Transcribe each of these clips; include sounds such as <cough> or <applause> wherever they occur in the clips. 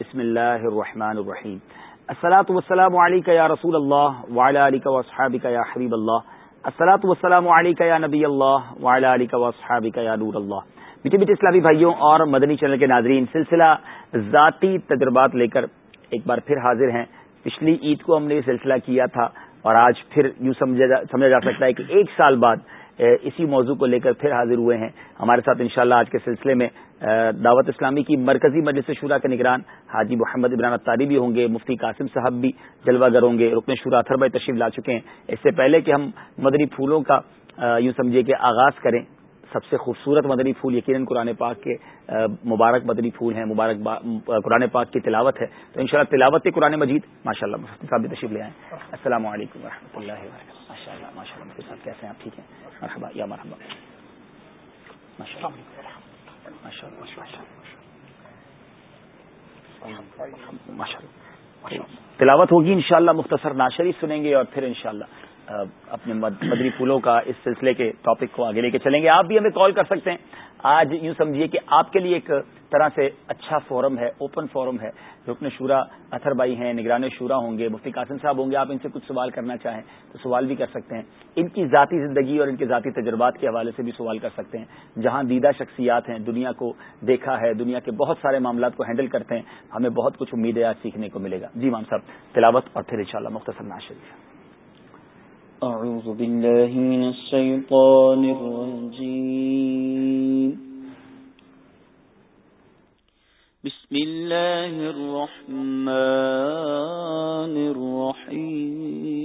بسم اللہ الرحمن الرحیم۔ السلاۃ والسلام علیکہ یا رسول اللہ وعلی علیکہ وصحابک یا حبیب اللہ۔ السلاۃ والسلام علیکہ یا نبی اللہ وعلی علیکہ وصحابک یا نور اللہ۔ میٹھے میٹھے اسلامی بھائیوں اور مدنی چینل کے ناظرین، سلسلہ ذاتی تجربات لے کر ایک بار پھر حاضر ہیں۔ پچھلی عید کو ہم نے یہ سلسلہ کیا تھا اور آج پھر یوں سمجھا جا سکتا ہے کہ ایک سال بعد اسی موضوع کو لے کر پھر حاضر ہوئے ہیں۔ ہمارے ساتھ انشاءاللہ آج کے سلسلے میں دعوت اسلامی کی مرکزی مجلس شورا کے نگران حاجی محمد ابران اطاری بھی ہوں گے، مفتی قاسم صاحب بھی جلوہ گر ہوں گے، رکن شورا اتھر بھائی تشریف لا چکے ہیں۔ اس سے پہلے کہ ہم مدنی پھولوں کا یوں سمجھے کہ آغاز کریں، سب سے خوبصورت مدنی پھول یقیناً قرآن پاک کے مبارک مدنی پھول ہیں، مبارک قرآن پاک کی تلاوت ہے۔ تو انشاءاللہ تلاوت قرآن مجید ماشاء اللہ صاحب بھی تشریف لے آئیں السلام علیکم و رحمۃ اللہ ماشاء اللہ ماشاء اللہ کیسے ہیں؟ آپ ٹھیک ہیں؟ مرحبا یا مرحبا. تلاوت ہوگی انشاءاللہ مختصر ناشری سنیں گے اور پھر انشاءاللہ اپنے مدری پھولوں کا اس سلسلے کے ٹاپک کو آگے لے کے چلیں گے۔ آپ بھی ہمیں کال کر سکتے ہیں۔ آج یوں سمجھیے کہ آپ کے لیے ایک طرح سے اچھا فورم ہے اوپن فورم ہے۔ رکن شورا اثر بھائی ہیں، نگران شورا ہوں گے، مفتی قاسم صاحب ہوں گے، آپ ان سے کچھ سوال کرنا چاہیں تو سوال بھی کر سکتے ہیں۔ ان کی ذاتی زندگی اور ان کے ذاتی تجربات کے حوالے سے بھی سوال کر سکتے ہیں۔ جہاں دیدہ شخصیات ہیں، دنیا کو دیکھا ہے، دنیا کے بہت سارے معاملات کو ہینڈل کرتے ہیں، ہمیں بہت کچھ امید ہے آج سیکھنے کو ملے گا۔ جی مام صاحب، تلاوت اور پھر انشاءاللہ مختصر ناشری أعوذ بالله من الشيطان الرجيم. بسم الله الرحمن الرحيم.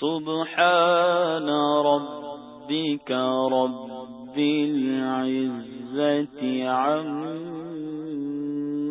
سبحان ربك رب العزة عما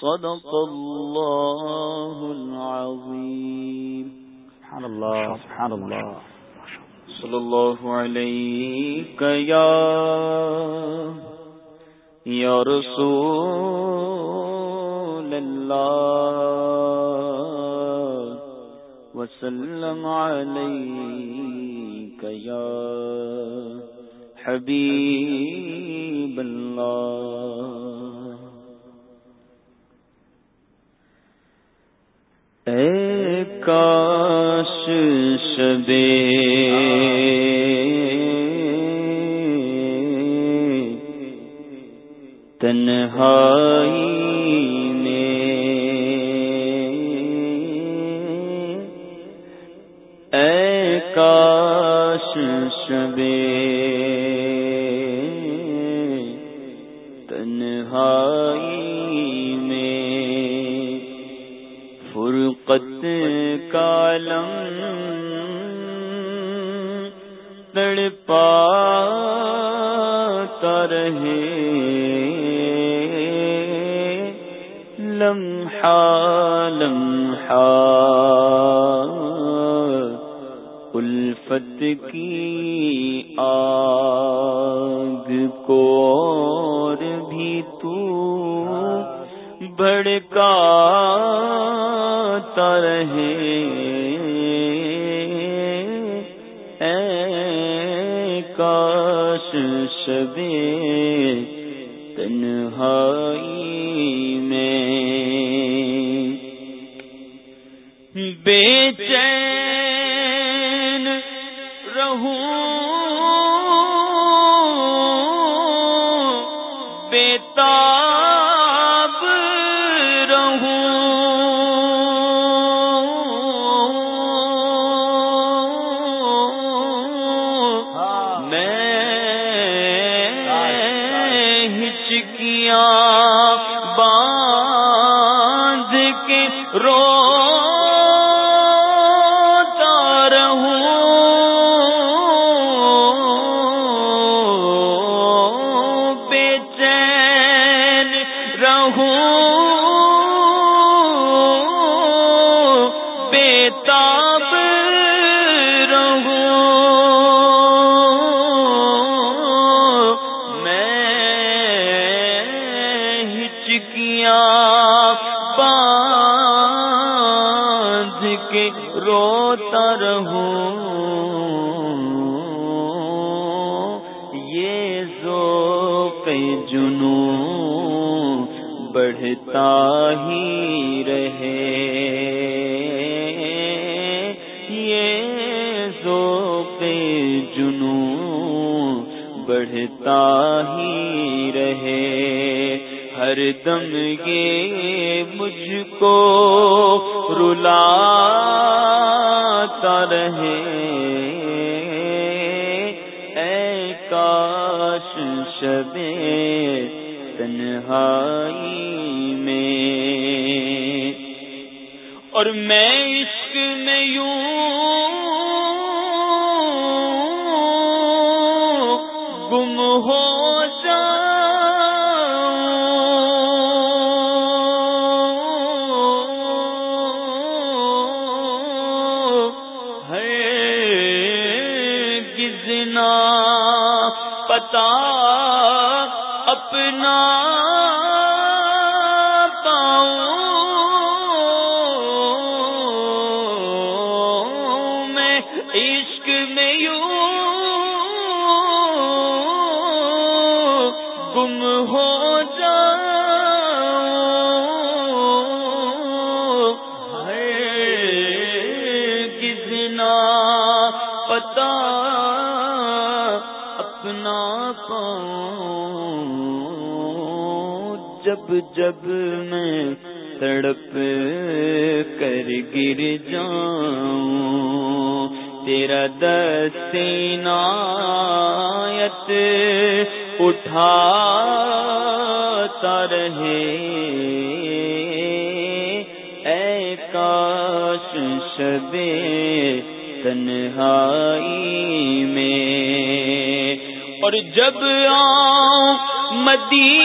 صدق الله العظيم. سبحان الله سبحان الله صلى الله عليك يا يا رسول الله وسلم عليك يا حبيب الله اے کاش شبے تنہائی میں اے کاش شبے تنہائی کالم تڑپا رہے لمحہ لمحہ الفت کی آگ کو اور بھڑکاتا رہے۔ اے کاش شبے تنہائی میں۔ بے چین ہی رہے۔ یہ ذوق جنو بڑھتا ہی رہے۔ ہر دم یہ مجھ کو رلا رہے۔ اے کاش شب تنہائی اور میں عشق میں یوں گم ہو پتا اپنا جب جب میں تڑپ کر گر جاؤں، تیرا دستینایت اٹھاتا رہے۔ اے کاش شبے تنہائی میں۔ اور جب آؤں مدینے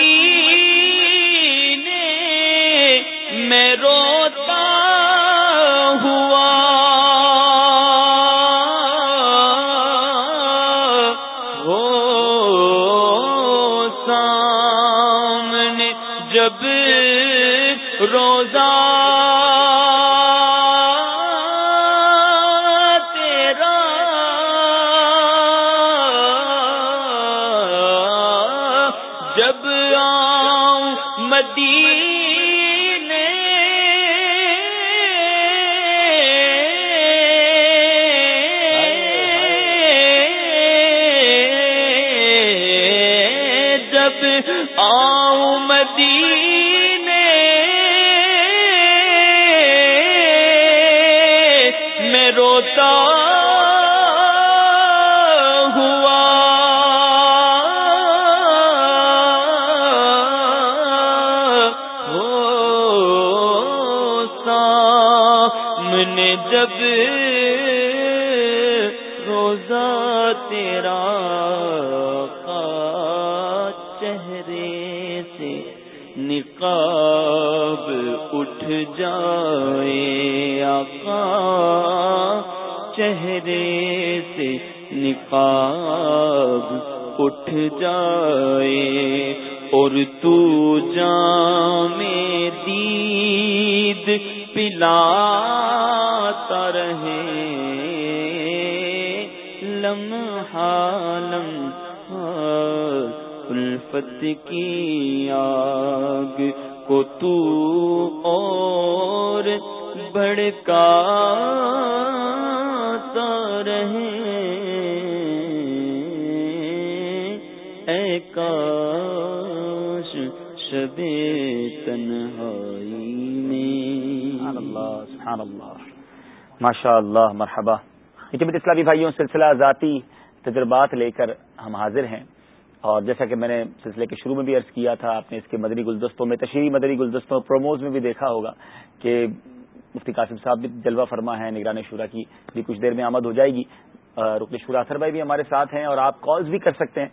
تو جام دید پلاتا رہے۔ لمحہ لمحہ الفت کی آگ کو تو اور بڑکا ماشاء اللہ مرحبا میٹھے اسلامی بھائیوں، سلسلہ ذاتی تجربات لے کر ہم حاضر ہیں۔ اور جیسا کہ میں نے سلسلے کے شروع میں بھی عرض کیا تھا، آپ نے اس کے مدنی گلدستوں میں تشریحی مدنی گلدستوں پروموز میں بھی دیکھا ہوگا کہ مفتی قاسم صاحب بھی جلوہ فرما ہے نگران شورا کی بھی کچھ دیر میں آمد ہو جائے گی۔ رکن شورا اثر بھائی بھی ہمارے ساتھ ہیں اور آپ کالز بھی کر سکتے ہیں۔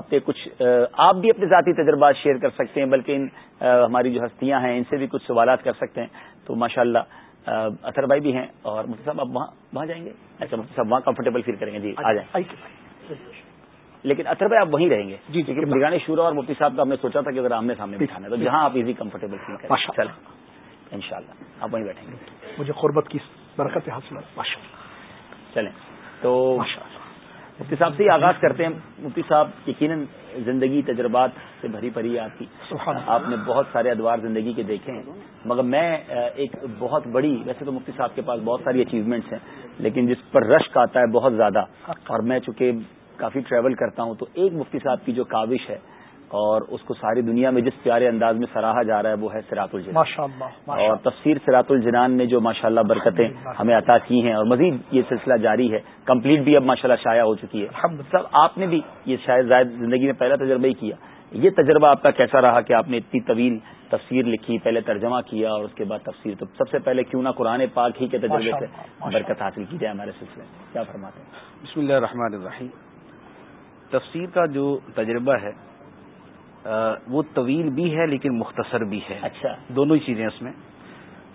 اپنے کچھ آپ بھی اپنے ذاتی تجربات شیئر کر سکتے ہیں، بلکہ ان ہماری جو ہستیاں ہیں، ان سے بھی کچھ سوالات کر سکتے ہیں۔ تو ماشاء اللہ اثر بھائی بھی ہیں اور مفتی صاحب آپ وہاں وہاں جائیں گے؟ اچھا مفتی صاحب وہاں کمفرٹیبل فیل کریں گے جی آ جائیں۔ لیکن اطہر بھائی آپ وہیں رہیں گے جی کیونکہ نگران شورا اور مفتی صاحب کا ہم نے سوچا تھا کہ اگر آمنے سامنے بٹھانا ہے تو جہاں آپ ایزی کمفرٹیبل فیل کریں۔ چلیں ان شاء اللہ آپ وہیں بیٹھیں گے۔ مجھے قربت کی برکت حاصل اللہ چلیں تو مفتی صاحب سے ہی آغاز کرتے ہیں۔ مفتی صاحب یقیناً زندگی تجربات سے بھری ہے آپ کی۔ آپ نے بہت سارے ادوار زندگی کے دیکھے ہیں۔ مگر میں ایک بہت بڑی ویسے تو مفتی صاحب کے پاس بہت ساری اچیومنٹس ہیں لیکن جس پر رشک آتا ہے بہت زیادہ۔ اور میں چونکہ کافی ٹریول کرتا ہوں تو ایک مفتی صاحب کی جو کاوش ہے اور اس کو ساری دنیا میں جس پیارے انداز میں سراہا جا رہا ہے وہ ہے سراط الجنان۔ ماشاء اللہ اور تفسیر سراط الجنان نے جو ماشاءاللہ برکتیں ہمیں عطا کی ہیں اور مزید یہ سلسلہ جاری ہے کمپلیٹ بھی اب ماشاءاللہ شائع ہو چکی ہے۔ سب آپ نے بھی یہ شاید زائد زندگی میں پہلا تجربہ ہی کیا۔ یہ تجربہ آپ کا کیسا رہا کہ آپ نے اتنی طویل تفسیر لکھی پہلے ترجمہ کیا اور اس کے بعد تفسیر؟ تو سب سے پہلے کیوں نہ قرآن پاک ہی کے تجربے سے برکت حاصل کی جائے ہمارے سلسلے میں۔ کیا فرماتے ہیں؟ بسم اللہ الرحمن الرحیم۔ تفسیر کا جو تجربہ ہے وہ طویل بھی ہے لیکن مختصر بھی ہے۔ اچھا۔ دونوں ہی چیزیں اس میں۔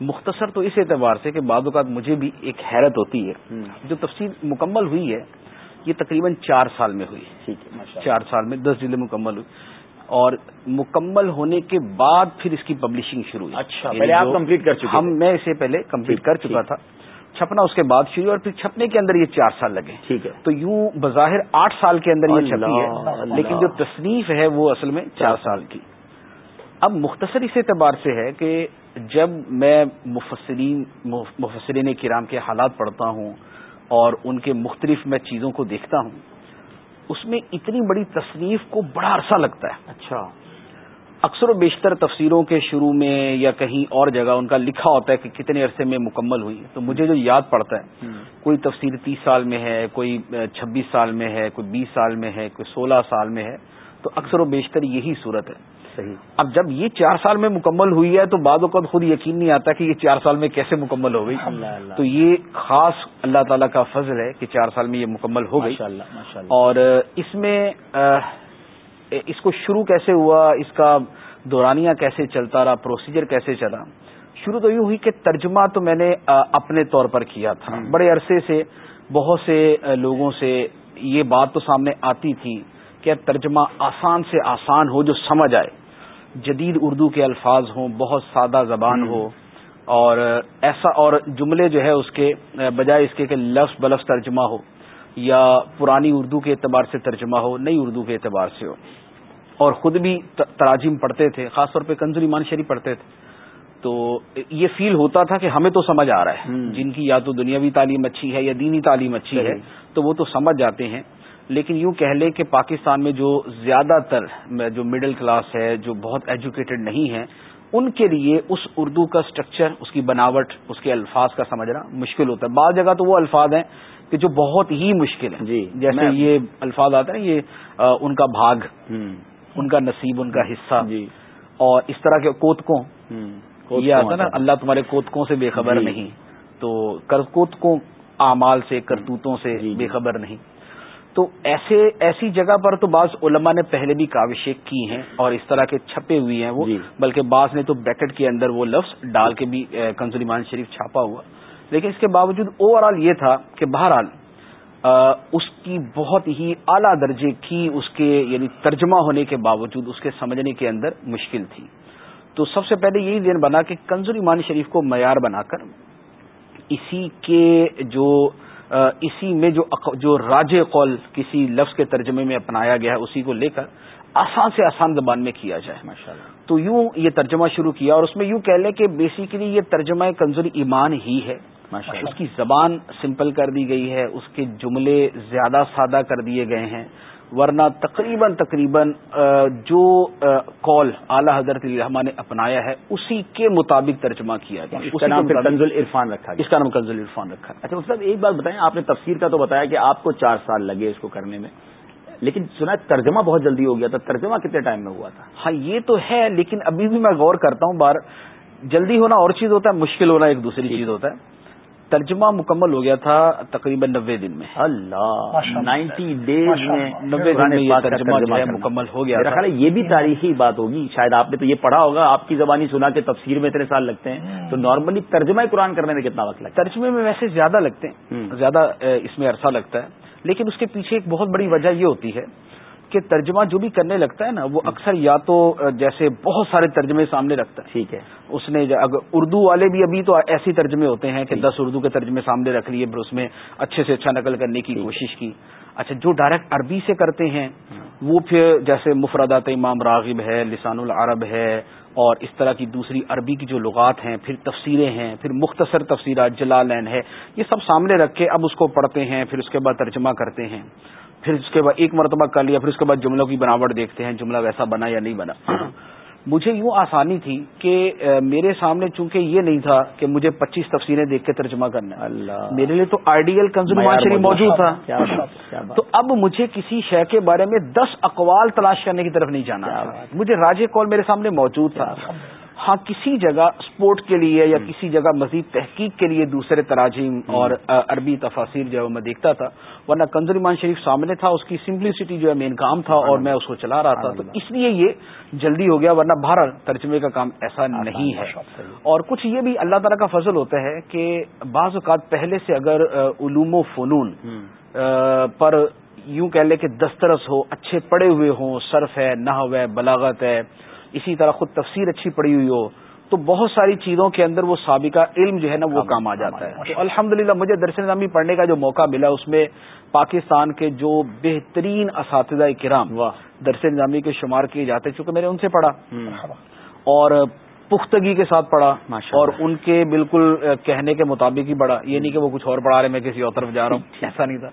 مختصر تو اس اعتبار سے کہ بعض اوقات مجھے بھی ایک حیرت ہوتی ہے۔ جو تفصیل مکمل ہوئی ہے یہ تقریباً چار سال میں ہوئی۔ ٹھیک ہے چار سال میں دس ضلع مکمل ہوئی۔ اور مکمل ہونے کے بعد پھر اس کی پبلشنگ شروع ہوئی۔ اچھا پہلے آپ کمپلیٹ کر چکے ہم میں اسے پہلے کمپلیٹ کر چکا تھا۔ چھپنا اس کے بعد شروع اور پھر چھپنے کے اندر یہ چار سال لگے ٹھیک ہے۔ تو یوں بظاہر آٹھ سال کے اندر یہ چھپی ہے لیکن جو تصنیف ہے وہ اصل میں چار سال کی۔ اب مختصر اس اعتبار سے ہے کہ جب میں مفسرین مفسرین کرام کے حالات پڑھتا ہوں اور ان کے مختلف میں چیزوں کو دیکھتا ہوں اس میں اتنی بڑی تصنیف کو بڑا عرصہ لگتا ہے۔ اچھا۔ اکثر و بیشتر تفسیروں کے شروع میں یا کہیں اور جگہ ان کا لکھا ہوتا ہے کہ کتنے عرصے میں مکمل ہوئی تو مجھے جو یاد پڑتا ہے کوئی تفسیر تیس سال میں ہے کوئی چھبیس سال میں ہے کوئی بیس سال میں ہے کوئی سولہ سال میں ہے تو اکثر و بیشتر یہی صورت ہے۔ صحیح۔ اب جب یہ چار سال میں مکمل ہوئی ہے تو بعد اوقات خود یقین نہیں آتا کہ یہ چار سال میں کیسے مکمل ہو گئی۔ تو یہ خاص اللہ تعالیٰ کا فضل ہے کہ چار سال میں یہ مکمل ہو گئی۔ اور اس میں اس کو شروع کیسے ہوا؟ اس کا دورانیہ کیسے چلتا رہا؟ پروسیجر کیسے چلا؟ شروع تو یوں ہوئی کہ ترجمہ تو میں نے اپنے طور پر کیا تھا۔ بڑے عرصے سے بہت سے لوگوں سے یہ بات تو سامنے آتی تھی کہ ترجمہ آسان سے آسان ہو جو سمجھ آئے۔ جدید اردو کے الفاظ ہوں بہت سادہ زبان ہو۔ اور ایسا اور جملے جو ہے اس کے بجائے اس کے کہ لفظ بلفظ ترجمہ ہو۔ یا پرانی اردو کے اعتبار سے ترجمہ ہو نئی اردو کے اعتبار سے ہو۔ اور خود بھی تراجم پڑھتے تھے خاص طور پہ کنزل ایمان شریف پڑھتے تھے۔ تو یہ فیل ہوتا تھا کہ ہمیں تو سمجھ آ رہا ہے۔ جن کی یا تو دنیاوی تعلیم اچھی ہے یا دینی تعلیم اچھی ہے تو وہ تو سمجھ جاتے ہیں۔ لیکن یوں کہہ لیں کہ پاکستان میں جو زیادہ تر جو مڈل کلاس ہے جو بہت ایجوکیٹڈ نہیں ہے ان کے لیے اس اردو کا اسٹرکچر اس کی بناوٹ اس کے الفاظ کا سمجھنا مشکل ہوتا ہے۔ بعض جگہ تو وہ الفاظ ہیں کہ جو بہت ہی مشکل ہیں۔ جی جیسے یہ الفاظ آتے ہیں یہ ان کا بھاگ ان کا نصیب ان کا حصہ۔ جی۔ اور اس طرح کے کوتکوں یہ آتا نا اللہ تمہارے کوتکوں سے بے خبر جی۔ نہیں۔ تو کوتکوں اعمال سے کرتوتوں سے جی، جی۔ بے خبر نہیں۔ تو ایسے ایسی جگہ پر تو بعض علماء نے پہلے بھی کاوشیں کی ہیں اور اس طرح کے چھپے ہوئے ہیں وہ جی۔ بلکہ بعض نے تو بیکٹ کے اندر وہ لفظ ڈال کے بھی کنزلیمان شریف چھاپا ہوا لیکن اس کے باوجود اوور آل یہ تھا کہ بہرحال اس کی بہت ہی اعلیٰ درجے کی اس کے یعنی ترجمہ ہونے کے باوجود اس کے سمجھنے کے اندر مشکل تھی تو سب سے پہلے یہی دن بنا کہ کنزل ایمان شریف کو معیار بنا کر اسی کے جو اسی میں جو جو راج قول کسی لفظ کے ترجمے میں اپنایا گیا ہے اسی کو لے کر آسان سے آسان زبان میں کیا جائے۔ ماشاءاللہ۔ تو یوں یہ ترجمہ شروع کیا اور اس میں یوں کہہ لیں کہ بیسیکلی یہ ترجمہ کنزل ایمان ہی ہے۔ اس کی زبان سمپل کر دی گئی ہے اس کے جملے زیادہ سادہ کر دیے گئے ہیں۔ ورنہ تقریباً تقریباً جو کال اعلی حضرت الرحمٰ نے اپنایا ہے اسی کے مطابق ترجمہ کیا گیا۔ اس کا نام کنزل عرفان رکھا اس کا نام کنزل عرفان رکھا اچھا مطلب ایک بات بتائیں آپ نے تفسیر کا تو بتایا کہ آپ کو چار سال لگے اس کو کرنے میں لیکن سنا ترجمہ بہت جلدی ہو گیا تھا ترجمہ کتنے ٹائم میں ہوا تھا؟ ہاں یہ تو ہے لیکن ابھی بھی میں غور کرتا ہوں بار جلدی ہونا اور چیز ہوتا ہے مشکل ہونا ایک دوسری چیز ہوتا ہے۔ ترجمہ مکمل ہو گیا تھا تقریباً نبے دن میں۔ اللہ۔ نائنٹی ڈیز میں نبے دن میں یہ ترجمہ جو ہے مکمل ہو گیا میرا خیال ہے یہ بھی تاریخی بات ہوگی۔ شاید آپ نے تو یہ پڑھا ہوگا آپ کی زبانی سنا کے تفسیر میں اتنے سال لگتے ہیں۔ تو نارملی ترجمہ قرآن کرنے میں کتنا وقت لگتا ہے؟ ترجمے میں ویسے زیادہ لگتے ہیں۔ زیادہ اس میں عرصہ لگتا ہے۔ لیکن اس کے پیچھے ایک بہت بڑی وجہ یہ ہوتی ہے کہ ترجمہ جو بھی کرنے لگتا ہے نا وہ اکثر یا تو جیسے بہت سارے ترجمے سامنے رکھتا ہے۔ ٹھیک ہے۔ اس نے اگر اردو والے بھی ابھی تو ایسے ترجمے ہوتے ہیں کہ دس اردو کے ترجمے سامنے رکھ لیے پھر اس میں اچھے سے اچھا نقل کرنے کی کوشش کی۔ اچھا جو ڈائریکٹ عربی سے کرتے ہیں وہ پھر جیسے مفردات امام راغب ہے لسان العرب ہے اور اس طرح کی دوسری عربی کی جو لغات ہیں پھر تفسیریں ہیں پھر مختصر تفسیرات جلالین ہے یہ سب سامنے رکھ کے اب اس کو پڑھتے ہیں پھر اس کے بعد ترجمہ کرتے ہیں۔ پھر اس کے بعد ایک مرتبہ کر لیا پھر اس کے بعد جملوں کی بناوٹ دیکھتے ہیں جملہ ویسا بنا یا نہیں بنا۔ <clears throat> مجھے یوں آسانی تھی کہ میرے سامنے چونکہ یہ نہیں تھا کہ مجھے پچیس تفسیریں دیکھ کے ترجمہ کرنا اللہ۔ میرے لیے تو آئیڈیل شریف موجود تھا۔ تو اب مجھے کسی شے کے بارے میں دس اقوال تلاش کرنے کی طرف نہیں جانا۔ مجھے راجے کال میرے سامنے موجود تھا۔ ہاں کسی جگہ سپورٹ کے لیے یا کسی جگہ مزید تحقیق کے لیے دوسرے تراجیم اور عربی تفاصیر جو ہے میں دیکھتا تھا ورنہ کنزر ایمان شریف سامنے تھا اس کی سمپلسٹی جو ہے مین کام تھا اور میں اس کو چلا رہا تھا۔ تو اس لیے یہ جلدی ہو گیا ورنہ بھارت ترجمے کا کام ایسا نہیں ہے۔ اور کچھ یہ بھی اللہ تعالیٰ کا فضل ہوتا ہے کہ بعض اوقات پہلے سے اگر علوم و فنون پر یوں کہہ لے کہ دسترس ہو اچھے پڑے ہوئے ہوں صرف ہے نحو ہے بلاغت ہے اسی طرح خود تفسیر اچھی پڑی ہوئی ہو تو بہت ساری چیزوں کے اندر وہ سابقہ علم جو ہے نا وہ کام آ جاتا ہے۔ تو الحمد مجھے درس نظامی پڑھنے کا جو موقع ملا اس میں پاکستان کے جو بہترین اساتذہ کرام درس نظامی کے شمار کیے جاتے چونکہ میں نے ان سے پڑھا۔ اور پختگی کے ساتھ پڑھا اور ان کے بالکل کہنے کے مطابق ہی پڑھا۔ یہ نہیں کہ وہ کچھ اور پڑھا رہے میں کسی اور طرف جا رہا ہوں۔ <laughs> ایسا نہیں تھا۔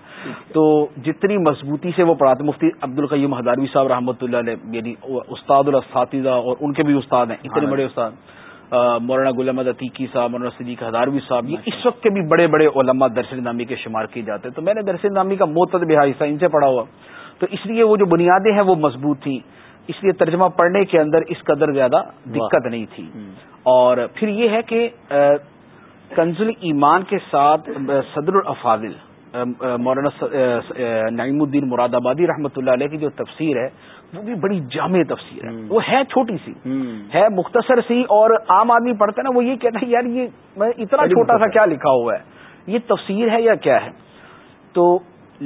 تو جتنی مضبوطی سے وہ پڑھاتے مفتی عبد القیم ہزاروی صاحب رحمۃ اللہ علیہ یعنی استاد الاساتذہ اور ان کے بھی استاد ہیں اتنے بڑے استاد۔ مولانا غل احمد عتیقی صاحب مولانا صدیق ہزاروی صاحب یہ اس وقت کے بھی بڑے بڑے علماء درس نامی کے شمار کیے جاتے ہیں۔ تو میں نے درس نامی کا موتد بہا حصہ ان سے پڑھا ہوا۔ تو اس لیے وہ جو بنیادیں ہیں وہ مضبوط تھیں۔ اس لیے ترجمہ پڑھنے کے اندر اس قدر زیادہ دقت نہیں تھی۔ اور پھر یہ ہے کہ کنزل ایمان کے ساتھ صدر الافاضل مولانا نعیم الدین مراد آبادی رحمۃ اللہ علیہ کی جو تفسیر ہے وہ بھی بڑی جامع تفسیر ہے۔ وہ ہے چھوٹی سی۔ ہے مختصر سی اور عام آدمی پڑھتا ہے نا وہ یہ کہتا ہے یار یہ اتنا چھوٹا سا کیا لکھا ہوا ہے؟ یہ تفسیر ہے یا کیا ہے؟ تو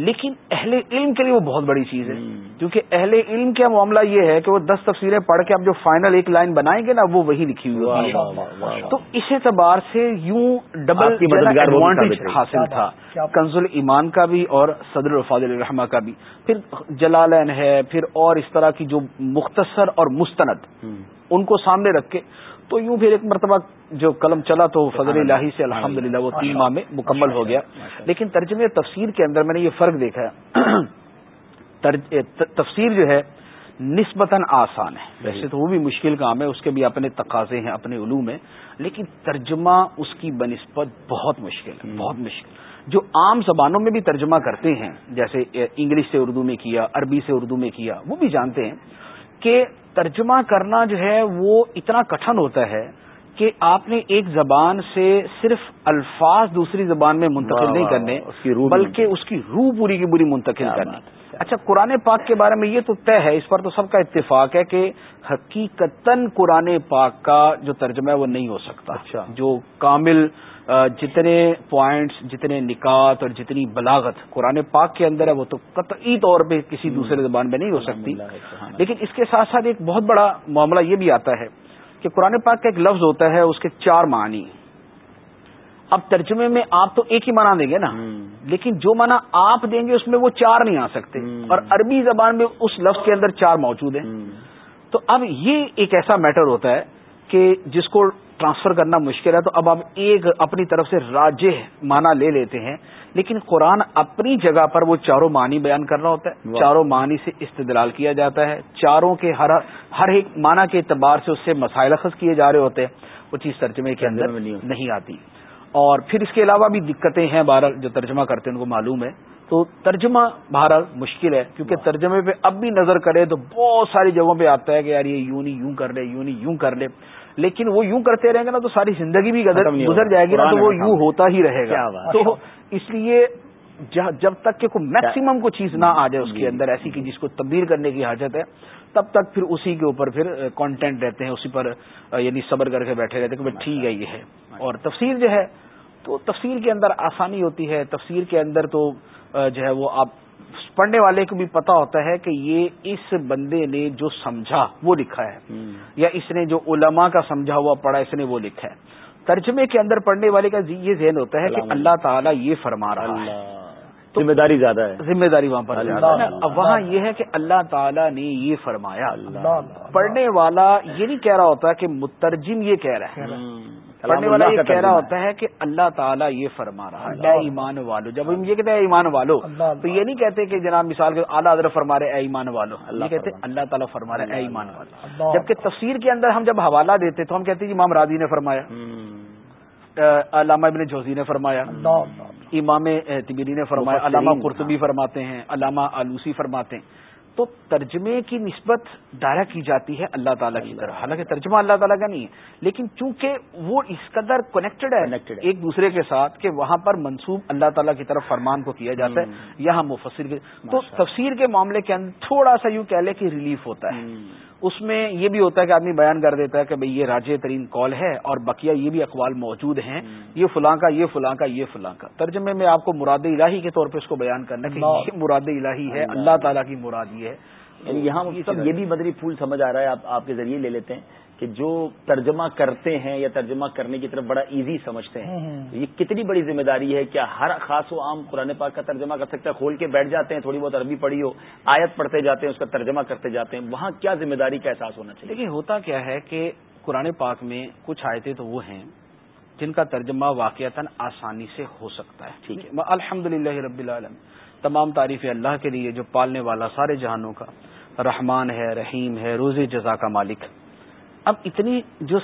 لیکن اہل علم کے لیے وہ بہت بڑی چیز ہے۔ کیونکہ اہل علم کا معاملہ یہ ہے کہ وہ دس تفصیلیں پڑھ کے اب جو فائنل ایک لائن بنائیں گے نا وہ وہی لکھی ہوئی تو اس اعتبار سے یوں ڈبل ایڈوانٹیج حاصل تھا۔ کنزل ایمان کا بھی اور صدر الفاظ الرحمہ کا بھی۔ پھر جلالین ہے پھر اور اس طرح کی جو مختصر اور مستند ان کو سامنے رکھ کے تو یوں پھر ایک مرتبہ جو قلم چلا تو فضل الہی سے الحمد للہ وہ تین ماہ میں مکمل ہو گیا. لیکن ترجمے تفسیر کے اندر میں نے یہ فرق دیکھا ہے. <clears throat> تفسیر جو ہے نسبتاً آسان ہے. ویسے تو وہ بھی مشکل کام ہے اس کے بھی اپنے تقاضے ہیں اپنے علوم ہیں لیکن ترجمہ اس کی بنسبت بہت مشکل ہے بہت مشکل. جو عام زبانوں میں بھی ترجمہ کرتے ہیں جیسے انگلش سے اردو میں کیا عربی سے اردو میں کیا وہ بھی جانتے ہیں کہ ترجمہ کرنا جو ہے وہ اتنا کٹھن ہوتا ہے کہ آپ نے ایک زبان سے صرف الفاظ دوسری زبان میں منتقل نہیں کرنے بلکہ اس کی روح پوری کی پوری منتقل کرنا اچھا قرآن پاک کے بارے میں یہ تو طے ہے اس پر تو سب کا اتفاق ہے کہ حقیقت قرآن پاک کا جو ترجمہ ہے وہ نہیں ہو سکتا۔ اچھا۔ جو کامل جتنے پوائنٹس جتنے نکات اور جتنی بلاغت قرآن پاک کے اندر ہے وہ تو قطعی طور پہ کسی دوسرے زبان میں نہیں ہو سکتی۔ لیکن اس کے ساتھ ساتھ ایک بہت بڑا معاملہ یہ بھی آتا ہے کہ قرآن پاک کا ایک لفظ ہوتا ہے اس کے چار معنی۔ اب ترجمے میں آپ تو ایک ہی معنی دیں گے نا لیکن جو معنی آپ دیں گے اس میں وہ چار نہیں آ سکتے۔ اور عربی زبان میں اس لفظ کے اندر چار موجود ہیں۔ تو اب یہ ایک ایسا میٹر ہوتا ہے کہ جس کو ٹرانسفر کرنا مشکل ہے تو اب آپ ایک اپنی طرف سے راجہ معنی لے لیتے ہیں۔ لیکن قرآن اپنی جگہ پر وہ چاروں معنی بیان کر رہا ہوتا ہے۔ چاروں معنی سے استدلال کیا جاتا ہے۔ چاروں کے ہر ہر ایک معنی کے اعتبار سے اس سے مسائل خز کیے جا رہے ہوتے ہیں۔ وہ چیز ترجمے کے اندر نہیں آتی۔ اور پھر اس کے علاوہ بھی دقتیں ہیں بہرحال جو ترجمہ کرتے ہیں ان کو معلوم ہے۔ تو ترجمہ بہرحال مشکل ہے کیونکہ ترجمے پہ اب بھی نظر کرے تو بہت ساری جگہوں پہ آتا ہے کہ یار یہ یوں نہیں یوں کر لے یوں نہیں یوں کر لے۔ لیکن وہ یوں کرتے رہیں گے نا تو ساری زندگی بھی گزر جائے گی نا تو وہ یوں ہوتا ہی رہے گا۔ تو اس لیے جب تک کہ کوئی میکسیمم کو چیز نہ آ جائے اس کے جی۔ اندر ایسی کہ جس کو تبدیل کرنے کی حاجت ہے تب تک پھر اسی کے اوپر پھر کانٹینٹ رہتے ہیں اسی پر یعنی صبر کر کے بیٹھے رہتے ہیں کہ ٹھیک ہے یہ ہے۔ اور تفسیر جو ہے تو تفسیر کے اندر آسانی ہوتی ہے تفسیر کے اندر تو جو ہے وہ آپ پڑھنے والے کو بھی پتا ہوتا ہے کہ یہ اس بندے نے جو سمجھا وہ لکھا ہے یا اس نے جو علماء کا سمجھا ہوا پڑھا اس نے وہ لکھا ہے۔ ترجمے کے اندر پڑھنے والے کا یہ ذہن ہوتا ہے کہ اللہ تعالیٰ یہ فرما رہا ہے۔ ذمہ داری زیادہ ہے۔ ذمہ داری وہاں پر اب وہاں یہ ہے کہ اللہ تعالیٰ نے یہ فرمایا۔ پڑھنے والا یہ نہیں کہہ رہا ہوتا کہ مترجم یہ کہہ رہا ہے۔ پڑھنے والا یہ کہہ رہا ہوتا ہے کہ اللہ تعالیٰ یہ فرما رہا ہے۔ اے ایمان والو۔ جب ہم یہ کہتے ہیں ایمان والو تو یہ نہیں کہتے کہ جناب مثال کے اعلیٰ حضرت فرما رہے اے ایمان والو۔ اللہ کہتے اللہ تعالیٰ فرما رہے اے ایمان والو۔ جبکہ تفسیر کے اندر ہم جب حوالہ دیتے تو ہم کہتے ہیں امام راضی نے فرمایا۔ علامہ ابن جوزی نے فرمایا۔ امام تبیری نے فرمایا۔ علامہ قرطبی فرماتے ہیں علامہ آلوسی فرماتے ہیں۔ تو ترجمے کی نسبت دائرہ کی جاتی ہے اللہ تعالیٰ کی طرف۔ حالانکہ ترجمہ اللہ تعالیٰ کا نہیں ہے لیکن چونکہ وہ اس قدر کنیکٹڈ ہے ایک دوسرے کے ساتھ کہ وہاں پر منسوب اللہ تعالیٰ کی طرف فرمان کو کیا جاتا ہے یہاں مفسر تو تفسیر کے معاملے کے اندر تھوڑا سا یوں کہہ لے کہ ریلیف ہوتا ہے۔ اس میں یہ بھی ہوتا ہے کہ آدمی بیان کر دیتا ہے کہ بھئی یہ راج ترین کال ہے اور بقیہ یہ بھی اقوال موجود ہیں یہ فلاں کا یہ فلاں کا یہ فلاں کا۔ ترجمے میں آپ کو مراد الہی کے طور پہ اس کو بیان کرنا کہ یہ مراد الہی ہے اللہ تعالیٰ کی مراد یہ ہے۔ یعنی یہاں یہ بھی مدری پھول سمجھ آ رہا ہے آپ کے ذریعے لے لیتے ہیں کہ جو ترجمہ کرتے ہیں یا ترجمہ کرنے کی طرف بڑا ایزی سمجھتے ہیں۔ یہ کتنی بڑی ذمہ داری ہے کیا ہر خاص و عام قرآن پاک کا ترجمہ کر سکتا ہے؟ کھول کے بیٹھ جاتے ہیں تھوڑی بہت عربی پڑھی ہو آیت پڑھتے جاتے ہیں اس کا ترجمہ کرتے جاتے ہیں۔ وہاں کیا ذمہ داری کا احساس ہونا چاہیے؟ لیکن ہوتا کیا ہے کہ قرآن پاک میں کچھ آیتیں تو وہ ہیں جن کا ترجمہ واقعات آسانی سے ہو سکتا ہے۔ ٹھیک ہے۔ الحمد للہ رب العالم تمام تعریف اللہ کے لیے جو پالنے والا سارے جہانوں کا رحمان ہے رحیم ہے روز جزا کا مالک۔ اب اتنی جو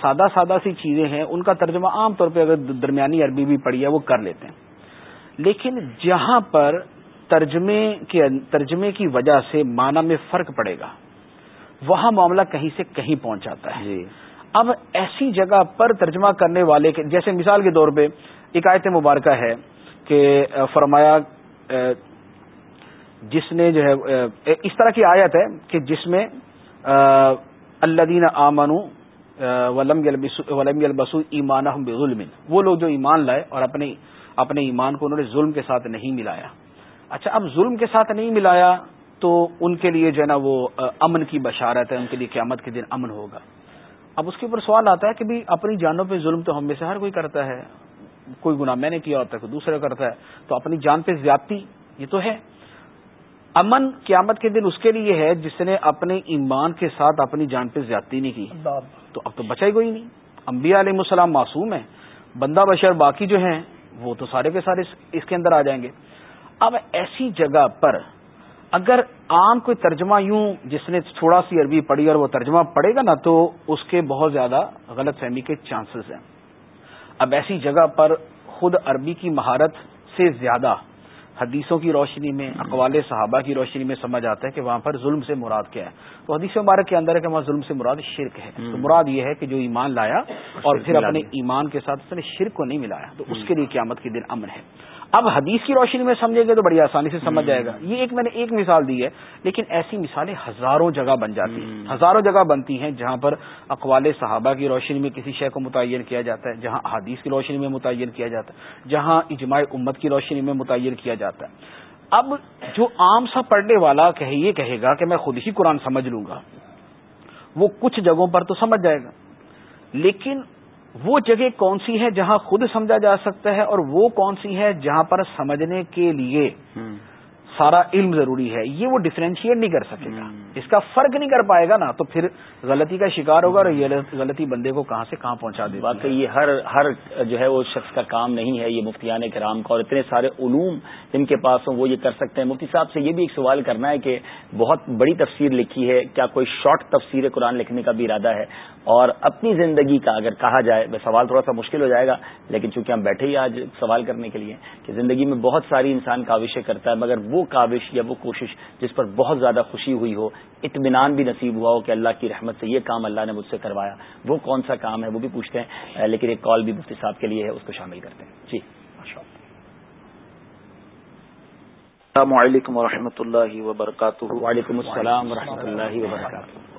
سادہ سادہ سی چیزیں ہیں ان کا ترجمہ عام طور پہ اگر درمیانی عربی بھی پڑھی ہے وہ کر لیتے ہیں۔ لیکن جہاں پر ترجمے کے ترجمے کی وجہ سے معنی میں فرق پڑے گا وہاں معاملہ کہیں سے کہیں پہنچ جاتا ہے۔ جی۔ اب ایسی جگہ پر ترجمہ کرنے والے کے جیسے مثال کے طور پہ ایک آیت مبارکہ ہے کہ فرمایا جس نے جو ہے اس طرح کی آیت ہے کہ جس میں اللہ دین آمن ولم البسو ایمان ظلم وہ لوگ جو ایمان لائے اور اپنے اپنے ایمان کو انہوں نے ظلم کے ساتھ نہیں ملایا۔ اچھا اب ظلم کے ساتھ نہیں ملایا تو ان کے لیے جو ہے نا وہ امن کی بشارت ہے، ان کے لیے قیامت کے دن امن ہوگا۔ اب اس کے اوپر سوال آتا ہے کہ بھی اپنی جانوں پہ ظلم تو ہم میں سے ہر کوئی کرتا ہے۔ کوئی گناہ میں نے کیا ہوتا ہے کوئی دوسرا کرتا ہے تو اپنی جان پہ زیادتی یہ تو ہے۔ امن قیامت کے دن اس کے لیے ہے جس نے اپنے ایمان کے ساتھ اپنی جان پہ زیادتی نہیں کی۔ تو اب تو بچا ہی کوئی نہیں۔ انبیاء علیہ السلام معصوم ہے بندہ بشر باقی جو ہیں وہ تو سارے کے سارے اس کے اندر آ جائیں گے۔ اب ایسی جگہ پر اگر عام کوئی ترجمہ یوں جس نے تھوڑا سی عربی پڑھی اور وہ ترجمہ پڑے گا نا تو اس کے بہت زیادہ غلط فہمی کے چانسز ہیں۔ اب ایسی جگہ پر خود عربی کی مہارت سے زیادہ حدیثوں کی روشنی میں اقوال صحابہ کی روشنی میں سمجھ آتا ہے کہ وہاں پر ظلم سے مراد کیا ہے۔ تو حدیث مبارک کے اندر ہے کہ وہاں ظلم سے مراد شرک ہے۔ تو مراد یہ ہے کہ جو ایمان لایا اور پھر اپنے ایمان کے ساتھ اس نے شرک کو نہیں ملایا۔ تو اس کے لیے قیامت کے دن امن ہے۔ اب حدیث کی روشنی میں سمجھیں گے تو بڑی آسانی سے سمجھ جائے گا۔ یہ ایک میں نے ایک مثال دی ہے لیکن ایسی مثالیں ہزاروں جگہ بن جاتی ہیں۔ ہزاروں جگہ بنتی ہیں جہاں پر اقوال صحابہ کی روشنی میں کسی شے کو متعین کیا جاتا ہے جہاں حدیث کی روشنی میں متعین کیا جاتا ہے جہاں اجماع امت کی روشنی میں متعین کیا جاتا ہے۔ اب جو عام سا پڑھنے والا کہے یہ کہے گا کہ میں خود ہی قرآن سمجھ لوں گا۔ وہ کچھ جگہوں پر تو سمجھ جائے گا۔ لیکن وہ جگہ کون سی ہے جہاں خود سمجھا جا سکتا ہے اور وہ کون سی ہے جہاں پر سمجھنے کے لیے سارا علم ضروری ہے۔ یہ وہ ڈفرینشیٹ نہیں کر سکے گا۔ اس کا فرق نہیں کر پائے گا نا تو پھر غلطی کا شکار ہوگا اور یہ غلطی بندے کو کہاں سے کہاں پہنچا دے باقی یہ ہر ہر جو ہے وہ شخص کا کام نہیں ہے یہ مفتیان کرام کا اور اتنے سارے علوم جن کے پاس ہوں وہ یہ کر سکتے ہیں۔ مفتی صاحب سے یہ بھی ایک سوال کرنا ہے کہ بہت بڑی تفسیر لکھی ہے کیا کوئی شارٹ تفسیر قرآن لکھنے کا بھی ارادہ ہے؟ اور اپنی زندگی کا اگر کہا جائے سوال تھوڑا سا مشکل ہو جائے گا لیکن چونکہ ہم بیٹھے ہی آج سوال کرنے کے لیے کہ زندگی میں بہت ساری انسان کاوشیں کرتا ہے مگر وہ کاوش یا وہ کوشش جس پر بہت زیادہ خوشی ہوئی ہو اطمینان بھی نصیب ہوا ہو کہ اللہ کی رحمت سے یہ کام اللہ نے مجھ سے کروایا۔ وہ کون سا کام ہے وہ بھی پوچھتے ہیں لیکن ایک کال بھی مفتی صاحب کے لیے ہے اس کو شامل کرتے ہیں۔ جی السلام علیکم و اللہ وبرکاتہ۔ وعلیکم السلام و اللہ وبرکاتہ۔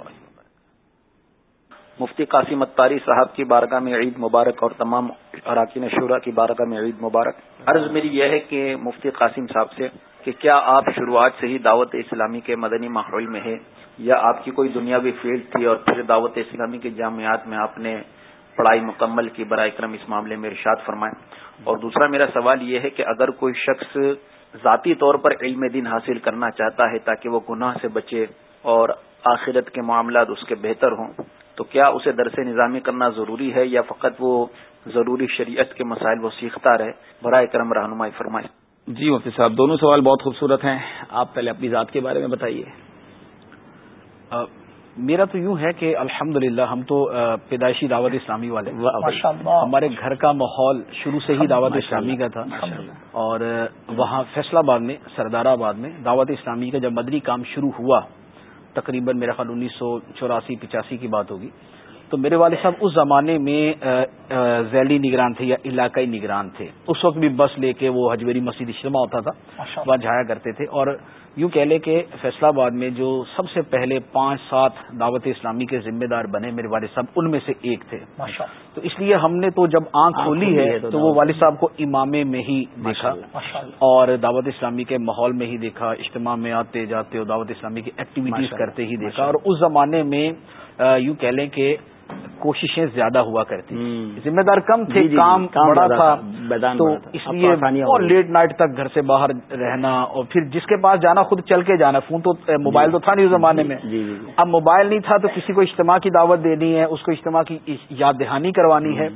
مفتی قاسم اتاری صاحب کی بارگاہ میں عید مبارک اور تمام اراکین شعرا کی بارگاہ میں عید مبارک۔ عرض میری یہ ہے کہ مفتی قاسم صاحب سے کہ کیا آپ شروعات سے ہی دعوت اسلامی کے مدنی ماحول میں ہے یا آپ کی کوئی دنیاوی فیلڈ تھی اور پھر دعوت اسلامی کے جامعات میں آپ نے پڑھائی مکمل کی برائے کرم اس معاملے میں ارشاد فرمائے؟ اور دوسرا میرا سوال یہ ہے کہ اگر کوئی شخص ذاتی طور پر علم دین حاصل کرنا چاہتا ہے تاکہ وہ گناہ سے بچے اور آخرت کے معاملات اس کے بہتر ہوں تو کیا اسے درس نظامی کرنا ضروری ہے یا فقط وہ ضروری شریعت کے مسائل وہ سیکھتا رہے؟ برائے کرم رہنمائی فرمائے جی مفتی صاحب دونوں سوال بہت خوبصورت ہیں۔ آپ پہلے اپنی ذات کے بارے میں بتائیے۔ میرا تو یوں ہے کہ الحمد ہم تو پیدائشی دعوت اسلامی والے ہمارے گھر کا ماحول شروع سے ہی دعوت اسلامی کا تھا۔ اور وہاں فیصلہ آباد میں سردار آباد میں دعوت اسلامی کا جب مدری کام شروع ہوا تقریباً میرا خیال انیس سو چوراسی پچاسی کی بات ہوگی۔ تو میرے والد صاحب اس زمانے میں ذیلی نگران تھے یا علاقائی نگران تھے اس وقت بھی بس لے کے وہ حجویری مسجد اجتماع ہوتا تھا وہاں جایا کرتے تھے اور یوں کہہ لے کہ فیصلہ آباد میں جو سب سے پہلے پانچ سات دعوت اسلامی کے ذمہ دار بنے میرے والد صاحب ان میں سے ایک تھے۔ تو اس لیے ہم نے تو جب آنکھ کھولی ہے تو وہ والد صاحب کو امامے میں ہی دیکھا۔ اور دعوت اسلامی کے ماحول میں ہی دیکھا اجتماع میں آتے جاتے اور دعوت اسلامی کی ایکٹیویٹیز کرتے ہی دیکھا۔ اور اس زمانے میں یوں کہہ لیں کہ کوششیں زیادہ ہوا کرتی ذمہ دار کم تھے جی، جی، کام بڑا تھا۔ تو اس لیے اور لیٹ نائٹ تک گھر سے باہر رہنا اور پھر جس کے پاس جانا خود چل کے جانا۔ فون تو موبائل تو تھا نہیں اس زمانے میں۔ جی، اب موبائل نہیں تھا تو کسی کو اجتماع کی دعوت دینی ہے اس کو اجتماع کی یاد دہانی کروانی ہے۔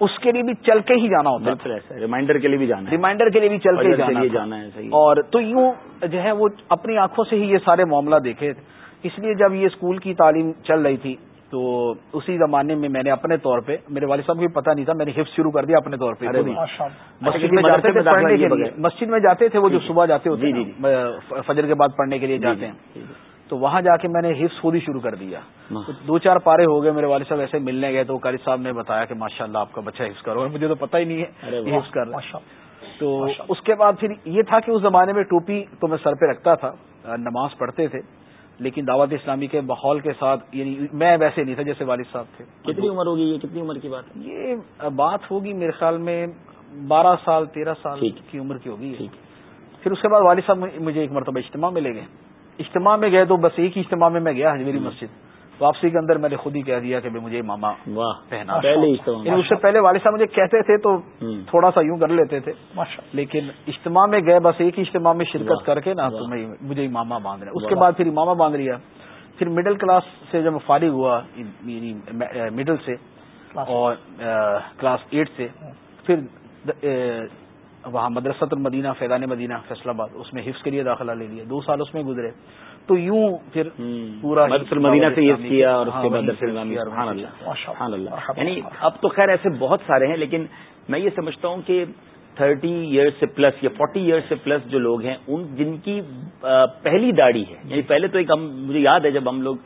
اس کے لیے بھی چل کے ہی جانا ہوتا ہے۔ ریمائنڈر کے لیے بھی جانا ریمائنڈر کے لیے بھی چل کے جانا ہے اور تو یوں جو ہے وہ اپنی آنکھوں سے ہی یہ سارے معاملہ دیکھے۔ اس لیے جب یہ اسکول کی تعلیم چل رہی تھی تو اسی زمانے میں میں نے اپنے طور پہ میرے والد صاحب کو بھی پتا نہیں تھا میں نے حفظ شروع کر دیا اپنے طور پہ مسجد میں جاتے تھے پڑھنے کے لیے۔ مسجد میں جاتے تھے وہ جو صبح جاتے ہوتے جی، جی، فجر کے بعد پڑھنے کے لیے جی، جاتے ہیں۔ تو وہاں جا کے میں نے حفظ خود ہی شروع کر دیا۔ دو چار پارے ہو گئے میرے والد صاحب ایسے ملنے گئے تو قاری صاحب نے بتایا کہ ماشاء اللہ آپ کا بچہ حفظ کرو مجھے تو پتہ ہی نہیں ہے حفظ کر تو اس کے بعد پھر یہ تھا کہ اس زمانے میں ٹوپی تو میں سر پہ رکھتا تھا نماز پڑھتے تھے۔ لیکن دعوت اسلامی کے ماحول کے ساتھ یعنی میں ویسے نہیں تھا جیسے والد صاحب تھے۔ کتنی عمر ہوگی یہ؟ کتنی عمر کی بات یہ بات ہوگی میرے خیال میں بارہ سال تیرہ سال کی عمر کی ہوگی پھر اس کے بعد والد صاحب مجھے ایک مرتبہ اجتماع میں لے گئے۔ اجتماع میں گئے تو بس ایک ہی اجتماع میں میں گیا حجمیری مسجد۔ واپسی کے اندر میں نے خود ہی کہہ دیا کہ مجھے ماما پہنا۔ یعنی اس سے پہلے والد صاحب مجھے کہتے تھے تو تھوڑا سا یوں کر لیتے تھے لیکن اجتماع میں گئے بس ایک ہی اجتماع میں شرکت کر کے نا تو مجھے امامہ باندھ رہے اس کے بعد پھر امامہ باندھ لیا پھر مڈل کلاس سے جب فارغ ہوا یعنی مڈل سے اور کلاس ایٹ سے پھر وہاں مدرسۃ المدینہ فیضان مدینہ فیصلہ آباد اس میں حفظ کے لیے داخلہ لے لیا۔ دو سال اس میں گزرے۔ تو یوں پھر پورا مدینہ سے یہ کیا اور اس کے بعد اللہ یعنی اب تو خیر ایسے بہت سارے ہیں لیکن میں یہ سمجھتا ہوں کہ تھرٹی ایئرس سے پلس یا فورٹی ایئرس سے پلس جو لوگ ہیں ان جن کی پہلی داڑھی ہے۔ یعنی پہلے تو ایک ہم مجھے یاد ہے جب ہم لوگ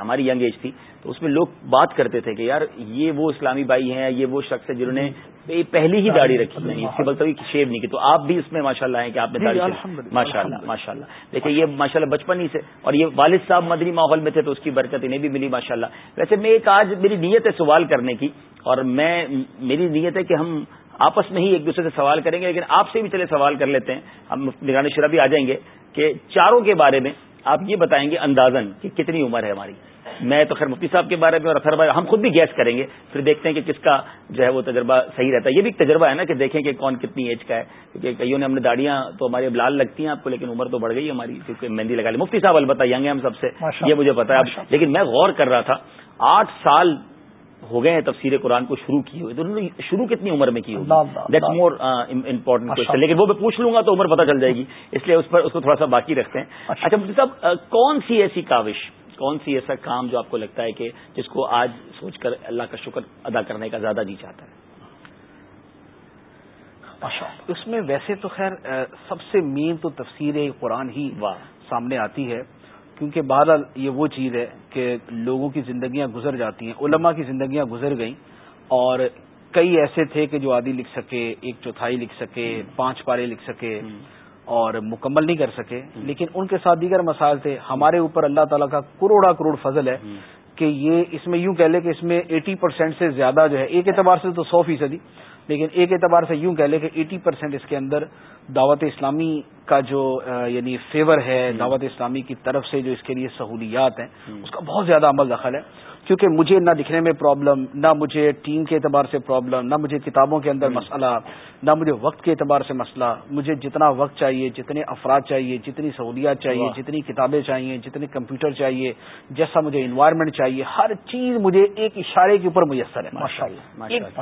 ہماری ینگ ایج تھی تو اس میں لوگ بات کرتے تھے کہ یار یہ وہ اسلامی بھائی ہیں یہ وہ شخص ہے جنہوں نے پہلی ہی داڑھی رکھی نہیں اس کے بعد کبھی شیو نہیں کی۔ تو آپ بھی اس میں ماشاء اللہ ہیں کہ آپ نے داڑھی ماشاء اللہ ماشاء اللہ دیکھیں یہ ماشاء اللہ بچپن ہی سے اور یہ والد صاحب مدنی ماحول میں تھے تو اس کی برکت انہیں بھی ملی ماشاء اللہ ویسے میں ایک آج میری نیت ہے سوال کرنے کی اور میں میری نیت ہے کہ ہم آپس میں ہی ایک دوسرے سے سوال کریں گے لیکن آپ سے بھی چلے سوال کر لیتے ہیں۔ ہم نگران شرح بھی آ جائیں گے کہ چاروں کے بارے میں آپ یہ بتائیں گے اندازن کہ کتنی عمر ہے ہماری۔ میں تو خیر مفتی صاحب کے بارے میں اور اثر بھائی ہم خود بھی گیس کریں گے پھر دیکھتے ہیں کہ کس کا جو ہے وہ تجربہ صحیح رہتا ہے۔ یہ بھی ایک تجربہ ہے نا کہ دیکھیں کہ کون کتنی ایج کا ہے۔ کیونکہ کئیوں نے ہم نے داڑیاں تو ہماری اب لال لگتی ہیں آپ کو لیکن عمر تو بڑھ گئی ہماری کیونکہ مہندی لگا لی۔ مفتی صاحب البتہ ینگ ہم سب سے یہ مجھے پتا ہے۔ لیکن میں غور کر رہا تھا آٹھ سال ہو گئے ہیں تفسیر قرآن کو شروع کی ہوئی تو انہوں نے شروع کتنی عمر میں کی ہوگی؟ دیٹس مور امپورٹنٹ کوشچن لیکن وہ میں پوچھ لوں گا تو عمر پتہ چل جائے گی۔ اس لیے اس پر اس کو تھوڑا سا باقی رکھتے ہیں۔ اچھا۔ مفتی صاحب کون سی ایسی کاوش کون سی ایسا کام جو آپ کو لگتا ہے کہ جس کو آج سوچ کر اللہ کا شکر ادا کرنے کا زیادہ جی چاہتا ہے؟ اس میں ویسے تو خیر سب سے مین تو تفسیر قرآن ہی سامنے آتی ہے کیونکہ بہرحال یہ وہ چیز ہے کہ لوگوں کی زندگیاں گزر جاتی ہیں علماء کی زندگیاں گزر گئیں اور کئی ایسے تھے کہ جو آدھی لکھ سکے ایک چوتھائی لکھ سکے پانچ پارے لکھ سکے اور مکمل نہیں کر سکے۔ لیکن ان کے ساتھ دیگر مسائل تھے۔ ہمارے اوپر اللہ تعالیٰ کا کروڑا کروڑ فضل ہے کہ یہ اس میں یوں کہہ لے کہ اس میں ایٹی پرسینٹ سے زیادہ جو ہے ایک اعتبار سے تو سو فیصدی لیکن ایک اعتبار سے یوں کہہ لے کہ ایٹی پرسینٹ اس کے اندر دعوت اسلامی کا جو یعنی فیور ہے دعوت اسلامی کی طرف سے جو اس کے لیے سہولیات ہیں اس کا بہت زیادہ عمل دخل ہے۔ کیونکہ مجھے نہ دکھنے میں پرابلم نہ مجھے ٹیم کے اعتبار سے پرابلم نہ مجھے کتابوں کے اندر مسئلہ نہ مجھے وقت کے اعتبار سے مسئلہ۔ مجھے جتنا وقت چاہیے جتنے افراد چاہیے جتنی سہولیات چاہیے جتنی کتابیں چاہیے جتنے کمپیوٹر چاہیے جیسا مجھے انوائرمنٹ چاہیے ہر چیز مجھے ایک اشارے کے اوپر میسر ہے۔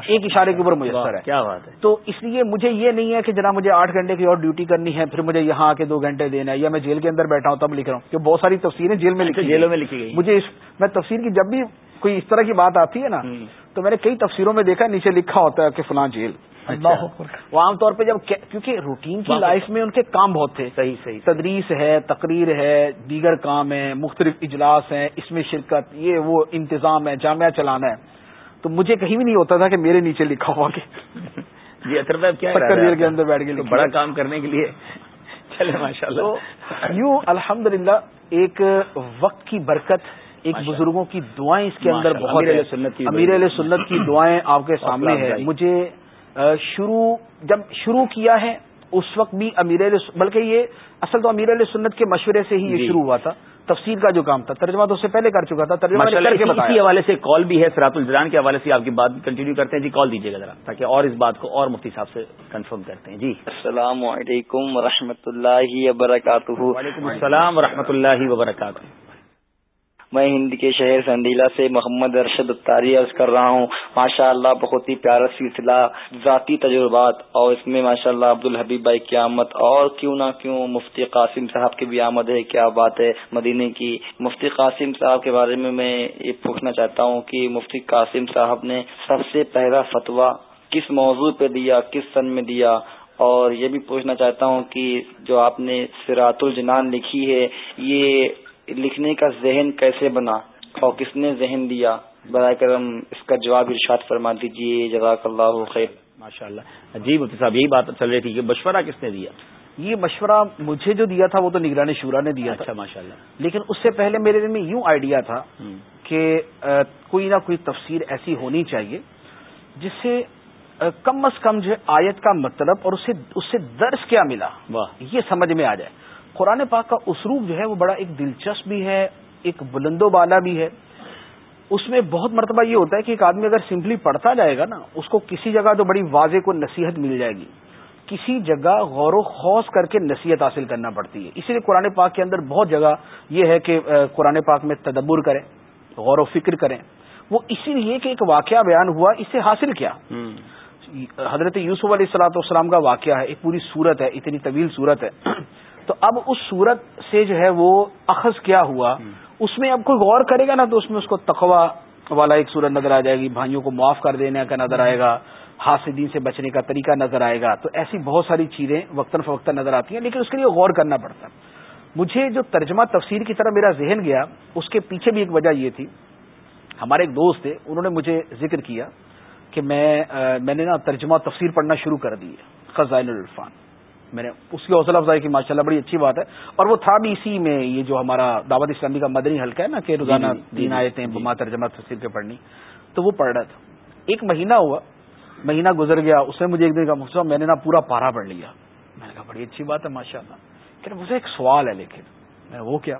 ایک اشارے کے اوپر میسر ہے۔ کیا بات ہے۔ تو اس لیے مجھے یہ نہیں ہے کہ جناب مجھے آٹھ گھنٹے کی اور ڈیوٹی کرنی ہے پھر مجھے یہاں آ کے دو گھنٹے دینا ہے یا میں جیل کے اندر بیٹھا ہوں تب لکھ رہا ہوں کہ بہت ساری تفصیلیں جیل میں لکھی جیلوں میں لکھی گئی مجھے میں تفصیل کی جب بھی کوئی اس طرح کی بات آتی ہے نا تو میں نے کئی تفسیروں میں دیکھا نیچے لکھا ہوتا ہے کہ فلاں جیل۔ وہ عام طور پہ جب کیونکہ روٹین کی لائف میں ان کے کام بہت تھے۔ صحیح صحیح۔ تدریس ہے تقریر ہے دیگر کام ہے مختلف اجلاس ہیں اس میں شرکت یہ وہ انتظام ہے جامعہ چلانا ہے۔ تو مجھے کہیں بھی نہیں ہوتا تھا کہ میرے نیچے لکھا ہوا کہ <laughs> جی اطر صاحب کیا جیل کے اندر بیٹھ کے بڑا کام کرنے کے لیے۔ <laughs> چلے ماشاء اللہ یوں الحمد ایک وقت کی برکت ایک بزرگوں کی دعائیں اس کے اندر بہت سنت امیر علیہ سنت کی دعائیں آپ کے سامنے ہے مجھے شروع جب شروع کیا ہے اس وقت بھی امیر علیہ بلکہ یہ اصل تو امیر علیہ سنت کے مشورے سے ہی یہ جی۔ شروع ہوا تھا۔ تفصیل کا جو کام تھا ترجمہ تو اس سے پہلے کر چکا تھا۔ ترجمہ کر کے اسی حوالے سے کال بھی ہے سراط الجران کے حوالے سے آپ کی بات کنٹینیو کرتے ہیں۔ جی کال دیجیے گا ذرا تاکہ اور اس بات کو اور مفتی صاحب سے کنفرم کرتے ہیں۔ جی۔ السلام علیکم و اللہ وبرکاتہ۔ وعلیکم السلام و اللہ وبرکاتہ۔ میں ہند کے شہر سنڈیلا سے محمد ارشد اتاری عرض کر رہا ہوں۔ ماشاء اللہ بہت ہی پیارا سلسلہ، ذاتی تجربات اور اس میں ماشاء اللہ عبد الحبیب بھائی کی آمد اور کیوں نہ کیوں مفتی قاسم صاحب کی بھی آمد ہے۔ کیا بات ہے مدینے کی۔ مفتی قاسم صاحب کے بارے میں میں یہ پوچھنا چاہتا ہوں کہ مفتی قاسم صاحب نے سب سے پہلا فتویٰ کس موضوع پہ دیا، کس سن میں دیا؟ اور یہ بھی پوچھنا چاہتا ہوں کہ جو آپ نے سرات الجنان لکھی ہے، یہ لکھنے کا ذہن کیسے بنا اور کس نے ذہن دیا؟ برائے کرم اس کا جواب ارشاد فرما دیجیے جزاک اللہ خیر۔ ماشاء اللہ جی مفتی صاحب یہی بات چل رہی تھی کہ مشورہ کس نے دیا؟ یہ مشورہ مجھے جو دیا تھا وہ تو نگرانی شورا نے دیا اچھا ماشاء اللہ لیکن اس سے پہلے میرے دن میں یوں آئیڈیا تھا کہ کوئی نہ کوئی تفسیر ایسی ہونی چاہیے جس سے کم از کم جو آیت کا مطلب اور اس سے درس کیا ملا؟ یہ سمجھ میں آ جائے۔ قرآن پاک کا اسروب جو ہے وہ بڑا ایک دلچسپ بھی ہے ایک بلند و بالا بھی ہے۔ اس میں بہت مرتبہ یہ ہوتا ہے کہ ایک آدمی اگر سمپلی پڑھتا جائے گا نا اس کو کسی جگہ تو بڑی واضح کو نصیحت مل جائے گی۔ کسی جگہ غور و خوص کر کے نصیحت حاصل کرنا پڑتی ہے۔ اسی لیے قرآن پاک کے اندر بہت جگہ یہ ہے کہ قرآن پاک میں تدبر کریں غور و فکر کریں۔ وہ اسی لیے کہ ایک واقعہ بیان ہوا اس سے حاصل کیا۔ حضرت یوسف علیہ السلاۃ والسلام کا واقعہ ہے ایک پوری صورت ہے اتنی طویل صورت ہے۔ تو اب اس صورت سے جو ہے وہ اخذ کیا ہوا۔ اس میں اب کوئی غور کرے گا نا تو اس میں اس کو تقوا والا ایک صورت نظر آ جائے گی۔ بھائیوں کو معاف کر دینے کا نظر آئے گا۔ حاصدین سے بچنے کا طریقہ نظر آئے گا۔ تو ایسی بہت ساری چیزیں وقتاً فوقتاً نظر آتی ہیں لیکن اس کے لیے غور کرنا پڑتا۔ مجھے جو ترجمہ تفسیر کی طرح میرا ذہن گیا اس کے پیچھے بھی ایک وجہ یہ تھی۔ ہمارے ایک دوست تھے انہوں نے مجھے ذکر کیا کہ میں میں نے نا ترجمہ تفسیر پڑھنا شروع کر دی ہے خزائن الرفان میں نے اس کی حوصلہ افزائی کی ماشاء اللہ بڑی اچھی بات ہے۔ اور وہ تھا بھی اسی میں یہ جو ہمارا دعوت اسلامی کا مدنی حلقہ ہے نا کہ روزانہ تین آئے تھے بما ترجمہ تفصیل کے پڑھنی۔ تو وہ پڑھ رہا تھا۔ ایک مہینہ ہوا مہینہ گزر گیا اس نے مجھے ایک دن کا میں نے نا پورا پارا پڑھ لیا۔ میں نے کہا بڑی اچھی بات ہے ماشاء اللہ کہ مجھے ایک سوال ہے لیکن میں وہ کیا؟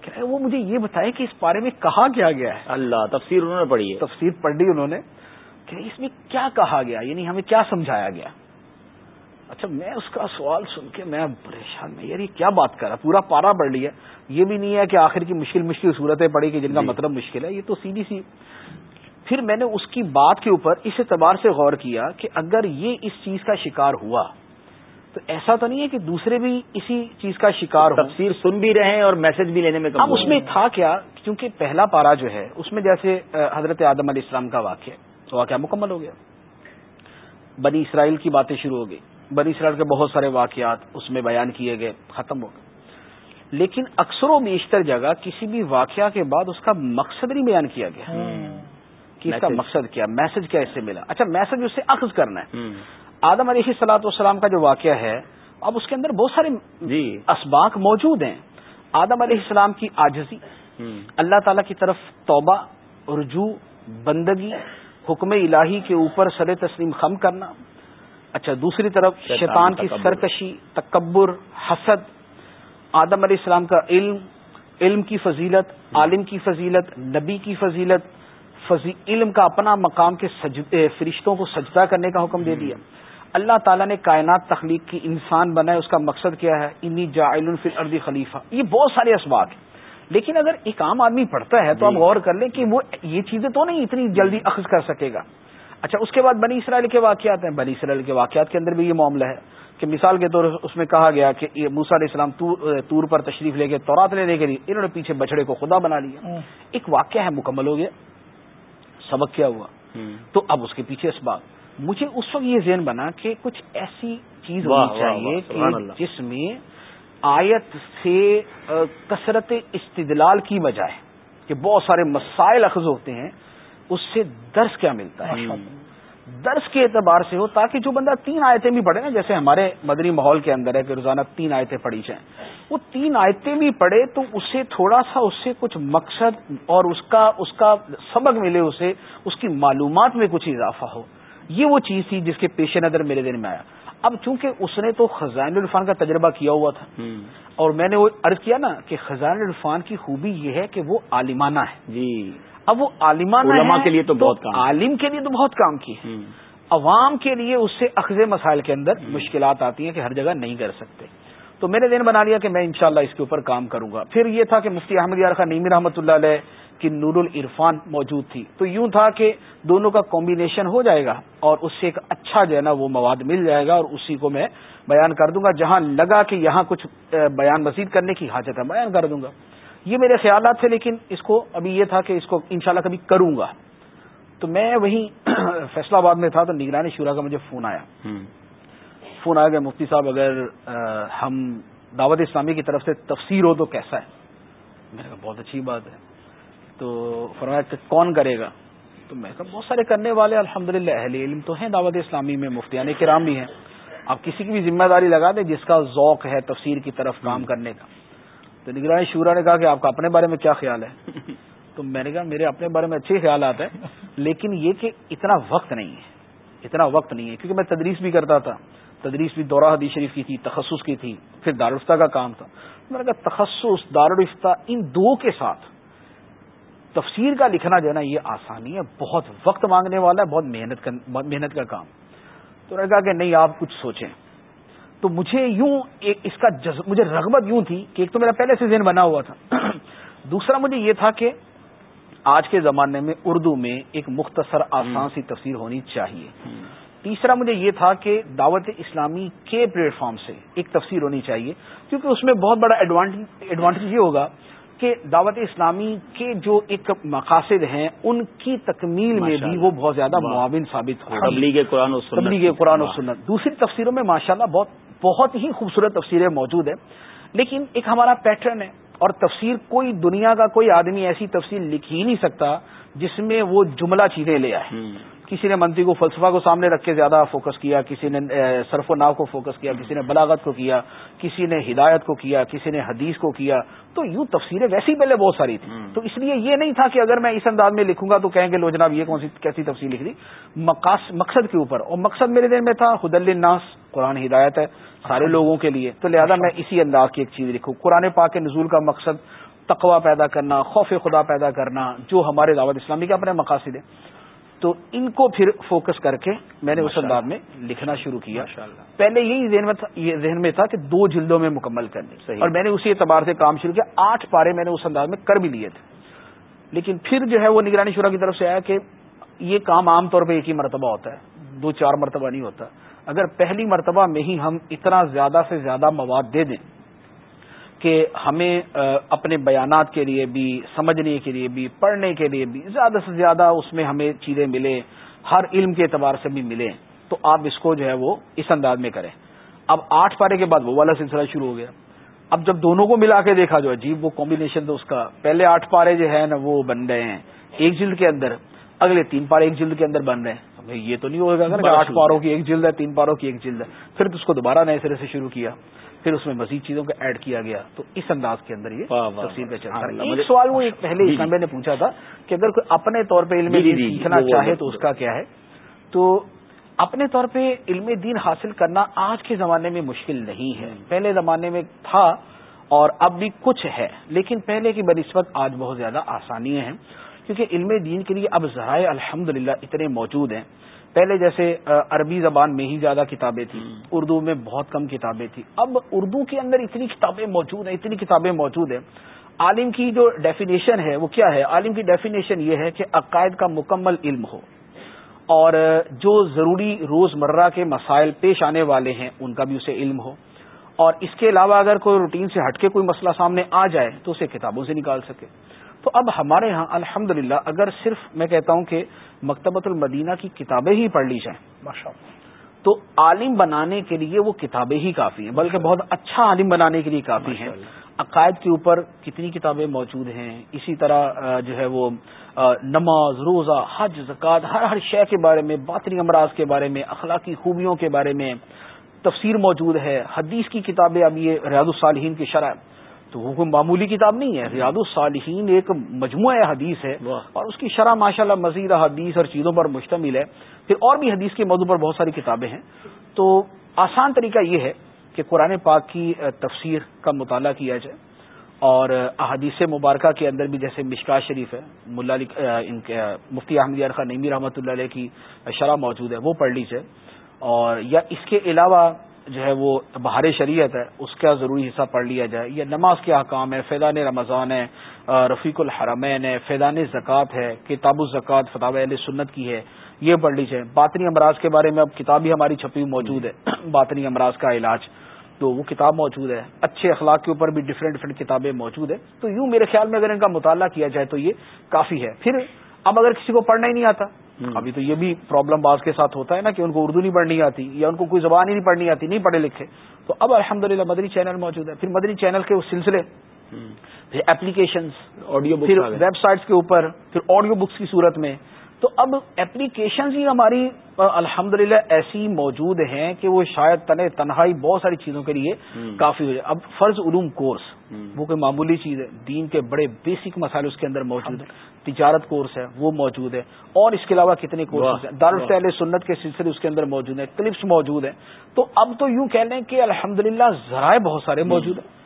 کہ وہ مجھے یہ بتایا کہ اس بارے میں کہا کیا گیا ہے؟ اللہ تفسیر انہوں نے پڑھی ہے۔ تفسیر پڑھ لی انہوں نے۔ کہ اس میں کیا کہا گیا؟ یعنی ہمیں کیا سمجھایا گیا؟ اچھا میں اس کا سوال سن کے میں پریشان میں یار یہ کیا بات کر رہا؟ پورا پارا پڑھ لیا۔ یہ بھی نہیں ہے کہ آخر کی مشکل مشکل صورتیں پڑی کہ جن کا جی۔ مطلب مشکل ہے یہ تو سیدھی سی۔ پھر میں نے اس کی بات کے اوپر اس اعتبار سے غور کیا کہ اگر یہ اس چیز کا شکار ہوا تو ایسا تو نہیں ہے کہ دوسرے بھی اسی چیز کا شکار ہو تفسیر سن بھی رہے ہیں اور میسج بھی لینے میں اب اس میں تھا کیا؟ کیونکہ پہلا پارا جو ہے اس میں جیسے حضرت آدم علیہ السلام کا واقعہ واقعہ مکمل ہو گیا۔ بنی اسرائیل کی باتیں شروع ہو گئی بنی اسرائیل کے بہت سارے واقعات اس میں بیان کیے گئے ختم ہو گئے۔ لیکن اکثر و بیشتر جگہ کسی بھی واقعہ کے بعد اس کا مقصد نہیں بیان کیا گیا۔ کہ اس کا مقصد کیا میسج کیا اس سے ملا؟ اچھا میسج اس سے اخذ کرنا ہے۔ آدم علیہ سلاۃ والسلام کا جو واقعہ ہے اب اس کے اندر بہت سارے جی۔ اسباق موجود ہیں۔ آدم علیہ السلام کی آجزی اللہ تعالی کی طرف توبہ رجوع بندگی حکم الہی کے اوپر سر تسلیم خم کرنا۔ اچھا دوسری طرف شیطان کی سرکشی تکبر حسد آدم علیہ السلام کا علم علم کی فضیلت عالم کی فضیلت نبی کی فضیلت فضی علم کا اپنا مقام کے فرشتوں کو سجدہ کرنے کا حکم دے دیا۔ اللہ تعالیٰ نے کائنات تخلیق کی انسان بنائے اس کا مقصد کیا ہے؟ انی جا فی الارض خلیفہ۔ یہ بہت سارے اسباب ہیں۔ لیکن اگر ایک عام آدمی پڑھتا ہے تو جی۔ غور کر لیں کہ وہ یہ چیزیں تو نہیں اتنی جلدی اخذ کر سکے گا۔ اچھا اس کے بعد بنی اسرائیل کے واقعات ہیں۔ بنی اسرائیل کے واقعات کے اندر بھی یہ معاملہ ہے کہ مثال کے طور اس میں کہا گیا کہ موسا علیہ السلام تور پر تشریف لے کے تورات لینے کے لیے انہوں نے پیچھے بچڑے کو خدا بنا لیا۔ ایک واقعہ ہے مکمل ہو گیا۔ سبق کیا ہوا۔ تو اب اس کے پیچھے اس بات۔ مجھے اس وقت یہ ذہن بنا کہ کچھ ایسی چیز ہونی چاہیے کہ جس میں آیت سے کثرت استدلال کی بجائے کہ بہت سارے مسائل اخذ ہوتے ہیں۔ اس سے درس کیا ملتا ہے؟ درس کے اعتبار سے ہو تاکہ جو بندہ تین آیتیں بھی پڑھے نا جیسے ہمارے مدری ماحول کے اندر ہے کہ روزانہ تین آیتیں پڑھی جائیں۔ وہ تین آیتیں بھی پڑھے تو اسے تھوڑا سا اس سے کچھ مقصد اور اس کا اس کا سبق ملے اسے اس کی معلومات میں کچھ اضافہ ہو۔ یہ وہ چیز تھی جس کے پیش نظر میرے دن میں آیا۔ اب چونکہ اس نے تو خزان الرفان کا تجربہ کیا ہوا تھا اور میں نے وہ عرض کیا نا کہ خزان الرفان کی خوبی یہ ہے کہ وہ عالمانہ ہے۔ جی۔ اب وہ عالمانہ علماء کے لیے تو بہت عالم کے لیے تو بہت کام کی عوام کے لیے اس سے اخذ مسائل کے اندر مشکلات آتی ہیں کہ ہر جگہ نہیں کر سکتے۔ تو میں نے دن بنا لیا کہ میں انشاءاللہ اس کے اوپر کام کروں گا۔ پھر یہ تھا کہ مفتی احمد یار خان نیمی رحمۃ اللہ علیہ کی نور العرفان موجود تھی۔ تو یوں تھا کہ دونوں کا کمبینیشن ہو جائے گا اور اس سے ایک اچھا جو ہے نا وہ مواد مل جائے گا اور اسی کو میں بیان کر دوں گا۔ جہاں لگا کہ یہاں کچھ بیان مزید کرنے کی حاجت ہے بیان کر دوں گا۔ یہ میرے خیالات تھے لیکن اس کو ابھی یہ تھا کہ اس کو انشاءاللہ کبھی کروں گا۔ تو میں وہیں <clears throat> فیصلہ آباد میں تھا تو نگرانی شورا کا مجھے فون آیا۔ فون آیا کہ مفتی صاحب اگر ہم دعوت اسلامی کی طرف سے تفسیر ہو تو کیسا ہے؟ میں نے کہا بہت اچھی بات ہے۔ تو فرمایا کہ کون کرے گا؟ تو میں کہا بہت سارے کرنے والے الحمد اہل علم تو ہیں دعوت اسلامی میں مفتیان کرام بھی ہیں۔ آپ کسی کی بھی ذمہ داری لگا دیں جس کا ذوق ہے تفسیر کی طرف کام کرنے کا۔ تو نگرانی شورا نے کہا کہ آپ کا اپنے بارے میں کیا خیال ہے؟ <laughs> تو میں نے کہا میرے اپنے بارے میں اچھے خیالات ہیں لیکن یہ کہ اتنا وقت نہیں ہے اتنا وقت نہیں ہے کیونکہ میں تدریس بھی کرتا تھا تدریس بھی دورہ حدیث شریف کی تھی تخصص کی تھی پھر دارالفتہ کا کام تھا۔ میں نے کہا تخصص دارالفتہ ان دو کے ساتھ تفسیر کا لکھنا جو ہے نا یہ آسانی ہے بہت وقت مانگنے والا ہے بہت محنت محنت کا کام۔ تو نے کہا کہ نہیں آپ کچھ سوچیں۔ تو مجھے یوں اس کا مجھے رغبت یوں تھی کہ ایک تو میرا پہلے سے ذہن بنا ہوا تھا۔ <clears throat> دوسرا مجھے یہ تھا کہ آج کے زمانے میں اردو میں ایک مختصر آسان سی تفسیر ہونی چاہیے۔ تیسرا مجھے یہ تھا کہ دعوت اسلامی کے پلیٹ فارم سے ایک تفسیر ہونی چاہیے کیونکہ اس میں بہت بڑا ایڈوانٹیج یہ ہوگا کہ دعوت اسلامی کے جو ایک مقاصد ہیں ان کی تکمیل میں بھی وہ بہت زیادہ معاون ثابت ہو تبلیغ قرآن تبلیغ قرآن و سنت۔ دوسری تفسیروں میں ماشاءاللہ بہت بہت ہی خوبصورت تفسیریں موجود ہیں۔ لیکن ایک ہمارا پیٹرن ہے اور تفسیر کوئی دنیا کا کوئی آدمی ایسی تفسیر لکھ ہی نہیں سکتا جس میں وہ جملہ چیزیں لے آئے۔ کسی نے منطق کو فلسفہ کو سامنے رکھ کے زیادہ فوکس کیا کسی نے صرف و ناو کو فوکس کیا کسی نے بلاغت کو کیا کسی نے ہدایت کو کیا کسی نے حدیث کو کیا تو یوں تفسیریں ویسی پہلے بہت ساری تھی تو اس لیے یہ نہیں تھا کہ اگر میں اس انداز میں لکھوں گا تو کہیں گے لو جناب یہ کون سی کیسی تفصیل لکھ دی مقصد کے اوپر۔ اور مقصد میرے دن میں تھا خد الناس قرآن ہدایت ہے سارے لوگوں کے لیے۔ تو لہذا میں اسی انداز کی ایک چیز لکھوں۔ قرآن پاک کے نزول کا مقصد تقوا پیدا کرنا خوف خدا پیدا کرنا جو ہمارے دعوت اسلامی کے اپنے مقاصد ہیں۔ تو ان کو پھر فوکس کر کے میں نے اس انداز میں لکھنا شروع کیا۔ پہلے یہی ذہن میں تھا کہ دو جلدوں میں مکمل کرنے اور میں نے اسی اعتبار سے کام شروع کیا۔ آٹھ پارے میں نے اس انداز میں کر بھی لیے تھے۔ لیکن پھر جو ہے وہ نگرانی شورا کی طرف سے آیا کہ یہ کام عام طور پہ ایک ہی مرتبہ ہوتا ہے۔ دو چار مرتبہ نہیں ہوتا۔ اگر پہلی مرتبہ میں ہی ہم اتنا زیادہ سے زیادہ مواد دے دیں کہ ہمیں اپنے بیانات کے لیے بھی سمجھنے کے لیے بھی پڑھنے کے لیے بھی زیادہ سے زیادہ اس میں ہمیں چیزیں ملے ہر علم کے اعتبار سے بھی ملے تو آپ اس کو جو ہے وہ اس انداز میں کریں۔ اب آٹھ پارے کے بعد وہ والا سلسلہ شروع ہو گیا۔ اب جب دونوں کو ملا کے دیکھا جو عجیب وہ کمبینیشن تو اس کا پہلے آٹھ پارے جو ہے نا وہ بن رہے ہیں ایک جلد کے اندر اگلے تین پارے ایک جلد کے اندر بن رہے ہیں۔ یہ تو نہیں ہوگا کہ آٹھ پاروں کی ایک جلد ہے تین پاروں کی ایک جلد ہے۔ پھر تو اس کو دوبارہ نئے سرے سے شروع کیا۔ پھر اس میں مزید چیزوں کو ایڈ کیا گیا۔ تو اس انداز کے اندر یہ تفصیل کا چلتا ہے اللہ۔ ایک سوال وہ ایک پہلے جی، اس نمبر نے پوچھا تھا کہ اگر کوئی اپنے طور پہ علم جی، جی، دین جی، سیکھنا چاہے تو اس کا کیا ہے؟ تو اپنے طور پہ علم دین حاصل کرنا آج کے زمانے میں مشکل نہیں ہے۔ پہلے زمانے میں تھا اور اب بھی کچھ ہے لیکن پہلے کی بنسبت آج بہت زیادہ آسانیاں ہیں کیونکہ علم دین کے لیے اب ذرائع الحمد اتنے موجود ہیں۔ پہلے جیسے عربی زبان میں ہی زیادہ کتابیں تھیں اردو میں بہت کم کتابیں تھیں۔ اب اردو کے اندر اتنی کتابیں موجود ہیں اتنی کتابیں موجود ہیں۔ عالم کی جو ڈیفینیشن ہے وہ کیا ہے؟ عالم کی ڈیفینیشن یہ ہے کہ عقائد کا مکمل علم ہو۔ اور جو ضروری روزمرہ کے مسائل پیش آنے والے ہیں ان کا بھی اسے علم ہو۔ اور اس کے علاوہ اگر کوئی روٹین سے ہٹ کے کوئی مسئلہ سامنے آ جائے تو اسے کتابوں سے نکال سکے۔ تو اب ہمارے ہاں الحمد اگر صرف میں کہتا ہوں کہ مکتبۃ المدینہ کی کتابیں ہی پڑھ لی جائیں تو عالم بنانے کے لیے وہ کتابیں ہی کافی ہیں بلکہ بہت اچھا عالم بنانے کے لیے کافی ہیں۔ عقائد کے اوپر کتنی کتابیں موجود ہیں اسی طرح جو ہے وہ نماز روزہ حج زکوٰۃ ہر ہر شے کے بارے میں باطنی امراض کے بارے میں اخلاقی خوبیوں کے بارے میں تفسیر موجود ہے۔ حدیث کی کتابیں اب یہ ریاض الصالحین کی شرح تو وہ کوئی معمولی کتاب نہیں ہے. ریاض الصالحین ایک مجموعہ حدیث ہے اور اس کی شرح ماشاء اللہ مزید حدیث اور چیزوں پر مشتمل ہے. پھر اور بھی حدیث کے موضوع پر بہت ساری کتابیں ہیں. تو آسان طریقہ یہ ہے کہ قرآن پاک کی تفسیر کا مطالعہ کیا جائے اور احادیث مبارکہ کے اندر بھی جیسے مشکا شریف ہے ملا ان کے مفتی احمد یار خان نعمی رحمۃ اللہ علیہ کی شرح موجود ہے وہ پڑھ لی جائے اور یا اس کے علاوہ جو ہے وہ بہار شریعت ہے، اس کا ضروری حصہ پڑھ لیا جائے۔ یا نماز کے احکام ہے فیضان رمضان ہے رفیق الحرمین ہے، فیضان زکوٰۃ ہے، کتاب الزکوٰۃ فتح علیہ سنت کی ہے، یہ پڑھ لی جائے باطنی امراض کے بارے میں اب کتاب ہی ہماری چھپی موجود ہے، <clears throat> باطنی امراض کا علاج۔ تو وہ کتاب موجود ہے۔ اچھے اخلاق کے اوپر بھی ڈفرینٹ ڈفرینٹ کتابیں موجود ہیں۔ تو یوں میرے خیال میں اگر ان کا مطالعہ کیا جائے تو یہ کافی ہے۔ پھر اب اگر کسی کو پڑھنا ہی نہیں آتا ابھی تو یہ بھی پرابلم باز کے ساتھ ہوتا ہے نا کہ ان کو اردو نہیں پڑھنی آتی یا ان کو کوئی زبان ہی نہیں پڑھنی آتی نہیں پڑھے لکھے۔ تو اب الحمد مدنی چینل موجود ہے۔ پھر مدنی چینل کے اس سلسلے پھر آڈیو پھر ویب سائٹس کے اوپر پھر آڈیو بکس کی صورت میں۔ تو اب اپلیکیشنز ہی ہماری الحمد ایسی موجود ہیں کہ وہ شاید تن تنہائی بہت ساری چیزوں کے لیے کافی ہو جائے۔ اب فرض علوم کورس وہ کوئی معمولی چیز ہے۔ دین کے بڑے بیسک مسائل اس کے اندر موجود ہیں۔ تجارت کورس ہے وہ موجود ہے۔ اور اس کے علاوہ کتنے کورسز ہیں؟ دارالفعل سنت کے سلسلے اس کے اندر موجود ہیں کلپس موجود ہیں۔ تو اب تو یوں کہہ لیں کہ الحمد ذرائع بہت سارے موجود ہیں۔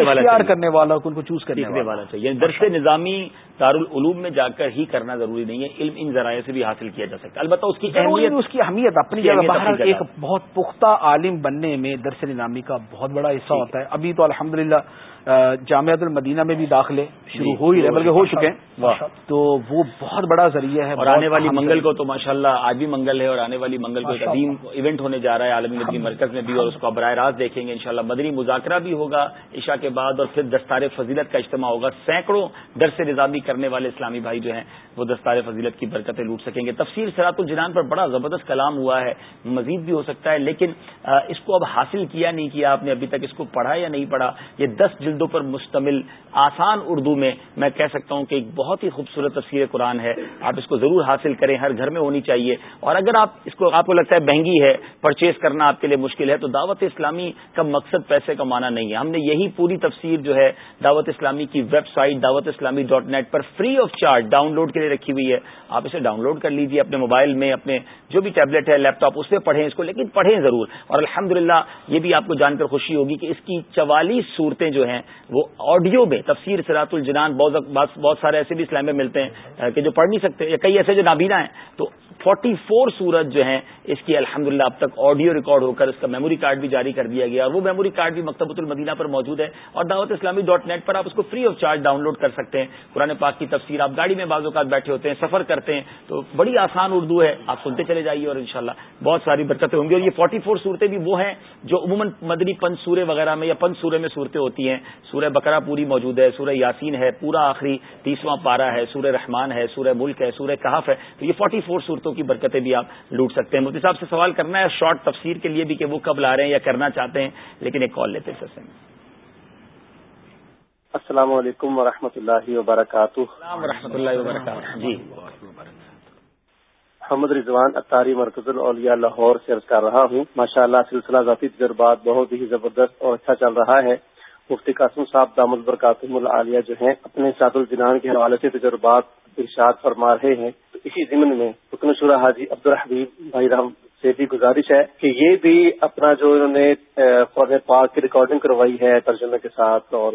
اختیار۔ کرنے والا ان کو چوز کرنے والا۔ چاہیے۔ یعنی درس نظامی دارالعلوم میں جا کر ہی کرنا ضروری نہیں ہے علم ان ذرائع سے بھی حاصل کیا جا سکتا ہے۔ البتہ اس کی اہمیت اس کی اہمیت اپنی جگہ باہر ایک۔ بہت پختہ عالم بننے میں درس نظامی کا بہت بڑا حصہ ہوتا ہے۔ ابھی تو الحمدللہ للہ جامعت المدینہ میں بھی داخلے شروع جی، ہو ہی رہے بلکہ ہو چکے ہیں۔ تو وہ بہت بڑا ذریعہ ہے اور آنے والی منگل۔ کو تو ماشاءاللہ آج بھی منگل ہے اور آنے والی منگل کو عظیم ایونٹ ہونے جا رہا ہے عالمی ندوی مرکز میں بھی اور اس کو براہ راست دیکھیں گے انشاءاللہ۔ مدنی مذاکرہ بھی ہوگا عشاء کے بعد اور پھر دستار فضیلت کا اجتماع ہوگا۔ سینکڑوں درس نظامی کرنے والے اسلامی بھائی جو ہیں وہ دستار فضیلت کی برکتیں لوٹ سکیں گے۔ تفسیر سرات الجنان پر بڑا زبردست کلام ہوا ہے مزید بھی ہو سکتا ہے لیکن اس کو اب حاصل کیا نہیں کیا آپ نے ابھی تک اس کو پڑھا یا نہیں پڑھا یہ دس جلدوں پر مشتمل آسان اردو میں میں کہہ سکتا ہوں کہ ایک بہت ہی خوبصورت تفسیر قرآن ہے۔ آپ اس کو ضرور حاصل کریں، ہر گھر میں ہونی چاہیے۔ اور اگر آپ اس کو، آپ کو لگتا ہے مہنگی ہے پرچیز کرنا آپ کے لیے مشکل ہے، تو دعوت اسلامی کا مقصد پیسے کمانا نہیں ہے۔ ہم نے یہی پوری تفسیر جو ہے دعوت اسلامی کی website Dawat Islami dot net per free of charge download کے لیے رکھی ہوئی ہے۔ آپ اسے ڈاؤن لوڈ کر لیجیے اپنے موبائل میں، اپنے جو بھی ٹیبلٹ ہے لیپ ٹاپ اس پہ پڑھیں اس کو، لیکن پڑھیں ضرور۔ اور الحمد یہ بھی آپ کو جان کر خوشی ہوگی کہ اس کی چوالیس صورتیں جو ہیں وہ آڈیو میں تفسیر سرات الجنان بہت بہت سارے ایسے بھی اسلام میں ملتے ہیں کہ جو پڑھ نہیں سکتے، یا کئی ایسے جو نابینا ہیں، تو فورٹی فور سورت جو ہیں، اس کی الحمد اب تک آڈیو ریکارڈ ہو کر اس کا میموری کارڈ بھی جاری کر دیا گیا، اور وہ میموری کارڈ بھی مکتبۃ المدینہ پر موجود ہے، اور دعوت اسلامی ڈاٹ نیٹ پر آپ اس کو free of charge download کر سکتے ہیں۔ قرآن پاک کی تفسیر، آپ گاڑی میں بعض اوقات بیٹھے ہوتے ہیں، سفر کرتے ہیں، تو بڑی آسان اردو ہے، آپ سنتے چلے جائیے اور انشاءاللہ بہت ساری برکتیں ہوں گی، اور یہ فورٹی فور صورتیں بھی وہ ہیں جو عموماً مدنی پنج سورے وغیرہ میں یا پنج سورے میں صورتیں ہوتی ہیں۔ سورہ بکرا پوری موجود ہے سورہ یاسین ہے پورا آخری تیسواں پارا ہے سورہ رحمان ہے سورہ ملک ہے سورہ کہف ہے۔ تو یہ فورٹی فور صورتوں کی برکتیں بھی آپ لوٹ سکتے ہیں۔ مفتی صاحب سے سوال کرنا ہے شارٹ تفسیر کے لیے بھی کہ وہ کب لا رہے ہیں یا کرنا چاہتے ہیں لیکن ایک کال لیتے سر السلام علیکم ورحمۃ اللہ وبرکاتہ۔ السلام ورحمۃ اللہ وبرکاتہ۔ جی۔ محمد رضوان اتاری مرکز الاولیاء لاہور سے عرض کر رہا ہوں۔ ماشاء اللہ سلسلہ ذاتی تجربات بہت ہی زبردست اور اچھا چل رہا ہے۔ مفتی قاسم صاحب دامد برکاتم العالیہ جو ہیں، اپنے سعد الجنان کے حوالے سے تجربات ارشاد فرما رہے ہیں۔ تو اسی ضمن میں حکن شرح حاجی عبدالحبیب بھائی رحم سے بھی گزارش ہے کہ یہ بھی اپنا جو انہوں نے قرآن پاک کی ریکارڈنگ کروائی ہے ترجمے کے ساتھ اور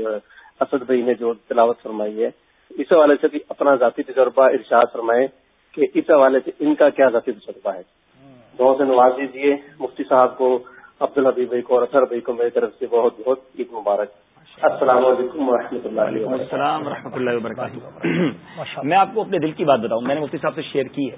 اسد بھائی نے جو تلاوت فرمائی ہے، اس حوالے سے بھی اپنا ذاتی تجربہ ارشاد فرمائے کہ اس حوالے سے ان کا کیا ذاتی تجربہ ہے۔ بہت سے نواز دیجیے مفتی صاحب کو، عبدالحبیب بھائی کو اور اثر بھائی کو میری طرف سے بہت بہت عید مبارک۔ السلام علیکم و رحمۃ اللہ السلام و رحمۃ اللہ وبرکاتہ۔ <clears throat> میں آپ کو اپنے دل کی بات بتاؤں میں نے مفتی صاحب سے شیئر کی ہے۔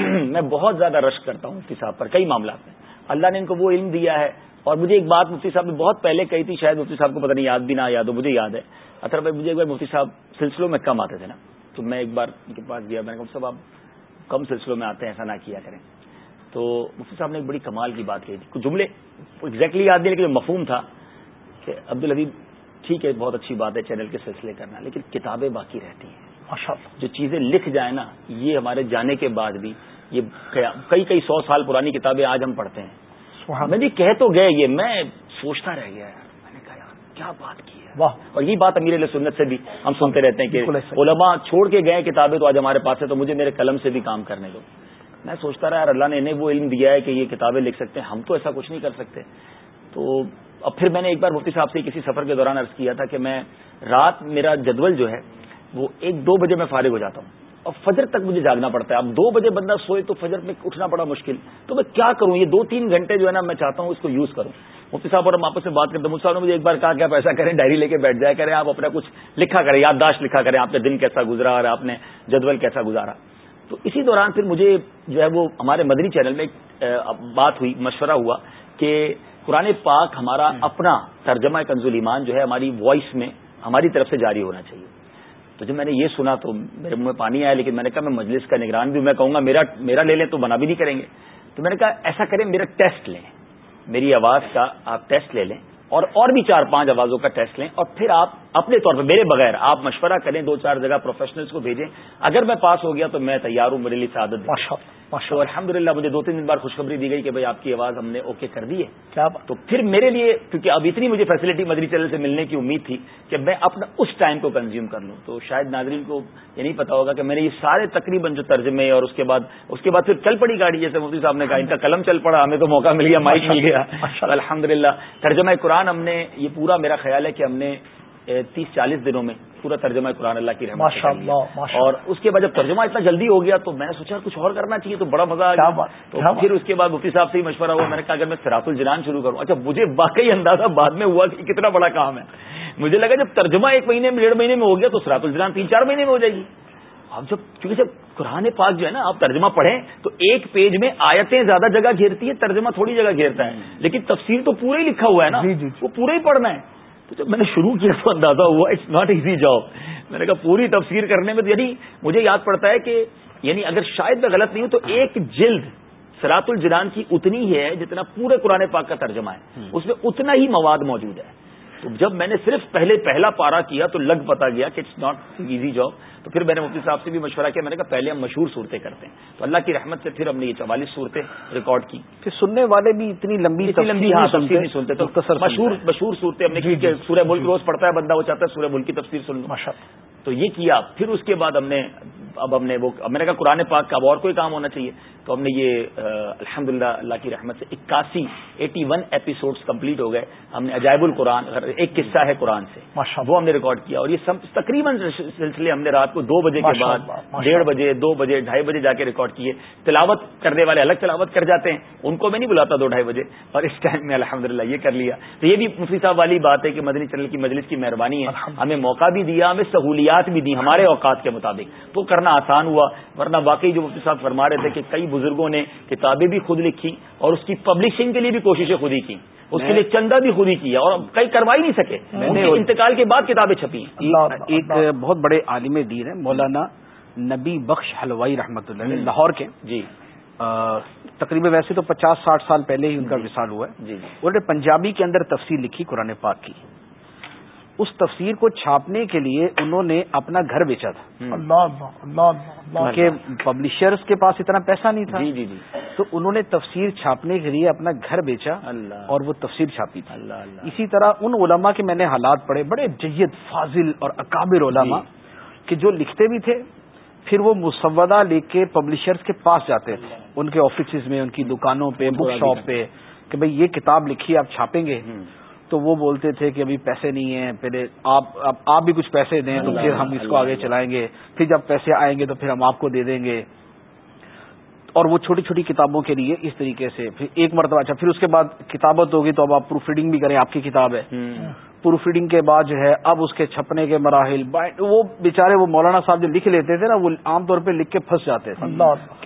<clears throat> میں بہت زیادہ رش کرتا ہوں مفتی صاحب پر کئی معاملات میں۔ اللہ نے ان کو وہ علم دیا ہے۔ اور مجھے ایک بات مفتی صاحب نے بہت پہلے کہی تھی شاید مفتی صاحب کو پتہ نہیں یاد بھی نہ یاد ہو مجھے یاد ہے۔ اطر بھائی مجھے ایک بار مفتی صاحب سلسلوں میں کم آتے تھے نا۔ تو میں ایک بار ان کے پاس گیا میں نے کہا صاحب آپ کم سلسلوں میں آتے ہیں ایسا نہ کیا کریں۔ تو مفتی صاحب نے ایک بڑی کمال کی بات کہی تھی۔ کچھ جملے ایگزیکٹلی یاد نہیں لیکن جو مفہوم تھا کہ عبد الحبیب ٹھیک ہے بہت اچھی بات ہے چینل کے سلسلے کرنا لیکن کتابیں باقی رہتی ہیں۔ جو چیزیں لکھ جائیں نا یہ ہمارے جانے کے بعد بھی یہ کئی کئی سو سال پرانی کتابیں آج ہم پڑھتے ہیں۔ میں بھی کہہ تو گئے یہ میں سوچتا رہ گیا۔ میں نے کہا کیا بات کی ہے؟ واہ۔ اور یہ بات امیر علیہ سنت سے بھی ہم سنتے رہتے ہیں کہ علماء چھوڑ کے گئے کتابیں تو آج ہمارے پاس ہے تو مجھے میرے قلم سے بھی کام کرنے دو۔ میں سوچتا رہا یار اللہ نے انہیں وہ علم دیا ہے کہ یہ کتابیں لکھ سکتے ہیں۔ ہم تو ایسا کچھ نہیں کر سکتے۔ تو اب پھر میں نے ایک بار مفتی صاحب سے کسی سفر کے دوران عرض کیا تھا کہ میں رات میرا جدول جو ہے وہ ایک دو بجے میں فارغ ہو جاتا ہوں۔ اور فجر تک مجھے جاگنا پڑتا ہے۔ اب دو بجے بندہ سوئے تو فجر میں اٹھنا پڑا مشکل۔ تو میں کیا کروں؟ یہ دو تین گھنٹے جو ہے نا میں چاہتا ہوں اس کو یوز کروں۔ مفتی صاحب اور ہم آپس سے بات کرتے ہیں۔ مجھ صاحب نے مجھے ایک بار کہا کہ آپ ایسا کریں، ڈائری لے کے بیٹھ جائے کریں۔ آپ اپنا کچھ لکھا کریں، یادداشت لکھا کریں۔ آپ کا دن کیسا گزرا اور آپ نے جدول کیسا گزارا۔ تو اسی دوران پھر مجھے جو ہے وہ ہمارے مدنی چینل میں بات ہوئی، مشورہ ہوا کہ قرآن پاک ہمارا اپنا ترجمہ کنزول ایمان جو ہے ہماری وائس میں ہماری طرف سے جاری ہونا چاہیے۔ تو جب میں نے یہ سنا تو میرے منہ میں پانی آیا لیکن میں نے کہا میں مجلس کا نگران بھی میں کہوں گا میرا میرا لے لیں تو بنا بھی نہیں کریں گے۔ تو میں نے کہا ایسا کریں میرا ٹیسٹ لیں۔ میری آواز کا آپ ٹیسٹ لے لیں اور اور بھی چار پانچ آوازوں کا ٹیسٹ لیں اور پھر آپ اپنے طور پہ میرے بغیر آپ مشورہ کریں دو چار جگہ پروفیشنلز کو بھیجیں۔ اگر میں پاس ہو گیا تو میں تیار ہوں میرے لیے سعادت تو الحمد للہ مجھے دو تین دن بعد خوشخبری دی گئی کہ بھائی آپ کی آواز ہم نے اوکے کر دی ہے۔ کیا تو پھر میرے لیے کیونکہ اب اتنی مجھے فیسلٹی مدری چینل سے ملنے کی امید تھی کہ میں اپنا اس ٹائم کو کنزیوم کر لوں۔ تو شاید ناظرین کو یہ نہیں پتا ہوگا کہ میں نے یہ سارے تقریباً جو ترجمے اور اس کے بعد اس کے بعد پھر چل پڑی گاڑی جیسے مفتی صاحب نے کہا ان کا قلم چل پڑا ہمیں تو موقع مل گیا مائک مل گیا۔ الحمد للہ ترجمہ قرآن ہم نے یہ پورا میرا خیال ہے کہ ہم نے تیس چالیس دنوں میں پورا ترجمہ قرآن اللہ کی رحمت اور اس کے بعد جب ترجمہ اتنا جلدی ہو گیا تو میں سوچا کچھ اور کرنا چاہیے تو بڑا مزہ تو پھر اس کے بعد مفتی صاحب سے ہی مشورہ ہوا میں نے کہا اگر میں سراط الجنان شروع کروں۔ اچھا مجھے واقعی اندازہ بعد میں ہوا کہ کتنا بڑا کام ہے۔ مجھے لگا جب ترجمہ ایک مہینے میں ڈیڑھ مہینے میں ہو گیا تو سراط الجنان تین چار مہینے میں ہو جائے گی۔ اب جب کیونکہ جب قرآن پاک جو ہے نا آپ ترجمہ پڑھیں تو ایک پیج میں آیتیں زیادہ جگہ گھیرتی ہے ترجمہ تھوڑی جگہ گھیرتا ہے۔ لیکن تفسیر تو پورا ہی لکھا ہوا ہے نا۔ جی، جی، جی۔ وہ پورا ہی پڑھنا ہے۔ تو جب میں نے شروع کیا تو اندازہ ہوا اٹس ناٹ ایزی جاب میں نے کہا پوری تفسیر کرنے میں یعنی مجھے یاد پڑتا ہے کہ یعنی اگر شاید میں غلط نہیں ہوں تو ایک جلد سرات الجران کی اتنی ہی ہے جتنا پورے قرآن پاک کا ترجمہ ہے۔ اس میں اتنا ہی مواد موجود ہے۔ تو جب میں نے صرف پہلے پہلا پارا کیا تو لگ پتا گیا کہ اٹس ناٹ ایزی جاب تو پھر میں نے مفتی صاحب سے بھی مشورہ کیا میں نے کہا پہلے ہم مشہور صورتیں کرتے ہیں۔ تو اللہ کی رحمت سے پھر ہم نے یہ چوالیس صورتیں ریکارڈ کی۔ پھر سننے والے بھی اتنی لمبی اتنی لمبی ہاں تفصیل نہیں سنتے۔ تو مشہور مشہور صورتیں ہم نے کی کہ سورہ ملک روز پڑتا ہے بندہ وہ چاہتا ہے سورہ ملک کی تفصیل سن لوں تو یہ کیا پھر اس کے بعد ہم نے اب ہم نے وہ میں نے کہا قرآن پاک کا اب اور کوئی کام ہونا چاہیے۔ تو ہم نے یہ الحمد اللہ کی رحمت سے اکاسی ایٹی ون ایپیسوڈس کمپلیٹ ہو گئے۔ ہم نے عجائب القرآن ایک قصہ ہے قرآن سے۔ وہ ہم نے ریکارڈ کیا اور یہ تقریباً سلسلے ہم نے رات کو دو بجے کے بعد ڈیڑھ بجے دو بجے ڈھائی بجے جا کے ریکارڈ کیے۔ تلاوت کرنے والے الگ تلاوت کر جاتے ہیں۔ ان کو میں نہیں بلاتا دو ڈھائی بجے۔ اور اس ٹائم میں الحمد یہ کر لیا۔ تو یہ بھی مفتی صاحب والی بات ہے کہ مدنی چینل کی مجلس کی مہربانی ہے۔ ہمیں موقع بھی دیا ہمیں سہولیات بھی دی ہمارے اوقات کے مطابق۔ تو کرنا آسان ہوا ورنہ واقعی جو مفتی صاحب فرما رہے تھے کہ کئی بزرگوں نے کتابیں بھی خود لکھی اور اس کی پبلشنگ کے لیے بھی کوششیں خود ہی کی۔ اس کے لیے چندہ بھی خود ہی کیا اور کئی کروا ہی نہیں سکے۔ انتقال کے بعد کتابیں چھپی ایک بہت بڑے عالم دین ہے مولانا نبی بخش حلوائی رحمت اللہ لاہور کے۔ جی۔ تقریباً ویسے تو پچاس ساٹھ سال پہلے ہی ان کا جی۔ وصال ہوا ہے۔ جی۔ انہوں نے پنجابی کے اندر تفصیل لکھی قرآن پاک کی۔ اس تفسیر کو چھاپنے کے لیے انہوں نے اپنا گھر بیچا تھا۔ کہ پبلشرز کے پاس اتنا پیسہ نہیں تھا۔ جی جی جی۔ تو انہوں نے تفسیر چھاپنے کے لیے اپنا گھر بیچا اللہ۔ اور وہ تفسیر چھاپی تھی۔ اللہ اللہ۔ اسی طرح ان علماء کے میں نے حالات پڑھے بڑے جید فاضل اور اکابر علماء کہ جو لکھتے بھی تھے پھر وہ مسودہ لے کے پبلشرز کے پاس جاتے۔ تھے ان کے آفیسز میں ان کی دکانوں پہ بک شاپ پہ کہ بھئی یہ کتاب لکھی آپ چھاپیں گے۔ تو وہ بولتے تھے کہ ابھی پیسے نہیں ہیں پہلے آپ آپ بھی کچھ پیسے دیں تو پھر ہم اس کو آگے چلائیں گے۔ پھر جب پیسے آئیں گے تو پھر ہم آپ کو دے دیں گے۔ اور وہ چھوٹی چھوٹی کتابوں کے لیے اس طریقے سے پھر ایک مرتبہ اچھا پھر اس کے بعد کتابت ہوگی تو اب آپ پروف ریڈنگ بھی کریں آپ کی کتاب ہے۔ پروف ریڈنگ کے بعد جو ہے اب اس کے چھپنے کے مراحل وہ بےچارے وہ مولانا صاحب جو لکھ لیتے تھے نا وہ عام طور پہ لکھ کے پھنس جاتے تھے۔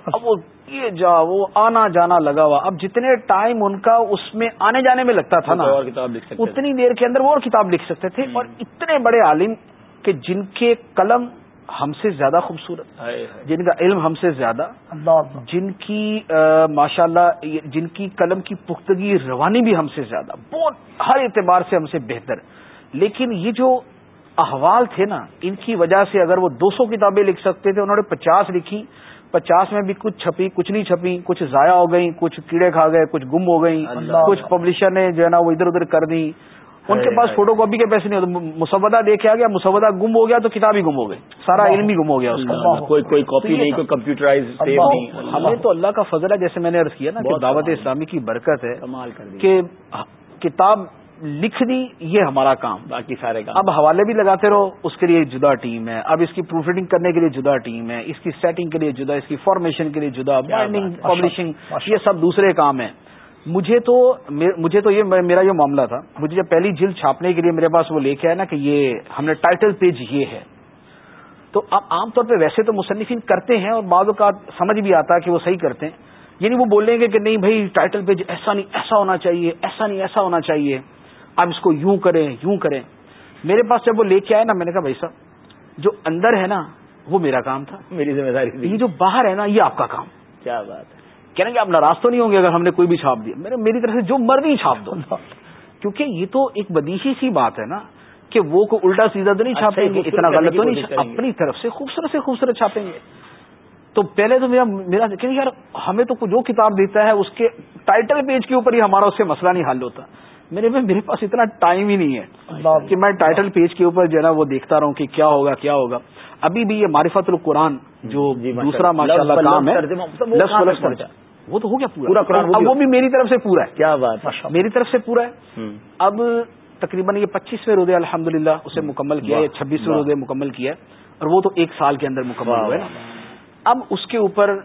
اب وہ یہ جا وہ آنا جانا لگا ہوا۔ اب جتنے ٹائم ان کا اس میں آنے جانے میں لگتا تھا نا اور کتاب لکھ سکتے اتنی دیر کے اندر وہ اور کتاب لکھ سکتے تھے۔ اور اتنے بڑے عالم کہ جن کے قلم ہم سے زیادہ خوبصورت جن کا علم ہم سے زیادہ جن کی ماشاء اللہ جن کی قلم کی پختگی روانی بھی ہم سے زیادہ بہت ہر اعتبار سے ہم سے بہتر۔ لیکن یہ جو احوال تھے نا ان کی وجہ سے اگر وہ دو سو کتابیں لکھ سکتے تھے انہوں نے پچاس لکھی پچاس میں بھی کچھ چھپی کچھ نہیں چھپی کچھ ضائع ہو گئی کچھ کیڑے کھا گئے کچھ گم ہو گئی کچھ پبلشر نے جو ہے نا وہ ادھر ادھر کر دی۔ ان کے پاس فوٹو کاپی کے پیسے نہیں ہوتے۔ مسودہ دیکھے آ گیا مسودہ گم ہو گیا تو کتاب ہی گم ہو گئی۔ سارا علم ہی گم ہو گیا اس کا۔ کوئی کوئی کاپی نہیں کوئی کمپیوٹرائز ہمیں تو اللہ کا فضل ہے جیسے میں نے عرض کیا نا کہ دعوت اسلامی کی برکت ہے کہ کتاب لکھ دی یہ ہمارا کام باقی سارے کام۔ اب حوالے بھی لگاتے رہو اس کے لیے جدا ٹیم ہے۔ اب اس کی پروف ریڈنگ کرنے کے لیے جدا ٹیم ہے۔ اس کی سیٹنگ کے لیے جدا اس کی فارمیشن کے لیے جدا بائنڈنگ پبلشنگ یہ سب دوسرے کام ہیں۔ مجھے تو مجھے تو یہ میرا جو معاملہ تھا مجھے جب پہلی جلد چھاپنے کے لیے میرے پاس وہ لے کے آیا نا کہ یہ ہم نے ٹائٹل پیج یہ ہے۔ تو اب عام طور پہ ویسے تو مصنفین کرتے ہیں اور بعض اوقات سمجھ بھی آتا ہے کہ وہ صحیح کرتے ہیں۔ یعنی وہ بولیں گے کہ نہیں بھائی ٹائٹل پیج ایسا نہیں ایسا ہونا چاہیے ایسا نہیں ایسا ہونا چاہیے۔ آپ اس کو یوں کریں یوں کریں۔ میرے پاس جب وہ لے کے آئے نا میں نے کہا بھائی صاحب جو اندر ہے نا وہ میرا کام تھا۔ میری ذمہ داری یہ جو باہر ہے نا یہ آپ کا کام۔ کیا بات ہے۔ کہنا کہ آپ ناراض تو نہیں ہوں گے اگر ہم نے کوئی بھی چھاپ دیا۔ میرے میری طرف سے جو مرضی چھاپ دو۔ کیونکہ یہ تو ایک بدیشی سی بات ہے نا کہ وہ کو الٹا سیدھا تو نہیں چھاپیں گے اتنا غلط تو نہیں اپنی طرف سے خوبصورت سے خوبصورت چھاپیں گے۔ تو پہلے تو میرا میرا کہ یار ہمیں تو جو کتاب دیتا ہے اس کے ٹائٹل پیج کے اوپر ہی ہمارا اس سے مسئلہ نہیں حل ہوتا۔ میرے میں میرے پاس اتنا ٹائم ہی نہیں ہے۔ کہ میں ٹائٹل پیج کے اوپر جو ہے نا وہ دیکھتا رہوں کہ کیا ہوگا کیا ہوگا۔ ابھی بھی یہ معرفت القرآن جو دوسرا ماشاء اللہ۔ کام ہے وہ تو ہو گیا پورا۔ قرآن وہ بھی میری طرف سے پورا ہے۔ کیا بات میری طرف سے پورا ہے۔ اب تقریباً یہ پچیسویں روزے الحمد للہ اسے مکمل کیا ہے چھبیسویں روزے مکمل کیا ہے اور وہ تو ایک سال کے اندر مکمل ہوئے اب اس کے اوپر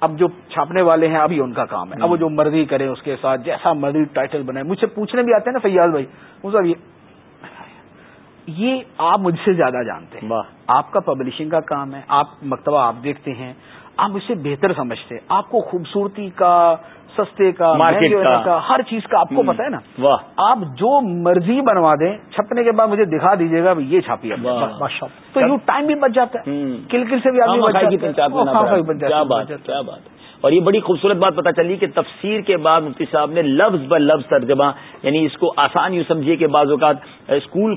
اب جو چھاپنے والے ہیں ابھی ان کا کام ہے۔ اب وہ جو مرضی کریں اس کے ساتھ جیسا مرضی ٹائٹل بنائے۔ مجھ سے پوچھنے بھی آتے ہیں نا فیاض بھائی۔ صاحب یہ آپ مجھ سے زیادہ جانتے ہیں۔ آپ کا پبلشنگ کا کام ہے۔ آپ مکتبہ آپ دیکھتے ہیں۔ آپ اسے بہتر سمجھتے ہیں۔ آپ کو خوبصورتی کا سستے کا مارکیٹ کا۔ ہر چیز کا آپ کو پتا ہے نا؟ آپ جو مرضی بنوا دیں چھپنے کے بعد مجھے دکھا دیجیے گا یہ چھاپی تو یوں ٹائم بھی بچ جاتا ہے۔ کل کل سے بھی آپ اور یہ بڑی خوبصورت بات پتا چلی کہ تفسیر کے بعد مفتی صاحب نے لفظ ب لفظ ترجمہ یعنی اس کو آسان یوں سمجھیے کہ بعض اوقات اسکول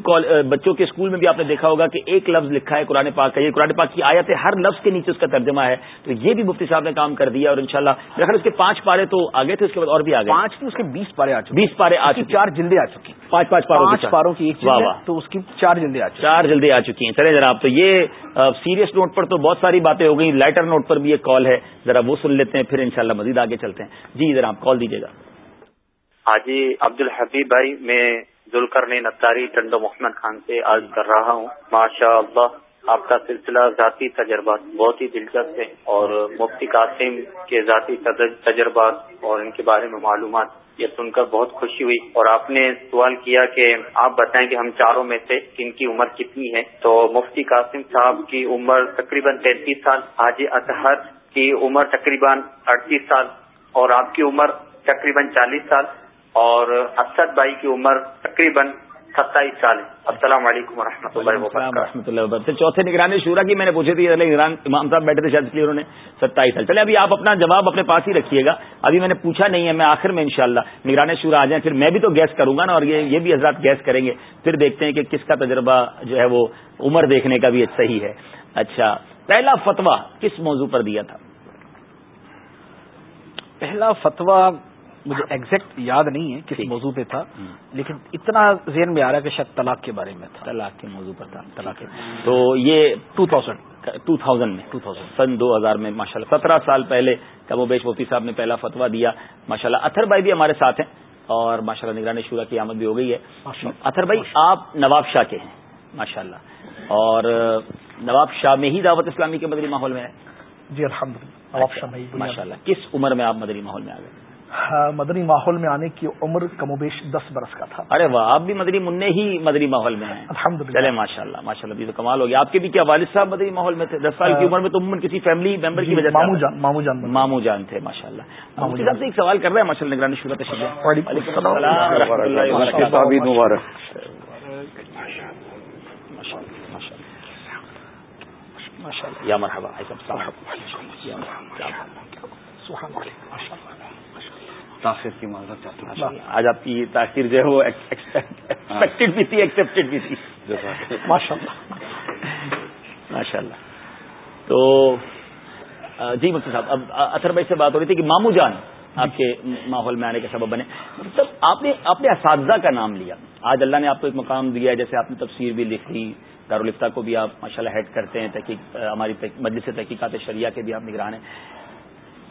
بچوں کے اسکول میں بھی آپ نے دیکھا ہوگا کہ ایک لفظ لکھا ہے قرآن پاک کا یہ قرآن پاک کی آیت ہے ہر لفظ کے نیچے اس کا ترجمہ ہے۔ تو یہ بھی مفتی صاحب نے کام کر دیا اور انشاءاللہ شاء اللہ اس کے پانچ پارے تو آگے تھے اس کے بعد اور بھی آگے۔ پانچ اس کے بیس پارے آ چکے۔ بیس پارے آ چکے۔ چار جلدیں آ چکی پانچ پانچ پاروں کی ایک تو اس کی چار جلدیں آ چکی چار جلدیں آ چکی ہیں۔ چلے جناب تو یہ سیریس نوٹ پر تو بہت ساری باتیں ہو گئیں، لائٹر نوٹ پر بھی ایک کال ہے، ذرا وہ سن لیتے ہیں، پھر انشاءاللہ مزید آگے چلتے ہیں۔ جی ذرا آپ کال دیجیے گا۔ ہاں حاجی عبد الحبیب بھائی، میں ذوالکر نتاری ٹنڈو محمد خان سے عرض کر رہا ہوں۔ ماشاء اللہ آپ کا سلسلہ ذاتی تجربات بہت ہی دلچسپ ہے اور مفتی قاسم کے ذاتی تجربات اور ان کے بارے میں معلومات یہ سن کر بہت خوشی ہوئی اور آپ نے سوال کیا کہ آپ بتائیں کہ ہم چاروں میں سے کن کی عمر کتنی ہے تو مفتی قاسم صاحب کی عمر تقریباً تینتیس سال، حاجی اطہر کی عمر تقریباً اڑتیس سال اور آپ کی عمر تقریباً چالیس سال اور اسد بھائی کی عمر تقریباً ستائیس سال السلام علیکم و رحمۃ اللہ وبرکاتہ۔ رحمۃ اللہ وبرکاتہ۔ چوتھے نگرانی شورا کی میں نے پوچھی تھی نگران امام صاحب بیٹھے تھے شاید لیے انہوں نے ستائیس سال۔ چلے ابھی آپ اپنا جواب اپنے پاس ہی رکھیے گا۔ ابھی میں نے پوچھا نہیں ہے میں آخر میں انشاءاللہ شاء نگران شورا آ جائیں۔ پھر میں بھی تو گیس کروں گا نا اور یہ بھی حضرات گیس کریں گے۔ پھر دیکھتے ہیں کہ کس کا تجربہ جو ہے وہ عمر دیکھنے کا بھی صحیح ہے۔ اچھا پہلا فتوا کس موضوع پر دیا تھا؟ پہلا فتوا مجھے ایگزیکٹ یاد نہیں ہے کس موضوع پہ تھا لیکن اتنا ذہن میں آ رہا ہے کہ شاید طلاق کے بارے میں تھا۔ طلاق کے موضوع پر تھا طلاق تو یہ ٹو تھاؤزینڈ ٹو تھاؤزینڈ میں ٹو تھاؤزینڈ سن دو ہزار میں ماشاء اللہ سترہ سال پہلے کم و بیش مفتی صاحب نے پہلا فتوا دیا ماشاء اللہ اتھر بھائی بھی ہمارے ساتھ ہیں اور ماشاء اللہ نگرانی شورا کی آمد بھی ہو گئی ہے۔ اتھر بھائی آپ نواب شاہ کے ہیں ماشاء اللہ اور نواب شاہ میں ہی دعوت اسلامی کے مدری ماحول میں ہے۔ جی الحمد للہ ماشاء اللہ کس عمر میں آپ مدری ماحول میں آ گئے؟ مدنی ماحول میں آنے کی عمر کم و بیش دس برس کا تھا۔ ارے واہ آپ بھی مدنی منع ہی مدنی ماحول میں ہیں۔ الحمد للہ چلے ماشاء اللہ ماشاء اللہ تو کمال ہو گیا آپ کے بھی کیا والد صاحب مدنی ماحول میں تھے؟ دس سال کی عمر میں تو عموماً کسی فیملی ممبر کی جی، وجہ مامو جان مامو جان مامو جان تھے ماشاء اللہ مامو صاحب سے ایک سوال کر رہے ہیں ماشاء اللہ نگرانی شروع یا مرحبا تاخیر کی معذرت چاہتا ہوں۔ آج آپ کی تاخیر جو ہے وہ ایکسپیکٹڈ بھی تھی ایکسپٹیڈ بھی تھی۔ ماشاء اللہ۔ ماشاء اللہ تو جی مفتی صاحب اب اثر بھائی سے بات ہو رہی تھی کہ مامو جان آپ کے ماحول میں آنے کا سبب بنے۔ مطلب آپ نے اپنے اساتذہ کا نام لیا۔ آج اللہ نے آپ کو ایک مقام دیا جیسے آپ نے تفسیر بھی لکھی دارالفتہ کو بھی آپ ماشاء اللہ ہیڈ کرتے ہیں تحقیق ہماری مجلس تحقیقات شریعہ کے بھی آپ نگران ہیں۔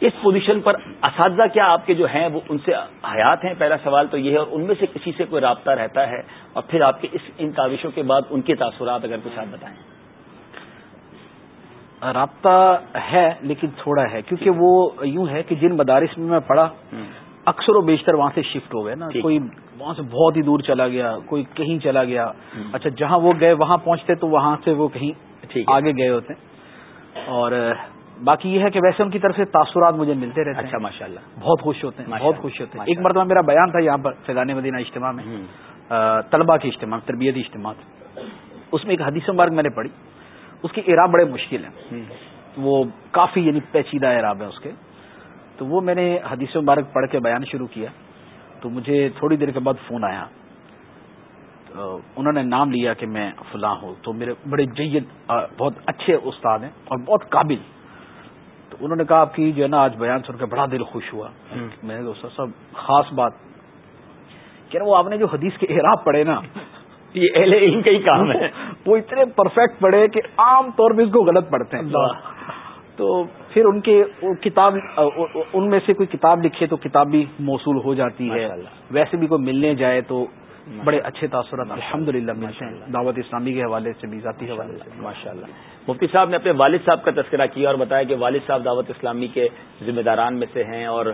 اس پوزیشن پر اساتذہ کیا آپ کے جو ہیں وہ ان سے حیات ہیں؟ پہلا سوال تو یہ ہے اور ان میں سے کسی سے کوئی رابطہ رہتا ہے؟ اور پھر آپ کے اس ان کاوشوں کے بعد ان کے تاثرات اگر کچھ آپ بتائیں۔ رابطہ ہے لیکن تھوڑا ہے کیونکہ وہ یوں ہے کہ جن مدارس میں میں پڑھا اکثر و بیشتر وہاں سے شفٹ ہو گئے نا۔ کوئی وہاں سے بہت ہی دور چلا گیا کوئی کہیں چلا گیا۔ اچھا جہاں وہ گئے وہاں پہنچتے تو وہاں سے وہ کہیں آگے گئے ہوتے۔ اور باقی یہ ہے کہ ویسے ان کی طرف سے تاثرات مجھے ملتے رہتے ہیں اچھا ماشاء اللہ بہت خوش ہوتے ہیں بہت خوش ہوتے ہیں۔ ایک مرتبہ میرا بیان تھا یہاں پر فیضان مدینہ اجتماع میں۔ طلبہ کے اجتماع تربیتی اجتماع اس میں ایک حدیث مبارک میں نے پڑھی۔ اس کی اعراب بڑے مشکل ہیں۔ وہ کافی یعنی پیچیدہ اعراب ہے اس کے۔ تو وہ میں نے حدیث مبارک پڑھ کے بیان شروع کیا۔ تو مجھے تھوڑی دیر کے بعد فون آیا۔ انہوں نے نام لیا کہ میں فلاں ہوں۔ تو میرے بڑے جید بہت اچھے استاد ہیں اور بہت قابل انہوں نے کہا آپ کی جو ہے نا آج بیان سن کے بڑا دل خوش ہوا۔ میں نے سب خاص بات۔ کہ وہ آپ نے جو حدیث کے احراب پڑھے نا یہ اہل علم کا ہی کام ہے۔ وہ اتنے پرفیکٹ پڑھے کہ عام طور پہ اس کو غلط پڑھتے ہیں۔ تو پھر ان کے کتاب ان میں سے کوئی کتاب لکھے تو کتاب بھی موصول ہو جاتی ہے۔ ویسے بھی کوئی ملنے جائے تو بڑے اچھے تاثرات۔ الحمد للہ دعوت اسلامی کے حوالے سے بھی ذاتی حوالے سے۔ ماشاء اللہ مفتی صاحب نے اپنے والد صاحب کا تذکرہ کیا اور بتایا کہ والد صاحب دعوت اسلامی کے ذمہ داران میں سے ہیں اور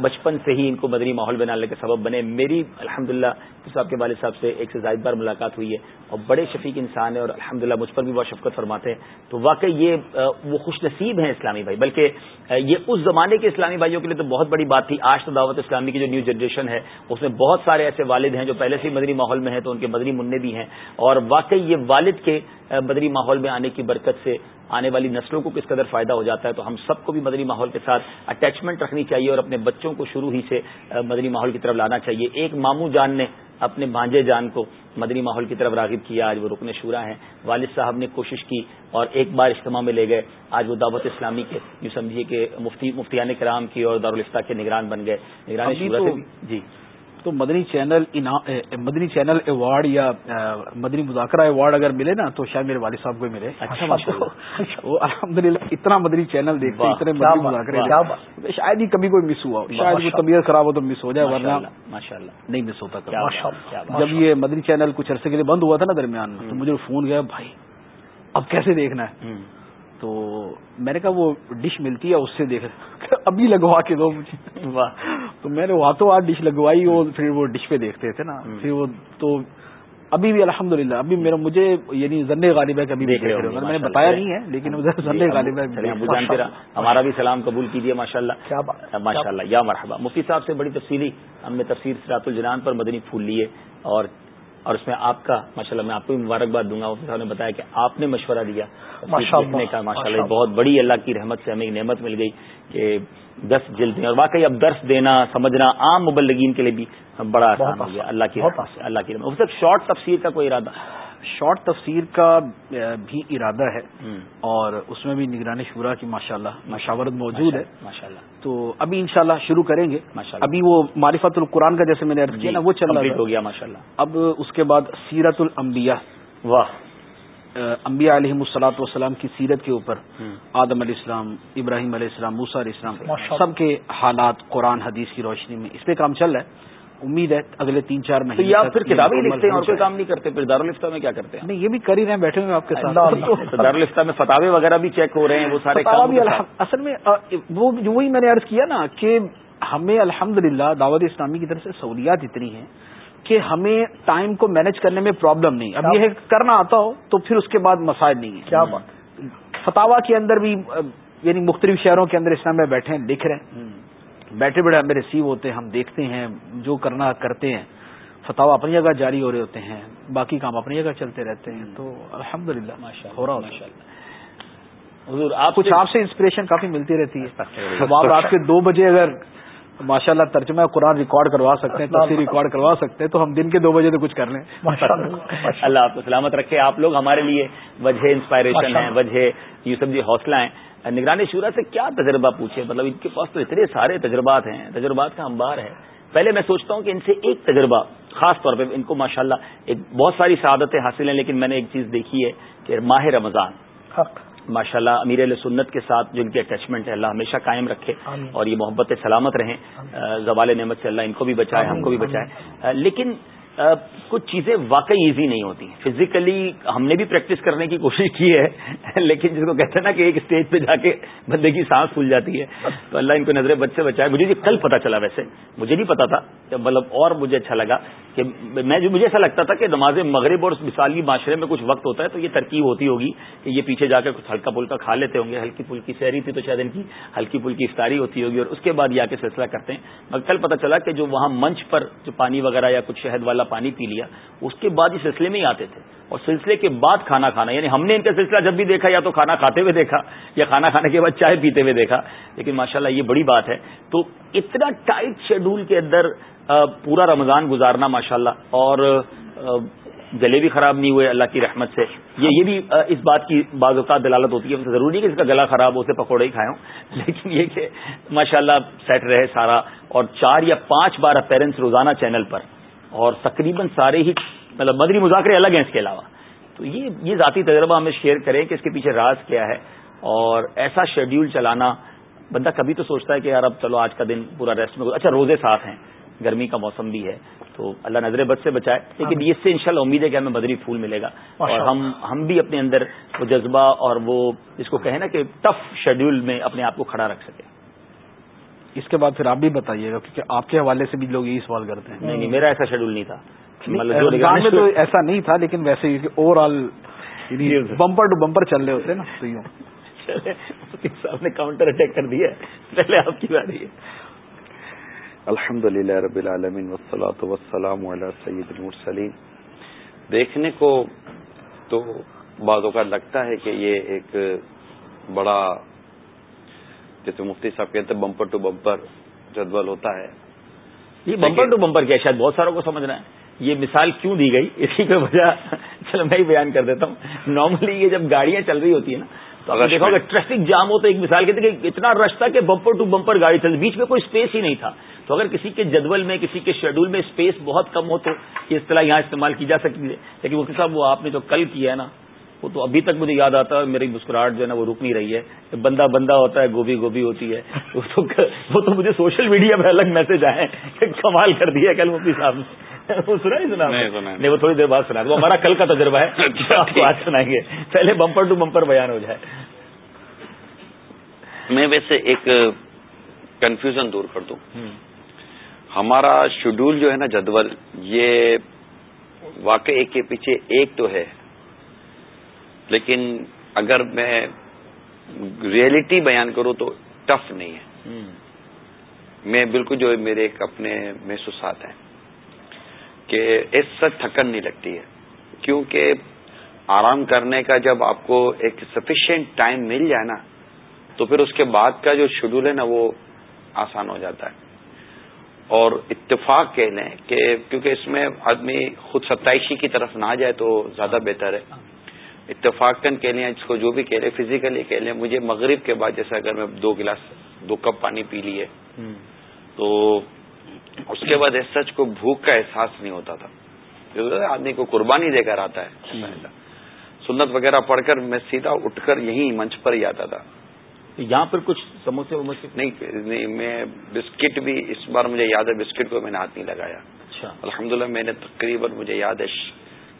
بچپن سے ہی ان کو مدنی ماحول بنانے کے سبب بنے۔ میری الحمد للہ صاحب کے والد صاحب سے ایک سے زائد بار ملاقات ہوئی ہے اور بڑے شفیق انسان ہیں اور الحمد للہ مجھ پر بھی بہت شفقت فرماتے ہیں۔ تو واقعی یہ وہ خوش نصیب ہیں اسلامی بھائی۔ بلکہ یہ اس زمانے کے اسلامی بھائیوں کے لیے تو بہت بڑی بات تھی۔ آج تو دعوت اسلامی کی جو نیو جنریشن ہے، اس میں بہت سارے ایسے والد ہیں جو پہلے سے ہی مدنی ماحول میں ہیں تو ان کے مدنی منع بھی ہیں۔ اور واقعی یہ والد کے مدنی ماحول میں آنے کی برکت سے آنے والی نسلوں کو کس قدر فائدہ ہو جاتا ہے تو ہم سب کو بھی مدنی ماحول کے ساتھ اٹیچمنٹ رکھنی چاہیے اور اپنے بچوں کو شروع ہی سے مدنی ماحول کی طرف لانا چاہیے۔ ایک ماموں جان نے اپنے بھانجے جان کو مدنی ماحول کی طرف راغب کیا آج وہ رکن شورا ہیں۔ والد صاحب نے کوشش کی اور ایک بار اجتماع میں لے گئے۔ آج وہ دعوت اسلامی کے یوں سمجھیے کہ مفتی مفتیان کرام کی اور دارالفتہ کے نگران بن گئے۔ نگران شورا سے جی۔ تو مدنی چینل مدنی چینل ایوارڈ یا مدنی مذاکرہ ایوارڈ اگر ملے نا تو شاید میرے والد صاحب کو ملے۔ اچھا وہ الحمد للہ اتنا مدنی چینل دیکھتے اتنے مدنی مذاکرے شاید ہی کبھی کوئی مس ہوا شاید کوئی طبیعت خراب ہو تو مس ہو جائے ورنہ ماشاء اللہ نہیں مس ہوتا جب یہ مدنی چینل کچھ عرصے کے لیے بند ہوا تھا نا درمیان میں تو مجھے فون گیا بھائی اب کیسے دیکھنا ہے؟ تو میں نے کہا وہ ڈش ملتی ہے اس سے دیکھ <laughs> ابھی لگوا کے دو مجھے۔ <laughs> تو میں نے ہاتھوں ہاتھ ڈش لگوائی اور پھر وہ ڈش پہ دیکھتے تھے نا۔ پھر وہ تو ابھی بھی الحمد للہ ابھی میرا مجھے یعنی زن غالب ہے کبھی دیکھ رہے میں نے بتایا نہیں ہے لیکن زن غالب ہے۔ ہمارا بھی سلام قبول کیجیے ماشاء اللہ ماشاء اللہ یا مرحبا مفتی صاحب سے بڑی تفصیلی ہم نے تفصیل سرات الجنان پر مدنی پھول لیے اور اور اس میں آپ کا ماشاءاللہ میں آپ کو بھی مبارکباد دوں گا مفتی صاحب نے بتایا کہ آپ نے مشورہ دیا لکھنے کا ماشاء اللہ ماشاء بہت بڑی اللہ کی رحمت سے ہمیں ایک نعمت مل گئی کہ دس جلد ہیں۔ اور واقعی اب درس دینا سمجھنا عام مبلگین کے لیے بھی بڑا آسان ہو گیا۔ اللہ کی اللہ کی رحمت شارٹ تفسیر کا کوئی ارادہ؟ شارٹ تفسیر کا بھی ارادہ ہے اور اس میں بھی نگرانی شورا کی ماشاءاللہ مشاورت موجود ہے۔ ماشاء اللہ تو ابھی انشاءاللہ شروع کریں گے۔ ماشاءاللہ۔ ابھی وہ معرفت القرآن کا جیسے میں نے عرض کیا نا وہ چل رہا ہو گیا ماشاء اللہ اب اس کے بعد سیرت الانبیاء۔ واہ۔ اہ، انبیاء علیہ السلاۃ والسلام کی سیرت کے اوپر۔ آدم علیہ السلام ابراہیم علیہ السلام موسا علیہ السلام۔ سب کے حالات قرآن حدیث کی روشنی میں اس پہ کام چل رہا ہے۔ امید ہے اگلے تین چار مہینے تک پھر کتابیں لکھتے ہیں اور کوئی۔ کام نہیں کرتے پھر دارالفتہ میں کیا کرتے ہیں؟ نہیں یہ بھی کر ہی رہے ہیں بیٹھے ہوئے آپ کے ساتھ۔ دارالفتہ میں فتاوے وغیرہ بھی چیک ہو رہے ہیں وہ سارے کام اصل میں وہ وہی میں نے عرض کیا نا کہ ہمیں الحمد دعوت اسلامی کی طرف سے سہولیات اتنی ہیں کہ ہمیں ٹائم کو مینج کرنے میں پرابلم نہیں۔ اب یہ کرنا آتا ہو تو پھر اس کے بعد مسائل نہیں ہے کیا بات؟ فتوا کے اندر بھی یعنی مختلف شہروں کے اندر اسلام میں بیٹھے ہیں لکھ رہے ہیں۔ بیٹھے بیٹھے ہمیں ریسیو ہوتے ہیں ہم دیکھتے ہیں جو کرنا کرتے ہیں۔ فتوا اپنی جگہ جاری ہو رہے ہوتے ہیں باقی کام اپنی جگہ چلتے رہتے ہیں۔ تو الحمد للہ ہو رہا ہوتا حضور آپ کچھ آپ سے انسپریشن کافی ملتی رہتی ہے۔ اب آپ رات کے دو بجے اگر ماشاء اللہ ترجمہ قرآن ریکارڈ کروا سکتے ہیں تفسیر ریکارڈ کروا سکتے ہیں تو ہم دن کے دو بجے تو کچھ کر لیں۔ اللہ آپ کو سلامت رکھے آپ لوگ ہمارے لیے وجہ انسپائریشن ہیں وجہ یوسف جی حوصلہ ہیں۔ نگرانی شورا سے کیا تجربہ پوچھے؟ مطلب ان کے پاس تو اتنے سارے تجربات ہیں تجربات کا انبار ہے۔ پہلے میں سوچتا ہوں کہ ان سے ایک تجربہ خاص طور پہ ان کو ماشاءاللہ ایک بہت ساری سعادتیں حاصل ہیں لیکن میں نے ایک چیز دیکھی ہے کہ ماہ رمضان حق۔ ماشاء اللہ امیر علیہ سنت کے ساتھ جو ان کی اٹیچمنٹ ہے اللہ ہمیشہ قائم رکھے آمین۔ اور یہ محبت سلامت رہیں۔ زوال نعمت سے اللہ ان کو بھی بچائے ہم کو بھی بچائے۔ لیکن کچھ چیزیں واقعی ایزی نہیں ہوتی فزیکلی ہم نے بھی پریکٹس کرنے کی کوشش کی ہے، لیکن جس کو کہتے ہیں نا کہ ایک اسٹیج پہ جا کے بندے کی سانس پھول جاتی ہے، تو اللہ ان کو نظر بد سے بچائے۔ مجھے جی کل پتا چلا ویسے۔ مجھے نہیں پتا تھا مطلب اور مجھے اچھا لگا کہ میں جو مجھے ایسا لگتا تھا کہ نماز مغرب اور مثالی معاشرے میں کچھ وقت ہوتا ہے، تو یہ ترکیب ہوتی ہوگی کہ یہ پیچھے جا کے کچھ ہلکا پھلکا کھا لیتے ہوں گے۔ ہلکی پھلکی سحری تھی تو شاید ان کی ہلکی پھلکی افطاری ہوتی ہوگی اور اس کے بعد یہ آ کے سلسلہ کرتے ہیں۔ مگر کل پتا چلا کہ جو وہاں منچ پر جو پانی وغیرہ یا کچھ شہد والا پانی پی لیا، اس کے بعد اس سلسلے میں ہی آتے تھے۔ اور سلسلے کے بعد کھانا کھانا یعنی ہم نے ان کا سلسلہ جب بھی دیکھا، یا تو کھانا کھاتے ہوئے دیکھا، یا کھانا کھانے کے بعد چائے پیتے ہوئے دیکھا۔ لیکن ماشاءاللہ یہ بڑی بات ہے۔ تو اتنا ٹائٹ شیڈول کے اندر پورا رمضان گزارنا ماشاءاللہ، اور گلے بھی خراب نہیں ہوئے اللہ کی رحمت سے۔ یہ یہ بھی اس بات کی بعض اوقات دلالت ہوتی ہے۔ ضروری نہیں کہ اس کا گلا خراب ہو، اسے پکوڑے ہی کھائے ہوں۔ <laughs> لیکن یہ کہ ماشاءاللہ سیٹ رہے سارا، اور چار یا پانچ بار اپیرنس روزانہ چینل پر۔ اور تقریباً سارے ہی مطلب مدری مذاکرے الگ ہیں اس کے علاوہ۔ تو یہ یہ ذاتی تجربہ ہمیں شیئر کریں کہ اس کے پیچھے راز کیا ہے اور ایسا شیڈیول چلانا بندہ کبھی تو سوچتا ہے کہ یار اب چلو آج کا دن پورا ریسٹ میں اچھا روزے ساتھ ہیں گرمی کا موسم بھی ہے تو اللہ نظر بد سے بچائے۔ لیکن اس سے انشاءاللہ امید ہے کہ ہمیں بدری پھول ملے گا۔ اور ہم ہم بھی اپنے اندر وہ جذبہ اور وہ جس کو کہیں نا کہ ٹف شیڈیول میں اپنے آپ کو کھڑا رکھ سکیں۔ اس کے بعد پھر آپ بھی بتائیے گا کیونکہ آپ کے حوالے سے بھی لوگ یہی سوال کرتے ہیں۔ نہیں نہیں میرا ایسا شیڈول نہیں تھا۔ مطلب میں تو ایسا نہیں تھا لیکن ویسے ہی overall bumper to bumper چل رہے ہوتے ہیں نا تو یوں۔ صاحب نے کاؤنٹر اٹیک کر دیا ہے۔ پہلے آپ کی باری ہے الحمد للہ رب العالمین وسلاۃ وسلام علیہ سید المرسلین۔ دیکھنے کو تو بعض اوقات لگتا ہے کہ یہ ایک بڑا جیسے مفتی صاحب کہتے ہیں بمپر ٹو بمپر جدول ہوتا ہے۔ یہ بمپر ٹو بمپر کیا شاید بہت ساروں کو سمجھنا ہے یہ مثال کیوں دی گئی؟ اسی کی وجہ؟ چلو میں ہی بیان کر دیتا ہوں۔ نارملی یہ جب گاڑیاں چل رہی ہوتی ہیں نا تو دیکھا میں۔ ہوگا ٹریفک جام ہو تو ایک مثال کہتے کہ اتنا رش تھا کہ بمپر ٹو بمپر گاڑی چل بیچ میں کوئی اسپیس ہی نہیں تھا۔ تو اگر کسی کے جدول میں کسی کے شیڈول میں اسپیس بہت کم ہو تو یہ اصطلاح یہاں استعمال کی جا سکتی ہے۔ لیکن وہ صاحب وہ آپ نے جو کل کیا ہے نا وہ تو ابھی تک مجھے یاد آتا ہے میری مسکراہٹ جو ہے نا وہ رک نہیں رہی ہے۔ بندہ بندہ ہوتا ہے گوبھی گوبھی ہوتی ہے۔ وہ تو <laughs> وہ تو مجھے سوشل میڈیا پہ الگ میسج آئے کمال کر دیا کل مفتی صاحب نے۔ وہ <laughs> سنا۔ ہی سنا نہیں وہ تھوڑی دیر بعد سنا۔ وہ ہمارا کل کا تجربہ ہے۔ <laughs> جو آپ کو آج سنائیں گے۔ پہلے بمپر ٹو بمپر بیان ہو جائے۔ میں ویسے ایک کنفیوژن دور کر دوں۔ ہمارا شیڈول جو ہے نا جدول یہ واقع ایک کے پیچھے ایک تو ہے۔ لیکن اگر میں ریئلٹی بیان کروں تو ٹف نہیں ہے۔ میں بالکل جو میرے ایک اپنے محسوسات ہیں کہ اس سے تھکن نہیں لگتی ہے۔ کیونکہ آرام کرنے کا جب آپ کو ایک سفیشینٹ ٹائم مل جائے نا تو پھر اس کے بعد کا جو شیڈول ہے نا وہ آسان ہو جاتا ہے۔ اور اتفاق کہہ لیں کہ کیونکہ اس میں آدمی خود ستائشی کی طرف نہ جائے تو زیادہ بہتر ہے۔ اتفاق کہہ لیں اس کو جو بھی کہہ لیں فزیکلی کہہ لیں مجھے مغرب کے بعد جیسے اگر میں دو گلاس دو کپ پانی پی لیے۔ تو اس کے بعد اس سچ کو بھوک کا احساس نہیں ہوتا تھا۔ آدمی کو قربانی دے کر آتا ہے۔ سنت وغیرہ پڑھ کر میں سیدھا اٹھ کر یہیں منچ پر ہی آتا تھا۔ یہاں پر کچھ سموسے وموسے؟ نہیں میں بسکٹ بھی اس بار مجھے یاد ہے بسکٹ کو میں نے ہاتھ نہیں لگایا۔ اچھا۔ الحمدللہ میں نے تقریباً مجھے یاد ہے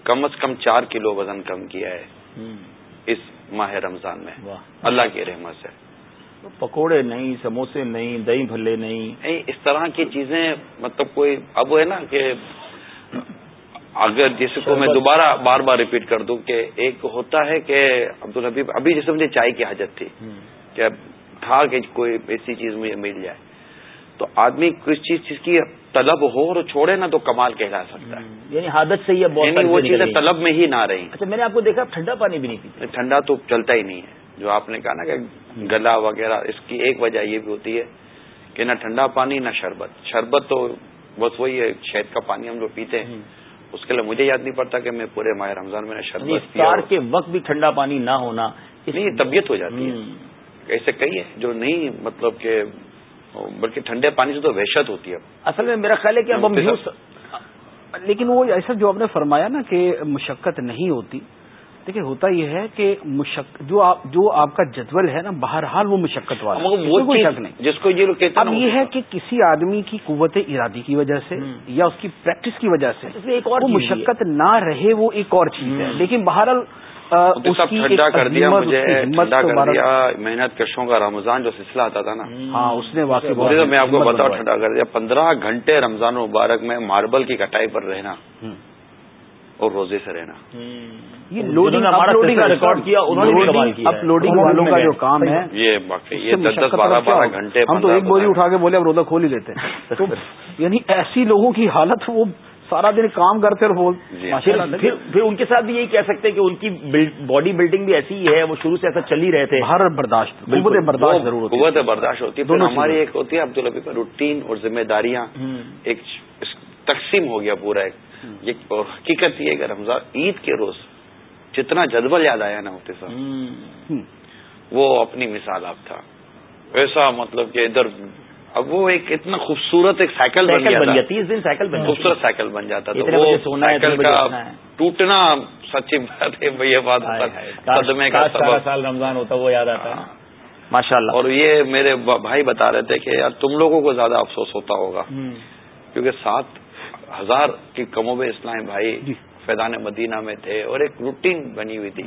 کم از کم چار کلو وزن کم کیا ہے اس ماہ رمضان میں۔ اللہ کی رحمت سے۔ پکوڑے نہیں سموسے نہیں دہی بھلے نہیں۔ اس طرح کی چیزیں مطلب کوئی اب ہے نا کہ اگر جس کو میں دوبارہ بار بار ریپیٹ کر دوں کہ ایک ہوتا ہے کہ عبد الحبیب ابھی جیسے مجھے چائے کی حاجت تھی کہ تھا کہ کوئی ایسی چیز مجھے مل جائے۔ تو آدمی کس چیز چیز کی طلب ہو اور چھوڑے نا تو کمال کہلا سکتا ہے۔ یعنی حادت سے یعنی وہ چیزیں طلب میں ہی نہ رہی۔ اچھا میں نے آپ کو دیکھا ٹھنڈا پانی بھی نہیں پیتا ٹھنڈا تو چلتا ہی نہیں ہے۔ جو آپ نے کہا نا کہ گلا وغیرہ اس کی ایک وجہ یہ بھی ہوتی ہے کہ نہ ٹھنڈا پانی نہ شربت۔ شربت تو بس وہی ہے شہد کا پانی ہم لوگ پیتے ہیں اس کے لیے مجھے یاد نہیں پڑتا کہ میں پورے ماہ رمضان میں نے شربت یعنی کے وقت بھی ٹھنڈا پانی نہ ہونا نہیں طبیعت ہو جاتی ہے۔ ایسے کئی ہیں جو نہیں مطلب کہ بلکہ ٹھنڈے پانی سے تو وحشت ہوتی ہے۔ اصل میں میرا خیال ہے کہ اب ہم لیکن وہ ایسا جو آپ نے فرمایا نا کہ مشقت نہیں ہوتی دیکھیے ہوتا یہ ہے کہ جو آپ جو آپ کا جدول ہے نا بہرحال وہ مشقت والا وہ شک نہیں۔ جس کو یہ لوگ کہتے اب یہ ہے کہ کسی آدمی کی قوت ارادی کی وجہ سے یا اس کی پریکٹس کی وجہ سے ایک اور مشقت نہ رہے وہ ایک اور چیز ہے۔ لیکن بہرحال ٹھنڈا کر دیا مجھے ٹھنڈا کر دیا محنت کشوں کا رمضان جو سلسلہ آتا تھا نا۔ ہاں اس نے واقعی میں آپ کو بتاؤ ٹھنڈا کر دیا۔ پندرہ گھنٹے رمضان مبارک میں ماربل کی کٹائی پر رہنا اور روزے سے رہنا۔ یہ لوڈنگ ریکارڈ کیا اپلوڈنگ والوں کا جو کام ہے۔ یہ باقی یہ دس دس بارہ بارہ گھنٹے ہم تو ایک بوری اٹھا کے بولے اب روزہ کھول ہی لیتے۔ <laughs> ہیں یعنی ایسی لوگوں کی حالت وہ سارا دن کام کرتے جی۔ پھر ان کے ساتھ بھی یہی کہہ سکتے ہیں کہ ان کی باڈی بلڈنگ بھی ایسی ہی ہے وہ شروع سے ایسا چل ہی رہے تھے۔ ہر برداشت برداشت ضرور قوت برداشت ہوتی ہے ہماری ایک ہوتی ہے عبد الحبی روٹین اور ذمہ داریاں ایک تقسیم ہو گیا پورا ایک۔ حقیقت یہ کہ رمضان عید کے روز جتنا جذبل یاد آیا نا ہوتے صاحب وہ اپنی مثال آپ تھا۔ ایسا مطلب کہ ادھر اب وہ ایک اتنا خوبصورت ایک سائیکل بن گیا تیس دن سائیکل بن خوبصورت سائیکل بن جاتا تھا وہ سائیکل کا ٹوٹنا سچی بات ہے یہ بات صدمے کا سال رمضان ہوتا وہ یاد آتا۔ ہے ماشاء اللہ۔ اور یہ میرے بھائی بتا رہے تھے کہ یار تم لوگوں کو زیادہ افسوس ہوتا ہوگا۔ کیونکہ سات ہزار کی کمو اسلام بھائی جی۔ فیضان مدینہ میں تھے اور ایک روٹین بنی ہوئی تھی۔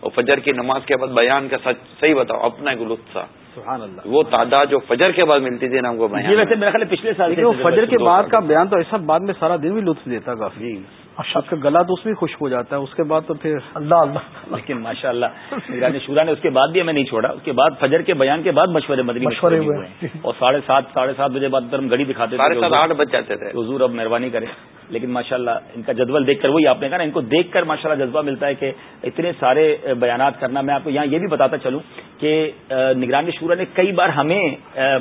اور فجر کی نماز کے بعد بیان کا سچ صحیح بتاؤ اپنا ایک لطف تھا۔ سبحان اللہ وہ تعداد جو فجر کے بعد ملتی تھی نا ہم کو ویسے میرا خیال پچھلے سال فجر کے بعد کا بیان تو ایسا بعد میں سارا دن بھی لطف دیتا کافی جی۔ آپ کا گلا تو اس میں خشک ہو جاتا ہے اس کے بعد تو پھر اللہ اللہ لیکن ماشاء اللہ شورا نے اس کے بعد بھی ہمیں نہیں چھوڑا اس کے بعد فجر کے بیان کے بعد مشورے مدنی مشورے ہوئے۔ اور ساڑھے سات ساڑھے سات بجے بعد ہم گڑی دکھاتے تھے آٹھ بج جاتے تھے۔ حضور اب مہربانی کرے لیکن ماشاء اللہ ان کا جدول دیکھ کر وہی آپ نے کہا نا ان کو دیکھ کر ماشاء اللہ جذبہ ملتا ہے کہ اتنے سارے بیانات کرنا۔ میں آپ کو یہاں یہ بھی بتاتا چلوں کہ نگرانی شورا نے کئی بار ہمیں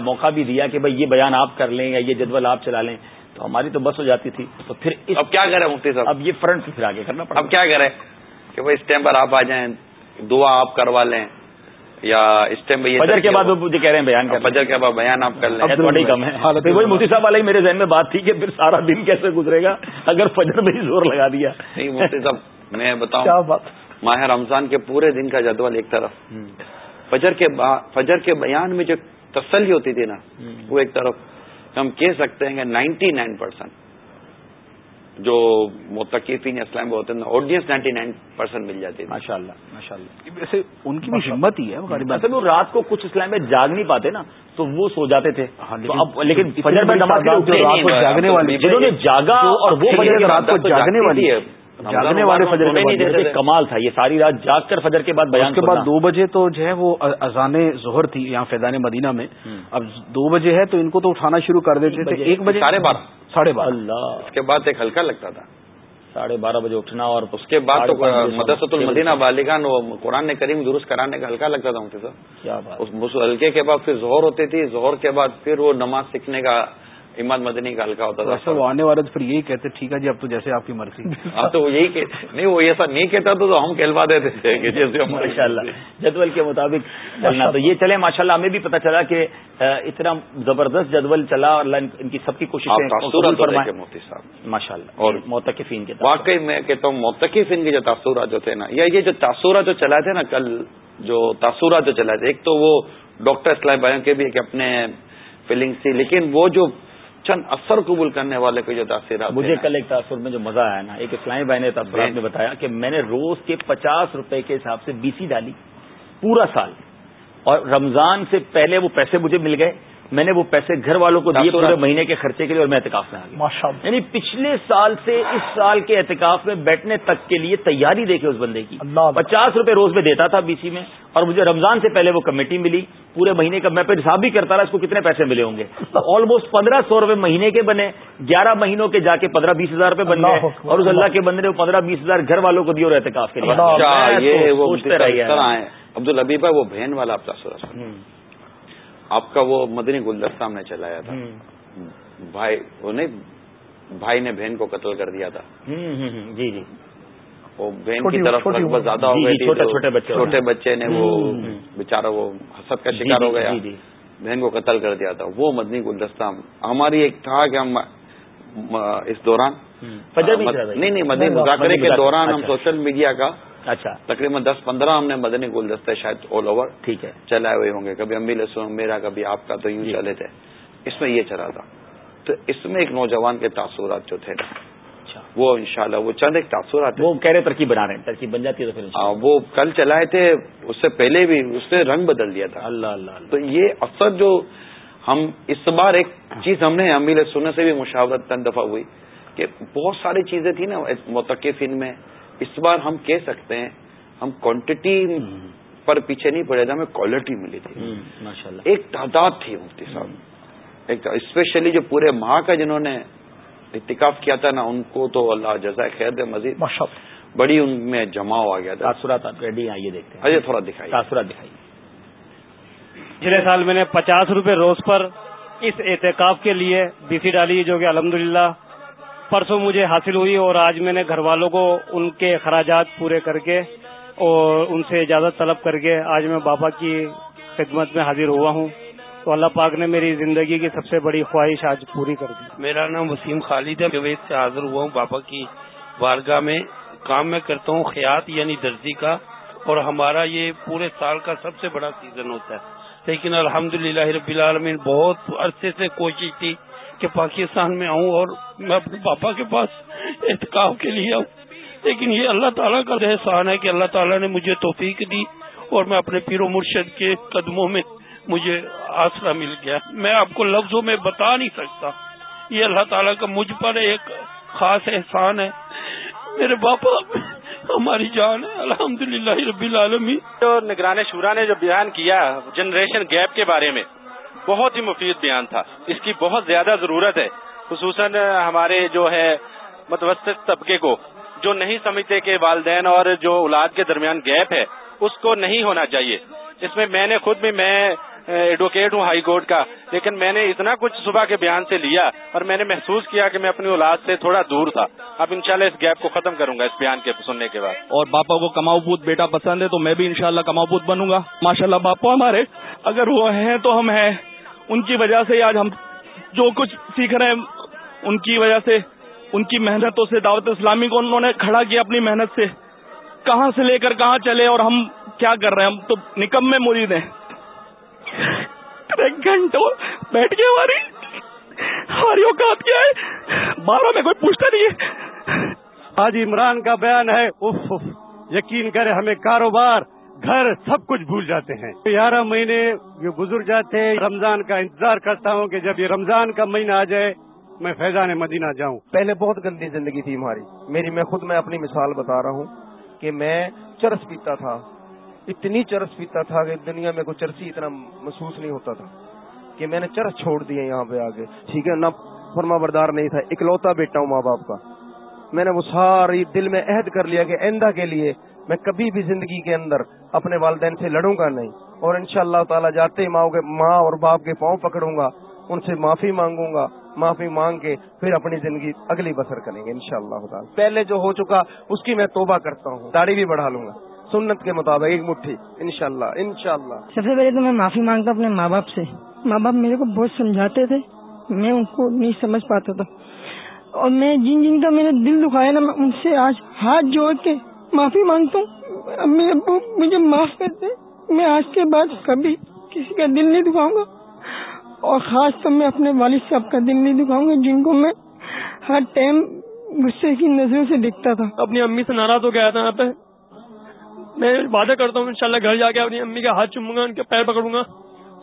موقع بھی دیا کہ بھائی یہ بیان آپ کر لیں یا یہ جدول آپ چلا لیں۔ تو ہماری تو بس ہو جاتی تھی تو پھر اب کیا کریں مفتی صاحب؟ اب یہ فرنٹ پھر آگے کرنا پڑا اب کیا کریں کہ بھائی اس ٹائم پر آپ آ جائیں دعا آپ کروا لیں یا اس ٹائم فجر کے بعد مجھے کہہ رہے ہیں بیان فجر کے بعد بیان آپ کر لیں۔ بڑی کم ہے۔ وہی مفتی صاحب والے میرے ذہن میں بات تھی کہ پھر سارا دن کیسے گزرے گا؟ اگر فجر میں ہی زور لگا دیا۔ نہیں مفتی صاحب میں بتاؤں۔ ماہ رمضان کے پورے دن کا جدول ایک طرف۔ فجر کے فجر کے بیان میں جو تسلی ہوتی تھی نا وہ ایک طرف۔ ہم کہہ سکتے ہیں کہ نائنٹی نائن پرسینٹ جو متقفین اسلام ہوتے ہیں آڈینس نائنٹی نائن پرسینٹ مل جاتی ہے۔ ماشاء اللہ ماشاء اللہ ویسے ان کی بھی ہمت ہی ہے وہ رات کو کچھ اسلام میں جاگ نہیں پاتے نا تو وہ سو جاتے تھے۔ ہاں، لیکن فجر میں جاگنے والی جنہوں نے جاگا اور وہ رات کو جاگنے والی ہے۔ جاگنے والے فجر کمال تھا یہ ساری رات جاگ کر فجر کے بعد بیان کے بعد دو بجے تو جو ہے وہ اذان ظہر تھی یہاں فیضان مدینہ میں۔ اب دو بجے ہے تو ان کو تو اٹھانا شروع کر دیتے تھے۔ ایک بجے ساڑھے بارہ۔ ساڑھے بارہ۔ اللہ۔ اس کے بعد ایک ہلکا لگتا تھا۔ ساڑھے بارہ بجے اٹھنا اور اس کے بعد تو مدرسۃ المدینہ بالغان وہ قرآن کریم درست کرانے کا ہلکا لگتا تھا مجھے کیا اس ہلکے کے بعد پھر زہر ہوتی تھی۔ زہر کے بعد پھر وہ نماز سیکھنے کا اماد مدنی کا ہلکا ہوتا تھا وہ آنے والے پھر یہی کہتے ٹھیک ہے جی اب تو جیسے آپ کی مرضی۔ ہاں تو یہی نہیں وہ ایسا نہیں کہتا تو ہم کہلوا دیتے تھے کہ جیسے ماشاء اللہ جدول کے مطابق چلنا۔ تو یہ چلے ماشاء اللہ ہمیں بھی پتا چلا کہ اتنا زبردست جدول چلا اور ان کی سب کی کوشش موتی صاحب۔ ماشاء اللہ اور موتقفین کے واقعی میں کہتا ہوں موتقفین کے جو تاثرات جو تھے نا یا یہ جو تاثرات جو چلائے تھے نا کل جو تاثرات جو چلائے تھے ایک تو وہ ڈاکٹر اسلام بھائیوں کے بھی ایک اپنے فیلنگس تھی لیکن وہ جو چند اثر قبول کرنے والے کو جو تاثرات مجھے کل ایک تاثر میں جو مزہ آیا نا، ایک اسلامی بھائی نے تاثرات میں بتایا کہ میں نے روز کے پچاس روپے کے حساب سے بی سی ڈالی، پورا سال۔ اور رمضان سے پہلے وہ پیسے مجھے مل گئے۔ میں نے وہ پیسے گھر والوں کو دیے پورے مہینے کے خرچے کے لیے اور میں احتکاف میں آ گیا۔ یعنی پچھلے سال سے اس سال کے احتکاف میں بیٹھنے تک کے لیے تیاری دیکھے اس بندے کی۔ پچاس روپے روز میں دیتا تھا بی سی میں اور مجھے رمضان سے پہلے وہ کمیٹی ملی۔ پورے مہینے کا میں پھر حساب بھی کرتا رہا اس کو کتنے پیسے ملے ہوں گے۔ آلموسٹ پندرہ سو روپے مہینے کے بنے۔ گیارہ مہینوں کے جا کے پندرہ بیس ہزار روپے بن گئے۔ اور اس اللہ کے بندے نے پندرہ بیس ہزار گھر والوں کو دیے اور احتکاف کے لیے۔ عبد الحبیبہ وہ بہن والا آپ کا آپ کا وہ مدنی گلدستہ ہم نے چلایا تھا۔ بھائی وہ نہیں بھائی نے بہن کو قتل کر دیا تھا۔ جی جی۔ وہ بہن کی طرف زیادہ ہو گئی تھی چھوٹے بچے۔ نے وہ بےچارا وہ حسد کا شکار ہو گیا۔ بہن کو قتل کر دیا تھا۔ وہ مدنی گلدستہ۔ ہماری ایک تھا کہ ہم اس دوران نہیں نہیں مدنی مذاکرے کے دوران ہم سوشل میڈیا کا اچھا. تقریباً دس پندرہ ہم نے مدنی گلدستے شاید آل اوور ٹھیک ہے. چلائے ہوئے ہوں گے. کبھی امی لسو میرا کبھی آپ کا تو یوں جی۔ چلے تھے. اس میں یہ چلا تھا. تو اس میں ایک نوجوان کے تاثرات جو تھے اچھا. وہ انشاءاللہ وہ چند ایک تاثرات وہ کہہ رہے ترکیب بنا رہے ہیں. ترکیب بن جاتی ہے تو پھر وہ کل چلائے تھے اس سے پہلے بھی اس نے رنگ بدل دیا تھا. اللہ اللہ تو یہ اثر جو ہم اس بار ایک چیز ہم نے امیل سننے سے بھی مشاورت دفعہ ہوئی کہ بہت ساری چیزیں تھیں نا متقف ان میں اس بار ہم کہہ سکتے ہیں ہم کوانٹٹی پر پیچھے نہیں پڑے تھے ہمیں کوالٹی ملی تھی۔ ایک تعداد تھی مفتی صاحب۔ ایک اسپیشلی جو پورے ماہ کا جنہوں نے اتکاف کیا تھا نا ان کو تو اللہ جزائے خیر دے مزید بڑی ان میں جماؤ آ گیا تھا۔ تاثرات ریڈی آئیے دیکھتے ہیں۔ تھوڑا دکھائیے۔ تاثرات دکھائیے۔ پچھلے سال میں نے پچاس روپے روز پر اس احتکاف کے لیے بی سی ڈالی جو کہ الحمدللہ پرسوں مجھے حاصل ہوئی اور آج میں نے گھر والوں کو ان کے اخراجات پورے کر کے اور ان سے اجازت طلب کر کے آج میں بابا کی خدمت میں حاضر ہوا ہوں۔ تو اللہ پاک نے میری زندگی کی سب سے بڑی خواہش آج پوری کر دی۔ میرا نام وسیم خالد ہے۔ جوید سے حاضر ہوا ہوں بابا کی بارگاہ میں۔ کام میں کرتا ہوں خیات یعنی درزی کا۔ اور ہمارا یہ پورے سال کا سب سے بڑا سیزن ہوتا ہے۔ لیکن الحمد للہ رب العالمین بہت عرصے سے کوشش تھی کہ پاکستان میں آؤں اور میں اپنے پاپا کے پاس احتکاب کے لیے آؤں۔ لیکن یہ اللہ تعالیٰ کا احسان ہے کہ اللہ تعالیٰ نے مجھے توفیق دی اور میں اپنے پیر و مرشد کے قدموں میں مجھے آسرا مل گیا۔ میں آپ کو لفظوں میں بتا نہیں سکتا۔ یہ اللہ تعالیٰ کا مجھ پر ایک خاص احسان ہے۔ میرے باپا، ہماری جان ہے۔ الحمد للہ رب العالمی جو نگران شورا نے جو بیان کیا جنریشن گیپ کے بارے میں بہت ہی مفید بیان تھا۔ اس کی بہت زیادہ ضرورت ہے، خصوصاً ہمارے جو ہے متوسط طبقے کو، جو نہیں سمجھتے کہ والدین اور جو اولاد کے درمیان گیپ ہے، اس کو نہیں ہونا چاہیے۔ اس میں میں نے خود بھی، میں ایڈوکیٹ ہوں ہائی کورٹ کا، لیکن میں نے اتنا کچھ صبح کے بیان سے لیا اور میں نے محسوس کیا کہ میں اپنی اولاد سے تھوڑا دور تھا۔ اب انشاءاللہ اس گیپ کو ختم کروں گا، اس بیان کے سننے کے بعد۔ اور باپا کو کماؤ بوت بیٹا پسند ہے تو میں بھی انشاءاللہ شاء کماؤ بوت بنوں گا۔ ماشاء اللہ باپا ہمارے، اگر وہ ہیں تو ہم ہیں۔ ان کی وجہ سے آج ہم جو کچھ سیکھ رہے ہیں، ان کی وجہ سے، ان کی محنتوں سے، دعوت اسلامی کو انہوں نے کھڑا کیا اپنی محنت سے۔ کہاں سے لے کر کہاں چلے اور ہم کیا کر رہے ہیں؟ ہم تو نکم میں مرید ہیں۔ ایک گھنٹوں بیٹھ گئے ہماری۔ ہماری اوقات کیا ہے؟ بارہ میں کوئی پوچھتا نہیں ہے۔ آج عمران کا بیان ہے اف یقین کرے ہمیں کاروبار گھر سب کچھ بھول جاتے ہیں۔ گیارہ مہینے گزر جاتے ہیں رمضان کا انتظار کرتا ہوں کہ جب یہ رمضان کا مہینہ آ جائے، میں فیضان مدینہ جاؤں۔ پہلے بہت گندی زندگی تھی ہماری۔ میری میں خود میں اپنی مثال بتا رہا ہوں کہ میں چرس پیتا تھا۔ اتنی چرس پیتا تھا کہ دنیا میں کوئی چرسی اتنا محسوس نہیں ہوتا تھا کہ میں نے چرس چھوڑ دیے یہاں پہ آگے۔ ٹھیک ہے، نہ فرما بردار نہیں تھا، اکلوتا بیٹا ہوں ماں باپ کا۔ میں نے وہ ساری دل میں عہد کر لیا کہ آئندہ کے لیے میں کبھی بھی زندگی کے اندر اپنے والدین سے لڑوں گا نہیں اور ان شاء اللہ تعالیٰ جاتے ماں ماں اور باپ کے پاؤں پکڑوں گا، ان سے معافی مانگوں گا، معافی مانگ کے پھر اپنی زندگی اگلی بسر کریں گے ان شاء اللہ تعالیٰ۔ پہلے جو ہو چکا، اس کی میں توبہ کرتا ہوں، داڑھی بھی بڑھا لوں گا۔ سنت کے مطابق ایک مٹھی ان شاء اللہ ان شاء اللہ سب سے پہلے تو میں معافی مانگتا اپنے ماں باپ سے۔ ماں باپ میرے کو بہت سمجھاتے تھے، میں ان کو نہیں سمجھ پاتا تھا۔ اور میں جن جن کا میرا دل دکھایا نا، میں ان سے آج ہاتھ جوڑ کے معافی مانگتا ہوں۔ امی ابو مجھے معاف کرتے میں آج کے بعد کبھی کسی کا دل نہیں دکھاؤں گا۔ اور خاص طور میں اپنے والد صاحب کا دل نہیں دکھاؤں گا، جن کو میں ہر ٹائم غصے کی نظروں سے دیکھتا تھا۔ اپنی امی سے ناراض ہو گیا تھا یہاں پہ۔ میں وعدہ کرتا ہوں، انشاءاللہ گھر جا کے اپنی امی کا ہاتھ چوموں گا، ان کے پیر پکڑوں گا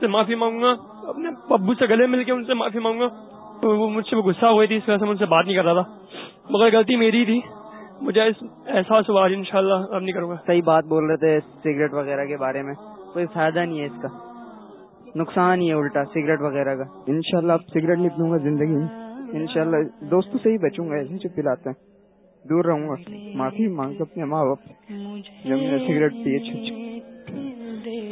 سے معافی مانگوں گا۔ اپنے ابو سے گلے مل کے ان سے معافی مانگوں گا۔ وہ مجھ سے غصہ ہوئی تھی، اس وجہ سے میں ان سے بات نہیں کر رہا تھا۔ مگر غلطی میری تھی۔ مجھے احساس ہوا ان شاء اللہ اب نہیں کروں گا۔ صحیح بات بول رہے تھے سگریٹ وغیرہ کے بارے میں کوئی فائدہ نہیں ہے اس کا۔ نقصان ہی ہے الٹا سگریٹ وغیرہ کا۔ انشاءاللہ اب سگریٹ نہیں پیوں گا زندگی میں۔ انشاءاللہ دوستوں سے ہی بچوں گا ایسے جو پلاتے ہیں۔ دور رہوں گا معافی مانگ اپنے ماں باپ جب میں نے سگریٹ پی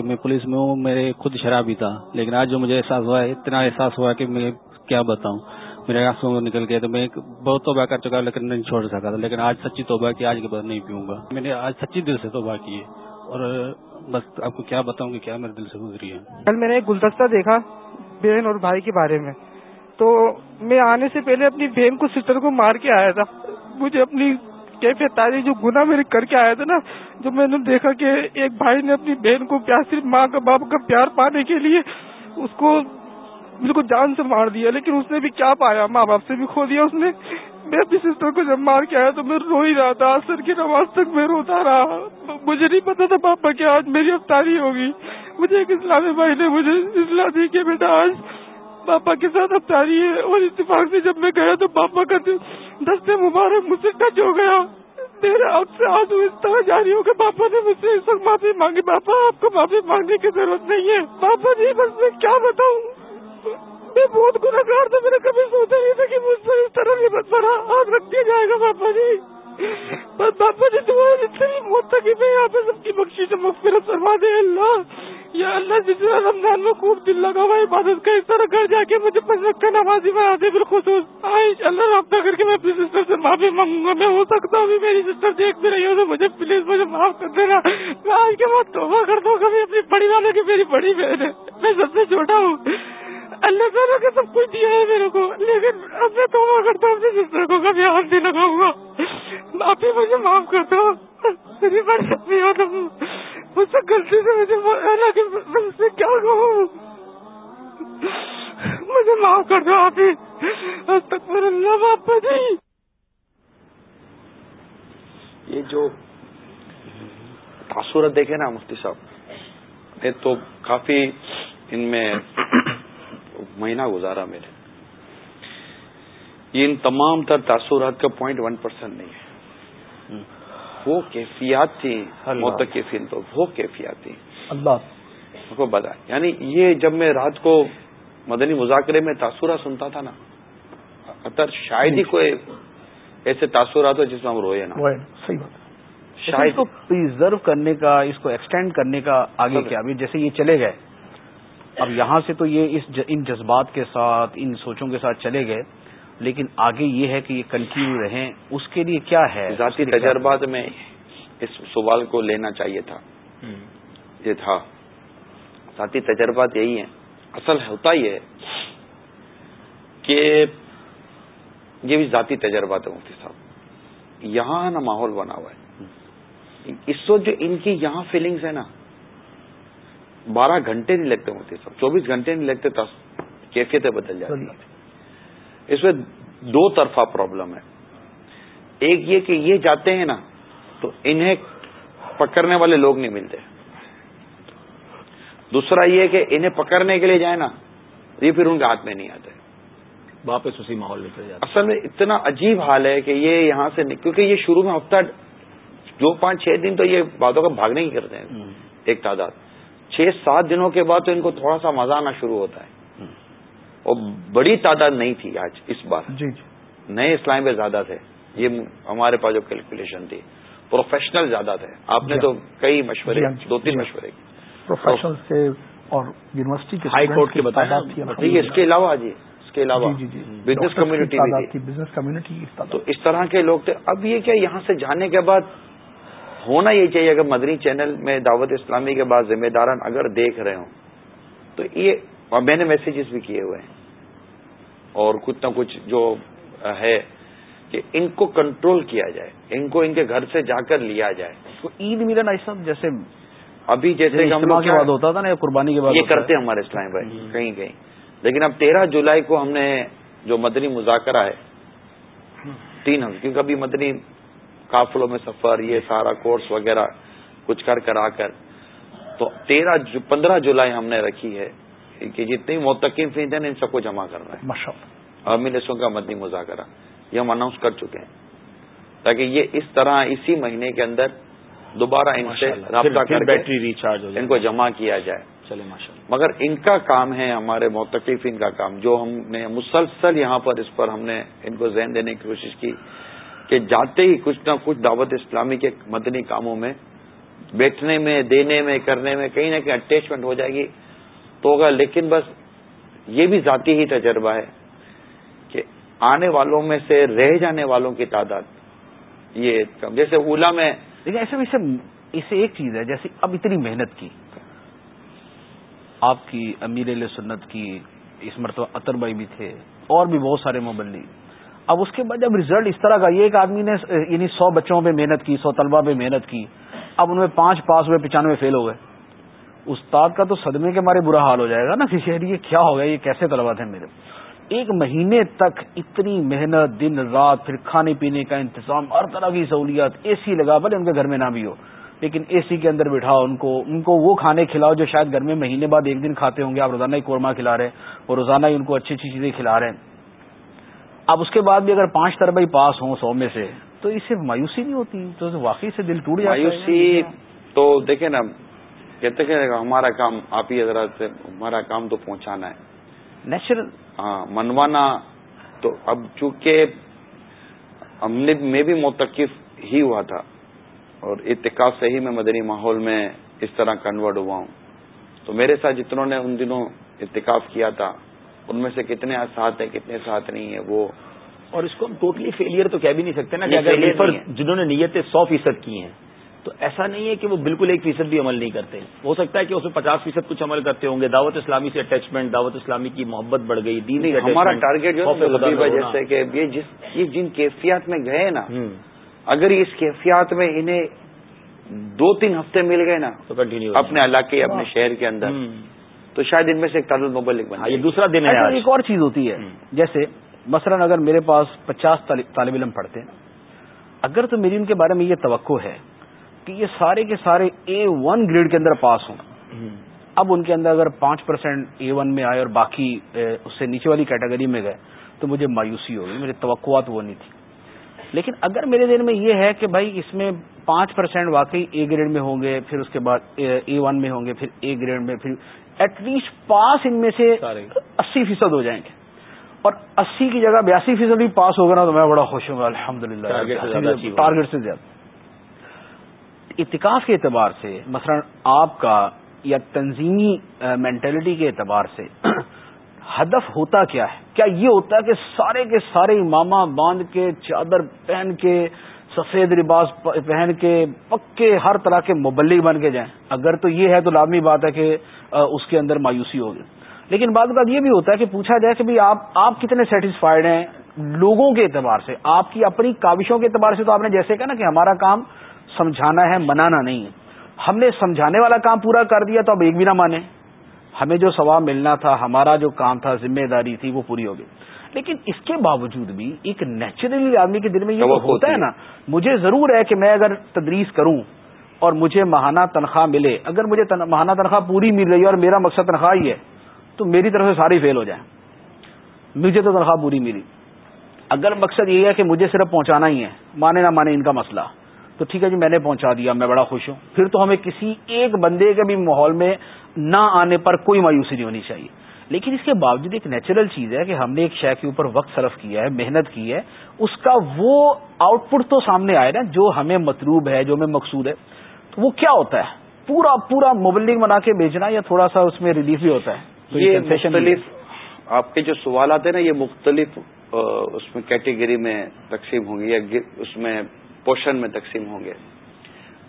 میں پولیس میں ہوں میرے خود شرابی تھا لیکن آج جو مجھے احساس ہوا ہے اتنا احساس ہوا کہ میں کیا بتاؤں۔ میرے آنکھوں میں نکل گیا تو میں بہت توبہ کر چکا لیکن نہیں چھوڑ سکا تھا، لیکن آج سچی توبہ کی، آج کے بعد نہیں پیوں گا۔ میں نے آج سچی دل سے توبہ کی ہے، اور بس آپ کو کیا بتاؤں کہ کیا میرے دل سے گزری ہے۔ کل میں نے ایک گلدستہ دیکھا بہن اور بھائی کے بارے میں۔ تو میں آنے سے پہلے اپنی بہن کو سسٹر کو مار کے آیا تھا۔ مجھے اپنی کیفیت تاری جو گنا میرے کر کے آیا تھا نا جب میں نے دیکھا کہ ایک بھائی نے اپنی بہن کو پیار، صرف ماں کا باپ کا پیار پانے کے لیے اس کو بالکل جان سے مار دیا، لیکن اس نے بھی کیا پایا؟ ماں باپ سے بھی کھو دیا اس نے۔ میں اپنی سسٹر کو جب مار کے آیا تو میں رو ہی رہا تھا۔ سر کی نماز تک میں روتا رہا۔ مجھے نہیں پتا تھا پاپا کہ آج میری افطاری ہوگی۔ مجھے ایک اسلامی بھائی نے مجھے اصلاح دی کہ بیٹا، آج پاپا کے ساتھ افطاری ہے۔ اور اتفاق سے جب میں گیا تو پاپا کا دستے مبارک مجھ سے ٹچ ہو گیا۔ میرے آپ سے آج اس طرح جاری ہو کہ پاپا نے مجھ سے اس وقت معافی مانگی۔ پاپا، آپ کو معافی مانگنے کی ضرورت نہیں ہے۔ پاپا جی بس میں کیا بتاؤں؟ میں بہت گناگار تھا میں نے کبھی سوچا نہیں تھا کہ مجھ سے اس طرح بھی بس بڑا ہاتھ رکھ دیا جائے گا پاپا جی۔ بس پاپا جی تمہارے جتنی موت تک میں یہاں پہ سب کی بخشی سے مغفرت فرما دے۔ اللہ، یا اللہ، جس طرح رمضان میں خوب دل لگا ہوا عبادت کا اس طرح گھر جا کے مجھے پسند کا نمازی بنا دے، بالخصوص۔ اللہ، رابطہ کر کے میں اپنی سسٹر سے معافی مانگوں گا۔ میں ہو سکتا ہوں میری سسٹر دیکھ بھی رہی ہوں تو مجھے پلیز مجھے معاف کر دینا۔ میں آج کے بعد توبہ کرتا ہوں کبھی اپنی بڑی والے کی میری بڑی بہن ہے۔ میں سب سے چھوٹا ہوں۔ اللہ تعالیٰ کا سب کچھ دیا ہے میرے کو۔ لیکن اب میں توبہ کرتا ہوں اپنی سسٹر کو کبھی ہاتھ نہیں لگاؤں گا۔ معافی مجھے معاف کرتا ہوں میری بڑی اپنی آدم مجھ سے غلطی سے مجھے اللہ کے میں سے کیا کہوں؟ مجھے معاف کر دو آپ ہی۔ تک میرا اللہ باپا جی یہ جو تاثرت دیکھے نا مفتی صاحب، یہ تو کافی ان میں مہینہ گزارا میرے۔ یہ ان تمام تر تاثرات کا پوائنٹ ون پرسینٹ نہیں ہے۔ وہ کیفیات تھی موت کیفیت تو وہ کیفیات تھی اللہ۔ کو بتا یعنی یہ جب میں رات کو مدنی مذاکرے میں تاثرات سنتا تھا نا اطر شاید ہی کوئی ایسے تاثرات ہو جس میں ہم روئے نا۔ صحیح بات۔ شاید۔ کو پرزرو کرنے کا اس کو ایکسٹینڈ کرنے کا آگے کیا؟ ابھی جیسے یہ چلے گئے اب یہاں سے تو یہ اس ان جذبات کے ساتھ ان سوچوں کے ساتھ چلے گئے لیکن آگے یہ ہے کہ یہ کنٹینیو رہیں اس کے لیے کیا ہے؟ ذاتی تجربات میں اس سوال کو لینا چاہیے تھا۔ یہ تھا۔ ذاتی تجربات یہی ہیں۔ اصل ہوتا ہی ہے کہ یہ بھی ذاتی تجربات ہے مفتی صاحب۔ یہاں نا ماحول بنا ہوا ہے۔ اس وقت جو ان کی یہاں فیلنگز ہے نا بارہ گھنٹے نہیں لگتے مفتی صاحب چوبیس گھنٹے نہیں لگتے کیفیتیں بدل جاتی ہیں۔ اس میں دو طرفہ پرابلم ہے۔ ایک یہ کہ یہ جاتے ہیں نا تو انہیں پکڑنے والے لوگ نہیں ملتے۔ دوسرا یہ کہ انہیں پکڑنے کے لیے جائیں نا یہ پھر ان کے ہاتھ میں نہیں آتے۔ واپس اسی ماحول میں چلے جاتے اصل میں اتنا عجیب حال ہے کہ یہ یہاں سے کیونکہ یہ شروع میں ہفتہ جو پانچ چھ دن تو یہ باتوں کا بھاگنے ہی کرتے ہیں۔ ایک تعداد۔ چھ سات دنوں کے بعد تو ان کو تھوڑا سا مزہ آنا شروع ہوتا ہے۔ اور بڑی تعداد نہیں تھی آج اس بار۔ جی جی۔ نئے اسلام پہ زیادہ تھے۔ یہ ہمارے پاس جو کیلکولیشن تھی پروفیشنل زیادہ تھے۔ آپ نے تو کئی مشورے دو تین مشورے۔ پروفیشنل سے اور یونیورسٹی کے ہائی کورٹ کے بتایا اس کے علاوہ جی اس کے علاوہ۔ بزنس کمیونٹی بزنس کمیونٹی تو اس طرح کے لوگ تھے۔ اب یہ کیا یہاں سے جانے کے بعد ہونا یہ چاہیے اگر مدنی چینل میں دعوت اسلامی کے بعد ذمہ داران اگر دیکھ رہے ہوں تو یہ اور میں نے میسیجز بھی کیے ہوئے ہیں۔ اور کچھ نہ کچھ جو ہے کہ ان کو کنٹرول کیا جائے ان کو ان کے گھر سے جا کر لیا جائے۔ تو عید ملن ایسا جیسے ابھی جیسے ہم لوگ کے بعد ہوتا تھا نا قربانی کے بعد یہ کرتے ہیں ہمارے اسلام بھائی کہیں کہیں۔ لیکن اب تیرہ جولائی کو ہم نے جو مدنی مذاکرہ ہے تین ہم کیونکہ ابھی مدنی قافلوں میں سفر یہ سارا کورس وغیرہ کچھ کر کر آ کر۔ تو تیرہ پندرہ جولائی ہم نے رکھی ہے کہ جتنی متقین فیس ہیں ان سب کو جمع کرنا ہے املسوں کا مدنی مذاکرہ یہ ہم اناؤنس کر چکے ہیں۔ تاکہ یہ اس طرح اسی مہینے کے اندر دوبارہ ان سے رابطہ کر بیٹری ریچارج ان کو جمع کیا جائے۔ چلے مگر ان کا کام ہے ہمارے ان کا کام۔ جو ہم نے مسلسل یہاں پر اس پر ہم نے ان کو ذہن دینے کی کوشش کی۔ کہ جاتے ہی کچھ نہ کچھ دعوت اسلامی کے مدنی کاموں میں، بیٹھنے میں، دینے میں، کرنے میں کہیں نہ کہیں اٹیچمنٹ ہو جائے گی۔ تو ہوگا لیکن بس یہ بھی ذاتی ہی تجربہ ہے کہ آنے والوں میں سے رہ جانے والوں کی تعداد یہ کم۔ جیسے اولا میں لیکن ایسے ویسے اسے ایک چیز ہے، جیسے اب اتنی محنت کی۔ آپ کی امیر سنت کی اس مرتبہ اطر بھائی بھی تھے، اور بھی بہت سارے مبلی اب اس کے بعد جب ریزلٹ اس طرح کا، یہ ایک آدمی نے یعنی سو بچوں پہ محنت کی، سو طلبہ پہ محنت کی، اب ان میں پانچ پاس ہوئے، پچانوے فیل ہو گئے۔ استاد کا تو صدمے کے مارے برا حال ہو جائے گا نا، کہ شہری یہ کیا ہو گیا، یہ کیسے طلبا تھے میرے۔ ایک مہینے تک اتنی محنت، دن، رات، پھر کھانے پینے کا انتظام، ہر طرح کی سہولیات اے سی لگا، بھلے ان کے گھر میں نہ بھی ہو۔ لیکن اے سی کے اندر بٹھاؤ، ان کو ان کو وہ کھانے کھلاؤ جو شاید گھر میں مہینے بعد ایک دن کھاتے ہوں گے، آپ روزانہ ہی قورمہ کھلا رہے ہیں اور روزانہ ہی ان کو اچھی اچھی چیزیں کھلا رہے ہیں۔ اب اس کے بعد بھی اگر پانچ طرح پاس ہوں سو میں سے تو اس سے مایوسی نہیں ہوتی؟ تو واقعی سے دل ٹوٹ جاتا مایوسی تو دیکھیں نا کہتے کہ ہمارا کام آپ ہی حضرات سے ہمارا کام تو پہنچانا ہے۔ نیچرل ہاں منوانا۔ تو اب چونکہ میں بھی متقف ہی ہوا تھا اور اتقاف سے ہی میں مدنی ماحول میں اس طرح کنورٹ ہوا ہوں۔ تو میرے ساتھ جتنوں نے ان دنوں اتقاف کیا تھا ان میں سے کتنے ساتھ ہیں کتنے ساتھ نہیں ہیں وہ اور اس کو ہم ٹوٹلی فیلئر تو کہہ بھی نہیں سکتے نا کہ اگر جنہوں نے نیتیں سو فیصد کی ہیں تو ایسا نہیں ہے کہ وہ بالکل ایک فیصد بھی عمل نہیں کرتے۔ ہو سکتا ہے کہ اس میں پچاس فیصد کچھ عمل کرتے ہوں گے دعوت اسلامی سے اٹیچمنٹ دعوت اسلامی کی محبت بڑھ گئی دین ہمارا ٹارگیٹ جو ہے جیسے کہ یہ جس یہ جن کیفیات میں گئے نا اگر اس کیفیات میں انہیں دو تین ہفتے مل گئے نا تو کنٹینیو اپنے علاقے اپنے شہر کے اندر۔ تو شاید ان میں سے ایک تعداد مبلک بنا یہ دوسرا دن ہے ایک اور چیز ہوتی ہے جیسے مثلا اگر میرے پاس پچاس طالب علم پڑھتے ہیں اگر تو میری ان کے بارے میں یہ توقع ہے کہ یہ سارے کے سارے اے ون گریڈ کے اندر پاس ہوں۔ اب ان کے اندر اگر پانچ پرسینٹ اے ون میں آئے اور باقی اس سے نیچے والی کیٹیگری میں گئے تو مجھے مایوسی ہوگی میری توقعات وہ نہیں تھی لیکن اگر میرے دن میں یہ ہے کہ بھائی اس میں پانچ پرسینٹ واقعی اے گریڈ میں ہوں گے پھر اس کے بعد اے ون میں ہوں گے پھر اے گریڈ میں پھر ایٹ لیسٹ پاس ان میں سے اسی فیصد ہو جائیں گے۔ اور اسی کی جگہ بیاسی فیصد بھی پاس ہوگا نا تو میں بڑا خوش ہوں گا الحمد للہ ٹارگیٹ سے زیادہ۔ اتکاف کے اعتبار سے مثلا آپ کا یا تنظیمی مینٹلٹی کے اعتبار سے <clears throat> ہدف ہوتا کیا ہے؟ کیا یہ ہوتا ہے کہ سارے کے سارے امامہ باندھ کے چادر پہن کے سفید لباس پہن کے پکے ہر طرح کے مبلغ بن کے جائیں۔ اگر تو یہ ہے تو لازمی بات ہے کہ اس کے اندر مایوسی ہوگی۔ لیکن بعد بات یہ بھی ہوتا ہے کہ پوچھا جائے کہ بھی آپ آپ کتنے سیٹسفائڈ ہیں لوگوں کے اعتبار سے؟ آپ کی اپنی کاوشوں کے اعتبار سے تو آپ نے جیسے کہا نا کہ ہمارا کام سمجھانا ہے، منانا نہیں ہے۔ ہم نے سمجھانے والا کام پورا کر دیا تو اب ایک بھی نہ مانے ہمیں جو ثواب ملنا تھا، ہمارا جو کام تھا، ذمہ داری تھی، وہ پوری ہو گئی۔ لیکن اس کے باوجود بھی ایک نیچرلی آدمی کے دل میں یہ ہوتا ہے نا مجھے ضرور ہے کہ میں اگر تدریس کروں اور مجھے ماہانہ تنخواہ ملے اگر مجھے ماہانہ تنخواہ پوری مل رہی ہے اور میرا مقصد تنخواہ ہی ہے تو میری طرف سے ساری فیل ہو جائیں۔ مجھے تو تنخواہ پوری ملی۔ اگر مقصد یہ ہے کہ مجھے صرف پہنچانا ہی ہے مانے نہ مانے ان کا مسئلہ۔ تو ٹھیک ہے جی میں نے پہنچا دیا میں بڑا خوش ہوں۔ پھر تو ہمیں کسی ایک بندے کے بھی ماحول میں نہ آنے پر کوئی مایوسی نہیں ہونی چاہیے۔ لیکن اس کے باوجود ایک نیچرل چیز ہے کہ ہم نے ایک شے کے اوپر وقت صرف کیا ہے محنت کی ہے اس کا وہ آؤٹ پٹ تو سامنے آئے نا جو ہمیں مطلوب ہے جو ہمیں مقصود ہے تو وہ کیا ہوتا ہے؟ پورا پورا موبلنگ بنا کے بیچنا یا تھوڑا سا اس میں ریلیف بھی ہوتا ہے؟ یہ مختلف آپ کے جو سوالات ہیں نا یہ مختلف اس میں کیٹیگری میں تقسیم ہوں گے یا اس میں پوشن میں تقسیم ہوں گے۔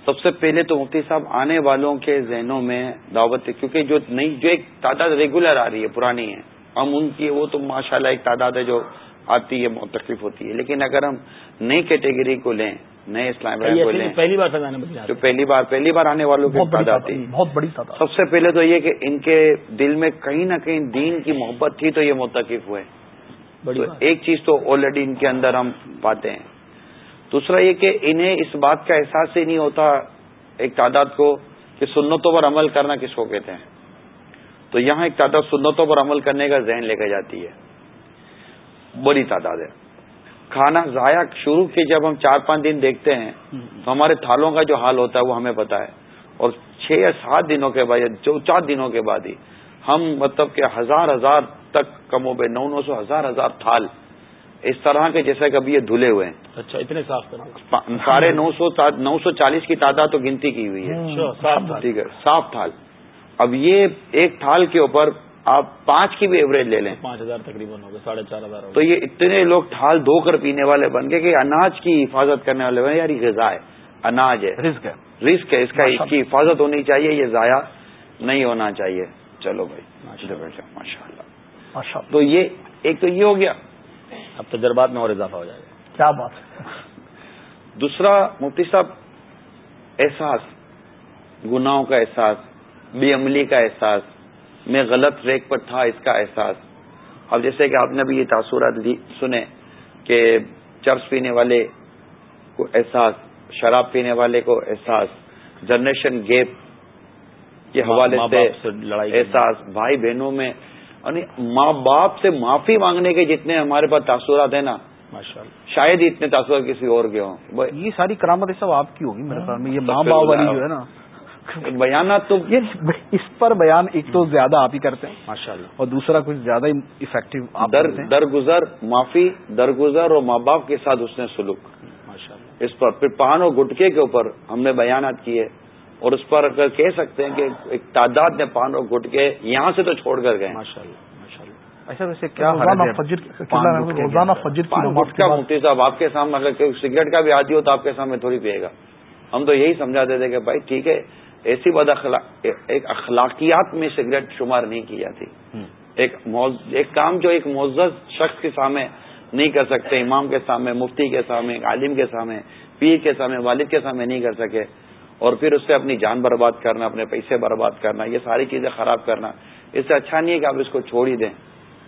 سب سے پہلے تو مفتی صاحب آنے والوں کے ذہنوں میں دعوت کیونکہ جو نئی جو ایک تعداد ریگولر آ رہی ہے پرانی ہے۔ ہم ان کی وہ تو ماشاء اللہ ایک تعداد ہے جو آتی ہے تکلیف ہوتی ہے۔ لیکن اگر ہم نئی کیٹیگری کو لیں نئے اسلام کو لیں پہلی بار جو پہلی بار پہلی بار آنے والوں کی تعداد بہت بڑی تعداد۔ سب سے پہلے تو یہ کہ ان کے دل میں کہیں نہ کہیں دین کی محبت تھی تو یہ متقف ہوئے۔ ایک چیز تو آلریڈی ان کے اندر ہم پاتے ہیں۔ دوسرا یہ کہ انہیں اس بات کا احساس ہی نہیں ہوتا ایک تعداد کو کہ سنتوں پر عمل کرنا کس کو کہتے ہیں۔ تو یہاں ایک تعداد سنتوں پر عمل کرنے کا ذہن لے کے جاتی ہے۔ بڑی تعداد ہے۔ کھانا ضائع شروع کے جب ہم چار پانچ دن دیکھتے ہیں، تو ہمارے تھالوں کا جو حال ہوتا ہے وہ ہمیں پتا ہے۔ اور چھ یا سات دنوں کے بعد یا چار دنوں کے بعد ہی ہم مطلب کہ ہزار ہزار تک کم و بے نو نو سو ہزار ہزار تھال اس طرح کے جیسے کبھی یہ دھلے ہوئے ہیں۔ اچھا اتنے صاف ساڑھے نو سو نو سو چالیس کی تعداد تو گنتی کی ہوئی ہے۔ ٹھیک ہے صاف تھال۔ اب یہ ایک تھال کے اوپر آپ پانچ کی بھی ایوریج لے لیں۔ پانچ ہزار تقریباً ہوگا ساڑھے چار ہزار تو یہ اتنے لوگ تھال دھو کر پینے والے بن گئے کہ اناج کی حفاظت کرنے والے بنے یار یہ غذا ہے اناج ہے۔ رسک ہے۔ رسک ہے اس کا اس کی حفاظت ہونی چاہیے یہ ضائع نہیں ہونا چاہیے۔ چلو بھائی ماشاء اللہ تو یہ ایک تو یہ ہو گیا۔ اب تجربات میں اور اضافہ ہو جائے گا۔ کیا بات دوسرا مفتی صاحب احساس گناہوں کا احساس بے عملی کا احساس میں غلط ریک پر تھا اس کا احساس۔ اب جیسے کہ آپ نے بھی یہ تاثرات سنے کہ چرس پینے والے کو احساس شراب پینے والے کو احساس جنریشن گیپ کے حوالے سے احساس بھائی بہنوں میں ماں باپ سے معافی مانگنے کے جتنے ہمارے پاس تاثرات ہیں نا شاید اتنے تاثرات کسی اور کے ہوں۔ یہ ساری کرامت سب آپ کی ہوگی میرے خیال میں یہ ماں باپ والی جو ہے نا۔ بیانات تو اس پر بیان ایک تو زیادہ آپ ہی کرتے ہیں ماشاء اللہ اور دوسرا کچھ زیادہ افیکٹو در درگزر معافی درگزر اور ماں باپ کے ساتھ اس نے سلوک۔ اس پر پھر پان اور گٹکے کے اوپر ہم نے بیانات کیے۔ اور اس پر اگر کہہ سکتے ہیں کہ ایک تعداد نے پان اور گٹکے یہاں سے تو چھوڑ کر گئے ایسا ویسے کیا روزانہ فجر گٹکا مفتی صاحب آپ کے سامنے اگر سگریٹ کا بھی عادی ہو تو آپ کے سامنے تھوڑی پیے گا۔ ہم تو یہی سمجھاتے تھے کہ بھائی ٹھیک ہے ایسی بد ایک اخلاقیات میں سگریٹ شمار نہیں کی جاتی ایک ایک کام جو ایک معزز شخص کے سامنے نہیں کر سکتے امام کے سامنے مفتی کے سامنے عالم کے سامنے پیر کے سامنے والد کے سامنے نہیں کر سکے۔ اور پھر اس سے اپنی جان برباد کرنا اپنے پیسے برباد کرنا یہ ساری چیزیں خراب کرنا اس سے اچھا نہیں ہے کہ آپ اس کو چھوڑ ہی دیں۔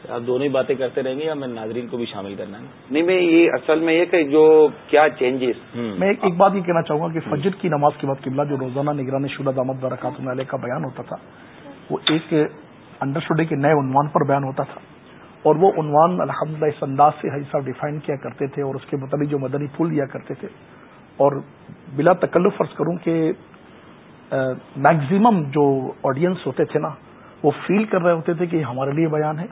آپ دونوں ہی باتیں کرتے رہیں گے یا میں ناظرین کو بھی شامل کرنا ہے؟ نہیں میں یہ اصل میں یہ کہ جو کیا چینجز میں ایک بات یہ کہنا چاہوں گا کہ فجر کی نماز کے بعد قبلہ جو روزانہ نگرانی شدہ دامد برکات علیہ کا بیان ہوتا تھا وہ ایک انڈرسٹوڈے کے نئے عنوان پر بیان ہوتا تھا۔ اور وہ عنوان الحمد اس انداز سے حصہ ڈیفائن کیا کرتے تھے اور اس کے متعلق جو مدنی پھول دیا کرتے تھے۔ اور بلا تکلف فرض کروں کہ میگزیمم جو آڈینس ہوتے تھے نا وہ فیل کر رہے ہوتے تھے کہ ہمارے لیے بیان ہے۔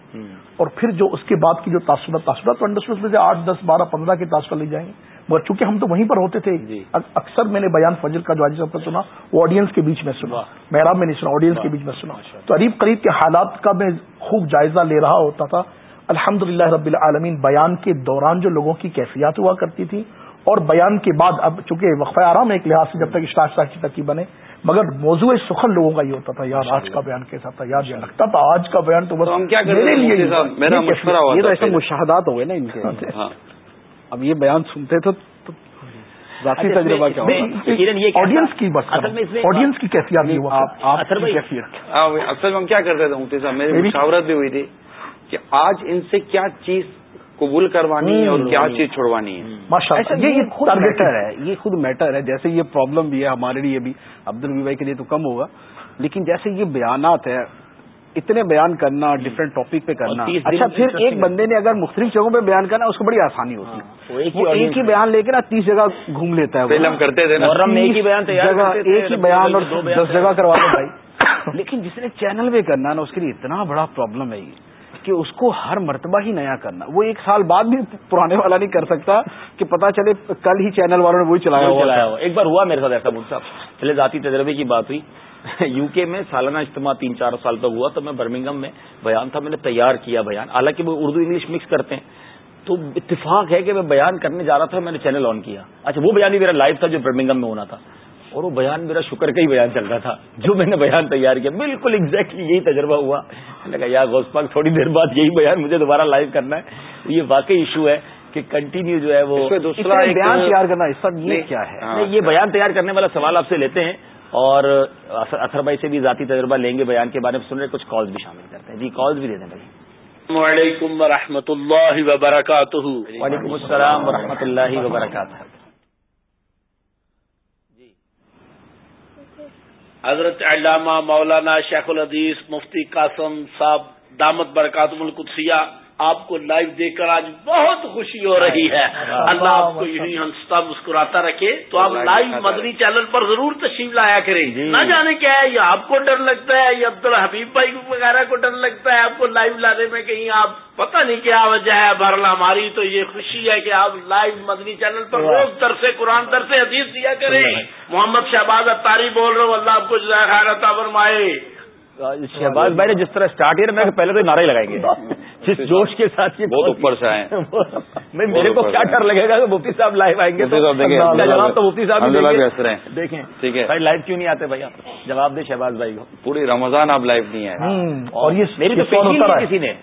اور پھر جو اس کے بعد کی جو تاثرات تاثرات تو انڈسٹریز میں سے آٹھ دس بارہ پندرہ کے تاثر لے جائیں۔ گے مگر چونکہ ہم تو وہیں پر ہوتے تھے جی۔ اکثر میں نے بیان فجر کا جو آج سب کا سنا وہ آڈینس کے بیچ میں سنا۔ محراب میں نہیں سنا آڈینس کے بیچ میں سنا۔ تو قریب قریب کے حالات کا میں خوب جائزہ لے رہا ہوتا تھا۔ الحمد رب العالمین بیان کے دوران جو لوگوں کی کیفیات ہوا کرتی تھی اور بیان کے بعد اب چونکہ وقفہ آرام ہے ایک لحاظ سے جب تک ساکی تک کی بنے مگر موضوع سخن لوگوں کا یہ ہوتا تھا یار آج کا بیان کیسا تھا یار یہ لگتا تھا آج کا بیان تو بس ہم کیا یہ تو ایسے مشاہدات ہو گئے نا ان کے۔ ہاں۔ اب یہ بیان سنتے تھے تو ذاتی اچھا، تجربہ کیا آڈینس کی بس آڈینس کی کیفیت اصل میں ہم کیا کرتے تھے میری مشاورت بھی ہوئی تھی کہ آج ان سے کیا چیز قبول کروانی ہے اور کیا چیز چھوڑوانی ہے؟ یہ خود میٹر ہے یہ خود میٹر ہے۔ جیسے یہ پرابلم بھی ہے ہمارے لیے بھی عبد البی بھائی کے لیے تو کم ہوگا۔ لیکن جیسے یہ بیانات ہے اتنے بیان کرنا ڈفرینٹ ٹاپک پہ کرنا۔ اچھا پھر ایک بندے نے اگر مختلف جگہوں پہ بیان کرنا اس کو بڑی آسانی ہوتی ہے۔ وہ ایک ہی بیان لے کے نا تیس جگہ گھوم لیتا ہے۔ ایک ہی بیان اور دس جگہ کروا دو بھائی۔ لیکن جس نے چینل پہ کرنا نا اس کے لیے اتنا بڑا پرابلم ہے یہ۔ کہ اس کو ہر مرتبہ ہی نیا کرنا۔ وہ ایک سال بعد بھی پرانے والا نہیں کر سکتا کہ پتا چلے کل ہی چینل والوں نے وہی چلایا ہوا ایک بار ہوا میرے ساتھ ایسا مجھ صاحب پہلے ذاتی تجربے کی بات ہوئی۔ <laughs> یو کے میں سالانہ اجتماع تین چار سال تک ہوا تو میں برمنگم میں بیان تھا میں نے تیار کیا بیان۔ حالانکہ وہ اردو انگلش مکس کرتے ہیں۔ تو اتفاق ہے کہ میں بیان کرنے جا رہا تھا میں نے چینل آن کیا۔ اچھا وہ بیان ہی میرا لائیو تھا جو برمنگم میں ہونا تھا۔ اور وہ بیان میرا شکر کا ہی بیان چل رہا تھا۔ جو میں نے بیان تیار کیا بالکل ایگزیکٹلی یہی تجربہ ہوا۔ میں نے کہا یا گوس پاک تھوڑی دیر بعد یہی بیان مجھے دوبارہ لائیو کرنا ہے۔ یہ واقعی ایشو ہے کہ کنٹینیو جو ہے وہ بیان تیار کرنا اس یہ کیا ہے؟ یہ بیان تیار کرنے والا سوال آپ سے لیتے ہیں۔ اور اثر بھائی سے بھی ذاتی تجربہ لیں گے بیان کے بارے میں سن رہے کچھ کالز بھی شامل کرتے ہیں۔ جی کالز بھی دے دیں بھائی۔ السلام علیکم و اللہ وبرکاتہ۔ وعلیکم السلام و اللہ وبرکاتہ۔ حضرت علامہ مولانا شیخ الحدیث مفتی قاسم صاحب دامت برکاتم القدسیہ آپ کو لائیو دیکھ کر آج بہت خوشی ہو رہی ہے۔ اللہ آپ کو یہی ہنستا مسکراتا رکھے۔ تو آپ لائیو مدنی چینل پر ضرور تشریف لایا کریں۔ جی۔ نہ جانے کیا ہے یہ آپ کو ڈر لگتا ہے یا عبد الحبیب بھائی وغیرہ کو ڈر لگتا ہے۔ آپ کو لائیو لانے میں کہیں آپ پتہ نہیں کیا وجہ ہے۔ بہرحال ہماری تو یہ خوشی ہے کہ آپ لائیو مدنی چینل پر روز در سے قرآن در سے حدیث دیا کریں۔ محمد شہباز اتاری بول رہے ہو اللہ آپ کو خیر فرمائے۔ شہباز بھائی نے جس طرح اسٹارٹ کیا میں پہلے تو نعرے لگائیں گے۔ جس جوش کے ساتھ بہت اوپر سے آئے۔ <laughs> میرے کو کیا ڈر لگے گا کہ مفتی صاحب لائیو آئیں گے جواب تو مفتی صاحب دیکھیں۔ ٹھیک ہے۔ بھائی لائیو کیوں نہیں آتے بھائی آپ؟ جواب دے شہباز بھائی کو۔ پوری رمضان آپ لائیو نہیں آئے۔ اور یہ میری تو کسی نے۔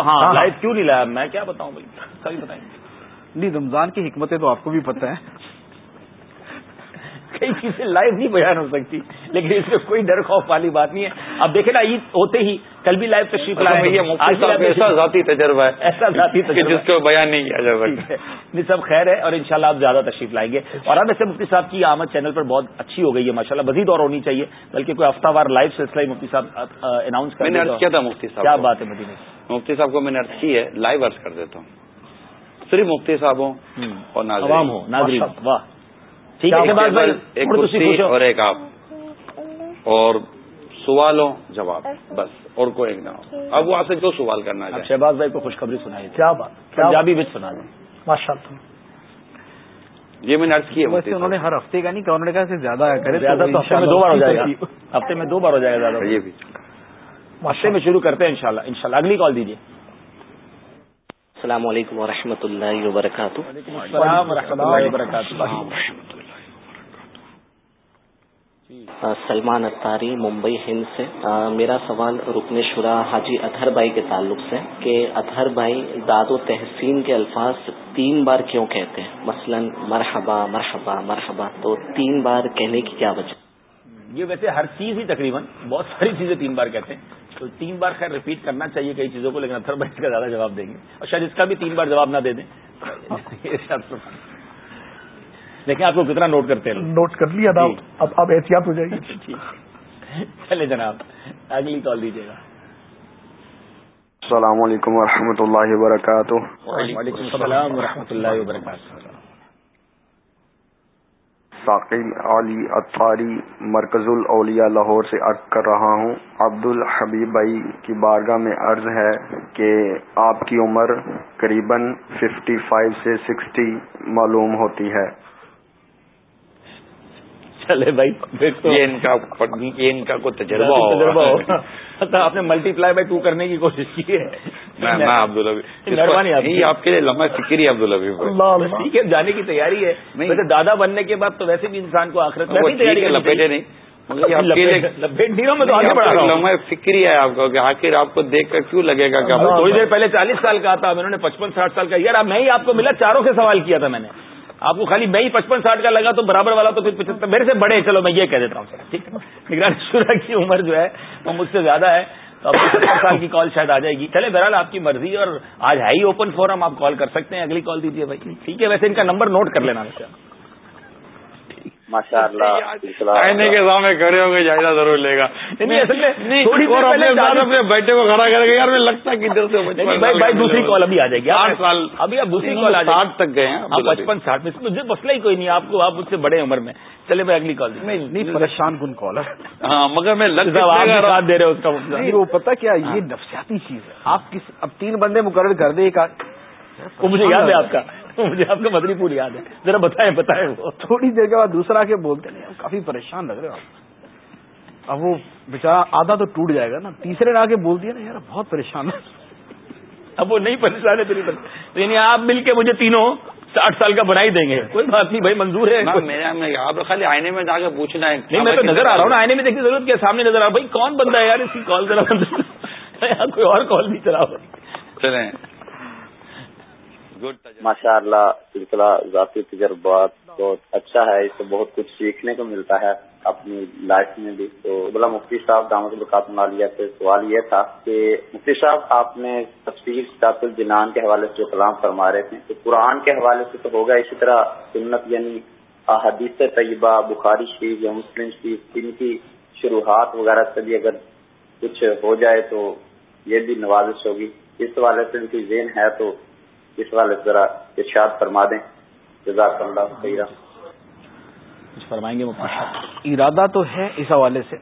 ہاں لائیو کیوں نہیں لایا؟ میں کیا بتاؤں بھائی؟ کبھی بتائیں۔ نہیں رمضان کی حکمتیں تو آپ کو بھی پتہ ہے کئی چیزیں لائیو نہیں بیان ہو سکتی۔ لیکن اس میں کوئی ڈر خوف والی بات نہیں ہے۔ اب دیکھیں نا عید ہوتے ہی کل بھی لائیو تشریف لائے ایسا ذاتی تجربہ ہے ایسا ذاتی تجربہ جس کو بیان نہیں کیا جا سکتا۔ سب خیر ہے اور انشاءاللہ آپ زیادہ تشریف لائیں گے۔ اور اب ایسے مفتی صاحب کی آمد چینل پر بہت اچھی ہو گئی ہے ماشاء اللہ مزید اور ہونی چاہیے بلکہ کوئی ہفتہ وار لائیو سلسلہ مفتی صاحب اناؤنس کر میں نے کیا تھا مفتی صاحب کیا بات ہے مدینہ مفتی صاحب کو میں نے کی ہے لائیو ارض کر دیتا ہوں۔ صرف مفتی صاحب ہوں اور عوام ہو ناظرین۔ واہ۔ ایک کرسی اور ایک آپ۔ اور سوالوں جواب۔ بس اور کوئی ایک نہ ہو۔ اب وہاں سے جو سوال کرنا ہے شہباز بھائی کو خوشخبری سنائی کیا بات؟ پنجابی بھی سنا دیں ماشاء اللہ یہ میں نے کی ویسے انہوں نے ہر ہفتے کا نہیں کہ انہوں نے کہا زیادہ کرے زیادہ تو ہفتے میں دو بار ہو جائے گا۔ <laughs> ہفتے میں دو بار ہو جائے گا زیادہ۔ یہ بھی۔ ہفتے میں شروع کرتے ہیں انشاءاللہ انشاءاللہ۔ اگلی کال دیجیے۔ السلام علیکم ورحمۃ اللہ وبرکاتہ۔ السلام و رحمۃ اللہ وبرکاتہ۔ سلمان اتاری ممبئی ہند سے۔ میرا سوال رکن شرا حاجی اطہر بھائی کے تعلق سے کہ اطہر بھائی داد و تحسین کے الفاظ تین بار کیوں کہتے ہیں؟ مثلا مرحبا مرحبا مرحبا، تو تین بار کہنے کی کیا وجہ؟ یہ ویسے ہر چیز ہی تقریباً بہت ساری چیزیں تین بار کہتے ہیں۔ تو تین بار خیر ریپیٹ کرنا چاہیے کئی چیزوں کو، لیکن اطہر بھائی کا زیادہ جواب دیں گے۔ اور شاید اس کا بھی تین بار جواب نہ دے دیں۔ <laughs> لیکن آپ کو کتنا نوٹ کرتے ہیں۔ نوٹ کر لیا جی۔ اب اب احتیاط ہو جائے گی۔ <laughs> چلے جناب اگلی کال دیجیے گا۔ السلام علیکم و اللہ وبرکاتہ۔ وعلیکم السلام و اللہ وبرکاتہ۔ ثاقب علی اطاری مرکز الاولیاء لاہور سے عرض کر رہا ہوں عبد الحبیب بھائی کی بارگاہ میں عرض ہے کہ آپ کی عمر قریب ففٹی فائیو سے سکسٹی معلوم ہوتی ہے۔ چلے بھائی یہ ان کا یہ ان کا کوئی تجربہ تجربہ ہوگا۔ آپ نے ملٹی پلائی بائی ٹو کرنے کی کوشش کی ہے۔ مہربانی آپ۔ کے لیے لمبا فکر ہی عبد الحبی ٹھیک ہے جانے کی تیاری ہے۔ ویسے دادا بننے کے بعد تو ویسے بھی انسان کو آخرت تیاری لپیٹے نہیں۔ فکری ہے آپ کو کہ آخر آپ کو دیکھ کر کیوں لگے گا کہ تھوڑی دیر پہلے چالیس سال کا تھا انہوں نے پچپن ساٹھ سال کا۔ یار میں ہی آپ کو ملا چاروں سے سوال کیا تھا میں نے۔ آپ کو خالی میں ہی پچپن ساٹھ کا لگا تو برابر والا تو پھر پچہتر میرے سے بڑے چلو میں یہ کہہ دیتا ہوں، سر، ٹھیک ہے؟ نگرانی شورا کی عمر جو ہے وہ مجھ سے زیادہ ہے، تو آپ ستر سال کی کال شاید آ جائے گی۔ چلے، بہرحال آپ کی مرضی اور آج ہے ہی اوپن فورم آپ کال کر سکتے ہیں، اگلی کال دیجیے بھائی۔ ٹھیک ہے، ویسے ان کا نمبر نوٹ کر لینا۔ ویسے ماشاء اللہ کے سامنے کھڑے ہوں گے جائزہ ضرور لے گا۔ اپنے بیٹے کو کھڑا کرے گا یار میں لگتا کدھر سے بھائی دوسری کال ابھی آ جائے گی آٹھ سال۔ ابھی آپ دوسری کال ساٹھ تک گئے ہیں پچپن ساٹھ میں مجھے مسئلہ ہی کوئی نہیں آپ کو آپ مجھ سے بڑے عمر میں۔ چلے بھائی اگلی کال نہیں پریشان کن کال ہے۔ ہاں مگر میں لگ ساتھ دے رہے اس کا وہ پتا کیا یہ نفسیاتی چیز ہے۔ آپ کس اب تین بندے مقرر کر دے ایک وہ مجھے یاد ہے آپ کا۔ مجھے آپ کا مدنی پور یاد ہے۔ ذرا بتائیں بتائیں وہ۔ تھوڑی دیر کے بعد دوسرا کے بولتے نہیں کافی پریشان لگ رہے آپ اب وہ بےچارا آدھا تو ٹوٹ جائے گا نا۔ تیسرے نے آ کے بول دیا نا یار بہت پریشان ہے۔ اب وہ نہیں پریشان ہے تو یعنی آپ مل کے مجھے تینوں ساٹھ سال کا بنا ہی دیں گے۔ کوئی بات نہیں بھائی منظور ہے۔ آپ خالی آئینے میں جا کے پوچھنا ہے۔ نہیں میں تو نظر آ رہا ہوں نا آئینے میں دیکھنے ضرورت کیا سامنے نظر آ رہا بھائی کون بندہ ہے یار؟ اس کی کال ذرا۔ <laughs> کوئی اور کال نہیں چلا چلیں۔ ماشاء اللہ سلسلہ ذاتی تجربات بہت اچھا ہے، اس سے بہت کچھ سیکھنے کو ملتا ہے اپنی لائف میں بھی۔ تو بلا مفتی صاحب دامت القات مالیہ سے سوال یہ تھا کہ مفتی صاحب، آپ نے تصویر سطح الجنان کے حوالے سے جو کلام فرما رہے تھے، تو قرآن کے حوالے سے تو ہوگا اسی طرح سنت یعنی حدیث طیبہ، بخاری شریف یا مسلم شریف، ان کی شروحات وغیرہ سے بھی اگر کچھ ہو جائے تو یہ بھی نوازش ہوگی۔ اس حوالے سے ان کی ذہن ہے تو اس والے ذرا ارشاد فرما دیں۔ جزاک اللہ خیرہ فرمائیں گے ارادہ تو ہے اس حوالے سے۔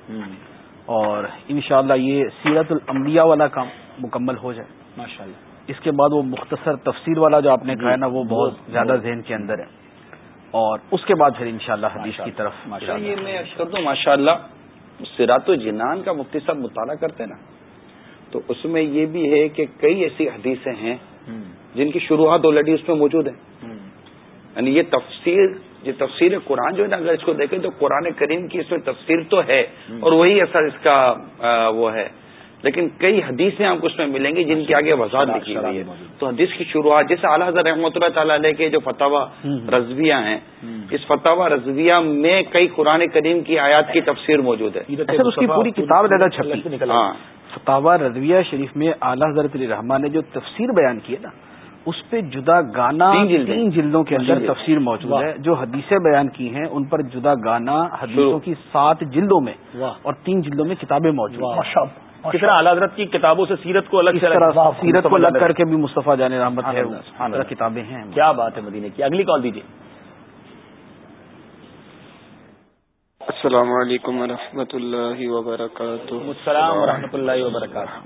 اور انشاءاللہ یہ سیرت الانبیاء والا کام مکمل ہو جائے۔ ماشاءاللہ۔ اس کے بعد وہ مختصر تفسیر والا جو آپ نے کہا ہے نا وہ بہت زیادہ ذہن کے اندر ہے۔ اور اس کے بعد پھر انشاءاللہ حدیث کی طرف یہ میں کر دوں ماشاء اللہ سیرات و جنان کا مفتی صاحب مطالعہ کرتے نا تو اس میں یہ بھی ہے کہ کئی ایسی حدیثیں ہیں جن کی شروعات آلریڈی اس میں موجود ہے یعنی یہ تفسیر یہ تفسیر قرآن جو ہے نا اگر اس کو دیکھیں تو قرآن کریم کی اس میں تفسیر تو ہے اور وہی اثر اس کا وہ ہے۔ لیکن کئی حدیثیں آپ کو اس میں ملیں گی جن کی آگے وضاحت لکھی ہوئی ہے۔ تو حدیث کی شروعات جیسے اعلیٰ حضرت رحمۃ اللہ تعالی علیہ کے جو فتح رضویہ ہیں اس فتح رضویہ میں کئی قرآن کریم کی آیات کی تفسیر موجود ہے۔ اس کی پوری کتاب زیادہ چھپی۔ ہاں۔ فتح رضویہ شریف میں اعلیٰ حضرت رحمان نے جو تفسیر بیان کی ہے نا اس پہ جدا گانا تین جلدوں کے اندر تفسیر موجود ہے۔ جو حدیثیں بیان کی ہیں ان پر جدا گانا حدیثوں کی سات جلدوں میں اور تین جلدوں میں کتابیں موجود کس طرح اعلیٰ حضرت کی کتابوں سے سیرت کو الگ سیرت کو الگ کر کے بھی مصطفیٰ جان رحمت کتابیں ہیں۔ کیا بات ہے مدینے کی۔ اگلی کال دیجیے السلام علیکم و رحمۃ اللہ وبرکاتہ۔ السلام و رحمۃ اللہ وبرکاتہ۔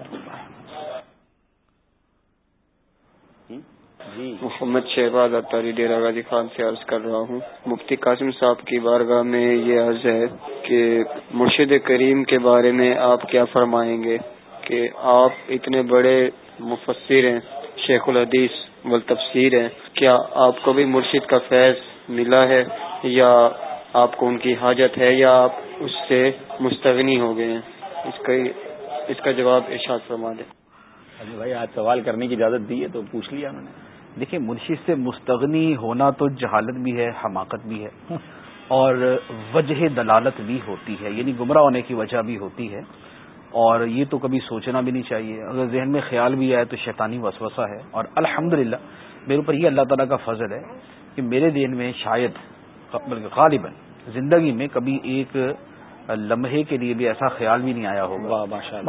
محمد شہباز اطاری ڈیرا غازی خان سے عرض کر رہا ہوں۔ مفتی قاسم صاحب کی بارگاہ میں یہ عرض ہے کہ مرشد کریم کے بارے میں آپ کیا فرمائیں گے کہ آپ اتنے بڑے مفسر ہیں شیخ الحدیث و تفسیر ہیں۔ کیا آپ کو بھی مرشد کا فیض ملا ہے یا آپ کو ان کی حاجت ہے یا آپ اس سے مستغنی ہو گئے ہیں؟ اس کا اس کا جواب ارشاد فرما دیں۔ ہاں جی بھائی، آج سوال کرنے کی اجازت دی ہے تو پوچھ لیا میں نے۔ دیکھیں مرشد سے مستغنی ہونا تو جہالت بھی ہے، حماقت بھی ہے، اور وجہ دلالت بھی ہوتی ہے یعنی گمراہ ہونے کی وجہ بھی ہوتی ہے، اور یہ تو کبھی سوچنا بھی نہیں چاہیے۔ اگر ذہن میں خیال بھی آئے تو شیطانی وسوسہ ہے۔ اور الحمد میرے اوپر یہ اللہ تعالیٰ کا فضل ہے کہ میرے ذہن میں شاید بلکہ غالباً زندگی میں کبھی ایک لمحے کے لیے بھی ایسا خیال بھی نہیں آیا ہوگا۔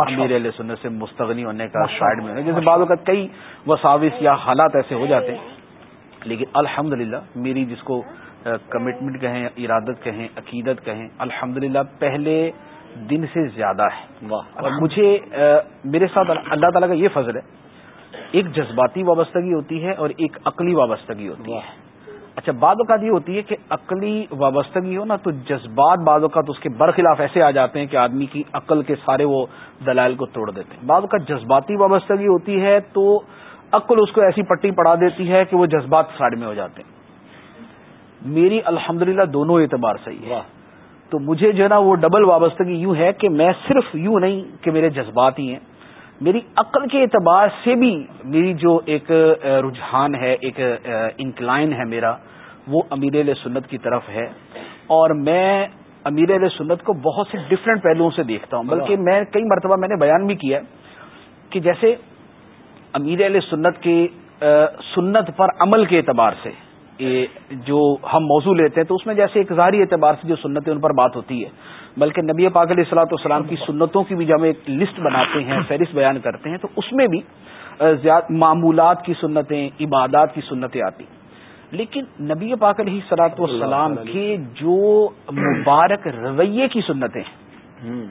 امیر علیہ سنت سے مستغنی ہونے کا سائڈ میں جیسے بعض اوقات کئی وساوس یا حالات ایسے ہو جاتے ہیں لیکن الحمد میری جس کو کمٹمنٹ کہیں ارادت کہیں عقیدت کہیں الحمد پہلے دن سے زیادہ ہے۔ اور مجھے میرے ساتھ اللہ تعالیٰ کا یہ فضل ہے ایک جذباتی وابستگی ہوتی ہے اور ایک عقلی وابستگی ہوتی ہے۔ اچھا بعض اوقات یہ ہوتی ہے کہ عقلی وابستگی ہو نا، تو جذبات بعض اوقات اس کے برخلاف ایسے آ جاتے ہیں کہ آدمی کی عقل کے سارے وہ دلائل کو توڑ دیتے ہیں۔ بعض اوقات جذباتی وابستگی ہوتی ہے تو عقل اس کو ایسی پٹی پڑا دیتی ہے کہ وہ جذبات سائڈ میں ہو جاتے ہیں۔ میری الحمد دونوں اعتبار صحیح ہے۔ تو مجھے جو ہے نا وہ ڈبل وابستگی یوں ہے کہ میں صرف یوں نہیں کہ میرے جذبات ہی ہیں۔ میری عقل کے اعتبار سے بھی میری جو ایک رجحان ہے ایک انکلائن ہے میرا وہ امیر علیہ سنت کی طرف ہے۔ اور میں امیر علیہ سنت کو بہت سے ڈفرینٹ پہلوؤں سے دیکھتا ہوں بلکہ میں کئی مرتبہ میں نے بیان بھی کیا کہ جیسے امیر علیہ سنت کے سنت پر عمل کے اعتبار سے جو ہم موضوع لیتے ہیں تو اس میں جیسے ایک ظاہری اعتبار سے جو سنتیں ان پر بات ہوتی ہے۔ بلکہ نبی پاک علیہ السلاۃ والسلام کی سنتوں کی بھی جب ہم ایک لسٹ بناتے ہیں فہرست بیان کرتے ہیں تو اس میں بھی معمولات کی سنتیں عبادات کی سنتیں آتی لیکن نبی پاک علیہ سلاط والسلام کے جو مبارک رویے کی سنتیں ہیں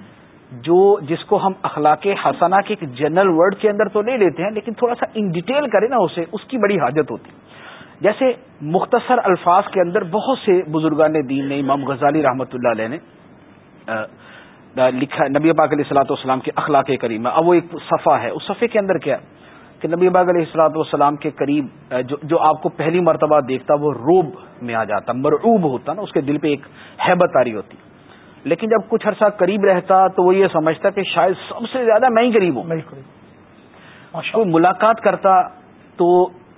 جو جس کو ہم اخلاق حسنا کے ایک جنرل ورڈ کے اندر تو لے لیتے ہیں لیکن تھوڑا سا ان ڈیٹیل کرے نا اسے اس کی بڑی حاجت ہوتی جیسے مختصر الفاظ کے اندر بہت سے بزرگان دین نے امام غزالی رحمۃ اللہ علیہ نے لکھا نبی پاک علیہ السلاۃ والسلام کے اخلاق کریمہ۔ اب وہ ایک صفحہ ہے۔ اس صفحے کے اندر کیا؟ کہ نبی پاک علیہ السلاۃ والسلام کے قریب جو جو آپ کو پہلی مرتبہ دیکھتا وہ روب میں آ جاتا مرعوب ہوتا نا اس کے دل پہ ایک حیبت آری ہوتی۔ لیکن جب کچھ عرصہ قریب رہتا تو وہ یہ سمجھتا کہ شاید سب سے زیادہ میں ہی قریب ہوں۔ کوئی ملاقات کرتا تو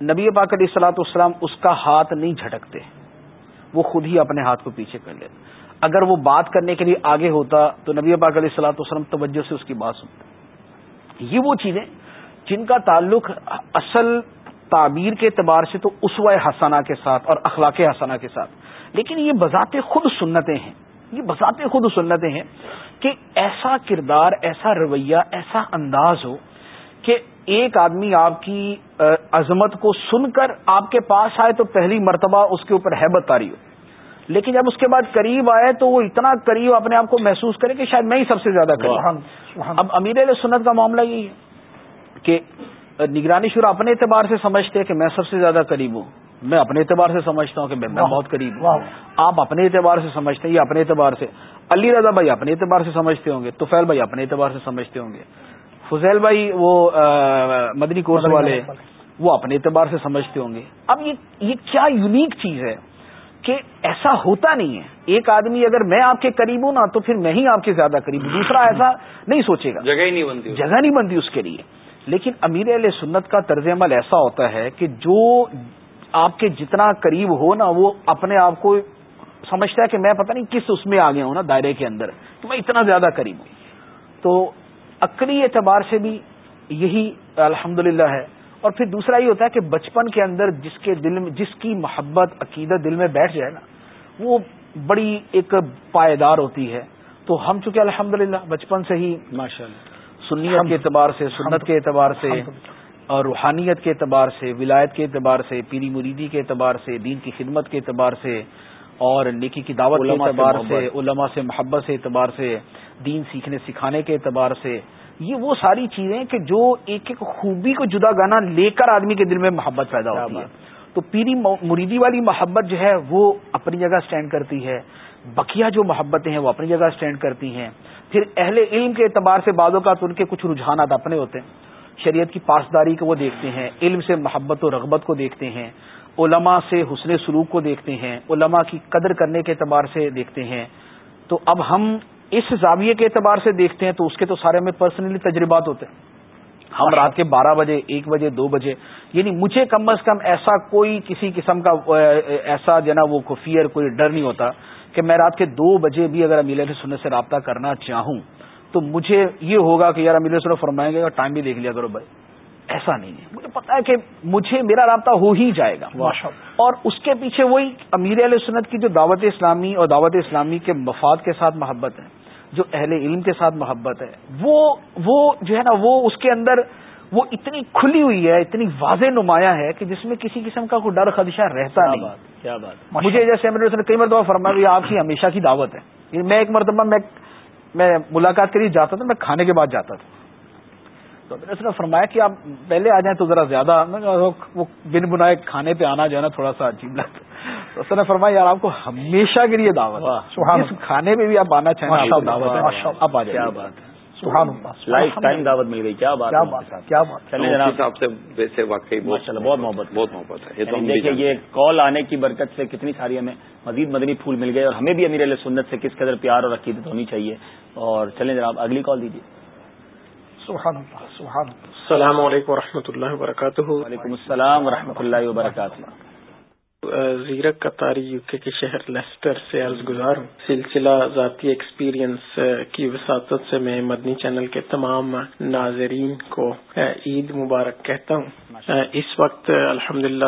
نبی پاک علیہ السلاۃ والسلام اس کا ہاتھ نہیں جھٹکتے۔ وہ خود ہی اپنے ہاتھ کو پیچھے کر لیتے اگر وہ بات کرنے کے لیے آگے ہوتا تو نبی پاک علیہ السلاۃ وسلم توجہ سے اس کی بات سنتے۔ یہ وہ چیزیں جن کا تعلق اصل تعبیر کے اعتبار سے تو اسوائے حسانہ کے ساتھ اور اخلاق حسانہ کے ساتھ۔ لیکن یہ بذات خود سنتیں ہیں۔ یہ بذات خود سنتیں ہیں کہ ایسا کردار، ایسا رویہ، ایسا انداز ہو کہ ایک آدمی آپ کی عظمت کو سن کر آپ کے پاس آئے تو پہلی مرتبہ اس کے اوپر ہے بتاری ہو۔ لیکن جب اس کے بعد قریب آئے تو وہ اتنا قریب اپنے آپ کو محسوس کرے کہ شاید میں ہی سب سے زیادہ قریب اب امیر علیہ سنت کا معاملہ یہی ہے کہ نگرانی شروع اپنے اعتبار سے سمجھتے کہ میں سب سے زیادہ قریب ہوں۔ میں اپنے اعتبار سے سمجھتا ہوں کہ میں بہت قریب ہوں۔ آپ اپنے اعتبار سے سمجھتے ہیں یا اپنے اعتبار سے۔ علی رضا بھائی اپنے اعتبار سے سمجھتے ہوں گے توفیل بھائی اپنے اعتبار سے سمجھتے ہوں گے۔ فضیل بھائی وہ مدنی کورس والے وہ اپنے اعتبار سے سمجھتے ہوں گے۔ اب یہ کیا یونیک چیز ہے؟ کہ ایسا ہوتا نہیں ہے۔ ایک آدمی اگر میں آپ کے قریب ہوں نا تو پھر میں ہی آپ کے زیادہ قریب ہوں۔ دوسرا ایسا نہیں سوچے گا۔ جگہ ہی نہیں بنتی۔ جگہ نہیں بنتی اس کے لیے۔ لیکن امیر علیہ سنت کا طرز عمل ایسا ہوتا ہے کہ جو آپ کے جتنا قریب ہو نا وہ اپنے آپ کو سمجھتا ہے کہ میں پتہ نہیں کس اس میں آ گیا ہوں نا دائرے کے اندر۔ کہ میں اتنا زیادہ قریب ہوں۔ تو عقلی اعتبار سے بھی یہی الحمد ہے۔ اور پھر دوسرا یہ ہوتا ہے کہ بچپن کے اندر جس کے دل میں جس کی محبت عقیدت دل میں بیٹھ جائے نا وہ بڑی ایک پائیدار ہوتی ہے۔ تو ہم چونکہ الحمد بچپن سے ہی ماشاء اللہ سنیت کے اعتبار سے سنت کے اعتبار سے اور روحانیت کے اعتبار سے ولایت کے اعتبار سے پیری مریدی کے اعتبار سے دین کی خدمت کے اعتبار سے اور نیکی کی دعوت کے اعتبار سے علماء سے محبت سے اعتبار سے دین سیکھنے سکھانے کے اعتبار سے یہ وہ ساری چیزیں کہ جو ایک ایک خوبی کو جدا گانا لے کر آدمی کے دل میں محبت پیدا ہوتی ہے۔ تو پیری مریدی والی محبت جو ہے وہ اپنی جگہ سٹینڈ کرتی ہے۔ بقیہ جو محبتیں ہیں وہ اپنی جگہ سٹینڈ کرتی ہیں۔ پھر اہل علم کے اعتبار سے بعض اوقات ان کے کچھ رجحانات اپنے ہوتے ہیں۔ شریعت کی پاسداری کو وہ دیکھتے ہیں علم سے محبت و رغبت کو دیکھتے ہیں علماء سے حسن سلوک کو دیکھتے ہیں علماء کی قدر کرنے کے اعتبار سے دیکھتے ہیں۔ تو اب ہم اس زاویے کے اعتبار سے دیکھتے ہیں تو اس کے تو سارے میں پرسنلی تجربات ہوتے ہیں۔ ہم رات کے بارہ بجے ایک بجے دو بجے یعنی مجھے کم از کم ایسا کوئی کسی قسم کا ایسا جو نا وہ فیئر کوئی ڈر نہیں ہوتا کہ میں رات کے دو بجے بھی اگر امیل سننے سے رابطہ کرنا چاہوں تو مجھے یہ ہوگا کہ یار امیل سنو فرمائیں گے ٹائم بھی دیکھ لیا کرو بھائی۔ ایسا نہیں ہے۔ مجھے پتا ہے کہ مجھے میرا رابطہ ہو ہی جائے گا۔ اور اس کے پیچھے وہی امیر علیہ سنت کی جو دعوت اسلامی اور دعوت اسلامی کے مفاد کے ساتھ محبت ہے۔ جو اہل علم کے ساتھ محبت ہے وہ وہ جو ہے نا وہ اس کے اندر وہ اتنی کھلی ہوئی ہے اتنی واضح نمایاں ہے کہ جس میں کسی قسم کا کوئی ڈر خدشہ رہتا نہیں۔ کیا بات۔ مجھے جیسے کئی مرتبہ فرمایا آپ کی ہمیشہ کی دعوت ہے۔ میں ایک مرتبہ میں میں ملاقات کے لیے جاتا تھا میں کھانے کے بعد جاتا تھا۔ تو میں نے نے فرمایا کہ آپ پہلے آ جائیں تو ذرا زیادہ وہ بن بنائے کھانے پہ آنا جو ہے نا تھوڑا سا عجیب لگتا تو اس نے فرمایا یار آپ کو ہمیشہ کے لیے دعوت اس کھانے میں بھی آپ آنا چاہیں آپ آ جائیں بات لائف ٹائم دعوت مل گئی۔ کیا بات کیا بات چلیں جناب آپ سے ویسے واقعی بہت محبت۔ بہت محبت ہے۔ یہ تو دیکھیے یہ کال آنے کی برکت سے کتنی ساری ہمیں مزید مدنی پھول مل گئے اور ہمیں بھی امیر علیہ سنت سے کس قدر پیار اور عقیدت ہونی چاہیے۔ اور چلیں جناب اگلی کال دیجیے۔ السلام علیکم و رحمۃ اللہ وبرکاتہ۔ وعلیکم السلام و اللہ وبرکاتہ۔ زیرک قطاری یو کے کے شہر لیسٹر سے عرض گزار ہوں۔ سلسلہ ذاتی ایکسپیرینس کی وساطت سے میں مدنی چینل کے تمام ناظرین کو عید مبارک کہتا ہوں۔ اس وقت الحمد للہ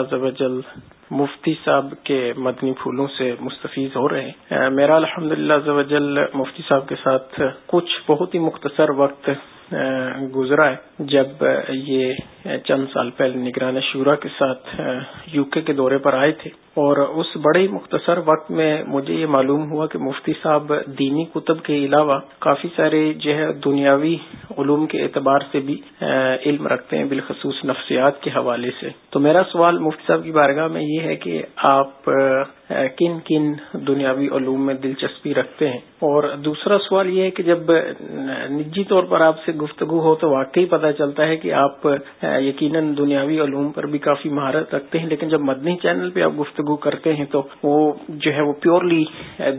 مفتی صاحب کے مدنی پھولوں سے مستفیض ہو رہے ہیں۔ میرا الحمد للہ مفتی صاحب کے ساتھ کچھ بہت ہی مختصر وقت گزرا ہے۔ جب یہ چند سال پہلے نگران شورا کے ساتھ یو کے کے دورے پر آئے تھے اور اس بڑے مختصر وقت میں مجھے یہ معلوم ہوا کہ مفتی صاحب دینی کتب کے علاوہ کافی سارے جو ہے دنیاوی علوم کے اعتبار سے بھی علم رکھتے ہیں، بالخصوص نفسیات کے حوالے سے۔ تو میرا سوال مفتی صاحب کی بارگاہ میں یہ ہے کہ آپ کن کن دنیاوی علوم میں دلچسپی رکھتے ہیں؟ اور دوسرا سوال یہ ہے کہ جب نجی طور پر آپ سے گفتگو ہو تو واقعی پتہ چلتا ہے کہ آپ یقیناً دنیاوی علوم پر بھی کافی مہارت رکھتے ہیں لیکن جب مدنی چینل پہ آپ گفتگو کرتے ہیں تو وہ جو ہے وہ پیورلی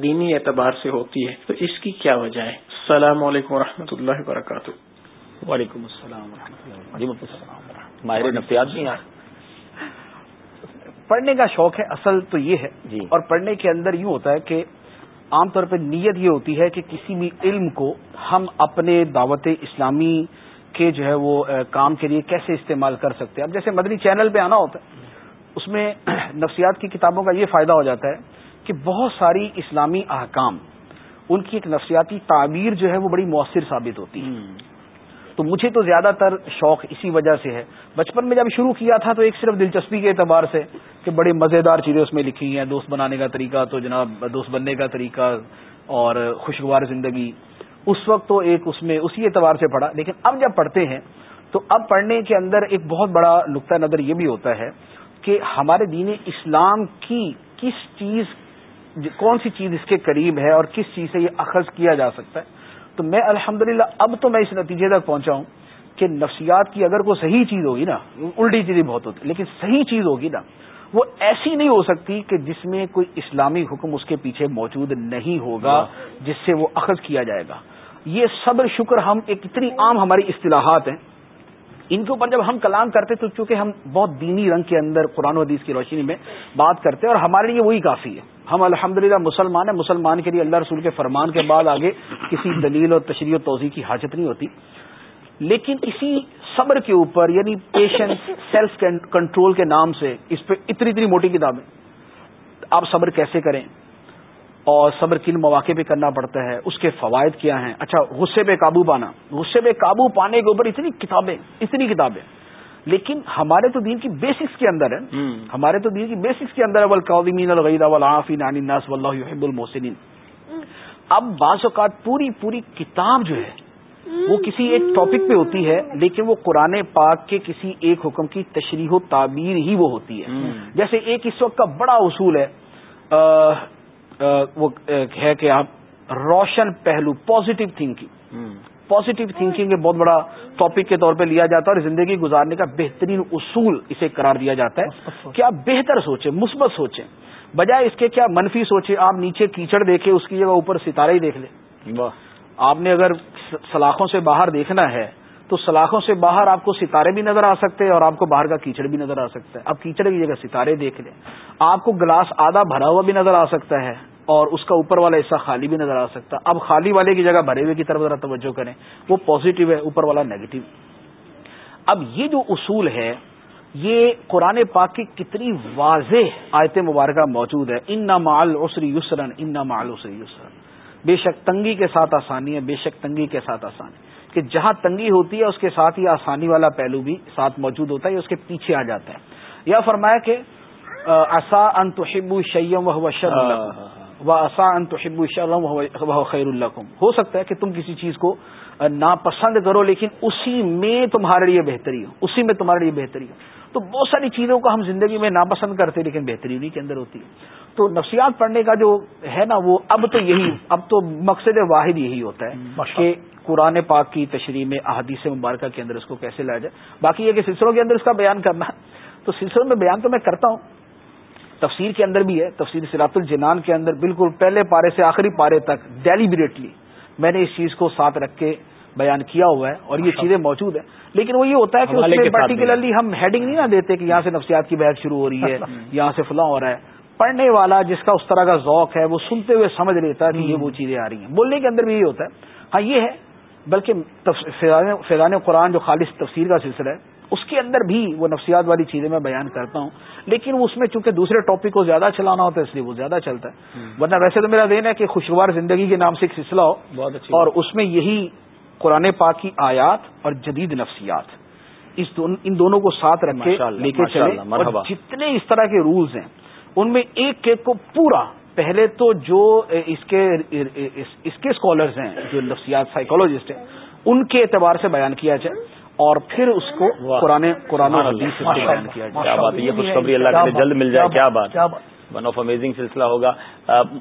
دینی اعتبار سے ہوتی ہے۔ تو اس کی کیا وجہ ہے؟ السلام علیکم و اللہ وبرکاتہ۔ وعلیکم السلام و ماہر نفسیات بھی ہیں۔ پڑھنے کا شوق ہے اصل تو یہ ہے۔ جی۔ اور پڑھنے کے اندر یوں ہوتا ہے کہ عام طور پہ نیت یہ ہوتی ہے کہ کسی بھی علم کو ہم اپنے دعوت اسلامی کے جو ہے وہ کام کے لیے کیسے استعمال کر سکتے ہیں؟ اب جیسے مدنی چینل پہ آنا ہوتا ہے، اس میں <clears throat> نفسیات کی کتابوں کا یہ فائدہ ہو جاتا ہے کہ بہت ساری اسلامی احکام، ان کی ایک نفسیاتی تعبیر جو ہے وہ بڑی مؤثر ثابت ہوتی ہے۔ تو مجھے تو زیادہ تر شوق اسی وجہ سے ہے۔ بچپن میں جب شروع کیا تھا تو ایک صرف دلچسپی کے اعتبار سے کہ بڑی مزیدار چیزیں اس میں لکھی ہیں، دوست بنانے کا طریقہ، تو جناب دوست بننے کا طریقہ اور خوشگوار زندگی۔ اس وقت تو ایک اس میں اسی اعتبار سے پڑھا۔ لیکن اب جب پڑھتے ہیں تو اب پڑھنے کے اندر ایک بہت بڑا نقطۂ نظر یہ بھی ہوتا ہے کہ ہمارے دین اسلام کی کس چیز، کون سی چیز اس کے قریب ہے اور کس چیز سے یہ اخذ کیا جا سکتا ہے۔ تو میں الحمد اب تو میں اس نتیجے تک پہنچا ہوں کہ نفسیات کی اگر کوئی صحیح چیز ہوگی نا، الٹی چیزیں بہت ہوتی لیکن صحیح چیز ہوگی نا، وہ ایسی نہیں ہو سکتی کہ جس میں کوئی اسلامی حکم اس کے پیچھے موجود نہیں ہوگا جس سے وہ اخذ کیا جائے گا۔ یہ صبر، شکر ہم ایک اتنی عام ہماری اصطلاحات ہیں۔ ان کے اوپر جب ہم کلام کرتے تو چونکہ ہم بہت دینی رنگ کے اندر قرآن و حدیث کی روشنی میں بات کرتے ہیں اور ہمارے لیے وہی کافی ہے۔ ہم الحمدللہ مسلمان ہیں، مسلمان کے لیے اللہ رسول کے فرمان کے بعد آگے کسی دلیل اور تشریح و توضیع کی حاجت نہیں ہوتی۔ لیکن اسی صبر کے اوپر یعنی پیشنس سیلف کنٹرول کے نام سے اس پہ اتنی اتنی موٹی کتابیں، آپ صبر کیسے کریں؟ اور صبر کن مواقع پہ کرنا پڑتا ہے۔ اس کے فوائد کیا ہیں؟ اچھا غصے پہ قابو پانا۔ غصے پہ قابو پانے کے اوپر اتنی کتابیں اتنی کتابیں۔ لیکن ہمارے تو دین کی بیسکس کے اندر ہے۔ ہمارے تو دین کی بیسکس کے اندر ناس واللہ المحسنین اب بعض اوقات پوری پوری کتاب جو ہے وہ کسی ایک ٹاپک پہ ہوتی ہے لیکن وہ قرآن پاک کے کسی ایک حکم کی تشریح و تعبیر ہی وہ ہوتی ہے۔ جیسے ایک اس وقت کا بڑا اصول ہے وہ ہے کہ آپ روشن پہلو پازیٹو تھنکنگ پازیٹو تھنکنگ ایک بہت بڑا ٹاپک کے طور پہ لیا جاتا ہے اور زندگی گزارنے کا بہترین اصول اسے قرار دیا جاتا ہے کہ آپ بہتر سوچیں مثبت سوچیں۔ بجائے اس کے کیا منفی سوچیں آپ نیچے کیچڑ دیکھیں اس کی جگہ اوپر ستارے ہی دیکھ لیں۔ آپ نے اگر سلاخوں سے باہر دیکھنا ہے تو سلاخوں سے باہر آپ کو ستارے بھی نظر آ سکتے ہیں اور آپ کو باہر کا کیچڑ بھی نظر آ سکتا ہے۔ اب کیچڑ کی جگہ ستارے دیکھ لیں۔ آپ کو گلاس آدھا بھرا ہوا بھی نظر آ سکتا ہے۔ اور اس کا اوپر والا حصہ خالی بھی نظر آ سکتا۔ اب خالی والے کی جگہ بھرے ہوئے کی طرف ذرا توجہ کریں۔ وہ پازیٹو ہے، اوپر والا نیگیٹو اب یہ جو اصول ہے، یہ قرآن پاک کی کتنی واضح آیت مبارکہ موجود ہے۔ ان نہ مال اسری یسرن ان نہ مال اسری یسرن بے شک تنگی کے ساتھ آسانی ہے، بے شک تنگی کے ساتھ آسانی۔ کہ جہاں تنگی ہوتی ہے، اس کے ساتھ ہی آسانی والا پہلو بھی ساتھ موجود ہوتا ہے اس کے پیچھے آ جاتا ہے۔ یا فرمایا کہ اصا انتحب شیم و شر وہ آسان تو شب الشلم خیر اللہ ہو سکتا ہے کہ تم کسی چیز کو ناپسند کرو لیکن اسی میں تمہارے لیے بہتری ہو اسی میں تمہارے لیے بہتری ہو۔ تو بہت ساری چیزوں کو ہم زندگی میں ناپسند کرتے لیکن بہتری انہیں کے اندر ہوتی ہے۔ تو نفسیات پڑھنے کا جو ہے نا وہ اب تو یہی اب تو مقصد واحد یہی ہوتا ہے کہ قرآن پاک کی تشریح میں احادیث مبارکہ کے اندر اس کو کیسے لایا جائے۔ باقی یہ کہ سلسلوں کے اندر اس کا بیان کرنا تو سلسلوں میں بیان تو میں کرتا ہوں تفسیر کے اندر بھی ہے تفسیر سراط الجنان کے اندر بالکل پہلے پارے سے آخری پارے تک ڈیلیبریٹلی میں نے اس چیز کو ساتھ رکھ کے بیان کیا ہوا ہے اور یہ چیزیں موجود ہیں۔ لیکن وہ یہ ہوتا ہے کہ اس میں پرٹیکولرلی ہم ہیڈنگ نہیں نہ دیتے کہ یہاں سے نفسیات کی بحث شروع ہو رہی ہے یہاں سے فلاں ہو رہا ہے۔ پڑھنے والا جس کا اس طرح کا ذوق ہے وہ سنتے ہوئے سمجھ لیتا ہے کہ یہ وہ چیزیں آ رہی ہیں۔ بولنے کے اندر بھی یہ ہوتا ہے۔ ہاں یہ ہے بلکہ فیضان قرآن جو خالص تفسیر کا سلسلہ ہے اس کے اندر بھی وہ نفسیات والی چیزیں میں بیان کرتا ہوں۔ لیکن اس میں چونکہ دوسرے ٹاپک کو زیادہ چلانا ہوتا ہے اس لیے وہ زیادہ چلتا ہے۔ ورنہ ویسے تو میرا دین ہے کہ خوشگوار زندگی کے نام سے ایک سلسلہ ہو۔ اور اس میں یہی قرآن پاک کی آیات اور جدید نفسیات۔ اس دون ان دونوں کو ساتھ رکھ کے لے کے چلے اور جتنے اس طرح کے رولز ہیں ان میں ایک ایک کو پورا۔ پہلے تو جو اس کے اس کے اسکالرز ہیں جو نفسیات سائیکولوجسٹ ہیں ان کے اعتبار سے بیان کیا جائے۔ اور پھر اس کو قرآن قرآن حدیث سے بیان کیا جائے. کیا بات ہے. یہ خوشخبری اللہ کے جلد مل جائے. کیا بات. ون آف امیزنگ سلسلہ ہوگا.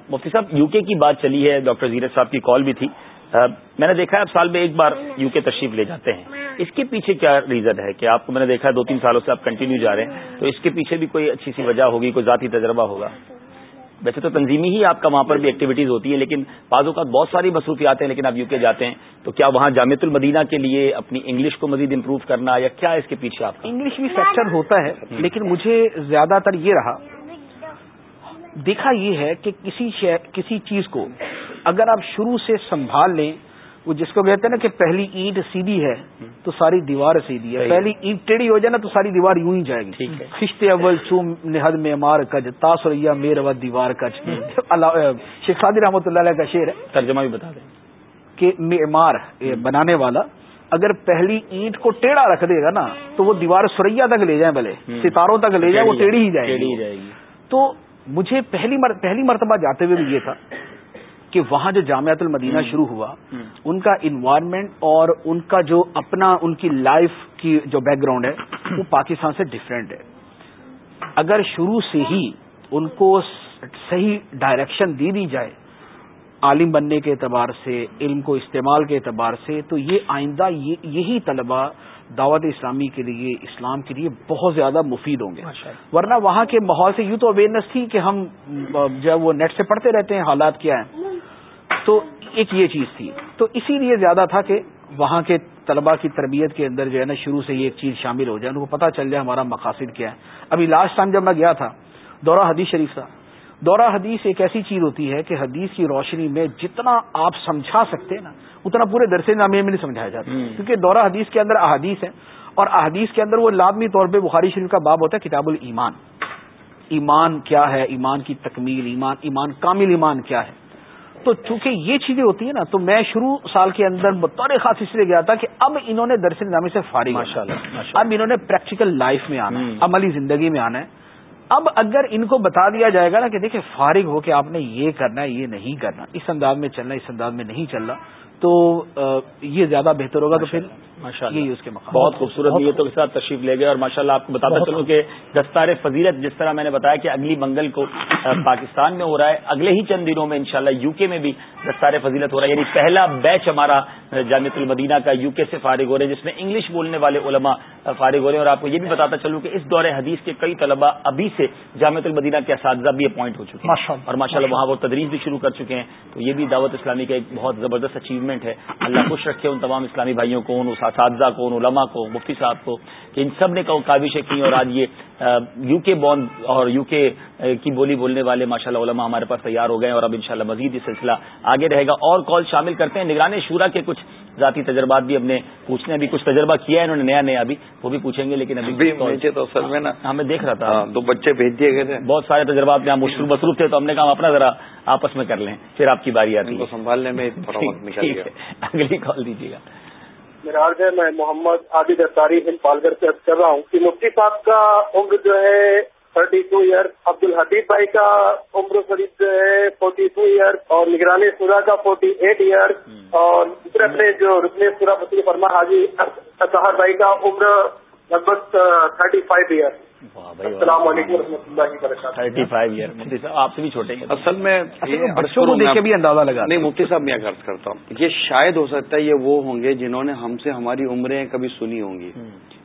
مفتی صاحب یو کے کی بات چلی ہے. ڈاکٹر زیرت صاحب کی کال بھی تھی. میں نے دیکھا ہے اب سال میں ایک بار یو کے تشریف لے جاتے ہیں. اس کے پیچھے کیا ریزن ہے کہ آپ کو میں نے دیکھا ہے دو تین سالوں سے آپ کنٹینیو جا رہے ہیں. تو اس کے پیچھے بھی کوئی اچھی سی وجہ ہوگی کوئی ذاتی تجربہ ہوگا؟ ویسے تو تنظیمی ہی آپ کا وہاں پر بھی ایکٹیویٹیز ہوتی ہے لیکن بعض اوقات بہت ساری مصروفیات ہیں، لیکن آپ یو کے جاتے ہیں، تو کیا وہاں جامع المدینہ کے لیے اپنی انگلش کو مزید امپروو کرنا یا کیا اس کے پیچھے آپ انگلش بھی فیکچر ہوتا ہے، لیکن مجھے زیادہ تر یہ رہا، دیکھا یہ ہے کہ کسی کسی چیز کو اگر آپ شروع سے سنبھال لیں وہ جس کو کہتے ہیں نا کہ پہلی اینٹ سیدھی ہے تو ساری دیوار سیدھی ہے۔ پہلی اینٹ ٹیڑھی ہو جائے نا تو ساری دیوار یوں ہی جائے گی۔ خشتے اول چوم نہد میں مار کج تاثر میر و دیوار کج۔ شیخ سادی رحمۃ اللہ علیہ کا شعر ہے۔ ترجمہ بھی بتا دیں۔ کہ معمار بنانے والا اگر پہلی اینٹ کو ٹیڑھا رکھ دے گا نا تو وہ دیوار سریا تک لے جائیں بھلے ستاروں تک لے جائیں وہ ٹیڑھی ہی جائے گی۔ تو مجھے پہلی مرتبہ جاتے ہوئے بھی یہ تھا۔ کہ وہاں جو جامعت المدینہ شروع ہوا ان کا انوائرمنٹ اور ان کا جو اپنا ان کی لائف کی جو بیک گراؤنڈ ہے وہ پاکستان سے ڈفرینٹ ہے۔ اگر شروع سے ہی ان کو صحیح ڈائریکشن دی دی جائے عالم بننے کے اعتبار سے علم کو استعمال کے اعتبار سے تو یہ آئندہ یہی طلبہ دعوت اسلامی کے لیے اسلام کے لیے بہت زیادہ مفید ہوں گے۔ ورنہ وہاں کے ماحول سے یوں تو اویئرنیس تھی کہ ہم جب وہ نیٹ سے پڑھتے رہتے ہیں حالات کیا ہیں۔ تو ایک یہ چیز تھی۔ تو اسی لیے زیادہ تھا کہ وہاں کے طلبہ کی تربیت کے اندر جو ہے نا شروع سے یہ ایک چیز شامل ہو جائے۔ ان کو پتا چل جائے ہمارا مقاصد کیا ہے۔ ابھی لاسٹ ٹائم جب میں گیا تھا دورہ حدیث شریف تھا۔ دورہ حدیث ایک ایسی چیز ہوتی ہے کہ حدیث کی روشنی میں جتنا آپ سمجھا سکتے ہیں نا اتنا پورے درس نامے میں نہیں سمجھایا جاتا۔ کیونکہ دورہ حدیث کے اندر احادیث ہے اور احادیث کے اندر وہ لازمی طور پہ بخاری شریف کا باب ہوتا ہے کتاب الایمان۔ ایمان کیا ہے؟ ایمان کی تکمیل ایمان ایمان کامل ایمان کیا ہے؟ تو چونکہ یہ چیزیں ہوتی ہیں نا تو میں شروع سال کے اندر بطور خاص اس لیے گیا تھا کہ اب انہوں نے درس نظامی سے فارغ اب انہوں نے پریکٹیکل لائف میں آنا ہے عملی زندگی میں آنا ہے۔ اب اگر ان کو بتا دیا جائے گا نا کہ دیکھیں فارغ ہو کہ آپ نے یہ کرنا ہے، یہ نہیں کرنا، اس انداز میں چلنا، اس انداز میں نہیں چلنا، تو یہ زیادہ بہتر ہوگا تو پھر اس کے مقام. بہت خوبصورت نیتوں کے ساتھ تشریف لے گئے اور ماشاء اللہ آپ کو بتاتا چلوں کہ دستار فضیلت جس طرح میں نے بتایا کہ اگلی منگل کو پاکستان میں ہو رہا ہے اگلے ہی چند دنوں میں انشاءاللہ یو کے میں بھی دستار فضیلت ہو رہا ہے یعنی پہلا بیچ ہمارا جامع المدینہ کا یو کے سے فارغ ہو رہے ہیں جس میں انگلش بولنے والے علماء فارغ ہو رہے ہیں اور آپ کو یہ بھی بتاتا چلوں کہ اس دور حدیث کے کئی طلبہ ابھی سے جامع المدینہ کے اساتذہ بھی اپوائنٹ ہو چکے ہیں. اور ماشاء اللہ وہاں وہ تدریس بھی شروع کر چکے ہیں تو یہ بھی دعوت اسلامی کا ایک بہت زبردست اچیومنٹ ہے. اللہ خوش رکھے ان تمام اسلامی بھائیوں کو ان اساتذہ کو ان علماء کو مفتی صاحب کو کہ ان سب نے کاوشیں کی اور آج یہ یو کے بون اور یو کے کی بولی بولنے والے ماشاء اللہ علما ہمارے پاس تیار ہو گئے اور اب انشاءاللہ مزید یہ سلسلہ آگے رہے گا۔ اور کال شامل کرتے ہیں نگران شورا کے کچھ ذاتی تجربات بھی ہم نے پوچھنے ابھی کچھ تجربہ کیا ہے انہوں نے نیا نیا ابھی وہ بھی پوچھیں گے لیکن ابھی تو اصل میں نا ہمیں دیکھ رہا تھا۔ دو بچے بھیج دیے گئے تھے۔ بہت سارے تجربات میں مشکل مصروف تھے تو ہم نے کہا اپنا ذرا آپس میں کر لیں پھر آپ کی باری آتی۔ ہے سنبھالنے میں اگلی کال دیجیے گا۔ میرا عرض ہے میں محمد عابد اطاری ہند پالگر سے کر رہا ہوں کہ مفتی صاحب کا عمر جو ہے تھرٹی ٹو ایئر عبد الحبیب بھائی کا عمر قریب جو ہے فورٹی ٹو ایئر اور نگرانی سورا کا فورٹی ایٹ ایئر اور دوسرے اپنے جو رکن سورا مسلم فرما حاجی اطہر بھائی کا عمر لگ بھگ تھرٹی فائیو ایئر السلام علیکم و رحمۃ اللہ وبرکاتہ۔ تھرٹی فائیو ایئر آپ سے بھی چھوٹے ہیں۔ اصل میں کو دیکھ کے بھی اندازہ لگا نہیں مفتی صاحب میں غرض کرتا ہوں۔ یہ شاید ہو سکتا ہے یہ وہ ہوں گے جنہوں نے ہم سے ہماری عمریں کبھی سنی ہوں گی۔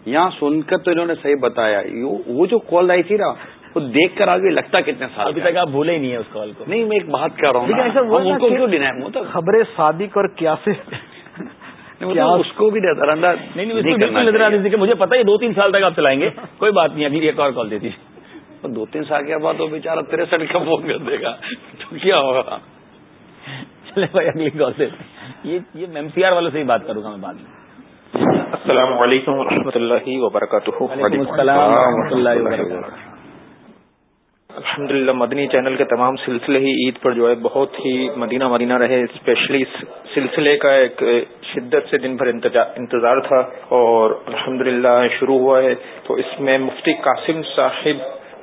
یہاں سن کر تو انہوں نے صحیح بتایا۔ وہ جو کال آئی تھی نا وہ دیکھ کر آگے لگتا کتنے سال ابھی تک آپ بھولے ہی نہیں ہے اس کال کو۔ نہیں میں ایک بات کر رہا ہوں ان کو کیوں دینا ہے خبریں صادق اور کیا سے اس کو بھی نظر انداز نظر آنے کہ مجھے پتا ہے دو تین سال تک آپ چلائیں گے۔ کوئی بات نہیں ابھی ایک اور کال دیتی دو تین سال کے بعد وہ بےچارا تریسٹھ کا فون کر دے گا؟ تو کیا ہوگا؟ چلے بھائی اگلی کال سے یہ ایم سی آر والوں سے ہی بات کروں گا میں بعد میں۔ السلام علیکم و رحمۃ اللہ وبرکاتہ۔ السلام و رحمۃ اللہ وبرکاتہ۔ الحمد للہ مدنی چینل کے تمام سلسلے ہی عید پر جو ہے بہت ہی مدینہ مدینہ رہے اسپیشلی اس سلسلے کا ایک شدت سے دن بھر انتظار تھا اور الحمد شروع ہوا ہے۔ تو اس میں مفتی قاسم صاحب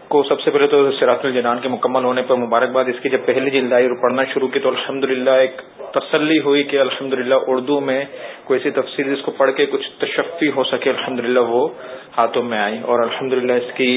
کو سب سے پہلے تو سراط الجنان کے مکمل ہونے پر مبارکباد۔ اس کی جب پہلی جلد آئی اور پڑھنا شروع کی تو الحمد ایک تسلی ہوئی کہ الحمد اردو میں کوئی ایسی تفصیل جس کو پڑھ کے کچھ تشفی ہو سکے الحمد وہ ہاتھوں میں آئی اور الحمد اس کی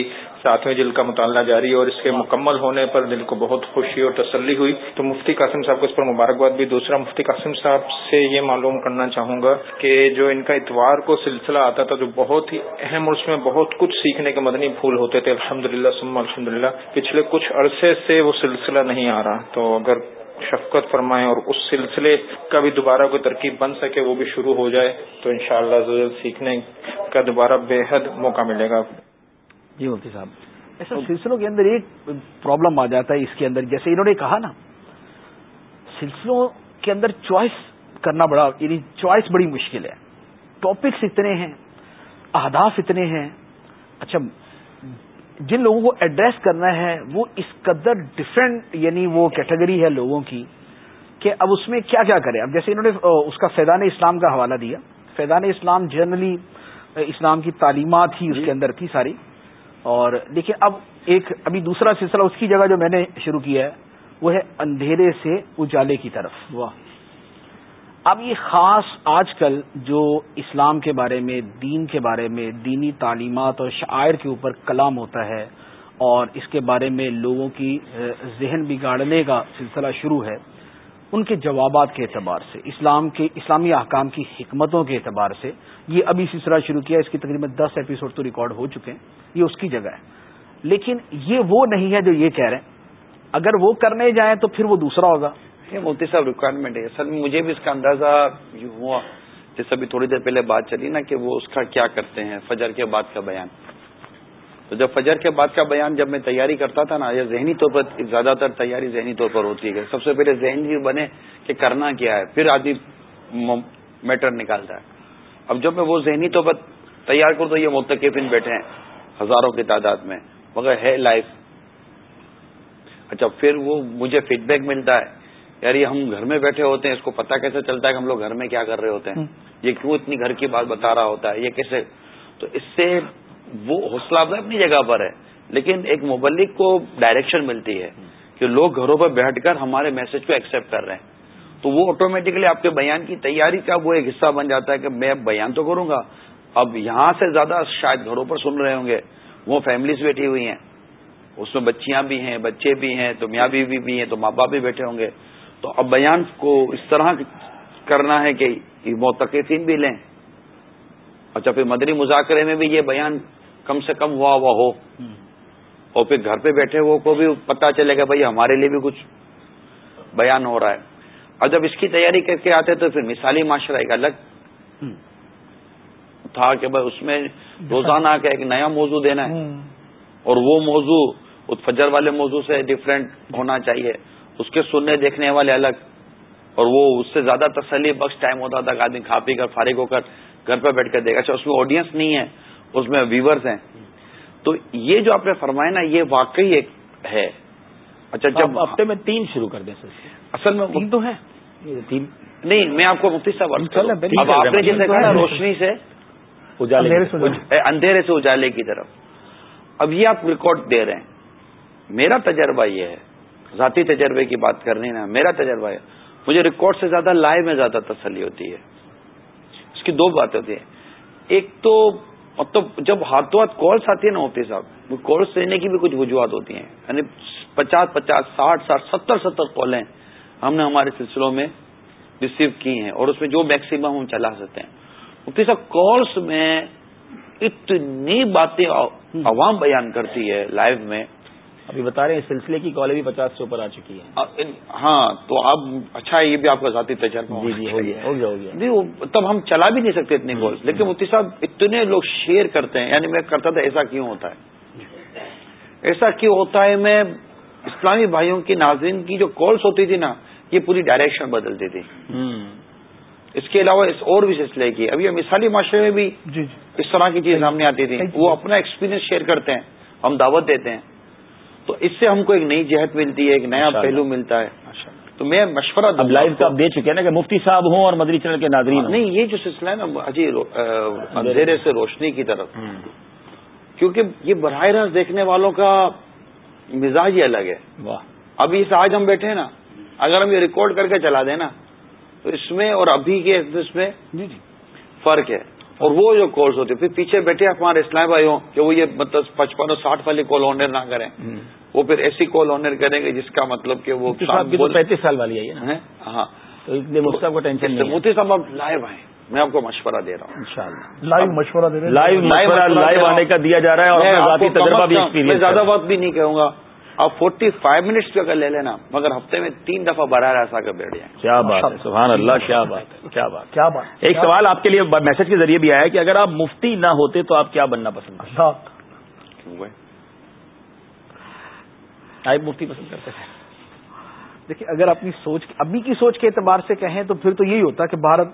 ساتویں جلد کا مطالعہ جاری اور اس کے مکمل ہونے پر دل کو بہت خوشی اور تسلی ہوئی۔ تو مفتی قاسم صاحب کو اس پر مبارکباد بھی۔ دوسرا، مفتی قاسم صاحب سے یہ معلوم کرنا چاہوں گا کہ جو ان کا اتوار کو سلسلہ آتا تھا، جو بہت ہی اہم اور اس میں بہت کچھ سیکھنے کے مدنی پھول ہوتے تھے۔ الحمد للہ سم الحمد للہ پچھلے کچھ عرصے سے وہ سلسلہ نہیں آ رہا۔ تو اگر شفقت فرمائیں اور اس سلسلے کا بھی دوبارہ کوئی ترکیب بن سکے، وہ بھی شروع ہو جائے، تو انشاءاللہ شاء اللہ سیکھنے کا دوبارہ بے حد موقع ملے گا۔ جی مفتی صاحب۔ ایسا سلسلوں کے اندر ایک پرابلم آ جاتا ہے اس کے اندر۔ جیسے انہوں نے کہا نا سلسلوں کے اندر چوائس کرنا بڑا یعنی چوائس بڑی مشکل ہے۔ ٹاپکس اتنے ہیں اہداف اتنے ہیں۔ اچھا جن لوگوں کو ایڈریس کرنا ہے وہ اس قدر ڈفرینٹ یعنی وہ کیٹیگری ہے لوگوں کی کہ اب اس میں کیا کیا کریں۔ اب جیسے انہوں نے اس کا فیضان اسلام کا حوالہ دیا۔ فیضان اسلام جنرلی اسلام کی تعلیمات ہی اس کے اندر تھی ساری۔ اور لیکن اب ایک ابھی دوسرا سلسلہ اس کی جگہ جو میں نے شروع کیا ہے وہ ہے اندھیرے سے اجالے کی طرف۔ واہ۔ اب یہ خاص آج کل جو اسلام کے بارے میں دین کے بارے میں دینی تعلیمات اور شاعر کے اوپر کلام ہوتا ہے اور اس کے بارے میں لوگوں کی ذہن بگاڑنے کا سلسلہ شروع ہے۔ ان کے جوابات کے اعتبار سے، اسلام کے، اسلامی احکام کی حکمتوں کے اعتبار سے، یہ ابھی سلسلہ شروع کیا اس کی تقریباً دس ایپیسوڈ تو ریکارڈ ہو چکے ہیں، یہ اس کی جگہ ہے۔ لیکن یہ وہ نہیں ہے جو یہ کہہ رہے ہیں۔ اگر وہ کرنے جائیں تو پھر وہ دوسرا ہوگا۔ یہ موتی صاحب ریکوائرمنٹ ہے۔ اصل میں مجھے بھی اس کا اندازہ یوں ہوا، جیسے ابھی تھوڑی دیر پہلے بات چلی نا، کہ وہ اس کا کیا کرتے ہیں، فجر کے بعد کا بیان۔ تو جب فجر کے بعد کا بیان جب میں تیاری کرتا تھا نا یا ذہنی طور پر زیادہ تر تیاری ذہنی طور پر ہوتی ہے سب سے پہلے ذہن بھی بنے کہ کرنا کیا ہے پھر آدمی میٹر نکالتا ہے۔ اب جب میں وہ ذہنی طور پر تیار کروں تو یہ متقفین بیٹھے ہیں ہزاروں کی تعداد میں مگر ہے لائف اچھا پھر وہ مجھے فیڈ بیک ملتا ہے یار یہ ہم گھر میں بیٹھے ہوتے ہیں اس کو پتا کیسے چلتا ہے کہ ہم لوگ گھر میں کیا کر رہے ہوتے ہیں؟ یہ کیوں اتنی گھر کی بات بتا رہا ہوتا ہے؟ یہ کیسے؟ تو اس سے وہ حوصلہ افزائی اپنی جگہ پر ہے، لیکن ایک مبلک کو ڈائریکشن ملتی ہے کہ لوگ گھروں پر بیٹھ کر ہمارے میسج کو ایکسپٹ کر رہے ہیں۔ تو وہ آٹومیٹکلی آپ کے بیان کی تیاری کا وہ ایک حصہ بن جاتا ہے کہ میں بیان تو کروں گا۔ اب یہاں سے زیادہ شاید گھروں پر سن رہے ہوں گے۔ وہ فیملیز بیٹھی ہوئی ہیں۔ اس میں بچیاں بھی ہیں، بچے بھی ہیں، تو میاں بیوی بھی ہیں، تو ماں باپ بھی بیٹھے ہوں گے۔ تو اب بیان کو اس طرح کرنا ہے کہ موتقفین بھی لیں۔ اچھا پھر مدری مذاکرے میں بھی یہ بیان کم سے کم ہوا ہوا ہو۔ اور پھر گھر پہ بیٹھے وہ کو بھی پتا چلے گا بھائی ہمارے لیے بھی کچھ بیان ہو رہا ہے۔ اور جب اس کی تیاری کر کے آتے تو پھر مثالی معاشرہ ایک الگ تھا کہ بھائی اس میں روزانہ کا ایک نیا موضوع دینا ہے۔ اور وہ موضوع اس فجر والے موضوع سے ڈفرینٹ ہونا چاہیے۔ اس کے سننے دیکھنے والے الگ۔ اور وہ اس سے زیادہ تسلی بخش ٹائم ہوتا تھا کہ آدمی کھا پی کر فارغ ہو کر گھر پہ بیٹھ کر دیکھا۔ اچھا اس میں آڈینس نہیں ہے۔ اس میں ویورز ہیں. تو یہ جو آپ نے فرمایا نا یہ واقعی ایک ہے۔ اچھا جب ہفتے میں تین شروع کر دیں سر۔ اصل میں تین تو ہے تین۔ نہیں میں آپ کو مفتی صاحب اب آپ نے جیسے کہا روشنی سے اندھیرے سے اجالے۔ کی طرف۔ اب یہ آپ ریکارڈ دے رہے ہیں۔ میرا تجربہ یہ ہے۔ ذاتی تجربے کی بات کرنی نا میرا تجربہ ہے۔ مجھے ریکارڈ سے زیادہ لائیو میں زیادہ تسلی ہوتی ہے۔ اس کی دو باتیں ہوتی ہیں۔ ایک تو اور تو جب ہاتھوں ہاتھ کالس آتی ہے نا ہوتی صاحب، وہ کالس لینے کی بھی کچھ وجوہات ہوتی ہیں۔ یعنی پچاس پچاس، ساٹھ ساٹھ، ستر ستر کالیں ہم نے ہمارے سلسلوں میں ریسیو کی ہیں اور اس میں جو میکسیمم ہم چلا سکتے ہیں۔ مفتی صاحب کالس میں اتنی باتیں عوام بیان کرتی ہے لائیو میں۔ ابھی بتا رہے ہیں سلسلے کی کالیں بھی پچاس سے اوپر آ چکی ہے ہاں تو اب اچھا یہ بھی آپ کا ذاتی تجربہ جی جی ہو گیا ہو گیا ہو گیا۔ نہیں تب ہم چلا بھی نہیں سکتے اتنے کالس لیکن مفتی صاحب اتنے لوگ شیئر کرتے ہیں یعنی میں کرتا تھا ایسا کیوں ہوتا ہے؟ ایسا کیوں ہوتا ہے؟ میں اسلامی بھائیوں کی ناظرین کی جو کالس ہوتی تھی نا یہ پوری ڈائریکشن بدلتی تھی۔ اس کے علاوہ اس اور بھی سلسلے کی ابھی مثالی معاشرے میں بھی جی جی۔ اس طرح کی چیز سامنے آتی تھی۔ وہ اپنا ایکسپیرینس شیئر کرتے ہیں ہم دعوت دیتے ہیں۔ تو اس سے ہم کو ایک نئی جہت ملتی ہے ایک نیا پہلو ملتا ہے۔ تو میں مشورہ اب لائیو کا دے چکے نا کہ مفتی صاحب ہوں اور مدری چینل کے ناظرین نہیں یہ جو سلسلہ ہے نا اجی اندھیرے۔ سے روشنی کی طرف۔ کیونکہ یہ براہ راست دیکھنے والوں کا مزاج ہی الگ ہے۔ ابھی اس آج ہم بیٹھے ہیں نا اگر ہم یہ ریکارڈ کر کے چلا دیں نا تو اس میں اور ابھی کے اس میں جی جی۔ فرق ہے۔ اور وہ جو کورس ہوتے پھر پیچھے بیٹھے ہمارے اسلام بھائی ہوں کہ وہ یہ مطلب پچپن اور ساٹھ والی کال آنر نہ کریں۔ وہ پھر ایسی کال آنر کریں گے جس کا مطلب کہ وہ پینتیس سال والی ہے ہاں۔ تو کو ٹینشن موتی صاحب آپ لائیو آئے۔ میں آپ کو مشورہ دے رہا ہوں۔ لائیو مشورہ دے رہے لائیو لائیو آنے کا دیا جا رہا ہے اور تجربہ بھی زیادہ بات بھی نہیں کہوں گا۔ آپ فورٹی فائیو منٹس پہ اگر لے لینا مگر ہفتے میں تین دفعہ براہ راست آ کر بیٹھ جائیں۔ کیا بات ہے سبحان اللہ کیا بات ہے کیا بات کیا بات ایک سوال آپ کے لیے میسج کے ذریعے بھی آیا کہ اگر آپ مفتی نہ ہوتے تو آپ کیا بننا پسند کرتے؟ آپ مفتی پسند کرتے تھے۔ دیکھیے اگر اپنی سوچ ابھی کی سوچ کے اعتبار سے کہیں تو پھر تو یہی ہوتا کہ بھارت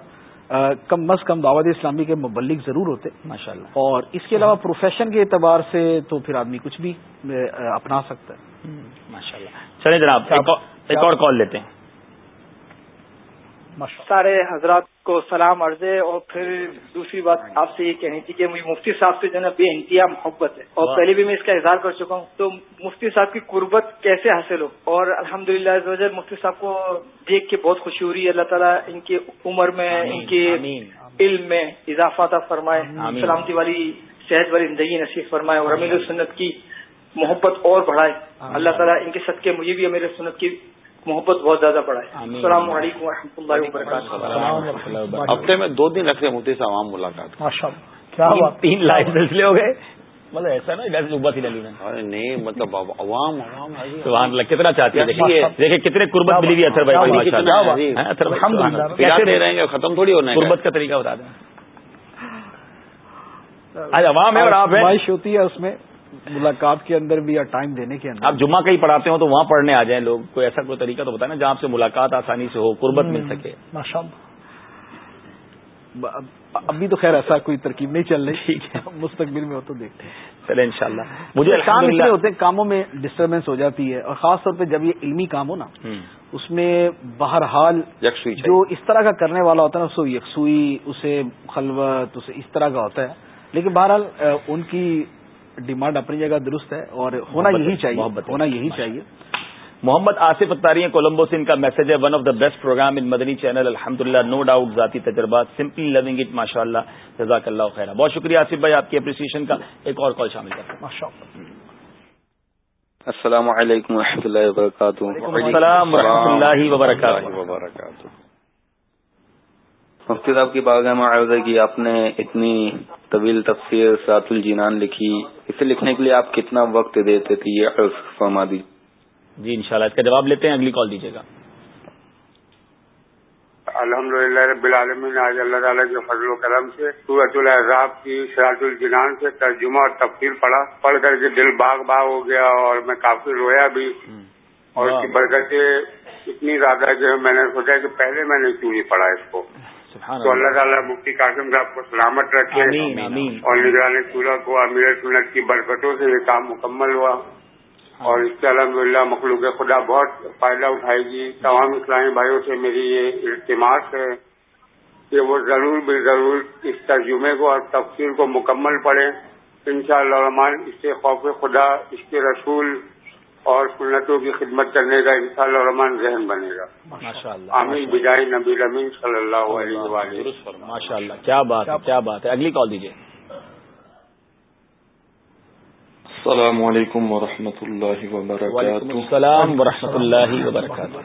کم از کم دعوت اسلامی کے مبلک ضرور ہوتے ماشاء اللہ اور اس کے علاوہ پروفیشن کے اعتبار سے تو پھر آدمی کچھ بھی اپنا سکتا ہے۔ ماشاء اللہ چلے جناب ایک اور کال لیتے ہیں۔ سارے حضرات کو سلام عرضے اور پھر دوسری بات آپ سے یہ کہنی تھی کہ مجھے مفتی صاحب سے جو ہے بے انتہا محبت ہے۔ اور پہلے بھی میں اس کا اظہار کر چکا ہوں۔ تو مفتی صاحب کی قربت کیسے حاصل ہو؟ اور الحمد للہ مفتی صاحب کو دیکھ کے بہت خوشی ہو رہی ہے۔ اللہ تعالیٰ ان کی عمر میں ان کے علم میں اضافہ تھا فرمائے سلامتی والی صحت والی زندگی نصیب فرمائے اور امیر السنت کی محبت اور بڑھائے۔ اللہ تعالیٰ ان کے صدقے مجھے بھی امیر سنت کی محبت بہت زیادہ بڑا ہے السلام علیکم و رحمۃ اللہ وبرکاتہ۔ ہفتے میں دو دن رکھے مفتی سے عوام ملاقات۔ کیا تین لاکھ سلسلے ہو گئے۔ مطلب ایسا نا ارے نہیں مطلب عوام عوام کتنا چاہتی ہے دیکھیے کتنے قربت ملی ہوئی اثر بھائی کیسے رہیں گے ختم تھوڑی ہونا قربت کا۔ طریقہ بتا دیں۔ آج عوام ہے اور آپ ہوتی ہے اس میں۔ ملاقات کے اندر بھی یا ٹائم دینے کے اندر آپ جمعہ کہیں پڑھاتے ہو تو وہاں پڑھنے آ جائیں لوگ کوئی ایسا کوئی طریقہ تو بتائیں نا جہاں آپ سے ملاقات آسانی سے ہو قربت مل سکے۔ ابھی تو خیر ایسا کوئی ترکیب نہیں چل رہی۔ ٹھیک ہے۔ مستقبل میں ہو تو دیکھتے ہیں۔ چلے ان شاء اللہ مجھے کام اتنے ہوتے ہیں کاموں میں ڈسٹربینس ہو جاتی ہے۔ اور خاص طور پہ جب یہ علمی کام ہو نا اس میں بہرحال جو اس طرح کا کرنے والا ہوتا ہے نا اسے یکسوئی اسے خلوت اسے اس طرح کا ہوتا ہے۔ لیکن بہرحال ان کی ڈیمانڈ اپنی جگہ درست ہے اور ہونا یہی چاہیے ہونا یہی چاہیے۔ محمد آصف اختاری کولمبو سے ان کا میسج ہے one of the best program in Madani channel الحمد للہ نو ڈاؤٹ ذاتی تجربات سمپلی لونگ اٹ ماشاء اللہ جزاک اللہ خیر۔ بہت شکریہ آصف بھائی آپ کی اپریسیشن کا ایک اور کال شامل کرتے ہیں۔ السلام علیکم و رحمۃ اللہ وبرکاتہ۔ السلام و اللہ وبرکاتہ۔ مفتی صاحب کی باغ میں عرض ہے کہ آپ نے اتنی طویل تفسیر سات الجینان لکھی اسے لکھنے کے لیے آپ کتنا وقت دیتے تھے یہ عرض فرما دی۔ جی انشاءاللہ اس کا جواب لیتے ہیں اگلی کال دیجیے گا۔ الحمد للہ رب العالمین آج اللہ تعالیٰ کے فضل و کرم سے سورت الحضاب کی سراج الجنان سے ترجمہ اور تفصیل پڑھا۔ پڑھ کر کے دل باغ باغ ہو گیا اور میں کافی رویا بھی۔ اور اس کی برکتیں اتنی زیادہ کہ میں نے سوچا کہ پہلے میں نے کیوں نہیں پڑھا اس کو؟ تو اللہ تعالیٰ مفتی قاسم صاحب کو سلامت رکھے۔ اور نگرانی سورہ کو امیر سنت کی برکتوں سے یہ کام مکمل ہوا۔ اور اس کے الحمد للہ مخلوق خدا بہت فائدہ اٹھائے گی۔ تمام اسلامی بھائیوں سے میری یہ التماس ہے کہ وہ ضرور بے ضرور اس ترجمے کو اور تفصیل کو مکمل پڑھیں۔ ان شاء اللہ رحمان اس سے خوف خدا اس کے رسول اور سنتوں کی خدمت کرنے کا ان شاء اللہ رحمان ذہن بنے گا۔ امین بجائی نبی امین صلی اللہ علیہ ماشاء اللہ کیا بات ہے کیا بات ہے۔ اگلی کال دیجیے السلام علیکم ورحمۃ اللہ وبرکاتہ۔ السلام ورحمۃ اللہ وبرکاتہ۔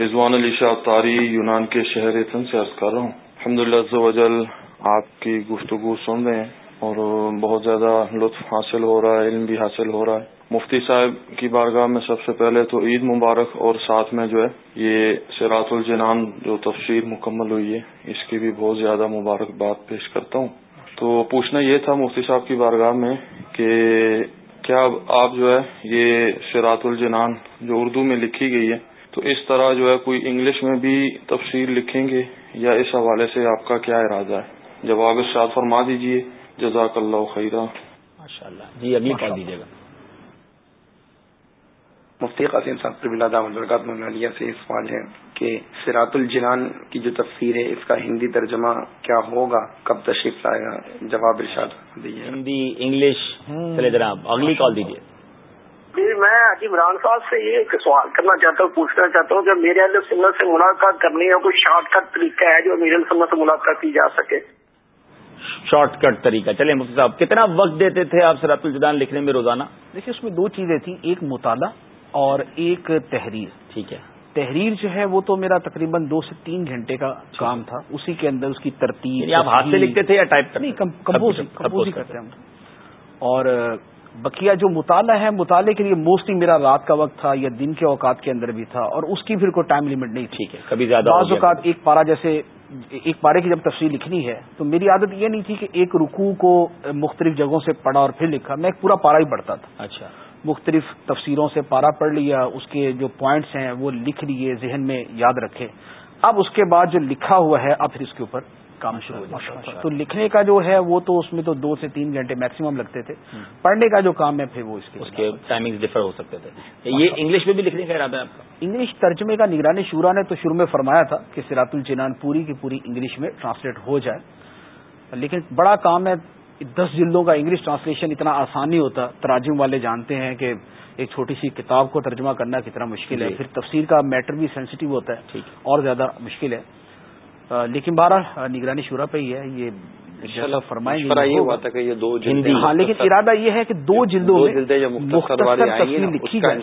رضوان علی شاہ تاری یونان کے شہر ایتن سے عرض کر رہا ہوں۔ الحمد للہ آپ کی گفتگو سن رہے ہیں۔ اور بہت زیادہ لطف حاصل ہو رہا ہے، علم بھی حاصل ہو رہا ہے۔ مفتی صاحب کی بارگاہ میں سب سے پہلے تو عید مبارک اور ساتھ میں جو ہے، یہ سراط الجنان جو تفسیر مکمل ہوئی ہے، اس کی بھی بہت زیادہ مبارکباد پیش کرتا ہوں۔ تو پوچھنا یہ تھا مفتی صاحب کی بارگاہ میں کہ کیا آپ جو ہے، یہ سراط الجنان جو اردو میں لکھی گئی ہے، تو اس طرح جو ہے، کوئی انگلش میں بھی تفسیر لکھیں گے یا اس حوالے سے آپ کا کیا ارادہ ہے؟ جواب ارشاد فرما دیجیے جزاک اللہ خیرہ ماشاء اللہ جی اگلی کال دیجیے گا۔ مفتی قاسم صاحب برکات ملیہ سے اس سوال ہے کہ سراط الجنان کی جو تفسیر ہے اس کا ہندی ترجمہ کیا ہوگا؟ کب تشریف لائے گا؟ جواب ارشاد دیجیے۔ ہندی انگلش۔ چلے جناب اگلی کال دیجیے۔ جی میں حجی عمران صاحب سے یہ سوال کرنا چاہتا ہوں پوچھنا چاہتا ہوں کہ میرے اہل سنت سے ملاقات کرنی ہے کوئی شارٹ کٹ طریقہ ہے جو میرے سنت سے ملاقات کی جا سکے؟ شارٹ کٹ طریقہ۔ چلے مفتی صاحب کتنا وقت دیتے تھے آپ سرات الجدان لکھنے میں روزانہ؟ دیکھیے اس میں دو چیزیں تھیں ایک مطالعہ اور ایک تحریر۔ ٹھیک ہے۔ تحریر جو ہے وہ تو میرا تقریباً دو سے تین گھنٹے کا کام تھا۔ اسی کے اندر اس کی ترتیب یعنی آپ ہاتھ سے لکھتے تھے یا ٹائپ نہیں کمپوز کمپوز کرتے ہیں اور بقیہ جو مطالعہ ہے مطالعے کے لیے موسٹلی میرا رات کا وقت تھا یا دن کے اوقات کے اندر بھی تھا اور اس کی پھر کوئی ٹائم لمٹ نہیں ٹھیک ہے کبھی زیادہ بعض اوقات ایک پارا جیسے ایک پارے کی جب تفصیل لکھنی ہے تو میری عادت یہ نہیں تھی کہ ایک رکوع کو مختلف جگہوں سے پڑھا اور پھر لکھا میں ایک پورا پارا ہی پڑھتا تھا۔ اچھا۔ مختلف تفسیروں سے پارا پڑھ لیا اس کے جو پوائنٹس ہیں وہ لکھ لیے ذہن میں یاد رکھے۔ اب اس کے بعد جو لکھا ہوا ہے اب پھر اس کے اوپر۔ کام شروع ہو جائے تو لکھنے کا جو ہے وہ تو اس میں تو دو سے تین گھنٹے میکسیمم لگتے تھے۔ پڑھنے کا جو کام ہے پھر وہ اس کے اس کے ٹائمنگ ڈفر ہو سکتے تھے۔ یہ انگلش میں بھی لکھنے کا ارادہ ہے آپ کا؟ انگلش ترجمے کا نگرانی شورا نے تو شروع میں فرمایا تھا کہ سیرات الجنان پوری کی پوری انگلش میں ٹرانسلیٹ ہو جائے۔ لیکن بڑا کام ہے دس جلدوں کا انگلش ٹرانسلیشن اتنا آسان نہیں ہوتا۔ تراجم والے جانتے ہیں کہ ایک چھوٹی سی کتاب کو ترجمہ کرنا کتنا مشکل ہے۔ پھر تفسیر کا میٹر بھی سینسٹیو ہوتا ہے۔ اور زیادہ مشکل ہے۔ لیکن بارہ نگرانی شورا پہ ہی ہے یہ فرمائیں گے دو ہاں لیکن ارادہ یہ ہے کہ دو جلدوں لکھی جائے۔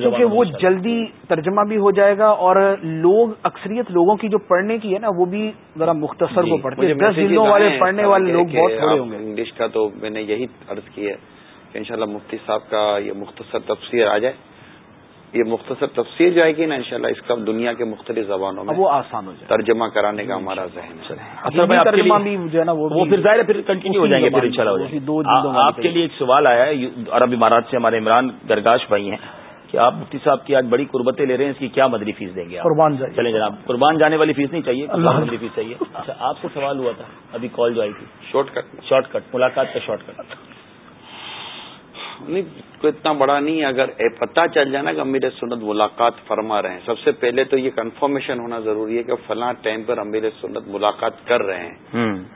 کیونکہ وہ جلدی ترجمہ بھی ہو جائے گا اور لوگ اکثریت لوگوں کی جو پڑھنے کی ہے نا وہ بھی ذرا مختصر کو پڑھتے ہیں۔ دس جلدوں والے پڑھنے والے لوگ بہت تھوڑے ہوں گے۔ انگلش کا تو میں نے یہی عرض کی ہے کہ انشاءاللہ مفتی صاحب کا یہ مختصر تفسیر آ جائے۔ یہ مختصر تفسیر جائے گی نا انشاءاللہ اس کا دنیا کے مختلف زبانوں میں وہ آسان ہو جائے ترجمہ کرانے کا ہمارا ذہن جو ہے نا وہ پھر ظاہر پھر کنٹینیو ہو جائیں گے پھر ان شاء اللہ آپ کے لیے ایک سوال آیا ہے عرب امارات سے ہمارے عمران گرگاش بھائی ہیں۔ کہ آپ مفتی صاحب کی آج بڑی قربتیں لے رہے ہیں اس کی کیا مدری فیس دیں گے قربان چلیں جناب قربان جانے والی فیس نہیں چاہیے مدری فیس چاہیے۔ اچھا آپ سے سوال ہوا تھا ابھی کال جو آئی تھی۔ شارٹ کٹ شارٹ کٹ ملاقات کا شارٹ کٹ نہیں کوئی اتنا بڑا نہیں اگر پتہ چل جائے نا کہ امیر سنت ملاقات فرما رہے ہیں سب سے پہلے تو یہ کنفرمیشن ہونا ضروری ہے کہ فلاں ٹائم پر امیر سنت ملاقات کر رہے ہیں۔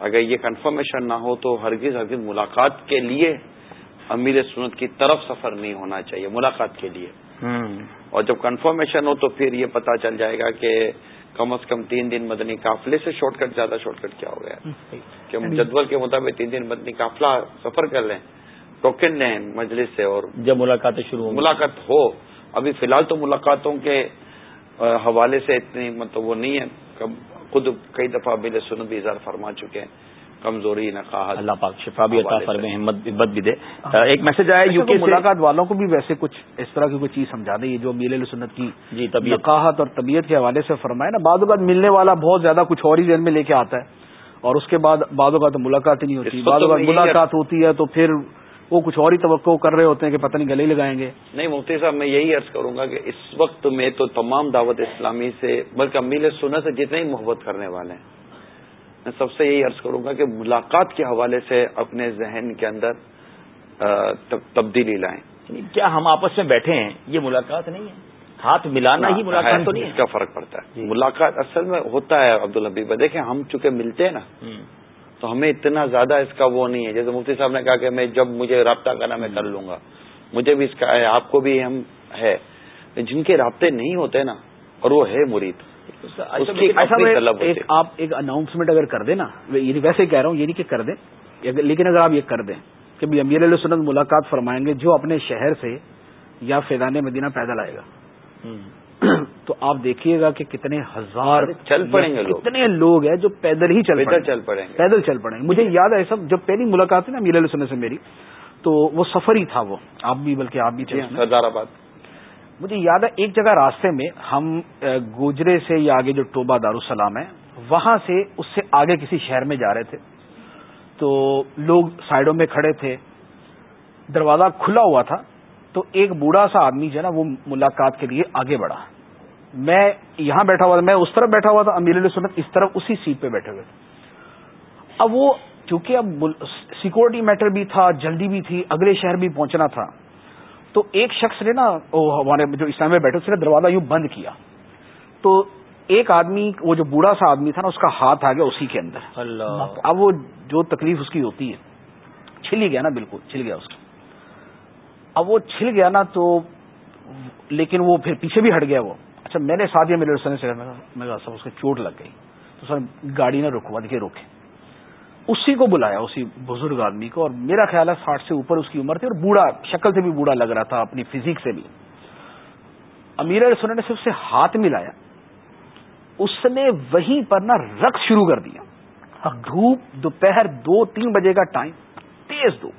اگر یہ کنفرمیشن نہ ہو تو ہرگز ہرگز ملاقات کے لیے امیر سنت کی طرف سفر نہیں ہونا چاہیے ملاقات کے لیے۔ اور جب کنفرمیشن ہو تو پھر یہ پتا چل جائے گا کہ کم از کم تین دن مدنی قافلے سے شارٹ کٹ زیادہ شارٹ کٹ کیا ہو گیا کہ جدول کے مطابق تین دن مدنی قافلہ سفر کر لیں۔ ٹوکن لیں مجلس سے اور جب ملاقاتیں شروع ہوں ملاقات ہو؟ ابھی فی الحال تو ملاقاتوں کے حوالے سے اتنی مطلب وہ نہیں ہے۔ خود کئی دفعہ میرے سنت بھی اظہار فرما چکے ہیں۔ کمزوری نہ کہا اللہ پاک شفا بھی عطا فرمے ہمت عبت بھی دے۔ ایک میسج آیا یو کے ملاقات والوں کو بھی ویسے کچھ اس طرح کی کوئی چیز سمجھا دیں جو میل سنت کی جی طبیعت۔ اور طبیعت کے حوالے سے فرمائے نا بعض اوقات ملنے والا بہت زیادہ کچھ اور ہی ذہن میں لے کے آتا ہے۔ اور اس کے بعد بعض اوقات ملاقات ہی نہیں ہوتی۔ بعض اوقات ملاقات ہوتی ہے تو پھر وہ کچھ اور ہی توقع کر رہے ہوتے ہیں کہ پتہ نہیں گلے لگائیں گے۔ نہیں مفتی صاحب میں یہی عرض کروں گا کہ اس وقت میں تو تمام دعوت اسلامی سے بلکہ امیل سنت سے جتنے ہی محبت کرنے والے ہیں میں سب سے یہی عرض کروں گا کہ ملاقات کے حوالے سے اپنے ذہن کے اندر تبدیلی لائیں۔ یعنی کیا ہم آپس میں بیٹھے ہیں؟ یہ ملاقات نہیں ہے۔ ہاتھ ملانا ہی ملاقات تو نہیں اس کا فرق پڑتا ہے۔ جی۔ ملاقات اصل میں ہوتا ہے عبد الحبیب دیکھیں ہم چونکہ ملتے ہیں نا تو ہمیں اتنا زیادہ اس کا وہ نہیں ہے۔ جیسے مفتی صاحب نے کہا کہ میں جب مجھے رابطہ کرنا میں کر لوں گا۔ مجھے بھی اس کا ہے آپ کو بھی ہم ہے۔ جن کے رابطے نہیں ہوتے نا اور وہ ہے مرید۔ آپ ایک اناؤنسمنٹ اگر کر دیں نا ویسے کہہ رہا ہوں یہ نہیں کہ کر دیں۔ لیکن اگر آپ یہ کر دیں کہ امیر علیہ سنت ملاقات فرمائیں گے جو اپنے شہر سے یا فیضان مدینہ پیدل آئے گا۔ تو آپ دیکھیے گا کہ کتنے ہزار چل پڑیں گے کتنے لوگ ہیں جو پیدل ہی چل چل پڑیں گے۔ پیدل چل پڑیں۔ گے مجھے یاد ہے سب جب پہلی ملاقات ہے نا علیہ سنت سے میری تو وہ سفر ہی تھا وہ۔ آپ بھی بلکہ آپ بھی سردار آباد۔ مجھے یاد ہے ایک جگہ راستے میں ہم گوجرے سے یا آگے جو ٹوبا دارالسلام ہے وہاں سے اس سے آگے کسی شہر میں جا رہے تھے۔ تو لوگ سائڈوں میں کھڑے تھے۔ دروازہ کھلا ہوا تھا۔ تو ایک بوڑھا سا آدمی جو ہے نا وہ ملاقات کے لیے آگے بڑھا۔ میں یہاں بیٹھا ہوا تھا میں اس طرف بیٹھا ہوا تھا امیر علیہ سنت اس طرف اسی سیٹ پہ بیٹھے ہوئے تھے۔ اب وہ چونکہ اب سیکورٹی میٹر بھی تھا جلدی بھی تھی اگلے شہر بھی پہنچنا تھا تو ایک شخص نے نا ہمارے جو اسلام میں بیٹھے اس نے دروازہ یوں بند کیا۔ تو ایک آدمی وہ جو بوڑھا سا آدمی تھا نا اس کا ہاتھ آ گیا اسی کے اندر۔ اللہ۔ اب وہ جو تکلیف اس کی ہوتی ہے چھل ہی گیا نا بالکل چھل گیا اس کا اب وہ چھل گیا نا تو لیکن وہ پھر پیچھے بھی ہٹ گیا وہ۔ اچھا میں نے ساتھ میرے سے میں کہا اس کو چوٹ لگ گئی۔ تو سر، گاڑی نہ رکوا دیکھیے روکے اسی کو بلایا، اسی بزرگ آدمی کو، اور میرا خیال ہے ساٹھ سے اوپر اس کی عمر تھی، اور بوڑھا، شکل سے بھی بوڑھا لگ رہا تھا، اپنی فزیک سے بھی۔ امیر سننے نے صرف سے ہاتھ ملایا۔ اس نے وہیں پر نا رقص شروع کر دیا۔ دھوپ، دوپہر دو، تین بجے کا ٹائم، تیز دو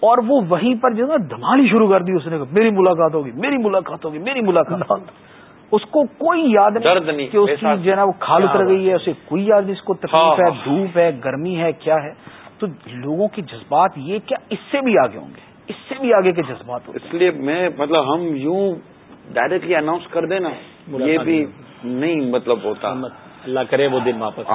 اور وہ وہیں پر جو ہے دھمالی شروع کر دی اس نے میری ملاقات ہوگی، میری ملاقات ہوگی، میری ملاقات۔ اس کو کوئی یاد نہیں کہ اس کی جو ہے نا وہ کھال اتر گئی ہے اسے کوئی یاد نہیں اس کو تکلیف ہاں، ہے ہاں۔ دھوپ ہے گرمی ہے کیا ہے؟ تو لوگوں کے جذبات یہ کیا اس سے بھی آگے ہوں گے؟ اس سے بھی آگے کے جذبات ہوں اس لیے میں مطلب ہم یوں ڈائریکٹلی اناؤنس کر دیں نا یہ بھی نہیں مطلب ہوتا۔ اللہ کرے وہ دن واپس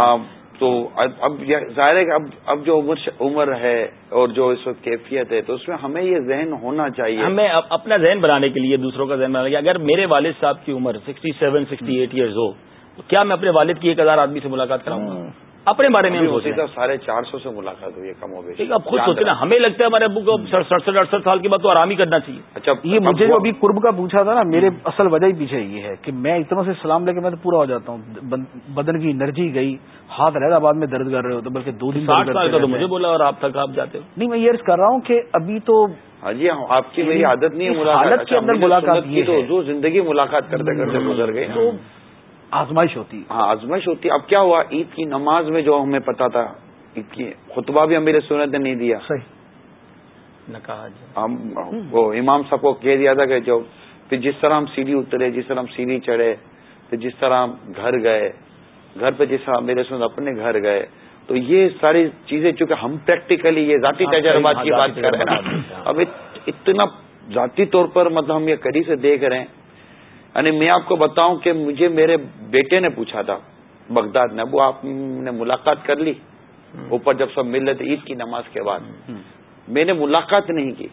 تو اب ظاہر ہے کہ اب اب جو عمر عمر ہے اور جو اس وقت کیفیت ہے تو اس میں ہمیں یہ ذہن ہونا چاہیے۔ ہمیں اپنا ذہن بنانے کے لیے دوسروں کا ذہن بنانے کے اگر میرے والد صاحب کی عمر sixty seven sixty eight years ہو تو کیا میں اپنے والد کی ایک ہزار آدمی سے ملاقات کراؤں گا؟ اپنے بارے میں ساڑھے چار سو سے ملاقات ہوئی ہے کم ہو گئی۔ اب خود سوچے نا ہمیں لگتا ہے ہمارے ابو کو سڑسٹھ اڑسٹھ سال کے بعد تو آرام ہی کرنا چاہیے۔ اچھا یہ مجھے جو ابھی قرب کا پوچھا تھا نا میرے اصل وجہ ہی پیچھے یہ ہے کہ میں اتنا سے سلام لے کے میں تو پورا ہو جاتا ہوں۔ بدن کی انرجی گئی ہاتھ رہتا بعد میں درد کر رہے ہو تو بلکہ دو دن ساٹھ سال کا تو مجھے بولا اور آپ تک آپ جاتے ہو۔ نہیں میں یہ کر رہا ہوں کہ ابھی تو ہاں جی ہاں، آپ کی میری عادت نہیں ہے حالت کے اندر ملاقات کی تو زندگی ملاقات کرتے کرتے گزر گئی تو آزمائش ہوتی ہاں آزمائش ہوتی اب کیا ہوا؟ عید کی نماز میں جو ہمیں پتا تھا عید کی خطبہ بھی امیر سنت نے نہیں دیا۔ صحیح۔ ہم وہ امام صاحب کو کہہ دیا تھا کہ جو پھر جس طرح ہم سیڑھی اترے جس طرح ہم سیڑھی چڑھے پھر جس طرح ہم گھر گئے گھر پہ جس طرح میرے سنت اپنے گھر گئے تو یہ ساری چیزیں چونکہ ہم پریکٹیکلی یہ ذاتی تجربات کی بات کر رہے ہیں۔ اب اتنا ذاتی طور پر مطلب ہم یہ کری سے دیکھ رہے ہیں۔ یعنی میں آپ کو بتاؤں کہ مجھے میرے بیٹے نے پوچھا تھا بغداد میں ابو آپ نے ملاقات کر لی؟ اوپر جب سب مل رہے تھے عید کی نماز کے بعد۔ میں نے ملاقات نہیں کی۔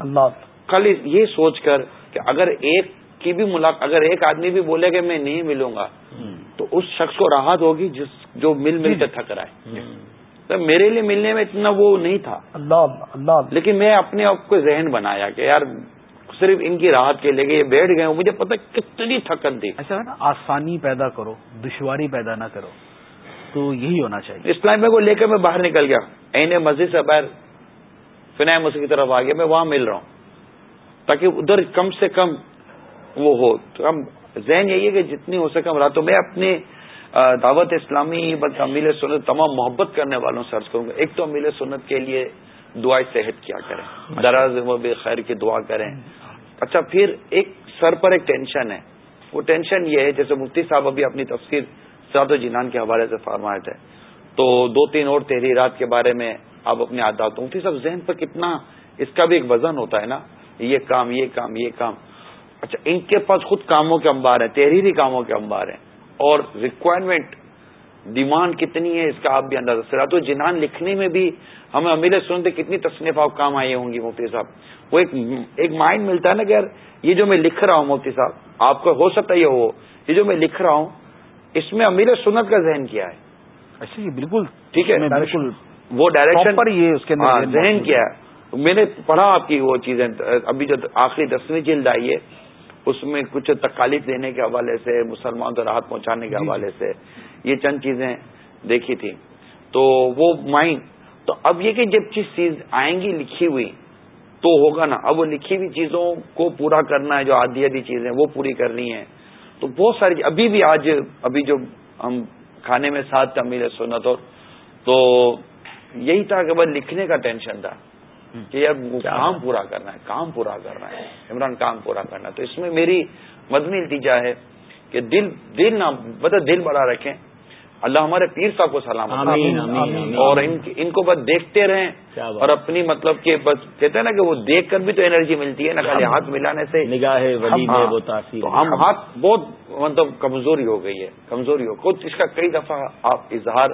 اللہ۔ کل یہ سوچ کر کہ اگر ایک کی بھی ملاقات اگر ایک آدمی بھی بولے کہ میں نہیں ملوں گا تو اس شخص کو راحت ہوگی جس جو مل مل کر تھک رہا ہے۔ میرے لیے ملنے میں اتنا وہ نہیں تھا۔ اللہ اللہ۔ لیکن میں اپنے آپ کو ذہن بنایا کہ یار صرف ان کی راحت کے لے کے یہ بیٹھ گئے مجھے پتا کتنی تھکن تھی۔ ایسا نا؟ آسانی پیدا کرو دشواری پیدا نہ کرو۔ تو یہی ہونا چاہیے۔ اسلام کو لے کر میں باہر نکل گیا۔ این مسجد سے باہر فنائے مسجد کی طرف آ گیا۔ میں وہاں مل رہا ہوں۔ تاکہ ادھر کم سے کم وہ ہو۔ تو ہم ذہن یہی ہے کہ جتنی ہو سکے ہم رہا تو میں اپنے دعوت اسلامی بلکہ امیل سنت تمام محبت کرنے والوں سے عرض کروں گا ایک تو امیل سنت کے لیے دعائیں صحت کیا کریں۔ دراز و بے خیر کی دعا کریں۔ اچھا پھر ایک سر پر ایک ٹینشن ہے۔ وہ ٹینشن یہ ہے، جیسے مفتی صاحب ابھی اپنی تفسیر سراد و جنان کے حوالے سے فرمائے تھے۔ تو دو تین اور تحریرات کے بارے میں آپ اپنے آدات مفتی صاحب، ذہن پر کتنا اس کا بھی ایک وزن ہوتا ہے نا؟ یہ کام یہ کام یہ کام۔ اچھا ان کے پاس خود کاموں کے انبار ہیں، تحریری کاموں کے انبار ہیں۔ اور ریکوائرمنٹ ڈیمانڈ کتنی ہے، اس کا آپ بھی اندازہ۔ سرات و جنان لکھنے میں بھی ہمیں امیر سنتے کتنی تصنیف آپ کام آئی ہوں گی مفتی صاحب۔ وہ ایک ایک مائنڈ ملتا ہے نا کہ یار یہ جو میں لکھ رہا ہوں مفتی صاحب آپ کو ہو سکتا ہے یہ ہو یہ جو میں لکھ رہا ہوں اس میں امیر سنت کا ذہن کیا ہے؟ اچھا یہ بالکل ٹھیک ہے بالکل وہ ڈائریکشن پر یہ اس کے ہاں، ذہن کیا ہے۔ میں نے پڑھا آپ کی وہ چیزیں ابھی جو آخری دسویں جلد آئی ہے اس میں کچھ تکالیف دینے کے حوالے سے مسلمان کو راحت پہنچانے کے جی۔ حوالے سے یہ چند چیزیں دیکھی تھی تو وہ مائنڈ تو اب یہ کہ جب چیز چیز آئیں گی لکھی ہوئی تو ہوگا نا۔ اب وہ لکھی ہوئی چیزوں کو پورا کرنا ہے جو آدھی آدھی چیزیں وہ پوری کرنی ہے تو بہت ساری ابھی بھی آج ابھی جو ہم کھانے میں ساتھ تمیل سونا تو تو یہی تھا کہ بس لکھنے کا ٹینشن تھا کہ یار کام پورا کرنا ہے کام پورا کرنا ہے۔ عمران کام پورا کرنا ہے۔ تو اس میں میری مدنی نتیجہ ہے کہ دل دل نہ مطلب دل بڑا رکھیں۔ اللہ ہمارے پیر صاحب کو سلام اور ان کو بس دیکھتے رہیں۔ اور اپنی مطلب کہ بس کہتے ہیں نا کہ وہ دیکھ کر بھی تو انرجی ملتی ہے نا خالی ہاتھ ملانے سے۔ نگاہ ہم ہاتھ بہت مطلب کمزوری ہو گئی ہے کمزوری ہو خود اس کا کئی دفعہ آپ اظہار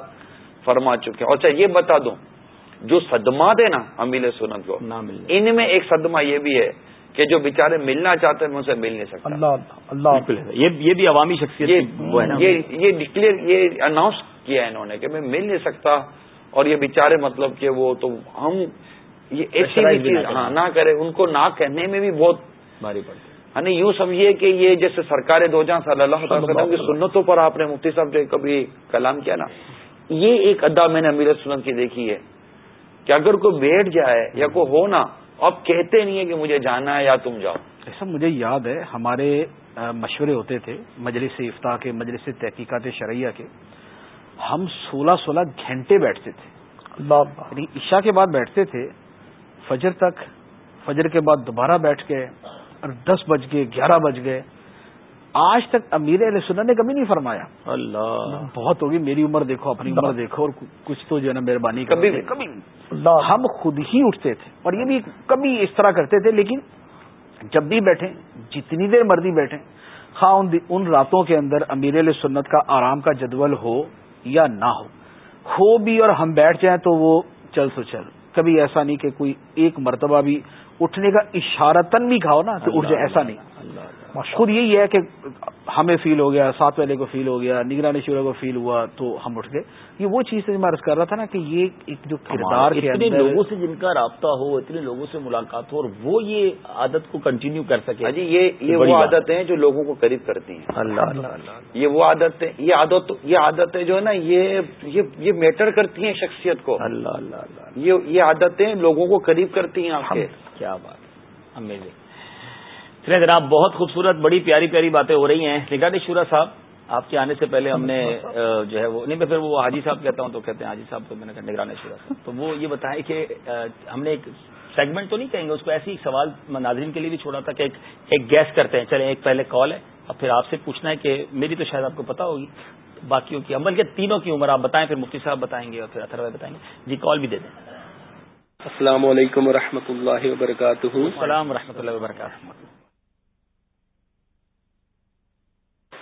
فرما چکے ہیں۔ اچھا یہ بتا دوں جو صدمات ہیں نا امیل سنت کو ان میں ایک صدمہ یہ بھی ہے کہ جو بےچارے ملنا چاہتے ہیں ان سے مل نہیں سکتے اللہ اللہ۔ یہ بھی عوامی شخصیت یہ ڈکلیئر یہ اناؤنس کیا ہے انہوں نے کہ میں مل نہیں سکتا اور یہ بےچارے مطلب کہ وہ تو ہم یہ ایسی بھی چیز ہاں نہ کرے ان کو نہ کہنے میں بھی بہت بھاری پڑتی یعنی یوں سمجھیے کہ یہ جیسے سرکار دو جہاں صلی اللہ وسلم کی سنتوں پر آپ نے مفتی صاحب جو کبھی کلام کیا نا یہ ایک ادا میں نے امیر سنت کی دیکھی ہے کہ اگر کوئی بیٹھ جائے یا کوئی ہو نا اب کہتے نہیں ہے کہ مجھے جانا ہے یا تم جاؤ۔ ایسا مجھے یاد ہے ہمارے مشورے ہوتے تھے مجلس افتاح کے مجلس تحقیقات شرعیہ کے۔ ہم سولہ سولہ گھنٹے بیٹھتے تھے۔ یعنی عشاء کے بعد بیٹھتے تھے فجر تک فجر کے بعد دوبارہ بیٹھ گئے اور دس بج گئے گیارہ بج گئے آج تک امیر علیہ سنت نے کبھی نہیں فرمایا۔ اللہ۔ بہت ہوگی میری عمر دیکھو اپنی عمر دیکھو اور کچھ تو جو ہے نا مہربانی کبھی کبھی۔ ہم خود ہی اٹھتے تھے اور یہ بھی کبھی اس طرح کرتے تھے لیکن جب بھی بیٹھے جتنی دیر مرضی بیٹھے خواہ ان راتوں کے اندر امیر علیہ سنت کا آرام کا جدول ہو یا نہ ہو۔ ہو بھی اور ہم بیٹھ جائیں تو وہ چل سو چل۔ کبھی ایسا نہیں کہ کوئی ایک مرتبہ بھی اٹھنے کا اشارتن بھی کھاؤ نا تو اٹھ جائے ایسا نہیں۔ خود یہی ہے کہ ہمیں فیل ہو گیا سات والے کو فیل ہو گیا نگرانی شورا کو فیل ہوا تو ہم اٹھ گئے۔ یہ وہ چیز میں عرض کر رہا تھا نا کہ یہ ایک جو کردار اتنے لوگوں سے جن کا رابطہ ہو اتنے لوگوں سے ملاقات ہو اور وہ یہ عادت کو کنٹینیو کر سکے۔ ہاں جی یہ یہ وہ عادت ہیں جو لوگوں کو قریب کرتی ہیں۔ اللہ اللہ یہ وہ عادت ہے یہ عادت یہ عادت ہے جو ہے نا یہ یہ میٹر کرتی ہیں شخصیت کو۔ اللہ اللہ اللہ یہ عادتیں لوگوں کو قریب کرتی ہیں آپ کے۔ کیا بات۔ امیزنگ چلے جناب بہت خوبصورت بڑی پیاری پیاری باتیں ہو رہی ہیں۔ نگاہ شورا صاحب آپ کے آنے سے پہلے ہم نے جو ہے وہ نہیں میں پھر وہ حاجی صاحب کہتا ہوں تو کہتے ہیں حاجی صاحب تو میں نے کہا نگران شورا صاحب۔ تو وہ یہ بتائیں کہ ہم نے ایک سیگمنٹ تو نہیں کہیں گے اس کو ایسی ایک سوال ناظرین کے لیے بھی چھوڑا تھا کہ ایک گیس کرتے ہیں۔ چلے ایک پہلے کال ہے۔ اور پھر آپ سے پوچھنا ہے کہ میری تو شاید آپ کو پتا ہوگی باقیوں کی عمل کے تینوں کی عمر آپ بتائیں پھر مفتی صاحب بتائیں گے اور پھر اثر بتائیں گے۔ جی کال بھی دے دیں۔ السلام علیکم و اللہ وبرکاتہ۔ السلام و اللہ وبرکاتہ۔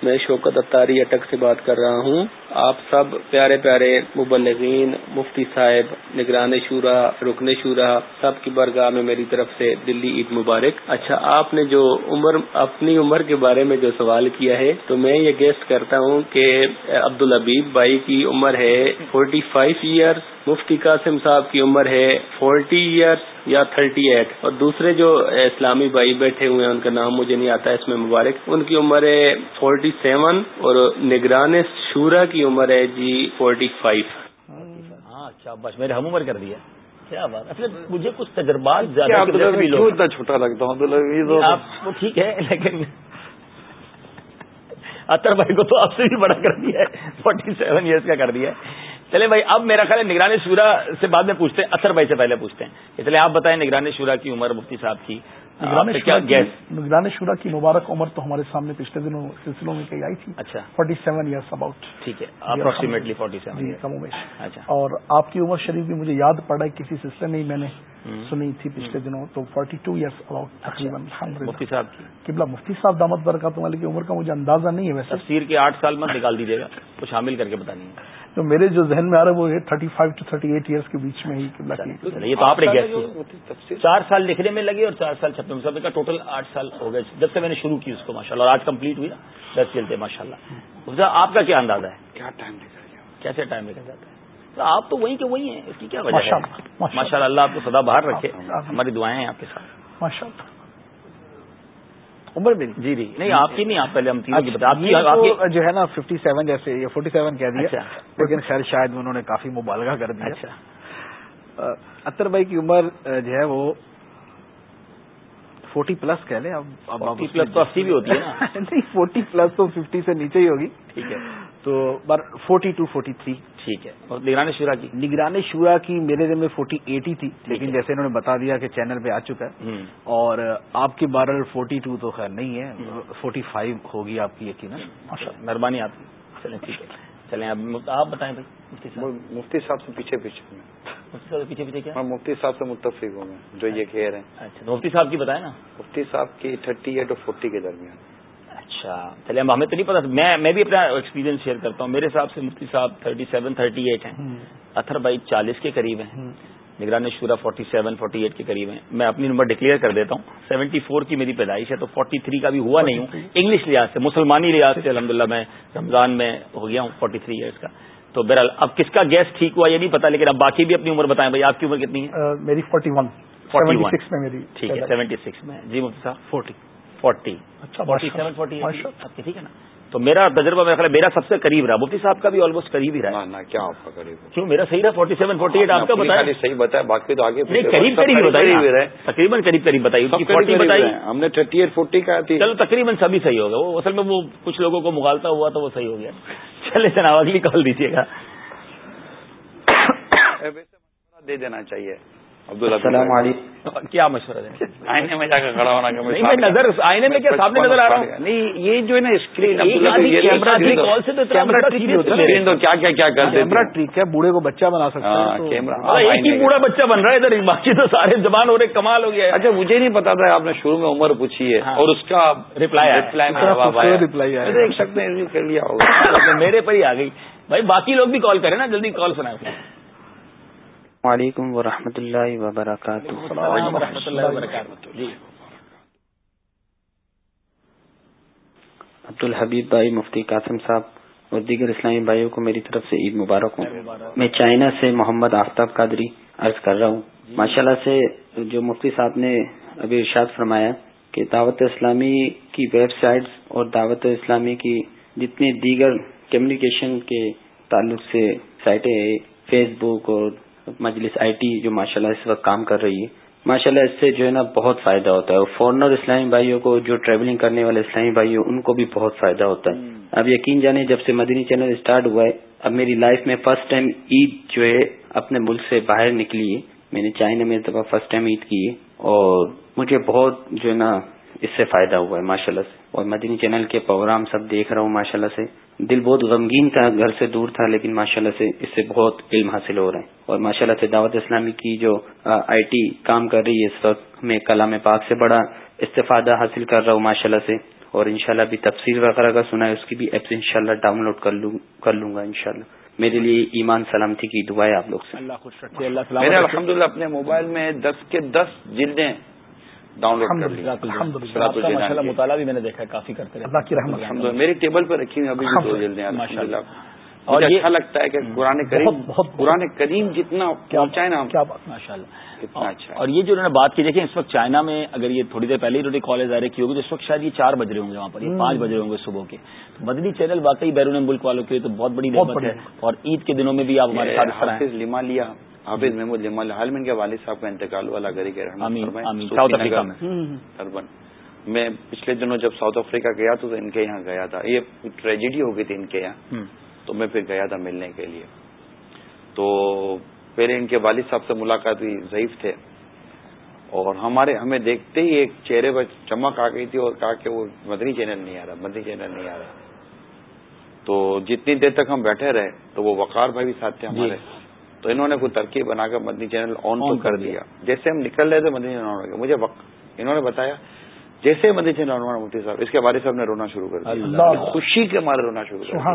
میں شوکت اتاری اٹک سے بات کر رہا ہوں۔ آپ سب پیارے پیارے مبلغین، مفتی صاحب، نگران شورا، رکن شورا، سب کی برگاہ میں میری طرف سے دلی عید مبارک۔ اچھا آپ نے جو عمر، اپنی عمر کے بارے میں جو سوال کیا ہے، تو میں یہ گیسٹ کرتا ہوں کہ عبد الحبیب بھائی کی عمر ہے فورٹی فائیو ایئرس مفتی قاسم صاحب کی عمر ہے فورٹی ایئرس یا تھرٹی ایٹ اور دوسرے جو اسلامی بھائی بیٹھے ہوئے ہیں ان کا نام مجھے نہیں آتا اس میں مبارک۔ ان کی عمر ہے فورٹی سیون اور نگران شورا کی عمر ہے جی فورٹی فائیو۔ ہاں اچھا بس میرے ہم عمر کر دیا کیا بات مجھے کچھ تجربات زیادہ چھوٹا لگتا ہوں؟ آپ ٹھیک ہے لیکن اتر بھائی کو تو آپ سے بھی بڑا کر دیا ہے فورٹی سیون ایئرس کا کر دیا ہے۔ چلے بھائی اب میرا خیال ہے نگرانی شورا سے بعد میں پوچھتے ہیں اثر بھائی سے پہلے پوچھتے ہیں۔ چلے آپ بتائیں نگرانی شورا کی عمر مفتی صاحب کی نگران شورا کی مبارک عمر تو ہمارے سامنے پچھلے دنوں سلسلوں میں کئی آئی تھی۔ اچھا۔ فورٹی سیون ایئرس اباؤٹ ٹھیک ہے اپروکسیمیٹلی فورٹی سیون اچھا۔ اور آپ کی عمر شریف بھی مجھے یاد پڑا ہے کسی سلسلے میں ہی میں نے سنی تھی پچھلے دنوں تو فورٹی ٹو ایئرس اباؤٹ تقریباً مفتی صاحب کی۔ قبلہ مفتی صاحب دامت برکات والی کی عمر کا مجھے اندازہ نہیں ہے ویسے۔ تفسیر کے آٹھ سال میں نکال دیجیے گا تو شامل کر کے بتانی ہے تو میرے جو ذہن میں آ رہا ہے وہ thirty five to thirty eight years کے بیچ میں ہی یہ تو آپ نے گیس چار سال لکھنے میں لگے اور چار سال چھپنے میں۔ سب کا ٹوٹل آٹھ سال ہو گئے۔ جب سے میں نے شروع کی اس کو ماشاء اللہ اور آج کمپلیٹ ہوئی نا۔ دس چلتے ماشاء اللہ آپ کا کیا اندازہ ہے؟ کیا ٹائم کیسے ٹائم لے جاتا ہے؟ تو آپ تو وہی کے وہی ہیں اس کی کیا وجہ ہے؟ ماشاء اللہ اللہ آپ کو سدا باہر رکھے۔ ہماری دعائیں ہیں آپ کے ساتھ۔ ماشاء اللہ عمر میں جی جی. نہیں آپ کی نہیں آپ پہلے ہم تینوں جو ہے نا ففٹی سیون جیسے یہ فورٹی سیون کہہ دیا اچھا۔ لیکن خیر شاید انہوں نے کافی مبالغہ کر دیا۔ اچھا۔ اتر بھائی کی عمر جو ہے وہ فورٹی پلس کہہ لیں اب فورٹی پلس تو اسی بھی ہوتی ہے <laughs> نہیں فورٹی پلس تو ففٹی سے نیچے ہی ہوگی۔ ٹھیک ہے۔ تو فورٹی ٹو فورٹی تھری۔ ٹھیک ہے۔ اور نگران شورا کی؟ نگران شورا کی میرے دن میں فورٹی ایٹ ہی تھی لیکن جیسے انہوں نے بتا دیا کہ چینل پہ آ چکا ہے۔ اور آپ کی بارہ فورٹی ٹو تو خیر نہیں ہے فورٹی فائیو ہوگی آپ کی یقین مہربانی آپ کی۔ چلیں ٹھیک ہے۔ چلیں اب آپ بتائیں بھائی مفتی صاحب۔ سے پیچھے پیچھے۔ مفتی صاحب پیچھے پیچھے کیا؟ میں مفتی صاحب سے متفق ہوں میں جو یہ کہہ رہے ہیں۔ اچھا مفتی صاحب کی بتائیں نا۔ مفتی صاحب کی تھرٹی ایٹ اور فورٹی کے درمیان۔ اچھا چلے ہمیں تو نہیں پتا میں میں بھی اپنا ایکسپیرینس شیئر کرتا ہوں۔ میرے حساب سے مفتی صاحب تھرٹی سیون تھرٹی ایٹ ہیں اتھر بھائی چالیس کے قریب ہیں۔ نگران شورا فورٹی سیون فورٹی ایٹ کے قریب ہیں۔ میں اپنی نمبر ڈکلیئر کر دیتا ہوں۔ سیونٹی فور کی میری پیدائش ہے تو فورٹی تھری کا بھی ہوا نہیں ہوں۔ انگلش لحاظ سے مسلمانی لحاظ سے الحمد میں رمضان میں ہو گیا ہوں فورٹی تھری ایئرس کا۔ تو بہرحال اب کس کا گیس ٹھیک ہوا یہ نہیں پتا لیکن اب باقی بھی اپنی عمر بتائیں۔ بھائی آپ کی عمر کتنی ہے؟ میری فورٹی ون فورٹی سکس میں میری ٹھیک ہے سیونٹی سکس میں۔ جی مفتی صاحب۔ فورٹی فورٹی اچھا فورٹی سیون فورٹی آپ کی ٹھیک ہے نا؟ تو میرا تجربہ میرا خیال میرا سب سے قریب رہا۔ مفتی صاحب کا بھی آلموسٹ قریب ہی رہا نا کیا آپ کا قریب؟ کیوں؟ میرا صحیح رہا فورٹی سیون فورٹی ایٹ آپ کا بتایا؟ صحیح بتایا باقی تو آگے قریب قریب بتائیے تقریباً قریب قریب بتائیے فورٹی بتائیے ہم نے تھرٹی ایٹ فورٹی کا تھی۔ چلو تقریباً سبھی صحیح ہوگا وہ اصل میں وہ کچھ لوگوں کو مغالتا ہوا تو وہ صحیح ہو گیا۔ چلے جناب اگلی کال دیجیے گا۔ <coughs> دے دینا چاہیے۔ السلام علیکم. کیا مشورہ دیں؟ آئینے میں جا کر کھڑا ہونا نہیں میں نظر آئینے میں کیا سامنے نظر آ رہا ہوں؟ نہیں یہ جو ہے نا اسکرین اسکرین تو کیا کیا کیا کرتے کیمرہ ٹھیک ہے؟ بوڑھے کو بچہ بنا سکتا ہے کیمرہ ایک ہی بوڑھا بچہ بن رہا ہے ادھر باقی تو سارے زبان اور ایک کمال ہو گیا اچھا مجھے نہیں پتا تھا آپ نے شروع میں عمر پوچھی ہے اور اس کا ریپلائی ریپلائی کر لیا ہوگا۔ <coughs> میرے پر ہی آ گئی۔ بھائی باقی لوگ بھی کال کریں نا جلدی کال سنائیں۔ وعلیکم ورحمۃ اللہ وبرکاتہ. جی. عبد الحبیب بھائی مفتی قاسم صاحب اور دیگر اسلامی بھائیوں کو میری طرف سے عید مبارک ہوں میں چائنا سے محمد آفتاب قادری عرض کر رہا ہوں. ماشاء اللہ سے جو مفتی صاحب نے ابھی ارشاد فرمایا کہ دعوت اسلامی کی ویب سائٹس اور دعوت اسلامی کی جتنی دیگر کمیونیکیشن کے تعلق سے سائٹیں فیس بک اور مجلس آئی ٹی جو ماشاء اللہ اس وقت کام کر رہی ہے ماشاء اللہ اس سے جو ہے نا بہت فائدہ ہوتا ہے۔ اور فورنر اسلامی بھائیوں کو جو ٹریولنگ کرنے والے اسلامی بھائی ان کو بھی بہت فائدہ ہوتا ہے۔ اب یقین جانے جب سے مدنی چینل اسٹارٹ ہوا ہے اب میری لائف میں فرسٹ ٹائم عید جو ہے اپنے ملک سے باہر نکلی ہے۔ میں نے چائنا میں دفعہ فرسٹ ٹائم عید کی ہے۔ اور مجھے بہت جو ہے نا اس سے فائدہ ہوا ہے ماشاء اللہ سے۔ اور مدنی چینل کے پروگرام سب دیکھ رہا ہوں ماشاء اللہ سے۔ دل بہت غمگین تھا گھر سے دور تھا لیکن ماشاء اللہ سے اس سے بہت علم حاصل ہو رہا ہے۔ اور ماشاء اللہ سے دعوت اسلامی کی جو آئی ٹی کام کر رہی ہے اس وقت میں کلام پاک سے بڑا استفادہ حاصل کر رہا ہوں ماشاء اللہ سے۔ اور انشاءاللہ بھی تفسیر وغیرہ کا سنا ہے اس کی بھی ایپس انشاءاللہ ڈاؤن لوڈ کر لوں گا انشاءاللہ۔ میرے لیے ایمان سلامتی کی دعائیں آپ لوگ سے۔ اللہ خوش رکھے اللہ الحمد للہ اپنے موبائل میں دس کے دس جلدیں ڈاؤن لوڈ کر مطالعہ بھی میں نے دیکھا کافی کرتے ہیں میری ٹیبل پہ رکھی ہوئی ابھی بھی دو جلدیں ماشاء اللہ اور یہ اچھا لگتا ہے کہ قرآن کریم قرآن کریم جتنا پہنچائے نا۔ کیا بات ماشاء اللہ کتنا اچھا اور یہ جو انہوں نے بات کی دیکھیں اس وقت چائنا میں اگر یہ تھوڑی دیر پہلے انہوں نے کالج آ کی ہوگی تو اس وقت شاید یہ چار بج رہے ہوں گے وہاں پر یہ پانچ بج رہے ہوں گے صبح کے۔ مدنی چینل واقعی بیرون ملک والوں کے لیے تو بہت بڑی نعمت ہے۔ اور عید کے دنوں میں بھی آپ ہمارے ساتھ لما لیا حافظ محمود جمال حال میں ان کے والد صاحب کا انتقال والا گری کے افریقہ میں۔ اربن میں پچھلے دنوں جب ساؤتھ افریقہ گیا تو ان کے یہاں گیا تھا۔ یہ ٹریجڈی ہو گئی تھی ان کے یہاں۔ تو میں پھر گیا تھا ملنے کے لیے۔ تو پہلے ان کے والد صاحب سے ملاقات ہوئی ضعیف تھے۔ اور ہمارے ہمیں دیکھتے ہی ایک چہرے پر چمک آ گئی تھی اور کہا کہ وہ مدنی چینل نہیں آ رہا مدنی چینل نہیں آ رہا۔ تو جتنی دیر تک ہم بیٹھے رہے تو وہ وقار بھائی بھی ساتھ تھے ہمارے۔ تو انہوں نے کوئی ترکیب بنا کر مدنی چینل آن تو کر دیا۔ جیسے ہم نکل رہے تھے مدنی چینل آن ہو گیا۔ مجھے انہوں نے بتایا جیسے مدنی چینل آن ہوا مفتی صاحب اس کے والد صاحب نے رونا شروع کر دیا۔ خوشی کے مارے رونا شروع کر دیا۔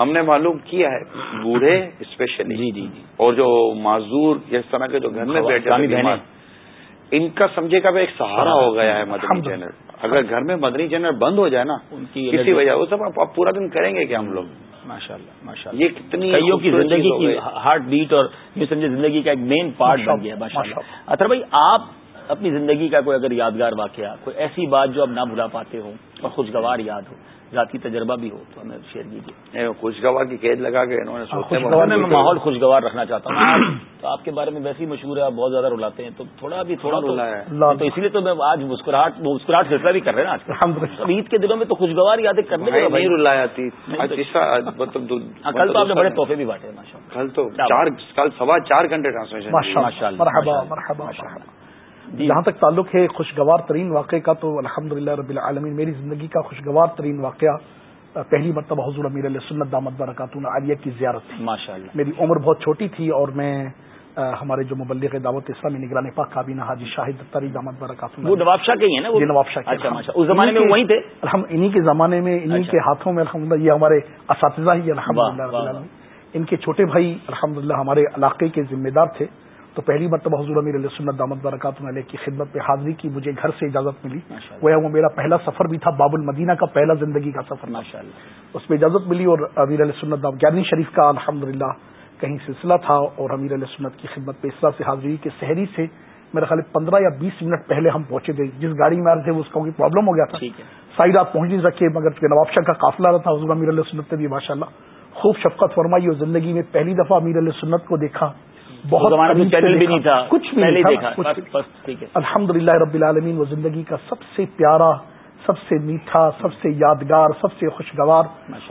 ہم نے معلوم کیا ہے بوڑھے اسپیشلی جی جی اور جو معذور اس طرح کے جو گھر میں بیٹھے ان کا سمجھے کا بھی ایک سہارا ہو گیا ہے مدنی چینل۔ اگر گھر میں مدنی چینل بند ہو جائے نا کسی وجہ وہ سب پورا دن کریں گے کیا ہم لوگ؟ ماشاء اللہ ماشاء اللہ یہ کتنی کئیوں کی زندگی کی ہارٹ بیٹ اور یہ سمجھے زندگی کا ایک مین پارٹ بن گیا ماشاء اللہ اطر بھائی آپ اپنی زندگی کا کوئی اگر یادگار واقعہ کوئی ایسی بات جو اب نہ بھلا پاتے ہو اور خوشگوار یاد ہو ذاتی تجربہ بھی ہو تو ہمیں شیئر کیجیے۔ خوشگوار کی قید لگا کے انہوں نے میں ماحول خوشگوار رکھنا چاہتا ہوں۔ تو آپ کے بارے میں ویسے ہی مشہور ہے آپ بہت زیادہ رلاتے ہیں تو تھوڑا بھی تھوڑا تو اسی لیے تو میں آج مسکراہٹ مسکراہٹ سلسلہ بھی کر رہے ہیں آج عید کے دنوں میں تو خوشگوار یادیں کرنے نہیں رلایا تھی کل تو آپ نے بڑے تحفے بھی بانٹے کل تو چار کل سوا چار گھنٹے ٹرانسمیشن۔ جہاں تک تعلق ہے خوشگوار ترین واقعے کا تو الحمد رب العالمین میری زندگی کا خوشگوار ترین واقعہ پہلی مرتبہ حضور امیر علیہ سنت دامت برکاتون عالیہ کی زیارت تھی۔ ماشاء اللہ میری عمر بہت چھوٹی تھی اور میں ہمارے جو مبلغ دعوت اسلامی نگران پاک کابینہ حاجی شاہد تری دامت برکاتون وہ نواب شاہ کے ہی ہیں نا جی نواب شاہ اچھا اس زمانے میں وہیں تھے؟ ہم انہی کے زمانے میں انہی اچھا۔ کے ہاتھوں میں الحمد یہ ہمارے اساتذہ ہی الحمد للہ ان کے چھوٹے بھائی الحمد ہمارے علاقے کے ذمہ دار تھے۔ تو پہلی مرتبہ حضور امیر علیہ سنت دامت برکات علیہ کی خدمت پہ حاضری کی مجھے گھر سے اجازت ملی۔ وہ وہ میرا پہلا سفر بھی تھا باب المدینہ کا پہلا زندگی کا سفر اللہ اس پہ اجازت ملی اور امیر علیہ سنت دام گیارہویں شریف کا الحمد کہیں سلسلہ تھا اور امیر علیہ سنت کی خدمت پہ اس طرح سے حاضری کہ شہری سے میرا خیال پندرہ یا بیس منٹ پہلے ہم پہنچے تھے۔ جس گاڑی میں آ رہے تھے اس کا کوئی پرابلم ہو گیا تھا۔ سائی رات پہنچ نہیں سکے مگر نواب شاہ کا قافلہ رہا تھا حضور امیر علیہ سنت نے بھی ماشاء اللہ خوب شفقت فرمائی اور زندگی میں پہلی دفعہ امیر علیہ سنت کو دیکھا۔ بہت چینل بھی نہیں تھا۔ کچھ بھی نہیں الحمد للہ رب العالمین وہ زندگی کا سب سے پیارا سب سے میٹھا سب سے یادگار سب سے خوشگوار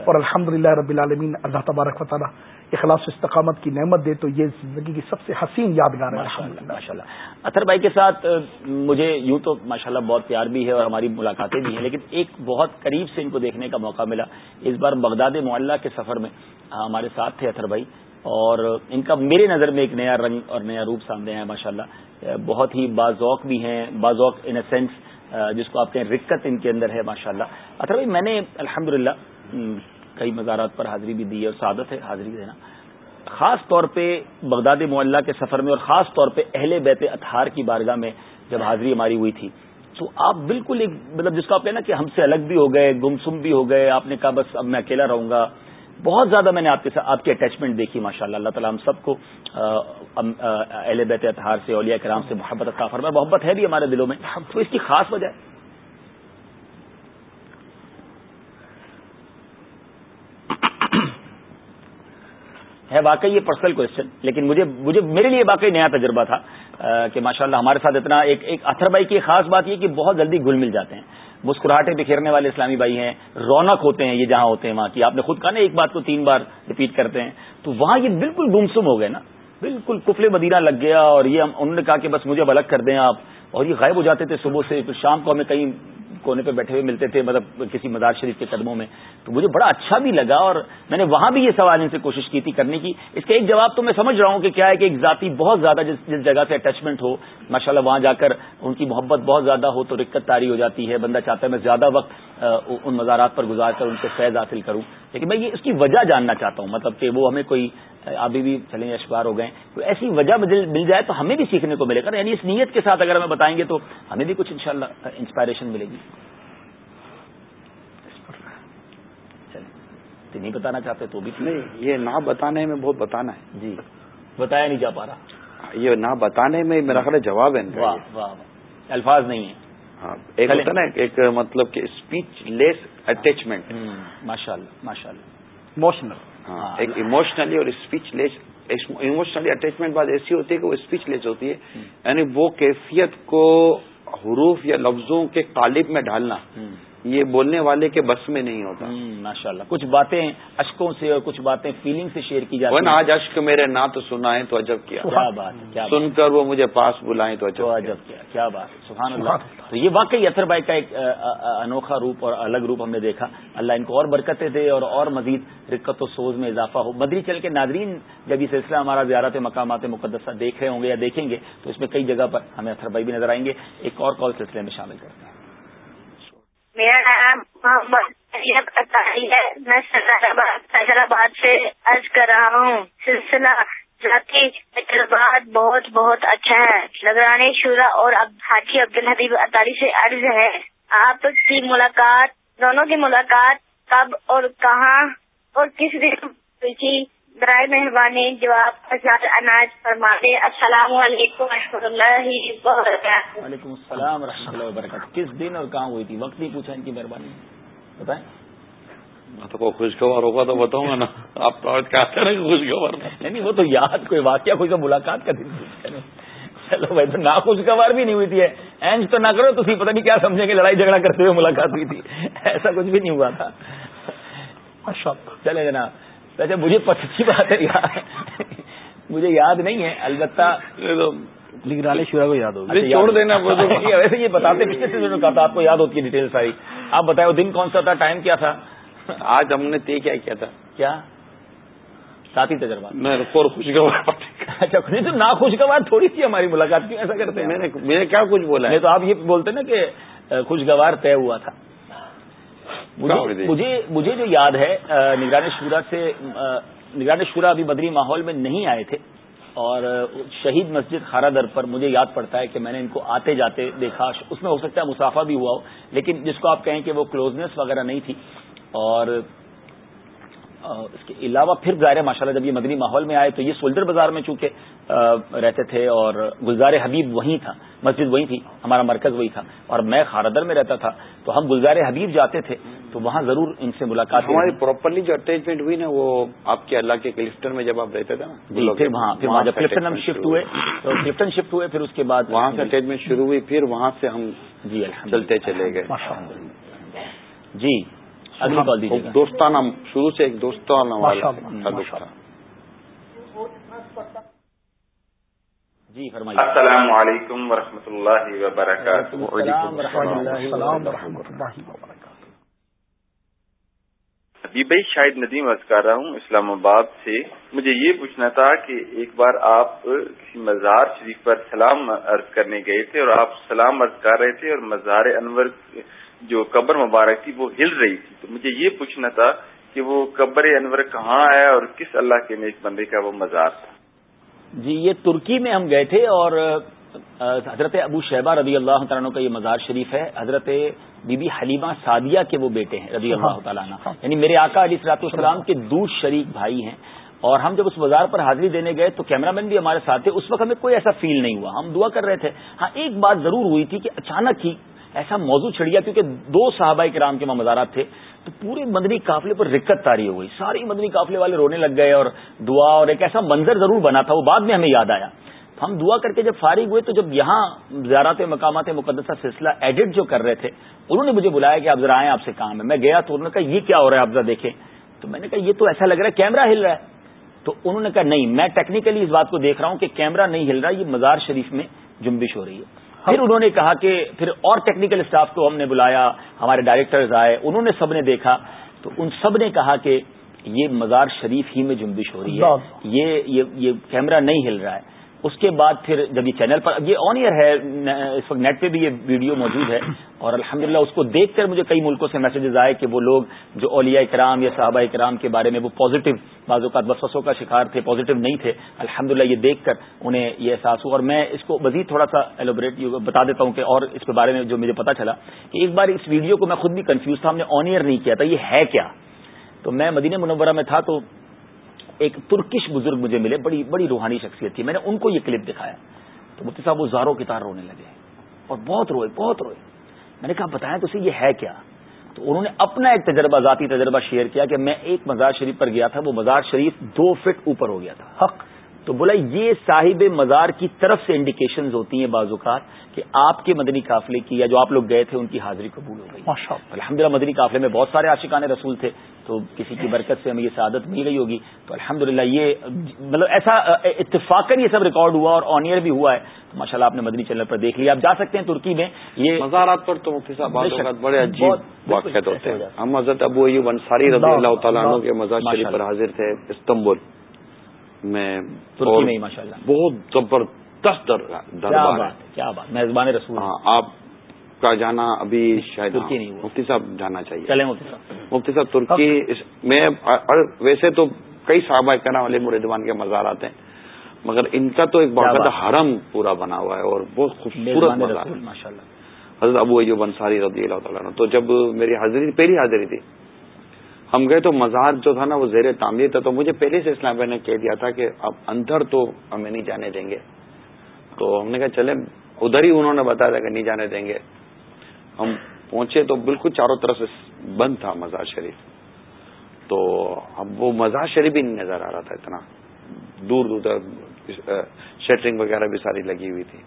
اور الحمد للہ رب العالمین اللہ تبارک و تعالیٰ اخلاص استقامت کی نعمت دے تو یہ زندگی کی سب سے حسین یادگار ہے۔ ماشاء اللہ اطہر بھائی کے ساتھ مجھے یوں تو ماشاء اللہ بہت پیار بھی ہے اور ہماری ملاقاتیں بھی ہیں لیکن ایک بہت قریب سے ان کو دیکھنے کا موقع ملا۔ اس بار بغداد معلّہ کے سفر میں ہمارے ساتھ تھے اطہر بھائی۔ اور ان کا میرے نظر میں ایک نیا رنگ اور نیا روپ سامنے ہے ماشاء اللہ بہت ہی باذوق بھی ہیں، باذوق ان اے سینس جس کو آپ کہیں رکت ان کے اندر ہے ماشاء اللہ اطہر اچھا بھائی، میں نے الحمد کئی مزارات پر حاضری بھی دی ہے اور سعادت ہے حاضری دینا۔ خاص طور پہ بغداد معلّہ کے سفر میں اور خاص طور پہ اہل بیت اتہار کی بارگاہ میں جب حاضری ہماری ہوئی تھی۔ تو آپ بالکل ایک مطلب جس کو آپ کہنا کہ ہم سے الگ بھی ہو گئے، گمسم بھی ہو گئے، آپ نے کہا بس اب میں اکیلا رہوں گا۔ بہت زیادہ میں نے آپ کے ساتھ آپ کی اٹیچمنٹ دیکھی ماشاء اللہ اللہ تعالیٰ ہم سب کو اہل بیت اتہار سے، اولیاء کرام سے محبت فرما محبت ہے بھی ہمارے دلوں میں، تو اس کی خاص وجہ ہے۔ ہے واقعی یہ پرسنل کوشچن لیکن مجھے مجھے، میرے لیے واقعی نیا تجربہ تھا کہ ماشاءاللہ ہمارے ساتھ اتنا ایک ایک اتھر بھائی کی خاص بات یہ کہ بہت جلدی گل مل جاتے ہیں۔ مسکراہٹیں بکھیرنے والے اسلامی بھائی ہیں، رونق ہوتے ہیں، یہ جہاں ہوتے ہیں، وہاں کی۔ آپ نے خود کہا نا، ایک بات کو تین بار ریپیٹ کرتے ہیں۔ تو وہاں یہ بالکل گمسم ہو گئے نا۔ بالکل کفل مدینہ لگ گیا اور یہ انہوں نے کہا کہ بس مجھے الگ کر دیں آپ۔ اور یہ غائب ہو جاتے تھے صبح سے، پھر شام کو ہمیں کہیں کونے پہ بیٹھے ہوئے ملتے تھے مطلب کسی مزار شریف کے قدموں میں۔ تو مجھے بڑا اچھا بھی لگا اور میں نے وہاں بھی یہ سوال ان سے کوشش کی تھی کرنے کی۔ اس کا ایک جواب تو میں سمجھ رہا ہوں کہ کیا ہے کہ ایک ذاتی بہت زیادہ جس جس جگہ سے اٹیچمنٹ ہو ماشاء اللہ وہاں جا کر ان کی محبت بہت زیادہ ہو تو رکت تاری ہو جاتی ہے، بندہ چاہتا ہے میں زیادہ وقت ان مزارات پر گزار کر ان سے فیض حاصل کروں۔ لیکن میں یہ اس کی وجہ جاننا چاہتا ہوں مطلب کہ وہ ہمیں کوئی ابھی بھی چلیں اشبار ہو گئے کوئی ایسی وجہ مل جائے تو ہمیں بھی سیکھنے کو ملے گا۔ یعنی اس نیت کے ساتھ اگر ہمیں بتائیں گے تو ہمیں بھی کچھ انشاءاللہ انسپائریشن ملے گی۔ نہیں بتانا چاہتے تو بھی نہیں یہ نہ بتانے میں بہت بتانا ہے۔ جی۔ بتایا نہیں جا پا رہا۔ یہ نہ بتانے میں میرا خیال جواب ہے الفاظ نہیں ہے ہاں ایک ہوتا نا ایک مطلب کہ اسپیچ لیس اٹیچمنٹ ماشاء اللہ ماشاء اللہ اموشنل ہاں ایک ایموشنلی اور اسپیچ لیس ایموشنلی اٹیچمنٹ بات ایسی ہوتی ہے کہ وہ اسپیچ لیس ہوتی ہے۔ یعنی وہ کیفیت کو حروف یا لفظوں کے قالب میں ڈالنا یہ بولنے والے کے بس میں نہیں ہوتا۔ ماشاء اللہ کچھ باتیں اشکوں سے اور کچھ باتیں فیلنگ سے شیئر کی جاتی ہیں۔ آج اشک میرے نہ تو سنائیں تو عجب کیا۔ کیا بات کیا سن کر وہ مجھے پاس بلائیں تو عجب عجب کیا کیا بات سبحان اللہ۔ تو یہ واقعی اثر بھائی کا ایک انوکھا روپ اور الگ روپ ہم نے دیکھا۔ اللہ ان کو اور برکتیں دے اور اور مزید رکت و سوز میں اضافہ ہو۔ مدری چل کے ناظرین جب یہ سلسلہ ہمارا زیارت مقامات مقدسہ دیکھ رہے ہوں گے یا دیکھیں گے تو اس میں کئی جگہ پر ہمیں اثر بھائی بھی نظر آئیں گے۔ ایک اور کال سلسلے میں شامل کرتے ہیں۔ میرا نام محمد اطاری ہے۔ میں حیدرآباد سے عرض کر رہا ہوں۔ سلسلہ ذاتی تجربات بہت بہت اچھا ہے۔ نگرانی شورا اور حاجی عبد الحبیب اطاری سے عرض ہے۔ آپ کی ملاقات دونوں کی ملاقات کب اور کہاں اور کس دن کی برائے مہربانی جواب اناج فرما دے۔ السلام علیکم و رحمۃ اللہ وبرکاتہ۔ وعلیکم السلام و رحمۃ اللہ وبرکاتہ۔ کس دن اور کہاں ہوئی تھی؟ وقت نہیں پوچھا ان کی مہربانی۔ بتائیں۔ تو کوئی خوشگوار ہوگا تو بتاؤں گا نا۔ آپ کیا کریں گے خوشگوار نہیں وہ تو یاد کوئی واقعہ کوئی تو ملاقات کا دن۔ چلو بھائی تو نہ خوشگوار بھی نہیں ہوئی تھی۔ اینج تو نہ کرو تو پتہ نہیں کیا سمجھیں گے لڑائی جھگڑا کرتے ہوئے ملاقات ہوئی تھی۔ ایسا کچھ بھی نہیں ہوا تھا۔ چلے جناب۔ ویسے مجھے اچھی بات ہے؟ یار مجھے یاد نہیں ہے البتہ نگرانی کو یاد ہوگا اچھا، چھوڑ دینا ویسے یہ بتاتے پچھلے سے کہا تھا آپ کو یاد ہوتی ہے ڈیٹیل ساری۔ آپ بتائیں وہ دن کون سا تھا؟ ٹائم کیا تھا؟ آج ہم نے طے کیا کیا تھا؟ کیا؟ ساتھی تجربہ۔ میں خوشگوار اچھا نہیں تو نا خوشگوار تھوڑی سی ہماری ملاقات کیوں ایسا کرتے ہیں؟ میں نے کیا کچھ بولا ہے؟ تو آپ یہ بولتے نا کہ خوشگوار طے ہوا تھا۔ مجھے مجھے جو یاد ہے نگران شورا سے نگران شورا ابھی بدری ماحول میں نہیں آئے تھے اور شہید مسجد خارا در پر مجھے یاد پڑتا ہے کہ میں نے ان کو آتے جاتے دیکھا۔ اس میں ہو سکتا ہے مسافہ بھی ہوا ہو لیکن جس کو آپ کہیں کہ وہ کلوزنس وغیرہ نہیں تھی۔ اور اس کے علاوہ پھر ظاہر ہے ماشاء جب یہ مدنی ماحول میں آئے تو یہ سولڈر بازار میں چونکہ رہتے تھے اور گلزار حبیب وہیں تھا مسجد وہیں تھی ہمارا مرکز وہی تھا اور میں خاردر میں رہتا تھا تو ہم گلزار حبیب جاتے تھے تو وہاں ضرور ان سے ملاقات ہماری پراپرلی جو اٹیچمنٹ ہوئی نا وہ آپ کے اللہ کے کلفٹن میں جب آپ رہتے تھے نا جی پھر وہاں پھر وہاں جب کلفٹن ہم شفٹ ہوئے تو کلفٹن شفٹ ہوئے پھر اس کے بعد وہاں سے اٹیچمنٹ شروع ہوئی پھر وہاں سے ہم جی چلتے چلے گئے۔ جی۔ اگلی کال دیجیے دوستانہ شروع سے ایک دوستانہ جی فرمائیے۔ السلام علیکم ورحمۃ اللہ وبرکاتہ۔ ابھی بھائی شاید ندیم عرض کر رہا ہوں اسلام آباد سے۔ مجھے یہ پوچھنا تھا کہ ایک بار آپ کسی مزار شریف پر سلام عرض کرنے گئے تھے اور آپ سلام عرض کر رہے تھے اور مزار انور جو قبر مبارک تھی وہ ہل رہی تھی۔ تو مجھے یہ پوچھنا تھا کہ وہ قبر انور کہاں ہے اور کس اللہ کے نیک بندے کا وہ مزار تھا؟ جی یہ ترکی میں ہم گئے تھے اور حضرت ابو شہبہ رضی اللہ تعالیٰ کا یہ مزار شریف ہے۔ حضرت بی بی حلیمہ سعدیہ کے وہ بیٹے ہیں رضی اللہ تعالیٰ یعنی میرے آقا علی صلاحت السلام کے دور شریک بھائی ہیں۔ اور ہم جب اس بازار پر حاضری دینے گئے تو کیمرہ مین بھی ہمارے ساتھ تھے۔ اس وقت ہمیں کوئی ایسا فیل نہیں ہوا۔ ہم دعا کر رہے تھے۔ ہاں ایک بات ضرور ہوئی تھی کہ اچانک ہی ایسا موضوع چھڑ گیا کیونکہ دو صحابہ کرام کے وہاں مزارات تھے، تو پورے مدنی قافلے پر رکت تاری ہو گئی۔ ساری مدنی قافلے والے رونے لگ گئے اور دعا اور ایک ایسا منظر ضرور بنا تھا، وہ بعد میں ہمیں یاد آیا۔ ہم دعا کر کے جب فارغ ہوئے تو جب یہاں زیارت مقامات مقدسہ سلسلہ ایڈٹ جو کر رہے تھے، انہوں نے مجھے بلایا کہ آپ ذرا آئیں، آپ سے کام ہے۔ میں گیا تو انہوں نے کہا، یہ کیا ہو رہا ہے؟ آپ ذرا دیکھیں۔ تو میں نے کہا، یہ تو ایسا لگ رہا ہے، کیمرہ ہل رہا ہے۔ تو انہوں نے کہا، نہیں، میں ٹیکنیکلی اس بات کو دیکھ رہا ہوں کہ کیمرہ نہیں ہل رہا، یہ مزار شریف میں جنبش ہو رہی ہے۔ پھر انہوں نے کہا کہ پھر اور ٹیکنیکل اسٹاف کو ہم نے بلایا ہمارے ڈائریکٹرز آئے انہوں نے سب نے دیکھا۔ تو ان سب نے کہا کہ یہ مزار شریف ہی میں جنبش ہو رہی ہے۔ یہ کیمرہ نہیں ہل رہا ہے۔ اس کے بعد پھر جب یہ چینل پر یہ آن ایئر ہے، اس وقت نیٹ پہ بھی یہ ویڈیو موجود ہے اور الحمدللہ اس کو دیکھ کر مجھے کئی ملکوں سے میسجز آئے کہ وہ لوگ جو اولیاء کرام یا صحابہ کرام کے بارے میں وہ پازیٹو بعض اوقات وسوسوں کا شکار تھے پازیٹو نہیں تھے۔ الحمدللہ یہ دیکھ کر انہیں یہ احساس ہوا اور میں اس کو مزید تھوڑا سا ایلوبریٹ بتا دیتا ہوں کہ اور اس کے بارے میں جو مجھے پتا چلا کہ ایک بار اس ویڈیو کو میں خود بھی کنفیوز تھا، ہم نے آن ایئر نہیں کیا تھا، یہ ہے کیا؟ تو میں مدینہ منورہ میں تھا تو ایک ترکش بزرگ مجھے ملے، بڑی بڑی روحانی شخصیت تھی، میں نے ان کو یہ کلپ دکھایا۔ تو مفتی صاحب وہ زاروں کی تار رونے لگے اور بہت روئے بہت روئے۔ میں نے کہا بتایا تو یہ ہے کیا؟ تو انہوں نے اپنا ایک تجربہ، ذاتی تجربہ شیئر کیا کہ میں ایک مزار شریف پر گیا تھا، وہ مزار شریف دو فٹ اوپر ہو گیا تھا۔ حق۔ تو بولا یہ صاحب مزار کی طرف سے انڈیکیشنز ہوتی ہیں بعض اوقات کہ آپ کے مدنی قافلے کی یا جو آپ لوگ گئے تھے ان کی حاضری قبول ہو گئی۔ الحمد للہ مدنی قافلے میں بہت سارے عاشقان رسول تھے تو کسی کی برکت سے ہمیں یہ سعادت مل گئی ہوگی۔ تو الحمد یہ مطلب ایسا اتفاق یہ سب ریکارڈ ہوا اور آن ایئر بھی ہوا ہے۔ تو ماشاء اللہ آپ نے مدنی چینل پر دیکھ لیا۔ آپ جا سکتے ہیں ترکی میں۔ یہ مزارات پر تو مفتی صاحب بڑے عجیب واقعات ہوتے ہیں۔ ہم حضرت ابو ایوب انصاری رضی اللہ تعالیٰ عنہ کے مزار شریف پر حاضر تھے استنبول۔ میں ترکی میں ماشاء اللہ بہت زبردست دربار کیا بات میزبان رسول۔ ہاں آپ کا جانا ابھی شاید مفتی صاحب جانا چاہیے۔ مفتی صاحب۔ مفتی صاحب ترکی میں ویسے تو کئی صحابہ کرنا والے مردوان کے مزار آتے ہیں مگر ان کا تو ایک باقاعدہ حرم پورا بنا ہوا ہے اور بہت خوبصورت ماشاء اللہ حضرت ابو ایوب انصاری رضی اللہ تعالیٰ تو جب میری حاضری پہلی حاضری تھی ہم گئے تو مزار جو تھا نا وہ زیر تعمیر تھا، تو مجھے پہلے سے اسلام بھائی نے کہہ دیا تھا کہ اب اندر تو ہمیں نہیں جانے دیں گے۔ تو ہم نے کہا چلے ادھر ہی انہوں نے بتایا تھا کہ نہیں جانے دیں گے۔ ہم پہنچے تو بالکل چاروں طرف سے بند تھا مزار شریف۔ تو اب وہ مزار شریف بھی نہیں نظر آ رہا تھا اتنا۔ دور دور تک شٹرنگ وغیرہ بھی ساری لگی ہوئی تھی۔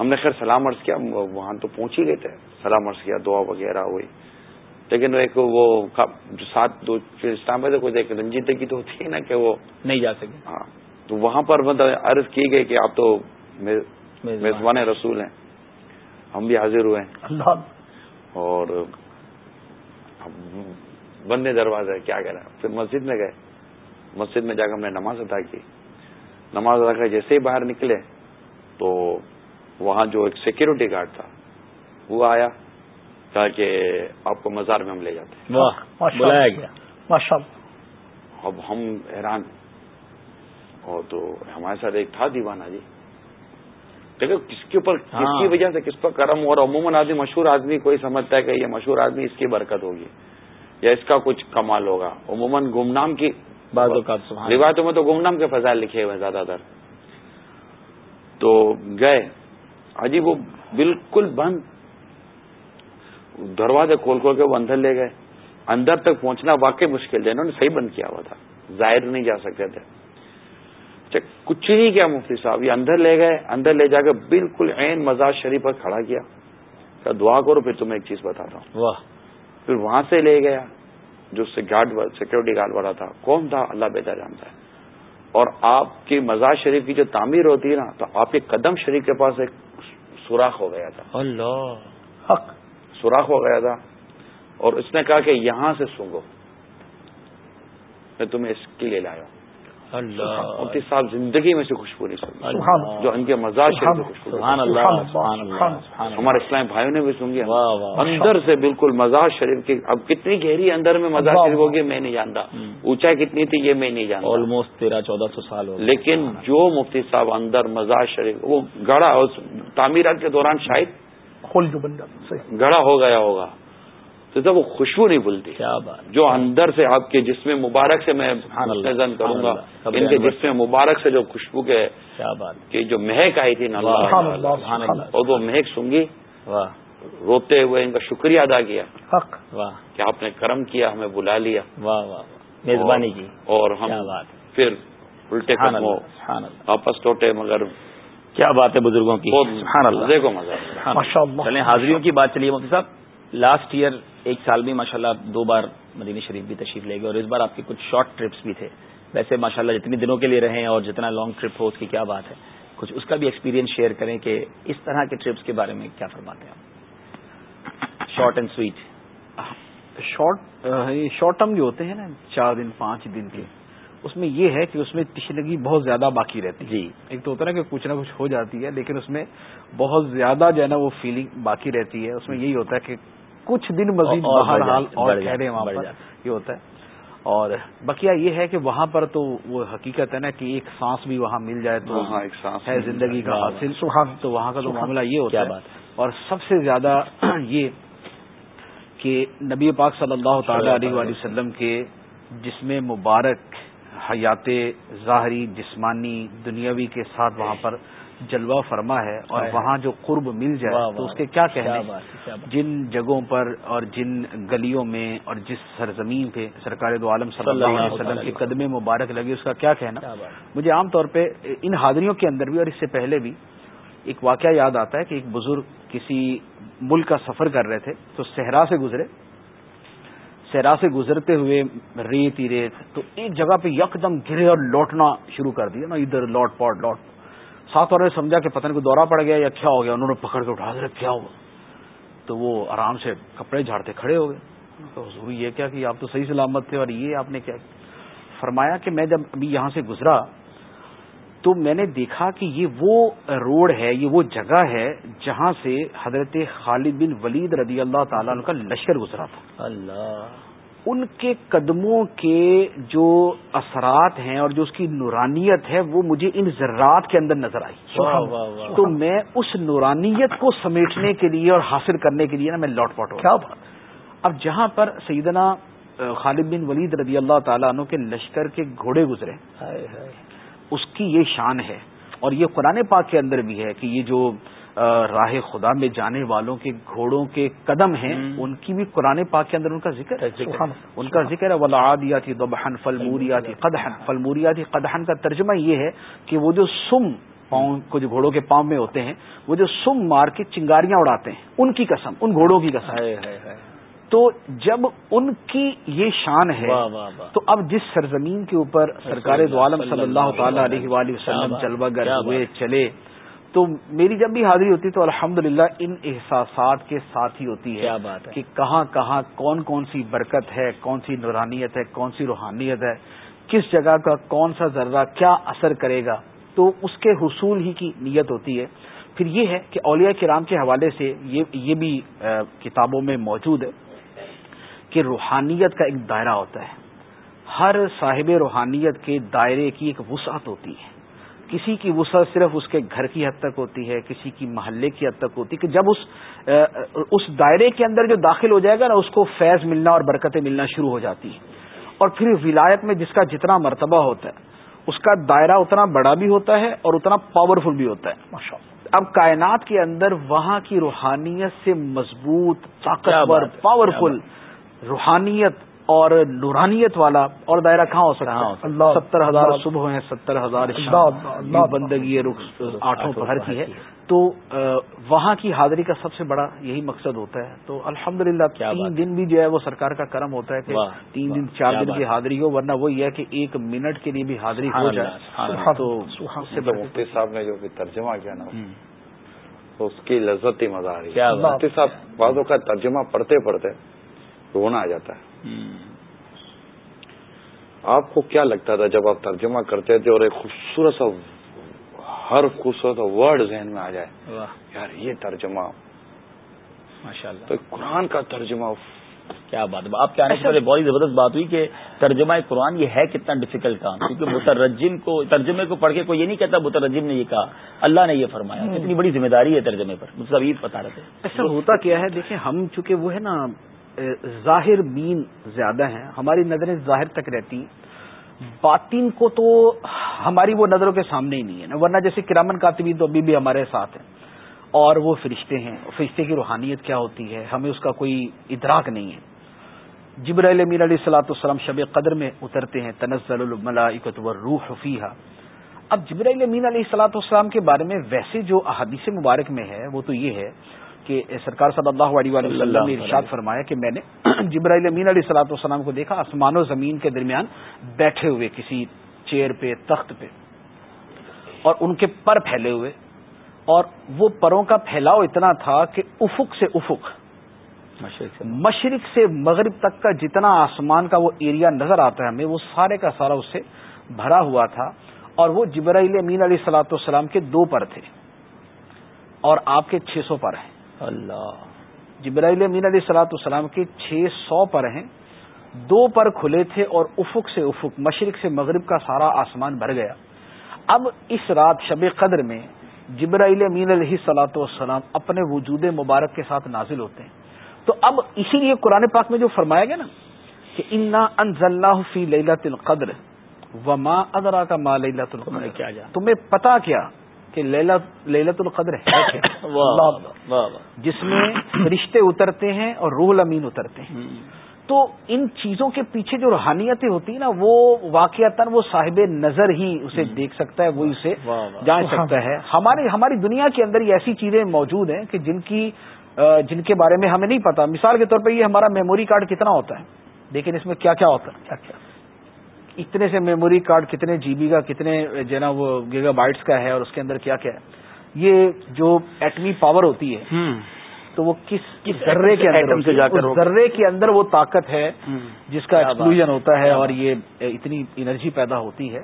ہم نے خیر سلام عرض کیا وہاں تو پہنچ ہی گئے تھے۔ سلام عرض کیا، دعا وغیرہ ہوئی۔ لیکن ایک وہ جو ساتھ دو اسلام سے کوئی ایک رنجیدگی تو ہوتی ہے نا کہ وہ نہیں جا سکے۔ ہاں۔ تو وہاں پر مطلب عرض کی گئی کہ آپ تو میزبان۔ رسول ہیں۔ ہم بھی حاضر ہوئے۔ ہیں اور بند دروازہ کیا کہہ رہا پھر مسجد میں گئے۔ مسجد میں جا کر ہم نے نماز ادا کی۔ نماز ادا کر جیسے ہی باہر نکلے تو وہاں جو ایک سیکورٹی گارڈ تھا وہ آیا۔ کہا کہ آپ کو مزار میں ہم لے جاتے بلایا گیا۔ ماشاء اب ہم حیران اور تو ہمارے ساتھ ایک تھا دیوانہ جی۔ دیکھو کس کے اوپر کس کی ہاں۔ وجہ سے کس پر کرم اور عموماً آدمی مشہور آدمی کوئی سمجھتا ہے کہ یہ مشہور آدمی اس کی برکت ہوگی یا اس کا کچھ کمال ہوگا۔ عموماً گمنام کی بعض اوقات سبحان روایتوں میں تو گمنام کے فضائل لکھے ہوئے زیادہ تر۔ تو گئے۔ حجی وہ بالکل بند۔ دروازے کھول کھول کے وہ اندر لے گئے۔ اندر تک پہنچنا واقعی مشکل تھا۔ انہوں نے صحیح بند کیا ہوا تھا۔ ظاہر نہیں جا سکتے تھے۔ اچھا کچھ نہیں کیا مفتی صاحب۔ یہ اندر لے گئے اندر لے جا کے بالکل عین مزاج شریف پر کھڑا کیا۔ کہ دعا کرو پھر تمہیں ایک چیز بتاتا ہوں۔ واہ۔ پھر وہاں سے لے گیا۔ جو گارڈ سیکورٹی گارڈ والا تھا۔ کون تھا؟ اللہ بیٹا جانتا ہے۔ اور آپ کی مزاج شریف کی جو تعمیر ہوتی ہے نا تو آپ کے قدم شریف کے پاس ایک سوراخ ہو گیا تھا۔ اللہ۔ حق۔ سوراخ ہو گیا تھا اور اس نے کہا کہ یہاں سے سونگو میں تمہیں اس کے لیے لایا ہوں۔ مفتی صاحب زندگی میں سے خوشبو نہیں سنگی جو ان کے مزاج شریف سے خوشبو ہمارے اسلام بھائیوں نے بھی سنگی اندر سے بالکل مزاج شریف کی اب کتنی گہری اندر میں مزاج شریف ہوگی میں نہیں جانتا۔ اونچائی کتنی تھی یہ میں نہیں جانتا۔ آلموسٹ تیرہ چودہ سو سال ہو لیکن جو مفتی صاحب اندر مزاج شریف وہ گڑا اس تعمیرات کے دوران شاید کھول جو بن جاتا صحیح۔ گڑا ہو گیا ہوگا۔ تو تب وہ خوشبو نہیں بھولتی۔ کیا بات۔ جو اندر سے آپ کے جسم مبارک سے میں نظر کروں گا ان کے جسم مبارک سے جو خوشبو کے کیا بات۔ کی جو مہک آئی تھی نا اور وہ مہک سنگی واہ۔ روتے ہوئے ان کا شکریہ ادا کیا۔ حق۔ واہ۔ کہ آپ نے کرم کیا ہمیں بلا لیا۔ واہ واہ میزبانی کی۔ اور ہم پھر الٹے واپس لوٹے مگر کیا بات ہے بزرگوں کی؟ بہت سبحان اللہ مزے کو مزہ۔ ماشاء اللہ۔ اللہ۔ چلیں حاضریوں کی بات چلیے مفتی صاحب۔ لاسٹ ایئر ایک سال بھی ماشاءاللہ دو بار مدینہ شریف بھی تشریف لے گئے اور اس بار آپ کے کچھ شارٹ ٹرپس بھی تھے۔ ویسے ماشاءاللہ جتنی دنوں کے لیے رہے ہیں اور جتنا لانگ ٹرپ ہو اس کی کیا بات ہے؟ کچھ اس کا بھی ایکسپیرینس شیئر کریں کہ اس طرح کے ٹرپس کے بارے میں کیا فرماتے ہیں آپ؟ Short and sweet short short term جو ہوتے ہیں نا چار دن پانچ دن کے۔ اس میں یہ ہے کہ اس میں تشنگی بہت زیادہ باقی رہتی ہے۔ جی۔ ایک تو ہوتا ہے نا کہ کچھ نہ کچھ ہو جاتی ہے لیکن اس میں بہت زیادہ جو ہے نا وہ فیلنگ باقی رہتی ہے۔ اس میں یہی ہوتا ہے کہ کچھ دن مزید بہرحال جاتے- اور بڑھ ٹھہرے جاتے- وہاں پر۔ یہ ہوتا ہے۔ اور بقیہ یہ ہے کہ وہاں پر تو وہ حقیقت ہے نا کہ ایک سانس بھی وہاں مل جائے تو ایک سانس ہے زندگی کا واہ۔ حاصل۔ تو وہاں کا تو معاملہ یہ ہوتا ہے۔ اور سب سے زیادہ <clears throat> یہ کہ نبی پاک صلی اللہ تعالی علیہ وسلم کے جسم مبارک حیات ظاہری جسمانی دنیاوی کے ساتھ وہاں پر جلوہ فرما ہے اور وہاں جو قرب مل جائے واہ، تو اس کے کیا کہنے؟ جن جگہوں پر اور جن گلیوں میں اور جس سرزمین پہ سرکار دو عالم صلی اللہ علیہ وسلم کے قدم مبارک لگے اس کا کیا کہنا؟ مجھے عام طور پہ ان حاضریوں کے اندر بھی اور اس سے پہلے بھی ایک واقعہ یاد آتا ہے کہ ایک بزرگ کسی ملک کا سفر کر رہے تھے تو صحرا سے گزرے۔ صحرا سے گزرتے ہوئے ریت ہی ریت تو ایک جگہ پہ یک دم گرے اور لوٹنا شروع کر دیا نا، ادھر لوٹ پاٹ، لوٹ۔ ساتھ والوں نے سمجھا کہ پتہ نہیں کو دورہ پڑ گیا یا کیا ہو گیا، انہوں نے پکڑ کے اٹھا دیا، کیا ہوا؟ تو وہ آرام سے کپڑے جھاڑتے کھڑے ہو گئے۔ تو حضور یہ کیا کہ آپ تو صحیح سلامت تھے اور یہ آپ نے کیا؟ فرمایا کہ میں جب ابھی یہاں سے گزرا تو میں نے دیکھا کہ یہ وہ روڈ ہے یہ وہ جگہ ہے جہاں سے حضرت خالد بن ولید رضی اللہ تعالیٰ عنہ کا لشکر گزرا تھا۔ اللہ۔ ان کے قدموں کے جو اثرات ہیں اور جو اس کی نورانیت ہے وہ مجھے ان ذرات کے اندر نظر آئی۔ واہ، واہ، واہ۔ تو میں اس نورانیت کو سمیٹنے کے لیے اور حاصل کرنے کے لیے نا میں لوٹ پاٹ ہو کیا بات۔ اب جہاں پر سیدنا خالد بن ولید رضی اللہ تعالیٰ عنہ کے لشکر کے گھوڑے گزرے۔ اس کی یہ شان ہے اور یہ قرآن پاک کے اندر بھی ہے کہ یہ جو راہ خدا میں جانے والوں کے گھوڑوں کے قدم ہیں ان کی بھی قرآن پاک کے اندر ان کا ذکر ہے۔ ان کا ذکر ہے ولادیاتی دبحن فلموریاتی قدحن فلموریاتی قدحن کا ترجمہ یہ ہے کہ وہ جو سم پاؤں جو گھوڑوں کے پاؤں میں ہوتے ہیں وہ جو سم مار کے چنگاریاں اڑاتے ہیں ان کی قسم ان گھوڑوں کی قسم۔ تو جب ان کی یہ شان ہے تو اب جس سرزمین کے اوپر سرکار دو عالم صلی اللہ تعالی علیہ وآلہ وسلم جلوہ گر ہوئے۔ چلے تو میری جب بھی حاضری ہوتی تو الحمدللہ ان احساسات کے ساتھ ہی ہوتی ہے کہ کہاں کہاں کون کون سی برکت ہے کون سی نورانیت ہے کون سی روحانیت ہے کس جگہ کا کون سا ذرہ کیا اثر کرے گا تو اس کے حصول ہی کی نیت ہوتی ہے۔ پھر یہ ہے کہ اولیاء کرام کے حوالے سے یہ بھی کتابوں میں موجود ہے۔ کہ روحانیت کا ایک دائرہ ہوتا ہے۔ ہر صاحب روحانیت کے دائرے کی ایک وسعت ہوتی ہے۔ کسی کی وسعت صرف اس کے گھر کی حد تک ہوتی ہے کسی کی محلے کی حد تک ہوتی ہے کہ جب اس اس دائرے کے اندر جو داخل ہو جائے گا نا اس کو فیض ملنا اور برکتیں ملنا شروع ہو جاتی ہیں۔ اور پھر ولایت میں جس کا جتنا مرتبہ ہوتا ہے اس کا دائرہ اتنا بڑا بھی ہوتا ہے اور اتنا پاورفل بھی ہوتا ہے۔ اب کائنات کے اندر وہاں کی روحانیت سے مضبوط طاقتور پاورفل روحانیت اور نورانیت والا اور دائرہ کہاں ہو سکتا ہے؟ ستر ہزار صبح ہیں ستر ہزار بندگی آٹھوں پہر کی ہے۔ تو وہاں کی حاضری کا سب سے بڑا یہی مقصد ہوتا ہے۔ تو الحمد للہ تین دن بھی جو ہے وہ سرکار کا کرم ہوتا ہے کہ تین دن چار دن کی حاضری ہو ورنہ وہی ہے کہ ایک منٹ کے لیے بھی حاضری ہو جائے۔ تو مفتی صاحب نے جو ترجمہ کیا نا اس کی لذت ہی مزہ آ رہی ہے۔ مفتی صاحب بعضوں کا ترجمہ پڑھتے پڑھتے رونا آ جاتا ہے۔ آپ کو کیا لگتا تھا جب آپ ترجمہ کرتے تھے اور ایک خوبصورت سا ہر خوبصورت ورڈ ذہن میں آ جائے؟ یار یہ ترجمہ۔ ماشاء اللہ تو قرآن کا ترجمہ۔ کیا بات ہے؟ آپ کے آنے سے پہلے بہت زبردست بات ہوئی کہ ترجمہ قرآن یہ ہے کتنا ڈیفیکلٹ کام۔ کیونکہ <laughs> مترجم کو ترجمے کو پڑھ کے کوئی یہ نہیں کہتا مترجم نے یہ کہا۔ اللہ نے یہ فرمایا۔ اتنی بڑی ذمہ داری ہے ترجمے پر۔ مطلب عید بتا رہے تھے ایسا ہوتا کیا ہے؟ دیکھیں ہم چونکہ وہ ہے نا ظاہر بین زیادہ ہیں۔ ہماری نظریں ظاہر تک رہتی۔ باطن کو تو ہماری وہ نظروں کے سامنے ہی نہیں ہے ورنہ جیسے کرامن کاتبی تو ابھی بھی ہمارے ساتھ ہیں۔ اور وہ فرشتے ہیں۔ فرشتے کی روحانیت کیا ہوتی ہے؟ ہمیں اس کا کوئی ادراک نہیں ہے۔ جبر میر علیہ السلاۃ السلام شب قدر میں اترتے ہیں۔ تنزل الملاکت و روح اب جبر مین علیہ السلاۃ السلام کے بارے میں ویسے جو احادیث مبارک میں ہے، وہ تو یہ ہے کہ سرکار صلی اللہ علیہ وسلم نے ارشاد فرمایا کہ میں نے <clears throat> جبرائیل امین علیہ صلاح والسلام کو دیکھا آسمان و زمین کے درمیان بیٹھے ہوئے کسی چیئر پہ تخت پہ اور ان کے پر پھیلے ہوئے اور وہ پروں کا پھیلاؤ اتنا تھا کہ افق سے افق مشرق سے مغرب تک کا جتنا آسمان کا وہ ایریا نظر آتا ہے ہمیں وہ سارے کا سارا اس سے بھرا ہوا تھا اور وہ جبرائیل امین علیہ سلاۃ والسلام کے دو پر تھے اور آپ کے چھ سو پر ہیں۔ اللہ۔ جبرائیل امین علیہ سلاۃ السلام کے چھ سو پر ہیں۔ دو پر کھلے تھے اور افق سے افق مشرق سے مغرب کا سارا آسمان بھر گیا۔ اب اس رات شب قدر میں جبرائیل امین علیہ سلاۃ والسلام اپنے وجود مبارک کے ساتھ نازل ہوتے ہیں۔ تو اب اسی لیے قرآن پاک میں جو فرمایا گیا نا کہ انا انزلہ فی للت القدر و ماں ادرا کا ماں للت القدر کیا؟ جا تمہیں پتا کیا کہ للت القدر ہے <coughs> کیا جس میں رشتے اترتے ہیں اور روح الامین اترتے ہیں۔ تو ان چیزوں کے پیچھے جو روحانیتیں ہوتی ہیں نا وہ واقعات وہ صاحب نظر ہی اسے دیکھ سکتا ہے وہ اسے جان سکتا ہے۔ ہماری ہماری دنیا کے اندر یہ ایسی چیزیں موجود ہیں کہ جن کی جن کے بارے میں ہمیں نہیں پتا۔ مثال کے طور پہ یہ ہمارا میموری کارڈ کتنا ہوتا ہے؟ لیکن اس میں کیا کیا ہوتا ہے؟ کیا کیا؟ اتنے سے میموری کارڈ کتنے جی بی کا کتنے جو نا وہ گیگا بائٹس کا ہے اور اس کے اندر کیا کیا ہے؟ یہ جو ایٹمی پاور ہوتی ہے تو وہ کس کس ذرے کے اندر سے جا کر ذرے کے اندر وہ طاقت ہے جس کا ایکسپلوژن ہوتا ہے اور یہ اتنی انرجی پیدا ہوتی ہے۔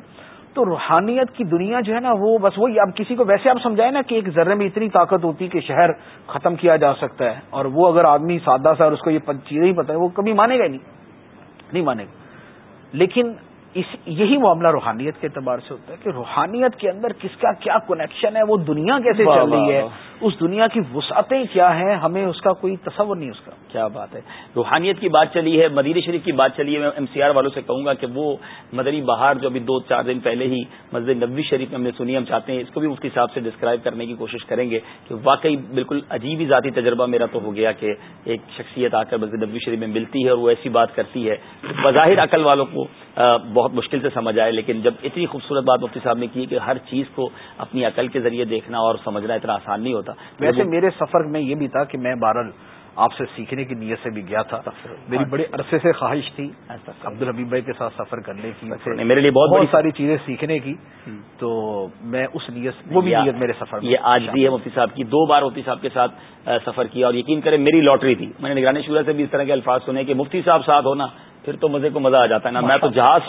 تو روحانیت کی دنیا جو ہے نا وہ بس وہی اب کسی کو ویسے آپ سمجھائیں نا کہ ایک ذرے میں اتنی طاقت ہوتی ہے کہ شہر ختم کیا جا سکتا ہے اور وہ اگر آدمی سادہ سا اور اس کو یہ چیزیں ہی پتہ ہے وہ کبھی مانے گا نہیں۔ نہیں مانے گا۔ لیکن اس یہی معاملہ روحانیت کے اعتبار سے ہوتا ہے کہ روحانیت کے اندر کس کا کیا کنیکشن ہے وہ دنیا کیسے چل رہی ہے؟ اس دنیا کی وسعتیں کیا ہیں، ہمیں اس کا کوئی تصور نہیں، اس کا۔ کیا بات ہے۔ روحانیت کی بات چلی ہے مدیر شریف کی بات چلی ہے، میں ایم سی آر والوں سے کہوں گا کہ وہ مدری بہار جو ابھی دو چار دن پہلے ہی مسجد نبوی شریف میں ہم نے سنی ہم چاہتے ہیں اس کو بھی مفتی صاحب سے ڈسکرائب کرنے کی کوشش کریں گے کہ واقعی بالکل عجیب ہی ذاتی تجربہ میرا تو ہو گیا کہ ایک شخصیت آ کر مسجد نبوی شریف میں ملتی ہے اور وہ ایسی بات کرتی ہے۔ بظاہر عقل والوں کو بہت مشکل سے سمجھ آئے، لیکن جب اتنی خوبصورت بات مفتی صاحب نے کی کہ ہر چیز کو اپنی عقل کے ذریعے دیکھنا اور سمجھنا اتنا آسان نہیں ہوتا۔ ویسے میرے سفر میں یہ بھی تھا کہ میں بارل آپ سے سیکھنے کی نیت سے بھی گیا تھا۔ میری بڑے عرصے سے خواہش تھی عبد الحبیب بھائی کے ساتھ سفر کرنے کی میرے لیے بہت بہت ساری چیزیں سیکھنے کی۔ تو میں اس نیت وہ بھی نیت میرے سفر یہ آج بھی ہے مفتی صاحب کی۔ دو بار مفتی صاحب کے ساتھ سفر کیا اور یقین کریں میری لاٹری تھی۔ میں نے نگرانی شورا سے بھی اس طرح کے الفاظ سنے کہ مفتی صاحب ساتھ ہونا۔ پھر تو مزے کو مزہ آ جاتا ہے نا۔ میں تو جہاز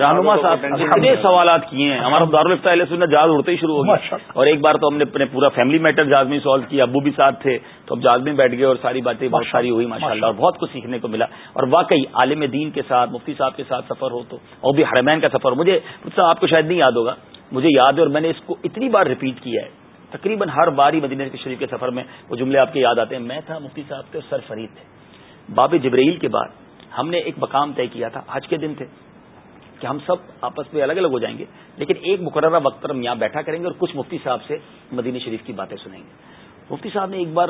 رہنما صاحب اتنے سوالات کیے ہیں۔ ہمارا دارالفتہ علیہ سنت جہاز اڑتے ہی شروع ہو گیا۔ اور ایک بار تو ہم نے اپنے پورا فیملی میٹر جہاز میں سالو کیا۔ ابو بھی ساتھ تھے تو اب جہاز میں بیٹھ گئے اور ساری باتیں بہت ساری ہوئی ماشاء اللہ اور بہت کچھ سیکھنے کو ملا۔ اور واقعی عالم دین کے ساتھ مفتی صاحب کے ساتھ سفر ہو تو اور بھی حرمین کا سفر مجھے صاحب آپ کو شاید نہیں یاد ہوگا مجھے یاد ہے اور میں نے اس کو اتنی بار ریپیٹ کیا ہے۔ تقریباً ہر باری مدینہ شریف کے سفر میں وہ جملے آپ کے یاد آتے ہیں۔ میں تھا مفتی صاحب کے سر فرید تھے۔ باب جبرائیل کے بعد ہم نے ایک مقام طے کیا تھا، حج کے دن تھے، کہ ہم سب آپس میں الگ الگ ہو جائیں گے، لیکن ایک مقررہ وقت پر ہم یہاں بیٹھا کریں گے اور کچھ مفتی صاحب سے مدینہ شریف کی باتیں سنیں گے۔ مفتی صاحب نے ایک بار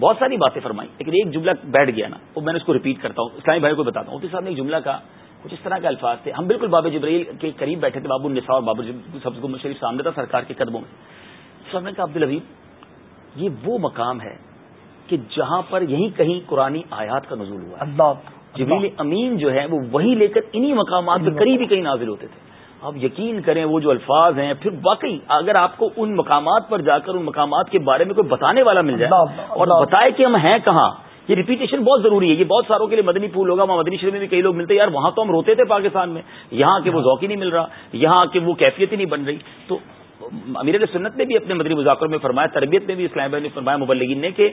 بہت ساری باتیں فرمائی لیکن ایک جملہ بیٹھ گیا نا، وہ میں نے اس کو ریپیٹ کرتا ہوں، اسلامی بھائی کو بتاتا ہوں۔ مفتی صاحب نے ایک جملہ کا کچھ اس طرح کے الفاظ تھے۔ ہم بالکل باب جبریل کے قریب بیٹھے تھے بابو النساء اور بابو سب کو شریف سامنے تھا سرکار کے قدموں میں۔ صاحب نے کہا عبد الحبیب یہ وہ مقام ہے کہ جہاں پر یہیں کہیں قرآن آیات کا نزول ہوا اللہ۔ جبریل امین جو ہے وہ وہی لے کر انہی مقامات پہ قریب ہی کہیں نازل ہوتے تھے۔ آپ یقین کریں وہ جو الفاظ ہیں پھر واقعی اگر آپ کو ان مقامات پر جا کر ان مقامات کے بارے میں کوئی بتانے والا مل جائے اور بتائے کہ ہم ہیں کہاں یہ ریپیٹیشن بہت ضروری ہے۔ یہ بہت ساروں کے لیے مدنی پھول ہوگا۔ وہاں مدنی شریف میں بھی کئی لوگ ملتے ہیں یار وہاں تو ہم روتے تھے پاکستان میں۔ یہاں کے وہ ذوق ہی نہیں مل رہا یہاں کے وہ کیفیت ہی نہیں بن رہی۔ تو امیر سنت نے بھی اپنے مدنی مذاکر میں فرمایا تربیت میں بھی اسلام نے فرمایا مبلگین نے کہ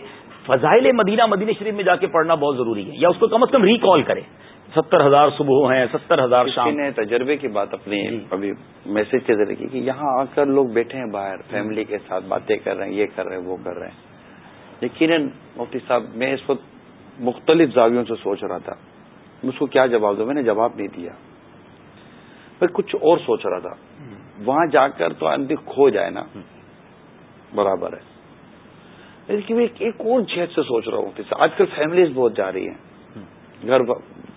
فضائل مدینہ مدینہ شریف میں جا کے پڑھنا بہت ضروری ہے یا اس کو کم از کم ریکال کرے ستر ہزار صبح ہیں ستر ہزار شام۔ نے تجربے کی بات اپنی جی۔ ابھی میسج کے ذریعے کی کہ یہاں آ کر لوگ بیٹھے ہیں باہر فیملی کے ساتھ باتیں کر رہے ہیں یہ کر رہے ہیں وہ کر رہے ہیں۔ یقیناً مفتی صاحب میں اس وقت مختلف زاویوں سے سوچ رہا تھا۔ اس کو کیا جواب دوں؟ میں نے جواب نہیں دیا۔ میں کچھ اور سوچ رہا تھا۔ وہاں جا کر تو اندھی کھو جائے نا۔ برابر ہے۔ ایک اور چھت سے سوچ رہا ہوں آج کل فیملیز بہت جا رہی ہیں۔ گھر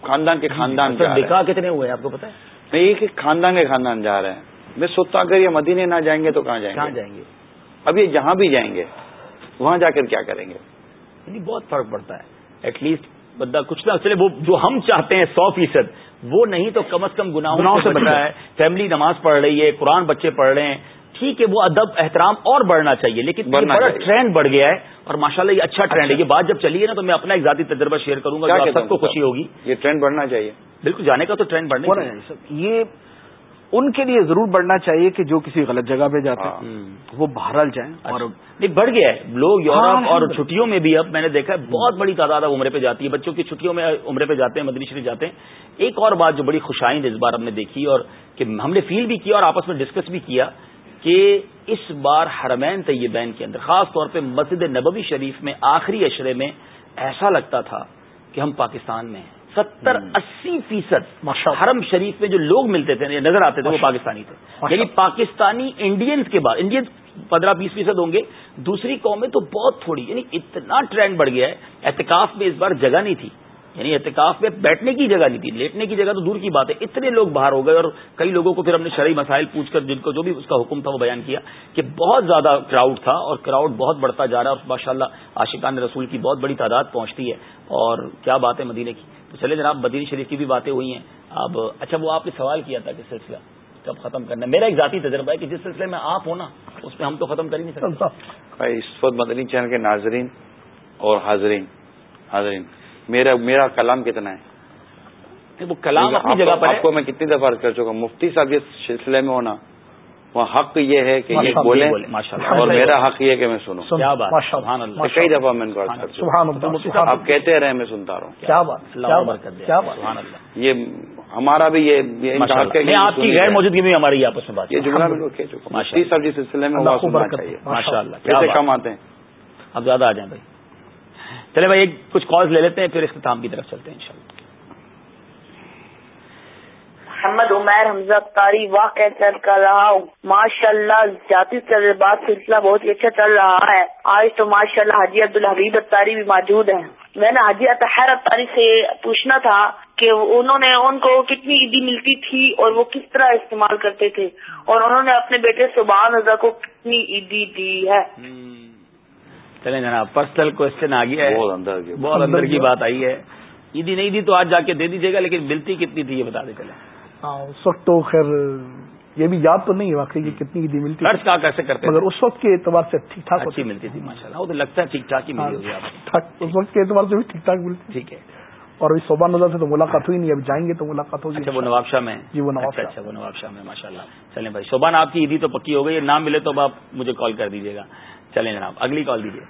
خاندان کے خاندان نکاح کتنے ہوئے آپ کو پتا ہے؟ میں ایک خاندان کے خاندان جا رہے ہیں۔ میں سوچتا اگر یہ مدینے نہ جائیں گے تو کہاں جائیں گے؟ جائیں گے؟ اب یہ جہاں بھی جائیں گے وہاں جا کر کیا کریں گے؟ یعنی بہت فرق پڑتا ہے۔ ایٹ لیسٹ بندہ کچھ نہ چلے وہ جو ہم چاہتے ہیں سو فیصد۔ وہ نہیں تو کم از کم گناہوں سے بچا ہے فیملی نماز پڑھ رہی ہے قرآن بچے پڑھ رہے ہیں ٹھیک ہے وہ ادب احترام اور بڑھنا چاہیے لیکن بڑا ٹرینڈ بڑھ گیا ہے اور ماشاءاللہ یہ اچھا ٹرینڈ ہے۔ یہ بات جب چلی ہے نا تو میں اپنا ایک ذاتی تجربہ شیئر کروں گا سب کو خوشی ہوگی۔ یہ ٹرینڈ بڑھنا چاہیے۔ بالکل جانے کا تو ٹرینڈ بڑھنا چاہیے یہ ان کے لیے ضرور بڑھنا چاہیے کہ جو کسی غلط جگہ پہ جاتے ہیں ہاں۔ وہ بہرحال جائیں۔ اور نہیں بڑھ گیا ہے۔ لوگ یورپ ہاں، اور چھٹیوں میں بھی اب میں نے دیکھا ہے بہت بڑی تعداد اب عمرے پہ جاتی ہے۔ بچوں کی چھٹیوں میں عمرے پہ جاتے ہیں مدنی شریف جاتے ہیں۔ ایک اور بات جو بڑی خوشائند اس بار ہم نے دیکھی اور کہ ہم نے فیل بھی کیا اور آپس میں ڈسکس بھی کیا کہ اس بار حرمین طیبین کے اندر خاص طور پہ مسجد نبوی شریف میں آخری اشرے میں ایسا لگتا تھا کہ ہم پاکستان میں ہیں۔ ستر اسی فیصد حرم شریف میں جو لوگ ملتے تھے نظر آتے تھے وہ پاکستانی تھے۔ یعنی پاکستانی انڈینز کے بعد انڈین پندرہ بیس فیصد ہوں گے دوسری قومیں تو بہت تھوڑی یعنی اتنا ٹرینڈ بڑھ گیا ہے احتکاف میں اس بار جگہ نہیں تھی۔ یعنی احتکاف میں بیٹھنے کی جگہ نہیں تھی لیٹنے کی جگہ تو دور کی بات ہے۔ اتنے لوگ باہر ہو گئے اور کئی لوگوں کو پھر ہم نے شرعی مسائل پوچھ کر جن کو جو بھی اس کا حکم تھا وہ بیان کیا کہ بہت زیادہ کراؤڈ تھا اور کراؤڈ بہت بڑھتا جا رہا ہے اور ماشاء اللہ عاشقان رسول کی بہت بڑی تعداد پہنچتی ہے۔ اور کیا بات ہے مدینے کی؟ تو چلے جناب مدینی شریف کی بھی باتیں ہوئی ہیں۔ اب اچھا وہ آپ نے سوال کیا تھا کہ سلسلہ کب ختم کرنا میرا ایک ذاتی تجربہ ہے کہ جس سلسلے میں آپ ہونا اس میں ہم تو ختم کر ہی نہیں سکتے۔ اس وقت مدنی چینل کے ناظرین اور حاضرین حاضرین۔ میرا میرا کلام کتنا ہے؟ وہ کلام اپنی جگہ پر آپ کو میں کتنی دفعہ کر چکا ہوں مفتی صاحب اس سلسلے میں ہونا وہ حق یہ ہے کہ یہ بولے اور میرا حق یہ ہے کہ میں سنوں۔ کئی دفعہ میں ان کو آپ کہتے رہے میں سنتا رہا یہ ہمارا بھی یہ آپ کی غیر موجودگی میں ہماری آپس میں بات یہ جملہ کہہ چکا مفتی صاحب جس سلسلے میں ماشاء اللہ کیسے کم آتے ہیں؟ اب زیادہ آ جائیں بھائی۔ چلے بھائی کچھ کالز لے لیتے ہیں پھر اختتام کی طرف چلتے ہیں انشاءاللہ محمد عمیر حمزہ تاری واقع چل کر رہا ہوں۔ ماشاء اللہ جاتی تجربات سلسلہ بہت ہی اچھا چل رہا ہے۔ آج تو ماشاء اللہ حجی عبد الحبیب اتاری بھی موجود ہیں۔ میں نے حجی اطہر اتاری سے پوچھنا تھا کہ انہوں نے ان کو کتنی عیدی ملتی تھی اور وہ کس طرح استعمال کرتے تھے؟ اور انہوں نے اپنے بیٹے سبحان رضا کو کتنی عیدی دی ہے۔ چلیں جناب پرسنل کوشچن آ گیا ہے۔ بہت اندر کی بہت اندر کی بات آئی ہے۔ عیدی نہیں دی تو آج جا کے دے دیجیے گا لیکن ملتی کتنی تھی یہ بتا دیں چلے ہاں اس وقت تو خیر یہ بھی یاد تو نہیں واقعی کہ کتنی عیدی ملتی خرچ کہاں کیسے کرتے مگر اس وقت کے اعتبار سے ٹھیک ٹھاک اچھی ملتی تھی ماشاء اللہ وہ تو لگتا ہے ٹھیک ٹھاک ہی ملی ہوگی آپ اس وقت کے اعتبار سے بھی ٹھیک ٹھاک ملتی ٹھیک ہے۔ اور ابھی صوبہ نظر سے تو ملاقات ہوئی نہیں اب جائیں گے تو ملاقات ہوگی۔ اچھا وہ نواب شاہ میں۔ جی وہ نواب اچھا اچھا وہ نواب شاہ میں ماشاء اللہ چلیں بھائی شوبان آپ کی عیدی تو پکی ہو گئی نام ملے تو اب آپ مجھے کال کر دیجیے گا۔ چلیں جناب اگلی کال دیجیے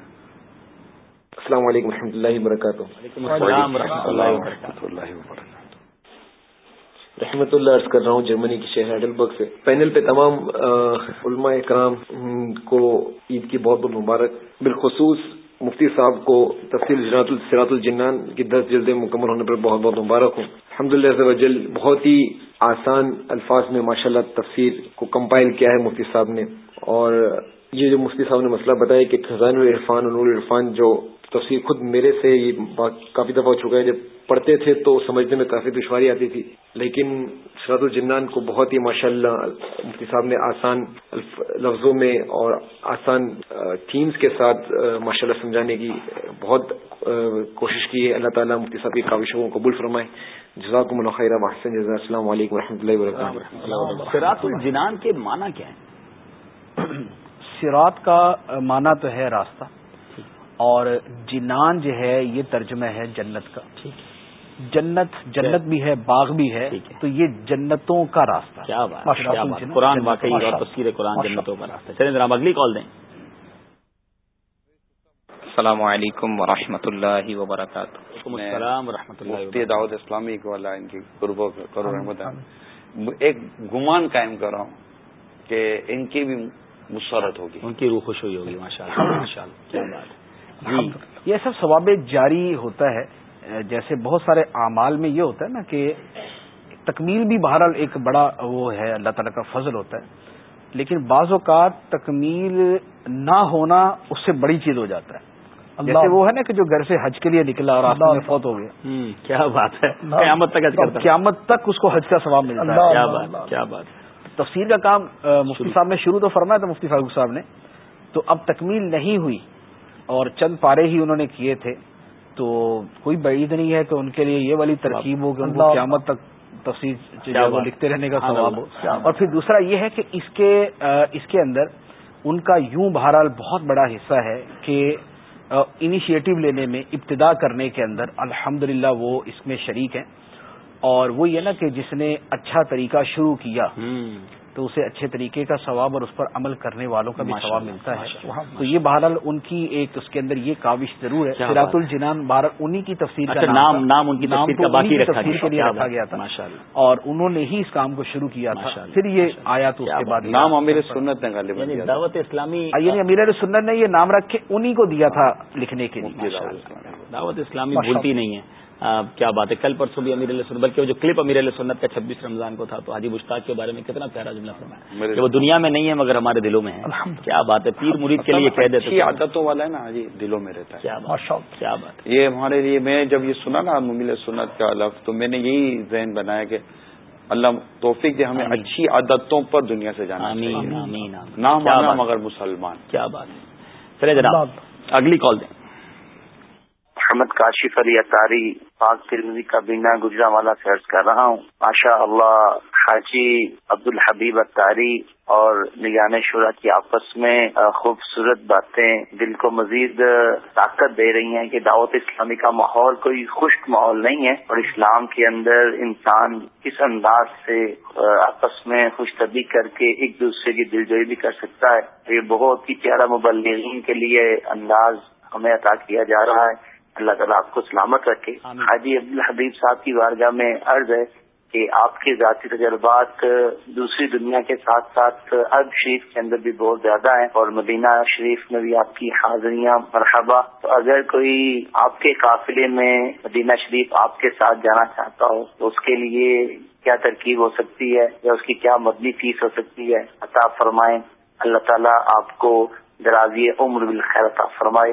السلام علیکم و رحمۃ اللہ وبرکاتہ۔ السلام ورحمۃ اللہ وبرکاتہ۔ رحمت اللہ عرض کر رہا ہوں جرمنی کے شہر ہیڈلبرگ سے۔ پینل پہ تمام علماء کرام کو عید کی بہت بہت مبارک۔ بالخصوص مفتی صاحب کو تفصیل سراط الجنان کی دس جلدیں مکمل ہونے پر بہت بہت مبارک ہوں۔ الحمد للہ بہت ہی آسان الفاظ میں ماشاء اللہ تفسیر کو کمپائل کیا ہے مفتی صاحب نے۔ اور یہ جو مفتی صاحب نے مسئلہ بتایا کہ خزان العرفان نور العرفان جو تفسیر خود میرے سے یہ کافی دفعہ ہو چکا ہے، جب پڑھتے تھے تو سمجھنے میں کافی دشواری آتی تھی۔ لیکن سرد الجنان کو بہت ہی ماشاء اللہ مفتی صاحب نے آسان لفظوں میں اور آسان تھیمز کے ساتھ ماشاء اللہ سمجھانے کی بہت کوشش کی ہے۔ اللہ تعالیٰ مفتی صاحب کی کاوشوں کو قبول فرمائے۔ جزاک الخیر محسن جزا السلام علیکم و رحمۃ اللہ وبرکاتہ۔ الجنان کے معنی کیا ہے سرات کا معنی تو ہے راستہ۔ اور جنان جو ہے یہ ترجمہ ہے جنت کا۔ جنت جنت بھی ہے باغ بھی ہے۔ تو یہ جنتوں کا راستہ۔ کیا بات قرآن واقعی اور تفسیر قرآن جنتوں کا راستہ۔ چلیں ذرا اگلی کال دیں۔ السلام علیکم ورحمۃ اللہ وبرکاتہ۔ السلام ورحمۃ اللہ دعوت اسلامی کو اللہ ان کی قرب کرو رحمت ایک گمان قائم کر رہا ہوں کہ ان کی بھی مسرت ہوگی۔ ان کی روح خوش ہوئی ہوگی ماشاء اللہ ماشاء اللہ کیا بات جی یہ سب ثواب جاری ہوتا ہے۔ جیسے بہت سارے اعمال میں یہ ہوتا ہے نا کہ تکمیل بھی بہرحال ایک بڑا وہ ہے اللہ تعالیٰ کا فضل ہوتا ہے۔ لیکن بعض اوقات تکمیل نہ ہونا اس سے بڑی چیز ہو جاتا ہے۔ جیسے وہ ہے نا کہ جو گھر سے حج کے لیے نکلا اور راستے میں فوت ہو گیا۔ کیا بات ہے۔ قیامت تک قیامت تک اس کو حج کا ثواب ملتا ہے۔ کیا بات کیا بات۔ تفسیر کا کام مفتی صاحب نے شروع تو فرمایا تھا مفتی فاروق صاحب نے۔ تو اب تکمیل نہیں ہوئی اور چند پارے ہی انہوں نے کیے تھے تو کوئی بعید نہیں ہے کہ ان کے لیے یہ والی ترکیب ہو کہ ان کو قیامت تک تفصیل لکھتے رہنے کا ثواب ہو۔ اور پھر دوسرا یہ ہے کہ اس کے اس کے اندر ان کا یوں بہرحال بہت بڑا حصہ ہے کہ انیشیٹو لینے میں ابتدا کرنے کے اندر الحمد وہ اس میں شریک ہیں۔ اور وہ یہ نا کہ جس نے اچھا طریقہ شروع کیا تو اسے اچھے طریقے کا ثواب اور اس پر عمل کرنے والوں کا بھی ثواب ملتا ہے۔ تو یہ بہرحال ان کی ایک اس کے اندر یہ کاوش ضرور ہے۔ سراط الجنان بہرحال انہی کی تفصیل کا نام نام ان کی تفصیل کے لیے رکھا گیا تھا۔ اور انہوں نے ہی اس کام کو شروع کیا تھا۔ پھر یہ آیا تو اس کے بعد نام امیر سنت یعنی دعوت اسلامی یعنی امیر سنت نے یہ نام رکھے انہی کو دیا تھا لکھنے کے لیے۔ دعوت اسلامی۔ بھولتی نہیں ہے۔ کیا بات ہے؟ کل پرسوں بھی امیر علیہ سنت بلکہ وہ جو کلپ امیر علیہ سنت کا چھبیس رمضان کو تھا تو حاجی مشتاق کے بارے میں کتنا پیارا جملہ فرمایا۔ کہ وہ دنیا میں نہیں ہے مگر ہمارے دلوں میں ہے۔ کیا بات ہے؟ پیر مرید کے لیے کہہ دیتے عادتوں والا ہے نا حاجی دلوں میں رہتا ہے۔ کیا بات یہ ہمارے لیے میں جب یہ سنا نا ممیل سنت کا لفظ تو میں نے یہی ذہن بنایا کہ اللہ توفیق دے ہمیں اچھی عادتوں پر دنیا سے جانا نہ مانا مگر مسلمان۔ کیا بات ہے؟ چلے جناب اگلی کال دیں۔ محمد کاشف علی اطاری پاک ترمزی کا بینا گجرا والا سے عرض کر رہا ہوں۔ ماشاء اللہ حاجی عبد الحبیب اتاری اور نگان شورا کی آپس میں خوبصورت باتیں دل کو مزید طاقت دے رہی ہیں کہ دعوت اسلامی کا ماحول کوئی خشک ماحول نہیں ہے اور اسلام کے اندر انسان کس انداز سے آپس میں خوش طبی کر کے ایک دوسرے کی دلجوئی بھی کر سکتا ہے۔ یہ بہت ہی پیارا مبلغین کے لیے انداز ہمیں عطا کیا جا رہا ہے۔ اللہ تعالیٰ آپ کو سلامت رکھے۔ حاجی عبد الحبیب صاحب کی وارگاہ میں عرض ہے کہ آپ کے ذاتی تجربات دوسری دنیا کے ساتھ ساتھ ارب شریف کے اندر بھی بہت زیادہ ہیں اور مدینہ شریف میں بھی آپ کی حاضریاں مرحبا۔ تو اگر کوئی آپ کے قافلے میں مدینہ شریف آپ کے ساتھ جانا چاہتا ہو تو اس کے لیے کیا ترکیب ہو سکتی ہے یا اس کی کیا مدنی فیس ہو سکتی ہے؟ عطا فرمائیں۔ اللہ تعالیٰ آپ کو درازی عمر بالخیر عطا فرمائے۔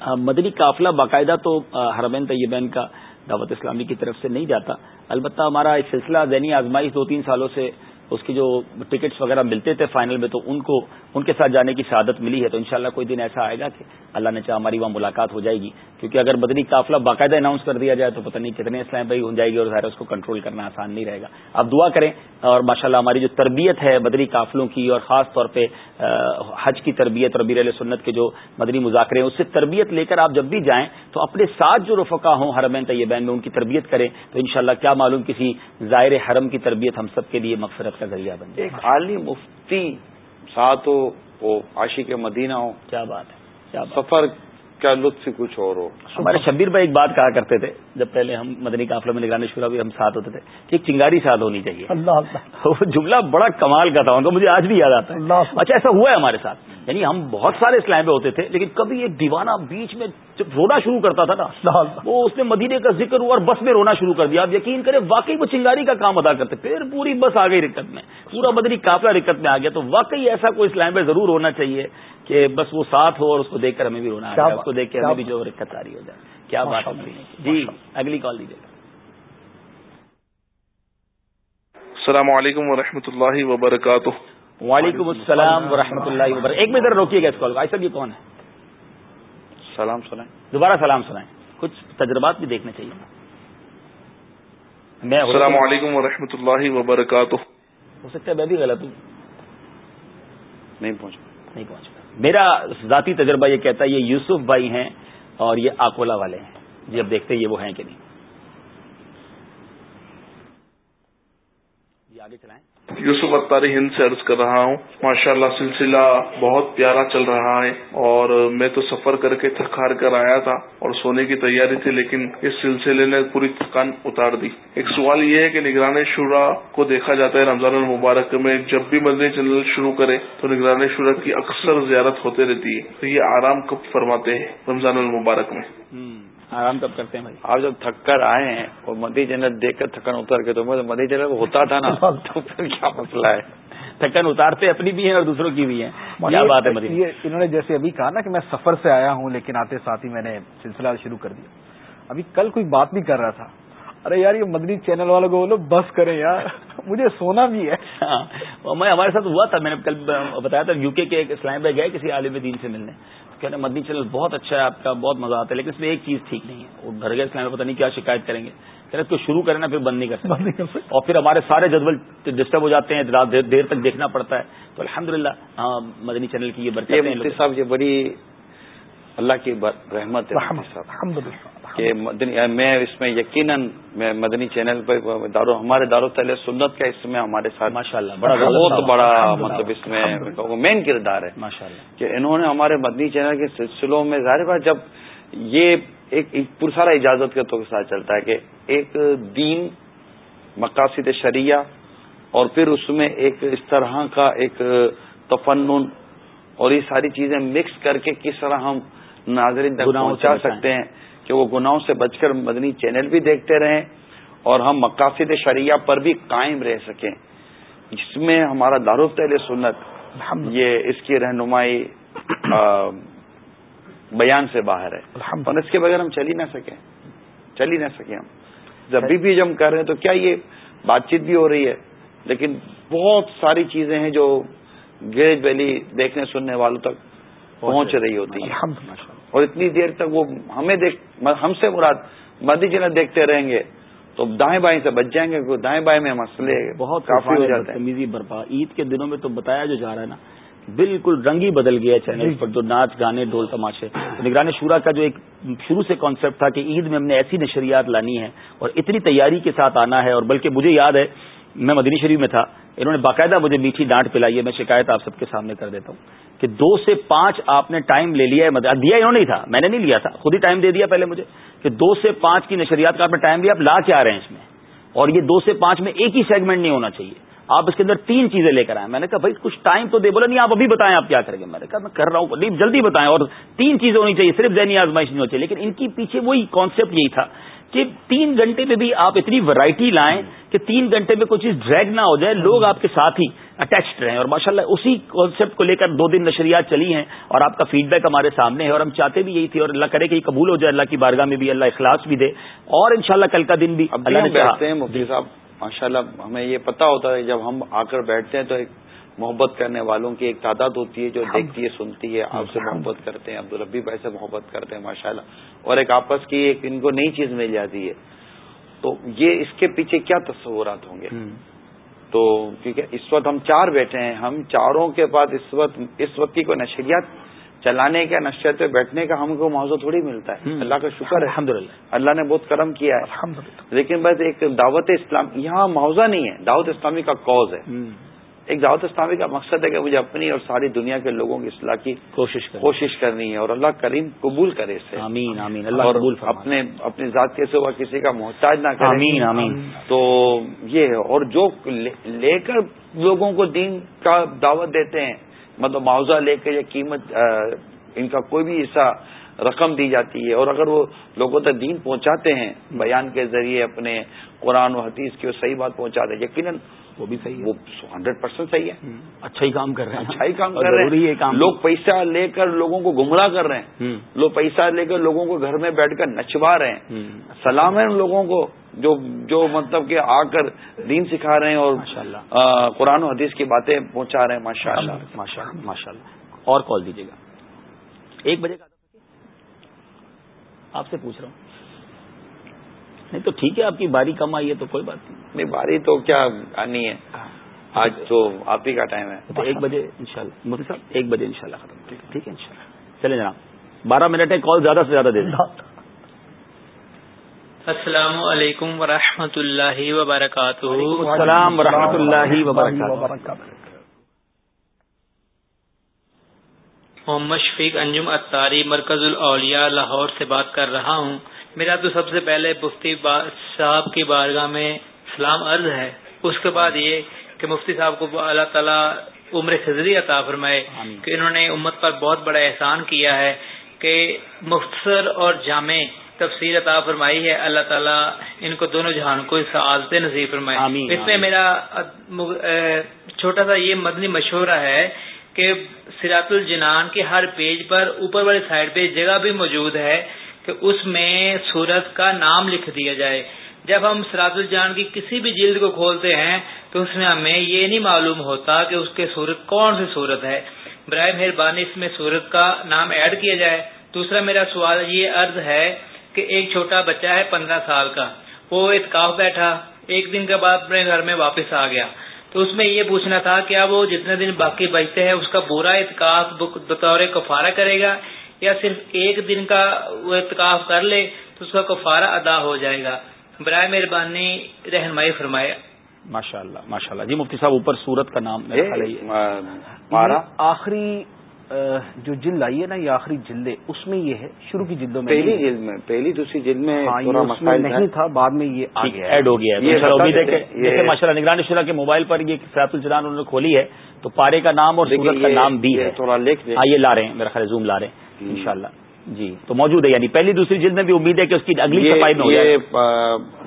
مدنی قافلہ باقاعدہ تو حرمین طیبین کا دعوت اسلامی کی طرف سے نہیں جاتا۔ البتہ ہمارا ایک سلسلہ ذہنی آزمائش دو تین سالوں سے اس کی جو ٹکٹس وغیرہ ملتے تھے فائنل میں تو ان کو ان کے ساتھ جانے کی شہادت ملی ہے تو انشاءاللہ کوئی دن ایسا آئے گا کہ اللہ نے چاہ ہماری وہاں ملاقات ہو جائے گی۔ کیونکہ اگر بدنی قافلہ باقاعدہ اناؤنس کر دیا جائے تو پتہ نہیں کتنے اسلام بھائی ہو جائے گی اور ظاہر اس کو کنٹرول کرنا آسان نہیں رہے گا۔ آپ دعا کریں اور ماشاء ہماری جو تربیت ہے بدنی قافلوں کی اور خاص طور پہ حج کی تربیت اور علیہ سنت کے جو مدنی مذاکرے ہیں، اس سے تربیت لے کر آپ جب بھی جائیں تو اپنے ساتھ جو رفقا ہوں حرمین طیبین میں ان کی تربیت کریں تو انشاءاللہ کیا معلوم کسی ظاہر حرم کی تربیت ہم سب کے لیے مقصرت کا ذریعہ بن جائے۔ ایک عالی مفتی ساتھ ہو وہ عاشق کے مدینہ ہو۔ کیا بات ہے کیا سفر کا لطف کچھ اور ہو؟ ہمارے شبیر بھائی ایک بات کہا کرتے تھے جب پہلے ہم مدنی قافلہ میں نگرانی شورا بھی ہم ساتھ ہوتے تھے کہ ایک چنگاری ساتھ ہونی چاہیے۔ اللہ وہ جملہ بڑا کمال کا تھا ان کو مجھے آج بھی یاد آتا ہے۔ اچھا ایسا ہوا ہے ہمارے ساتھ؟ یعنی ہم بہت سارے اسلام پہ ہوتے تھے لیکن کبھی ایک دیوانہ بیچ میں جب رونا شروع کرتا تھا نا وہ اس نے مدینے کا ذکر ہوا اور بس میں رونا شروع کر دیا۔ آپ یقین کریں واقعی وہ چنگاری کا کام ادا کرتے۔ پھر پوری بس آ گئی رکت میں پورا مدنی قافلہ رکت میں آ گیا۔ تو واقعی ایسا کوئی اسلام پہ ضرور ہونا چاہیے کہ بس وہ ساتھ ہو اور اس کو دیکھ کر ہمیں بھی رونا آ اس کو دیکھ کے ہمیں بھی جو رکت آ رہی ہو جائے۔ کیا بات جی اگلی کال دیجیے۔ گا السلام علیکم ورحمۃ اللہ وبرکاتہ۔ وعلیکم السلام ورحمۃ اللہ وبرکاتہ۔ ایک منٹ روکیے گا اس کال کو۔ یہ کون ہے؟ سلام سنائیں۔ دوبارہ سلام سنائیں۔ کچھ تجربات بھی دیکھنے چاہیے۔ میں السلام علیکم ورحمۃ اللہ وبرکاتہ۔ ہو سکتا ہے میں بھی غلط ہوں۔ نہیں پہنچ نہیں پہنچ میرا ذاتی تجربہ یہ کہتا ہے یہ یوسف بھائی ہیں اور یہ آکولا والے ہیں۔ جی اب دیکھتے یہ وہ ہیں کہ نہیں۔ جی آگے چلائیں۔ یوسف اتاری ہند سے عرض کر رہا ہوں۔ ماشاء اللہ سلسلہ بہت پیارا چل رہا ہے اور میں تو سفر کر کے تھک ہار کر آیا تھا اور سونے کی تیاری تھی، لیکن اس سلسلے نے پوری تھکان اتار دی۔ ایک سوال یہ ہے کہ نگران شورا کو دیکھا جاتا ہے رمضان المبارک میں، جب بھی مدنی چینل شروع کرے تو نگران شورا کی اکثر زیارت ہوتے رہتی ہے۔ تو یہ آرام کب فرماتے ہیں رمضان المبارک میں؟ آرام کب کرتے ہیں بھائی۔ آپ جب تھک کر آئے ہیں اور مدی جنت دیکھ کر تھکن اتر کے تو مدی جنت ہوتا تھا نا۔ <laughs> تو پھر کیا مسئلہ ہے؟ تھکن اتارتے اپنی بھی ہیں اور دوسروں کی بھی ہیں۔ کیا بات ہے یہ انہوں نے جیسے ابھی کہا نا کہ میں سفر سے آیا ہوں لیکن آتے ساتھ ہی میں نے سلسلہ شروع کر دیا۔ ابھی کل کوئی بات نہیں کر رہا تھا۔ ارے یار یہ مدنی چینل والوں کو بولو بس کریں یار۔ <laughs> مجھے سونا بھی ہے۔ ہاں، میں ہمارے ساتھ ہوا تھا میں نے کل بتایا تھا یو کے ایک اسلام بھائی گئے کسی عالم دین سے ملنے۔ کہتے ہیں مدنی چینل بہت اچھا ہے آپ کا بہت مزہ آتا ہے لیکن اس میں ایک چیز ٹھیک نہیں ہے۔ وہ گھر گئے اسلام پتہ نہیں کیا شکایت کریں گے۔ کہ تو شروع کریں نا پھر بند نہیں کر سکتے۔ اور پھر ہمارے سارے جدول ڈسٹرب ہو جاتے ہیں دیر تک دیکھنا پڑتا ہے۔ تو الحمد للہ ہاں مدنی چینل کی یہ برکت صاحب یہ بڑی اللہ کی رحمت ہے کہ میں اس میں یقیناً میں مدنی چینل پہ دارو ہمارے دارو تل سنت کا اس میں ہمارے ساتھ ماشاء اللہ بڑا بہت بڑا مطلب اس میں مین کردار ہے ماشاء اللہ کہ انہوں نے ہمارے مدنی چینل کے سلسلوں میں ظاہر بات جب یہ ایک پرسارا اجازت کے تو ساتھ چلتا ہے کہ ایک دین مقاصد شریعہ اور پھر اس میں ایک اس طرح کا ایک تفنن اور یہ ساری چیزیں مکس کر کے کس طرح ہم ناظرین تک پہنچا سکتے ہیں۔ کہ وہ گناہوں سے بچ کر مدنی چینل بھی دیکھتے رہیں اور ہم مقاصد شریعہ پر بھی قائم رہ سکیں۔ جس میں ہمارا دارالفت سنت یہ اس کی رہنمائی بیان سے باہر ہے۔ اور اس کے بغیر ہم چل ہی نہ سکیں۔ چل ہی نہ سکیں ہم۔ جب بھی بھی ہم کر رہے ہیں تو کیا یہ بات چیت بھی ہو رہی ہے؟ لیکن بہت ساری چیزیں ہیں جو گریج ویلی دیکھنے سننے والوں تک پہنچ رہی ہوتی ہیں۔ اور اتنی دیر تک وہ ہمیں دیکھ ہم سے مراد مدی جنہیں دیکھتے رہیں گے تو دائیں بائیں سے بچ جائیں گے دائیں بائیں میں مسئلے بہت کافی ہو جاتے ہیں۔ برپا۔ عید کے دنوں میں تو بتایا جو جا رہا ہے نا بالکل رنگ ہی بدل گیا چینل جی۔ پر جو ناچ گانے ڈول تماشے۔ نگران شورا کا جو ایک شروع سے کانسیپٹ تھا کہ عید میں ہم نے ایسی نشریات لانی ہے اور اتنی تیاری کے ساتھ آنا ہے اور بلکہ مجھے یاد ہے میں مدنی شریف میں تھا، انہوں نے باقاعدہ مجھے میٹھی ڈانٹ پلائی ہے، میں شکایت آپ سب کے سامنے کر دیتا ہوں کہ دو سے پانچ آپ نے ٹائم لے لیا ہے دیا انہوں نے تھا، میں نے نہیں لیا تھا، خود ہی ٹائم دے دیا پہلے مجھے کہ دو سے پانچ کی نشریات کا آپ نے ٹائم لیا، آپ لا کے آ رہے ہیں اس میں۔ اور یہ دو سے پانچ میں ایک ہی سیگمنٹ نہیں ہونا چاہیے۔ آپ اس کے اندر تین چیزیں لے کر آئے۔ میں نے کہا، بھائی، کچھ ٹائم تو دے، بولا نہیں، آپ ابھی بتائیں آپ کیا کریں گے۔ میں نے کہا، میں کر رہا ہوں نہیں جلدی بتائیں۔ اور تین چیزیں ہونی چاہیے، صرف ذہنی آزمائش نہیں ہونی چاہیے۔ لیکن ان کی پیچھے وہی کانسیپٹ یہی تھا کہ تین گھنٹے میں بھی آپ اتنی ورائٹی لائیں کہ تین گھنٹے میں کوئی چیز ڈریگ نہ ہو جائے لوگ آپ کے ساتھ ہی اٹیچڈ رہیں۔ اور ماشاءاللہ اسی کانسیپٹ کو لے کر دو دن نشریات چلی ہیں اور آپ کا فیڈ بیک ہمارے سامنے ہے اور ہم چاہتے بھی یہی تھی اور اللہ کرے کہ یہ قبول ہو جائے اللہ کی بارگاہ میں بھی اللہ اخلاص بھی دے اور انشاءاللہ کل کا دن بھی اللہ نے ہیں مفتی صاحب ماشاء اللہ ہمیں یہ پتا ہوتا ہے جب ہم آ کر بیٹھتے ہیں تو ایک محبت کرنے والوں کی ایک تعداد ہوتی ہے جو دیکھتی ہے سنتی ہے آپ سے محبت کرتے ہیں عبدالربی بھائی سے محبت کرتے ہیں ماشاء اللہ اور ایک آپس کی ایک ان کو نئی چیز مل جاتی ہے۔ تو یہ اس کے پیچھے کیا تصورات ہوں گے؟ تو کیونکہ اس وقت ہم چار بیٹھے ہیں ہم چاروں کے بعد اس وقت اس وقت کی کوئی نشریات چلانے کا نشریات پہ بیٹھنے کا ہم کو موضوع تھوڑی ملتا ہے۔ اللہ کا شکر ہے۔ الحمد اللہ نے بہت کرم کیا ہے۔ لیکن بس ایک دعوت اسلام یہاں معاوضہ نہیں ہے۔ دعوت اسلامی کا کاز ہے۔ ایک دعوت اسلامی کا مقصد ہے کہ مجھے اپنی اور ساری دنیا کے لوگوں کی اصلاح کی کوشش کوشش کرنی ہے اور اللہ کریم قبول کرے اسے۔ آمین آمین۔ اللہ قبول اپنے اپنی ذات کے سوا کسی کا محتاج نہ کرے۔ آمین آمین۔ تو یہ ہے۔ اور جو لے کر لوگوں کو دین کا دعوت دیتے ہیں مطلب معاوضہ لے کے یا قیمت ان کا کوئی بھی ایسا رقم دی جاتی ہے۔ اور اگر وہ لوگوں تک دین پہنچاتے ہیں بیان کے ذریعے اپنے قرآن و حدیث کی صحیح بات پہنچاتے ہیں یقیناً وہ بھی صحیح ہے۔ وہ ہنڈریڈ پرسینٹ صحیح ہے۔ اچھا ہی کام کر رہے ہیں۔ اچھا ہی کام کر رہے ہیں۔ کام۔ لوگ پیسہ لے کر لوگوں کو گمراہ کر رہے ہیں۔ لوگ پیسہ لے کر لوگوں کو گھر میں بیٹھ کر نچوا رہے ہیں۔ سلام ہے ان لوگوں کو جو جو مطلب کہ آ کر دین سکھا رہے ہیں اور قرآن و حدیث کی باتیں پہنچا رہے ہیں۔ ماشاء اللہ ماشاء اللہ ماشاء اللہ اور کال دیجیے گا۔ ایک بجے کا۔ آپ سے پوچھ رہا ہوں۔ نہیں تو ٹھیک ہے آپ کی باری کم آئی ہے تو کوئی بات نہیں۔ باری تو کیا آنی ہے؟ آج تو آپ ہی کا ٹائم ہے۔ تو ایک بجے ان شاء اللہ مودی صاحب ایک بجے ان شاء اللہ ختم۔ ٹھیک ہے۔ ان شاء اللہ چلے جناب بارہ منٹ ہے کال زیادہ سے زیادہ دے دیں۔ السلام علیکم ورحمۃ اللہ وبرکاتہ السلام ورحمۃ اللہ وبرکاتہ۔ محمد شفیق انجم اتاری مرکز الاولیاء لاہور سے بات کر رہا ہوں۔ میرا تو سب سے پہلے مفتی صاحب کی بارگاہ میں سلام عرض ہے۔ اس کے بعد یہ کہ مفتی صاحب کو اللہ تعالیٰ عمر خزری عطا فرمائے کہ انہوں نے امت پر بہت بڑا احسان کیا ہے کہ مختصر اور جامع تفسیر عطا فرمائی ہے۔ اللہ تعالیٰ ان کو دونوں جہان کو عادت نصیب فرمائے۔ اس میں میرا چھوٹا سا یہ مدنی مشورہ ہے کہ سیرات الجنان کے ہر پیج پر اوپر والے سائڈ پہ جگہ بھی موجود ہے۔ کہ اس میں سورت کا نام لکھ دیا جائے۔ جب ہم سراط الجان کی کسی بھی جلد کو کھولتے ہیں، تو اس میں ہمیں یہ نہیں معلوم ہوتا کہ اس کے سورت کون سی سورت ہے۔ برائے مہربانی اس میں سورت کا نام ایڈ کیا جائے۔ دوسرا میرا سوال یہ عرض ہے کہ ایک چھوٹا بچہ ہے پندرہ سال کا۔ وہ اتکاف بیٹھا۔ ایک دن کے بعد اپنے گھر میں واپس آ گیا۔ تو اس میں یہ پوچھنا تھا، کیا وہ جتنے دن باقی بچتے ہیں، اس کا برا اتکاف بطور کفارہ کرے گا؟ یا صرف ایک دن کا وہ اتکاف کر لے تو اس کا کفارہ ادا ہو جائے گا۔ برائے مہربانی رہنمائی فرمائے۔ ماشاء اللہ ماشاء اللہ جی مفتی صاحب اوپر سورت کا نام آخری جو جلد آئی ہے نا یہ آخری جلد اس میں یہ ہے شروع کی جلدوں میں پہلی جلد میں پہلی دوسری جلد میں ہاں، نہیں تھا بعد میں یہ ایڈ ہو گیا ہے۔ ماشاء اللہ نگران شرح کے موبائل پر یہ سیات الجران انہوں نے کھولی ہے۔ تو پارے کا نام اور سورت کا نام بھی ہے۔ تھوڑا لکھ یہ لا رہے ہیں میرا خیال زوم لا رہے ہیں۔ انشاءاللہ۔ جی تو موجود ہے یعنی پہلی دوسری جلد میں بھی امید ہے کہ اس کی اگلی صفائی میں یہ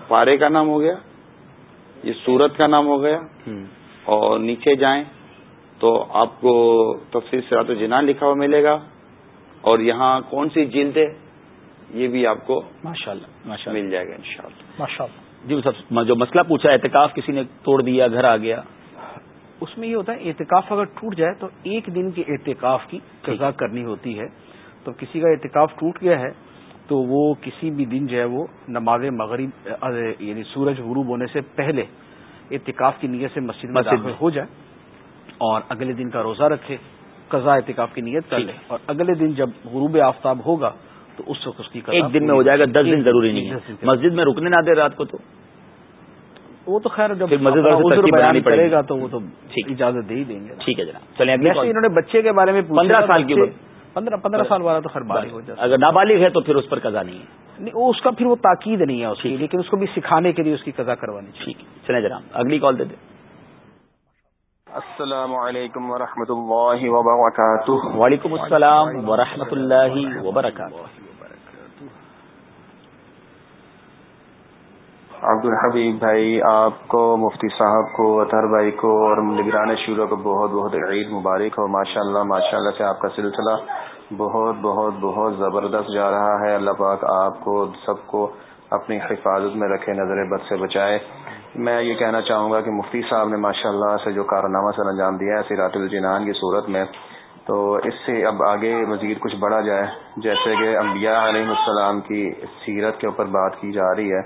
پارے کا نام ہو گیا یہ سورت کا نام ہو گیا۔ اور نیچے جائیں تو آپ کو تفصیل سرات جنان لکھا ہوا ملے گا۔ اور یہاں کون سی جلد ہے یہ بھی آپ کو ماشاء اللہ مل جائے گا ان شاء اللہ ماشاء اللہ جی سب جو مسئلہ پوچھا اعتکاف کسی نے توڑ دیا گھر آ گیا؟ اس میں یہ ہوتا ہے اعتکاف اگر ٹوٹ جائے تو ایک دن کے اعتکاف کی قزا کرنی ہوتی ہے۔ تو کسی کا اعتکاف ٹوٹ گیا ہے تو وہ کسی بھی دن جو ہے وہ نماز مغرب یعنی سورج غروب ہونے سے پہلے اعتکاف کی نیت سے مسجد میں داخل ہو جائے اور اگلے دن کا روزہ رکھے قضا اعتکاف کی نیت کر لے اور اگلے دن جب غروب آفتاب ہوگا تو اس وقت اس کی ایک دن میں ہو جائے گا دس دن ضروری نہیں ہے۔ مسجد میں رکنے نہ دے رات کو تو۔ وہ تو خیر جب مسجد بیان کرے گا تو وہ تو اجازت دے ہی دیں گے۔ ٹھیک ہے جناب۔ چلے انہوں نے بچے کے بارے میں پندرہ سال کی پندرہ پندرہ سال والا تو خیر بالغ ہو جائے اگر نابالغ ہے تو پھر اس پر قضا نہیں ہے۔ نہیں اس کا پھر وہ تاکید نہیں ہے اس کی لیکن اس کو بھی سکھانے کے لیے اس کی قضا کروانی ٹھیک ہے۔ چلے جناب اگلی کال دے دیں۔ السلام علیکم ورحمۃ اللہ وبرکاتہ۔ وعلیکم السلام ورحمۃ اللہ وبرکاتہ۔ عبد الحبیب بھائی آپ کو مفتی صاحب کو اطہر بھائی کو اور نگران شورا کو بہت بہت عید مبارک ہو۔ ماشاء اللہ ماشاء اللہ سے آپ کا سلسلہ بہت بہت بہت زبردست جا رہا ہے۔ اللہ پاک آپ کو سب کو اپنی حفاظت میں رکھے، نظر بد سے بچائے۔ میں یہ کہنا چاہوں گا کہ مفتی صاحب نے ماشاء اللہ سے جو کارنامہ سر انجام دیا ہے، سیرات الجنان کی صورت میں، تو اس سے اب آگے مزید کچھ بڑھا جائے۔ جیسے کہ انبیاء علیہ السلام کی سیرت کے اوپر بات کی جا رہی ہے،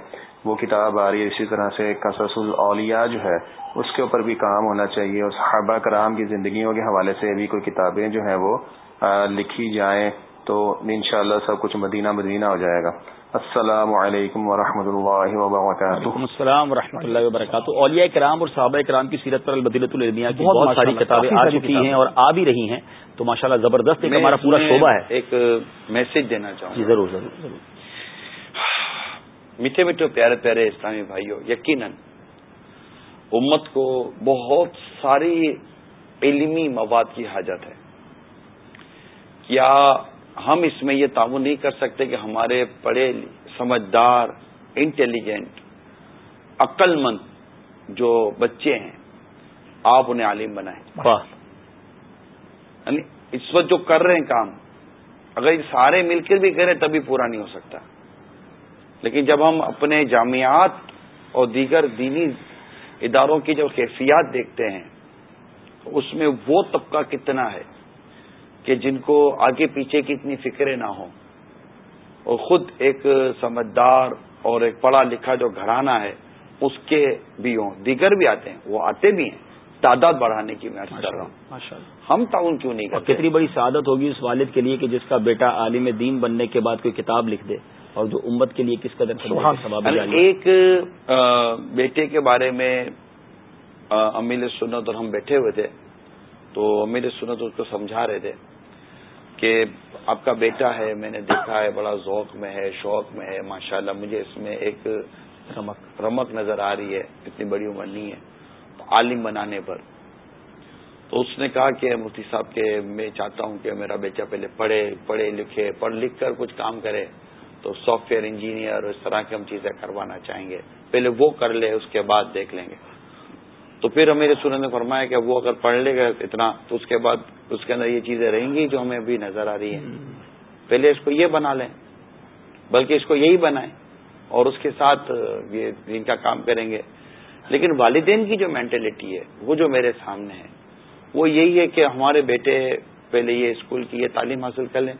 وہ کتاب آ رہی ہے اسی طرح سے قصص الاولیاء جو ہے، اس کے اوپر بھی کام ہونا چاہیے۔ اور صحابہ کرام کی زندگیوں کے حوالے سے بھی کوئی کتابیں جو ہیں وہ لکھی جائیں تو انشاءاللہ سب کچھ مدینہ مدینہ ہو جائے گا۔ السلام علیکم ورحمۃ اللہ وبرکاتہ۔ السلام و رحمۃ اللہ وبرکاتہ۔ اولیاء کرام اور صحابہ کرام کی سیرت پر البدیلۃ الدیا کی بہت ساری کتابیں آ چکی ہیں اور آ بھی رہی ہیں۔ تو ماشاءاللہ زبردست ایک ہمارا پورا شعبہ ہے۔ ایک میسج دینا چاہوں جی ضرور ضرور ضرور۔ میٹھے میٹھے پیارے پیارے اسلامی بھائیوں یقیناً امت کو بہت ساری علمی مواد کی حاجت ہے۔ کیا ہم اس میں یہ تعاون نہیں کر سکتے کہ ہمارے پڑھے سمجھدار انٹیلیجنٹ عقل مند جو بچے ہیں آپ انہیں عالم بنائیں۔ یعنی اس وقت جو کر رہے ہیں کام اگر یہ سارے مل کر بھی کریں تبھی پورا نہیں ہو سکتا۔ لیکن جب ہم اپنے جامعات اور دیگر دینی اداروں کی جو کیفیات دیکھتے ہیں اس میں وہ طبقہ کتنا ہے؟ کہ جن کو آگے پیچھے کی اتنی فکریں نہ ہوں۔ اور خود ایک سمجھدار اور ایک پڑھا لکھا جو گھرانہ ہے اس کے بھی ہوں۔ دیگر بھی آتے ہیں وہ آتے بھی ہیں۔ تعداد بڑھانے کی میں کر رہا ہوں۔ ہم تعاون کیوں نہیں کرتے؟ کتنی بڑی سعادت ہوگی اس والد کے لیے کہ جس کا بیٹا عالم دین بننے کے بعد کوئی کتاب لکھ دے اور جو امت کے لیے کس قدر ایک بیٹے کے بارے میں امیل سنت اور ہم بیٹھے ہوئے تھے۔ تو امیر سنت اس کو سمجھا رہے تھے کہ آپ کا بیٹا ہے، میں نے دیکھا ہے، بڑا ذوق میں ہے، شوق میں ہے، ماشاءاللہ مجھے اس میں ایک رمک رمک نظر آ رہی ہے، اتنی بڑی عمر نہیں ہے، تو عالم بنانے پر۔ تو اس نے کہا کہ مفتی صاحب کے میں چاہتا ہوں کہ میرا بیٹا پہلے پڑھے پڑھے لکھے، پڑھ لکھ کر کچھ کام کرے۔ تو سافٹ ویئر انجینئر اس طرح کی ہم چیزیں کروانا چاہیں گے۔ پہلے وہ کر لے، اس کے بعد دیکھ لیں گے۔ تو پھر میرے سورج نے فرمایا کہ وہ اگر پڑھ لے گا اتنا، تو اس کے بعد اس کے اندر یہ چیزیں رہیں گی جو ہمیں ابھی نظر آ رہی ہیں۔ پہلے اس کو یہ بنا لیں، بلکہ اس کو یہی بنائیں اور اس کے ساتھ یہ ان کا کام کریں گے۔ لیکن والدین کی جو مینٹلٹی ہے، وہ جو میرے سامنے ہے، وہ یہی ہے کہ ہمارے بیٹے پہلے یہ اسکول کی یہ تعلیم حاصل کر لیں،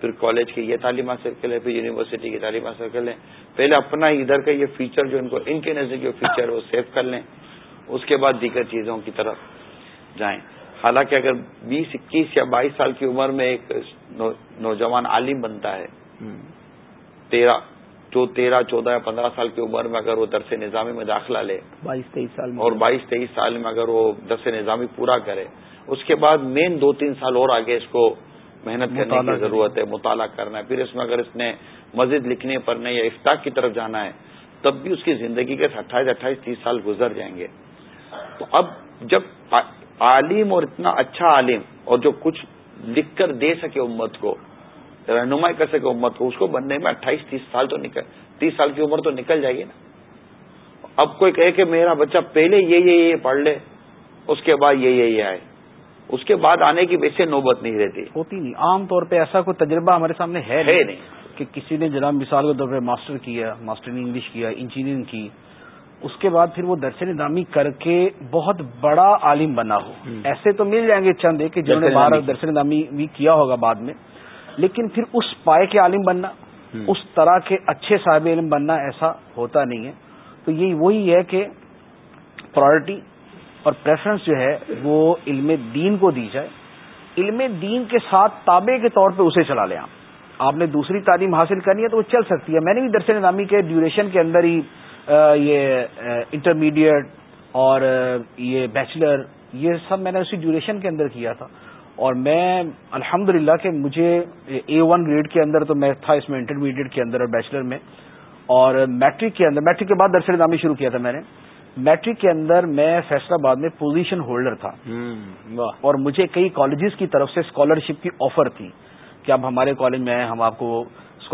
پھر کالج کی یہ تعلیم حاصل کر لیں، پھر یونیورسٹی کی تعلیم حاصل کر لیں۔ پہلے اپنا ادھر کا یہ فیچر جو ان کو، ان کے نزدیک جو فیچر ہے، وہ سیو کر لیں۔ اس کے بعد دیگر چیزوں کی طرف جائیں۔ حالانکہ اگر بیس اکیس یا بائیس سال کی عمر میں ایک نوجوان عالم بنتا ہے تیرہ جو تیرہ چودہ یا پندرہ سال کی عمر میں اگر وہ درس نظامی میں داخلہ لے بائیس تیئیس سال اور بائیس تیئیس سال میں اگر وہ درس نظامی پورا کرے اس کے بعد مین دو تین سال اور آگے اس کو محنت کرنے کی ضرورت ہے مطالعہ کرنا ہے۔ پھر اس میں اگر اس نے مزید لکھنے پڑھنے یا افتاق کی طرف جانا ہے تب بھی اس کی زندگی کے اٹھائیس اٹھائیس تیس سال گزر جائیں گے۔ تو اب جب عالم اور اتنا اچھا عالم اور جو کچھ لکھ کر دے سکے امت کو رہنمائی کر سکے امت کو اس کو بننے میں اٹھائیس تیس سال تو نکل تیس سال کی عمر تو نکل جائے گی نا۔ اب کوئی کہے کہ میرا بچہ پہلے یہ یہ یہ پڑھ لے اس کے بعد یہ یہ آئے۔ اس کے بعد آنے کی ویسے نوبت نہیں رہتی۔ ہوتی نہیں۔ عام طور پہ ایسا کوئی تجربہ ہمارے سامنے ہے نہیں کہ کسی نے جناب مثال کے طور پہ ماسٹر کیا ماسٹر انگلش کیا انجینئرنگ کی۔ اس کے بعد پھر وہ درس نظامی کر کے بہت بڑا عالم بنا ہو۔ ایسے تو مل جائیں گے چند کہ جنہوں نے باہر درس نظامی بھی کیا ہوگا بعد میں۔ لیکن پھر اس پائے کے عالم بننا اس طرح کے اچھے صاحب علم بننا ایسا ہوتا نہیں ہے۔ تو یہی وہی ہے کہ پرائرٹی اور پریفرنس جو ہے وہ علم دین کو دی جائے۔ علم دین کے ساتھ تابع کے طور پہ اسے چلا لیں آپ۔ آپ نے دوسری تعلیم حاصل کرنی ہے تو وہ چل سکتی ہے۔ میں نے بھی درس نظامی کے ڈیوریشن کے اندر ہی یہ انٹرمیڈیٹ اور یہ بیچلر یہ سب میں نے اسی ڈیوریشن کے اندر کیا تھا۔ اور میں الحمد کہ مجھے اے ون گریڈ کے اندر تو میں تھا اس میں انٹرمیڈیٹ کے اندر اور بیچلر میں۔ اور میٹرک کے اندر میٹرک کے بعد درس نظامی شروع کیا تھا میں نے۔ میٹرک کے اندر میں فیصلہ آباد میں پوزیشن ہولڈر تھا۔ اور مجھے کئی کالجز کی طرف سے اسکالرشپ کی آفر تھی کہ اب ہمارے کالج میں ہم آپ کو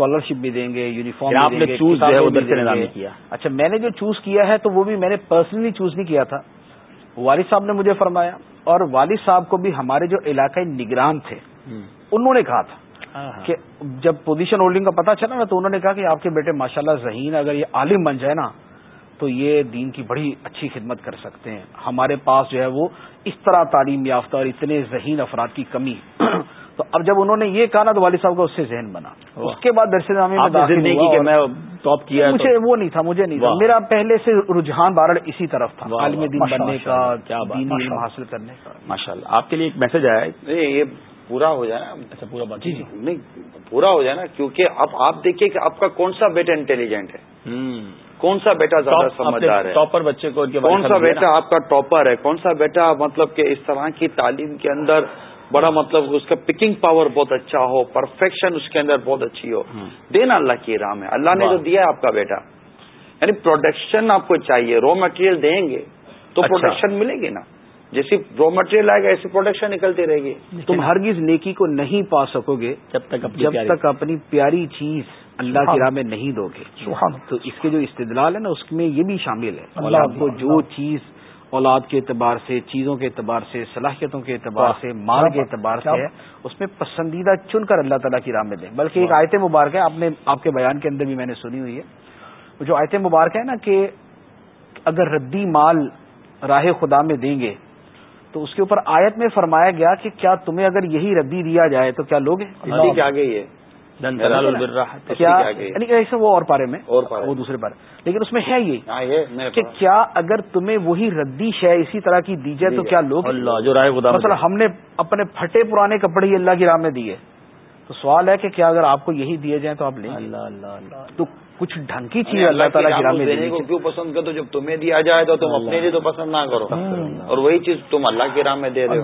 اسکالرشپ بھی دیں گے یونیفارم آپ نے چوز کیا۔ اچھا میں نے جو چوز کیا ہے تو وہ بھی میں نے پرسنلی چوز نہیں کیا تھا۔ والد صاحب نے مجھے فرمایا اور والد صاحب کو بھی ہمارے جو علاقائی نگران تھے انہوں نے کہا تھا کہ جب پوزیشن ہولڈنگ کا پتا چلا نا تو انہوں نے کہا کہ آپ کے بیٹے ماشاءاللہ ذہین اگر یہ عالم بن جائے نا تو یہ دین کی بڑی اچھی خدمت کر سکتے ہیں۔ ہمارے پاس جو ہے وہ اس طرح تعلیم یافتہ اور اتنے ذہین افراد کی کمی تو اب جب انہوں نے یہ کہا نا تو والد صاحب کا اس سے ذہن بنا۔ اس کے بعد درس میں میں ٹاپ کیا مجھے وہ نہیں تھا مجھے نہیں تھا۔ میرا پہلے سے رجحان بارڑ اسی طرف تھا۔ عالم دین بننے کا کیا علم حاصل کرنے کا۔ ماشاء اللہ آپ کے لیے ایک میسج آیا ہے؟ یہ پورا ہو جائے نا۔ اچھا پورا بات۔ جی جی۔ نہیں پورا ہو جائے نا کیونکہ اب آپ دیکھیے کہ آپ کا کون سا بیٹا انٹیلیجنٹ ہے؟ کون سا بیٹا زیادہ سمجھدار ہے؟ ٹاپر بچے کو کون سا بیٹا آپ کا ٹاپر ہے؟ کون سا بیٹا مطلب کہ اس طرح کی تعلیم کے اندر بڑا مطلب اس کا پکنگ پاور بہت اچھا ہو پرفیکشن اس کے اندر بہت اچھی ہو۔ دینا اللہ کی راہ میں۔ اللہ نے جو دیا ہے آپ کا بیٹا۔ یعنی پروڈکشن آپ کو چاہیے۔ رو مٹیریل دیں گے تو پروڈکشن اچھا۔ ملے گی نا۔ جیسی رو مٹیریل آئے گا ایسی پروڈکشن نکلتی رہے گی۔ تم ہرگز نیکی کو نہیں پا سکو گے جب تک جب تک اپنی پیاری چیز اللہ کی راہ میں نہیں دو گے تو اس کے جو استدلال ہے نا اس میں یہ بھی شامل ہے۔ اللہ آپ کو جو چیز اولاد کے اعتبار سے چیزوں کے اعتبار سے صلاحیتوں کے اعتبار سے مال کے اعتبار سے ہے اس میں پسندیدہ چن کر اللہ تعالیٰ کی راہ میں دیں بلکہ ایک آیت مبارک ہے آپ نے آپ کے بیان کے اندر بھی میں نے سنی ہوئی ہے۔ جو آیت مبارک ہے نا کہ اگر ردی مال راہ خدا میں دیں گے تو اس کے اوپر آیت میں فرمایا گیا کہ کیا تمہیں اگر یہی ردی دیا جائے تو کیا لوگ ہیں؟ یعنی ایسے وہ اور پارے میں؟ اور وہ دوسرے پارے۔ لیکن اس میں ہے یہ ہاں، کہ کیا اگر تمہیں وہی ردی شے اسی طرح کی دی جائے تو کیا لوگ جو رائے خدا مطلب ہم نے اپنے پھٹے پرانے کپڑے ہی اللہ کی راہ میں دیے۔ تو سوال ہے کہ کیا اگر آپ کو یہی دیے جائیں تو آپ لیں اللہ اللہ۔ تو کچھ ڈھنگ کی چیز اللہ تعالیٰ دینے کو کیوں پسند کرو جب تمہیں دیا جائے تو تم اپنے لیے تو پسند نہ کرو۔ اور وہی چیز تم اللہ کی راہ میں دے رہے ہو۔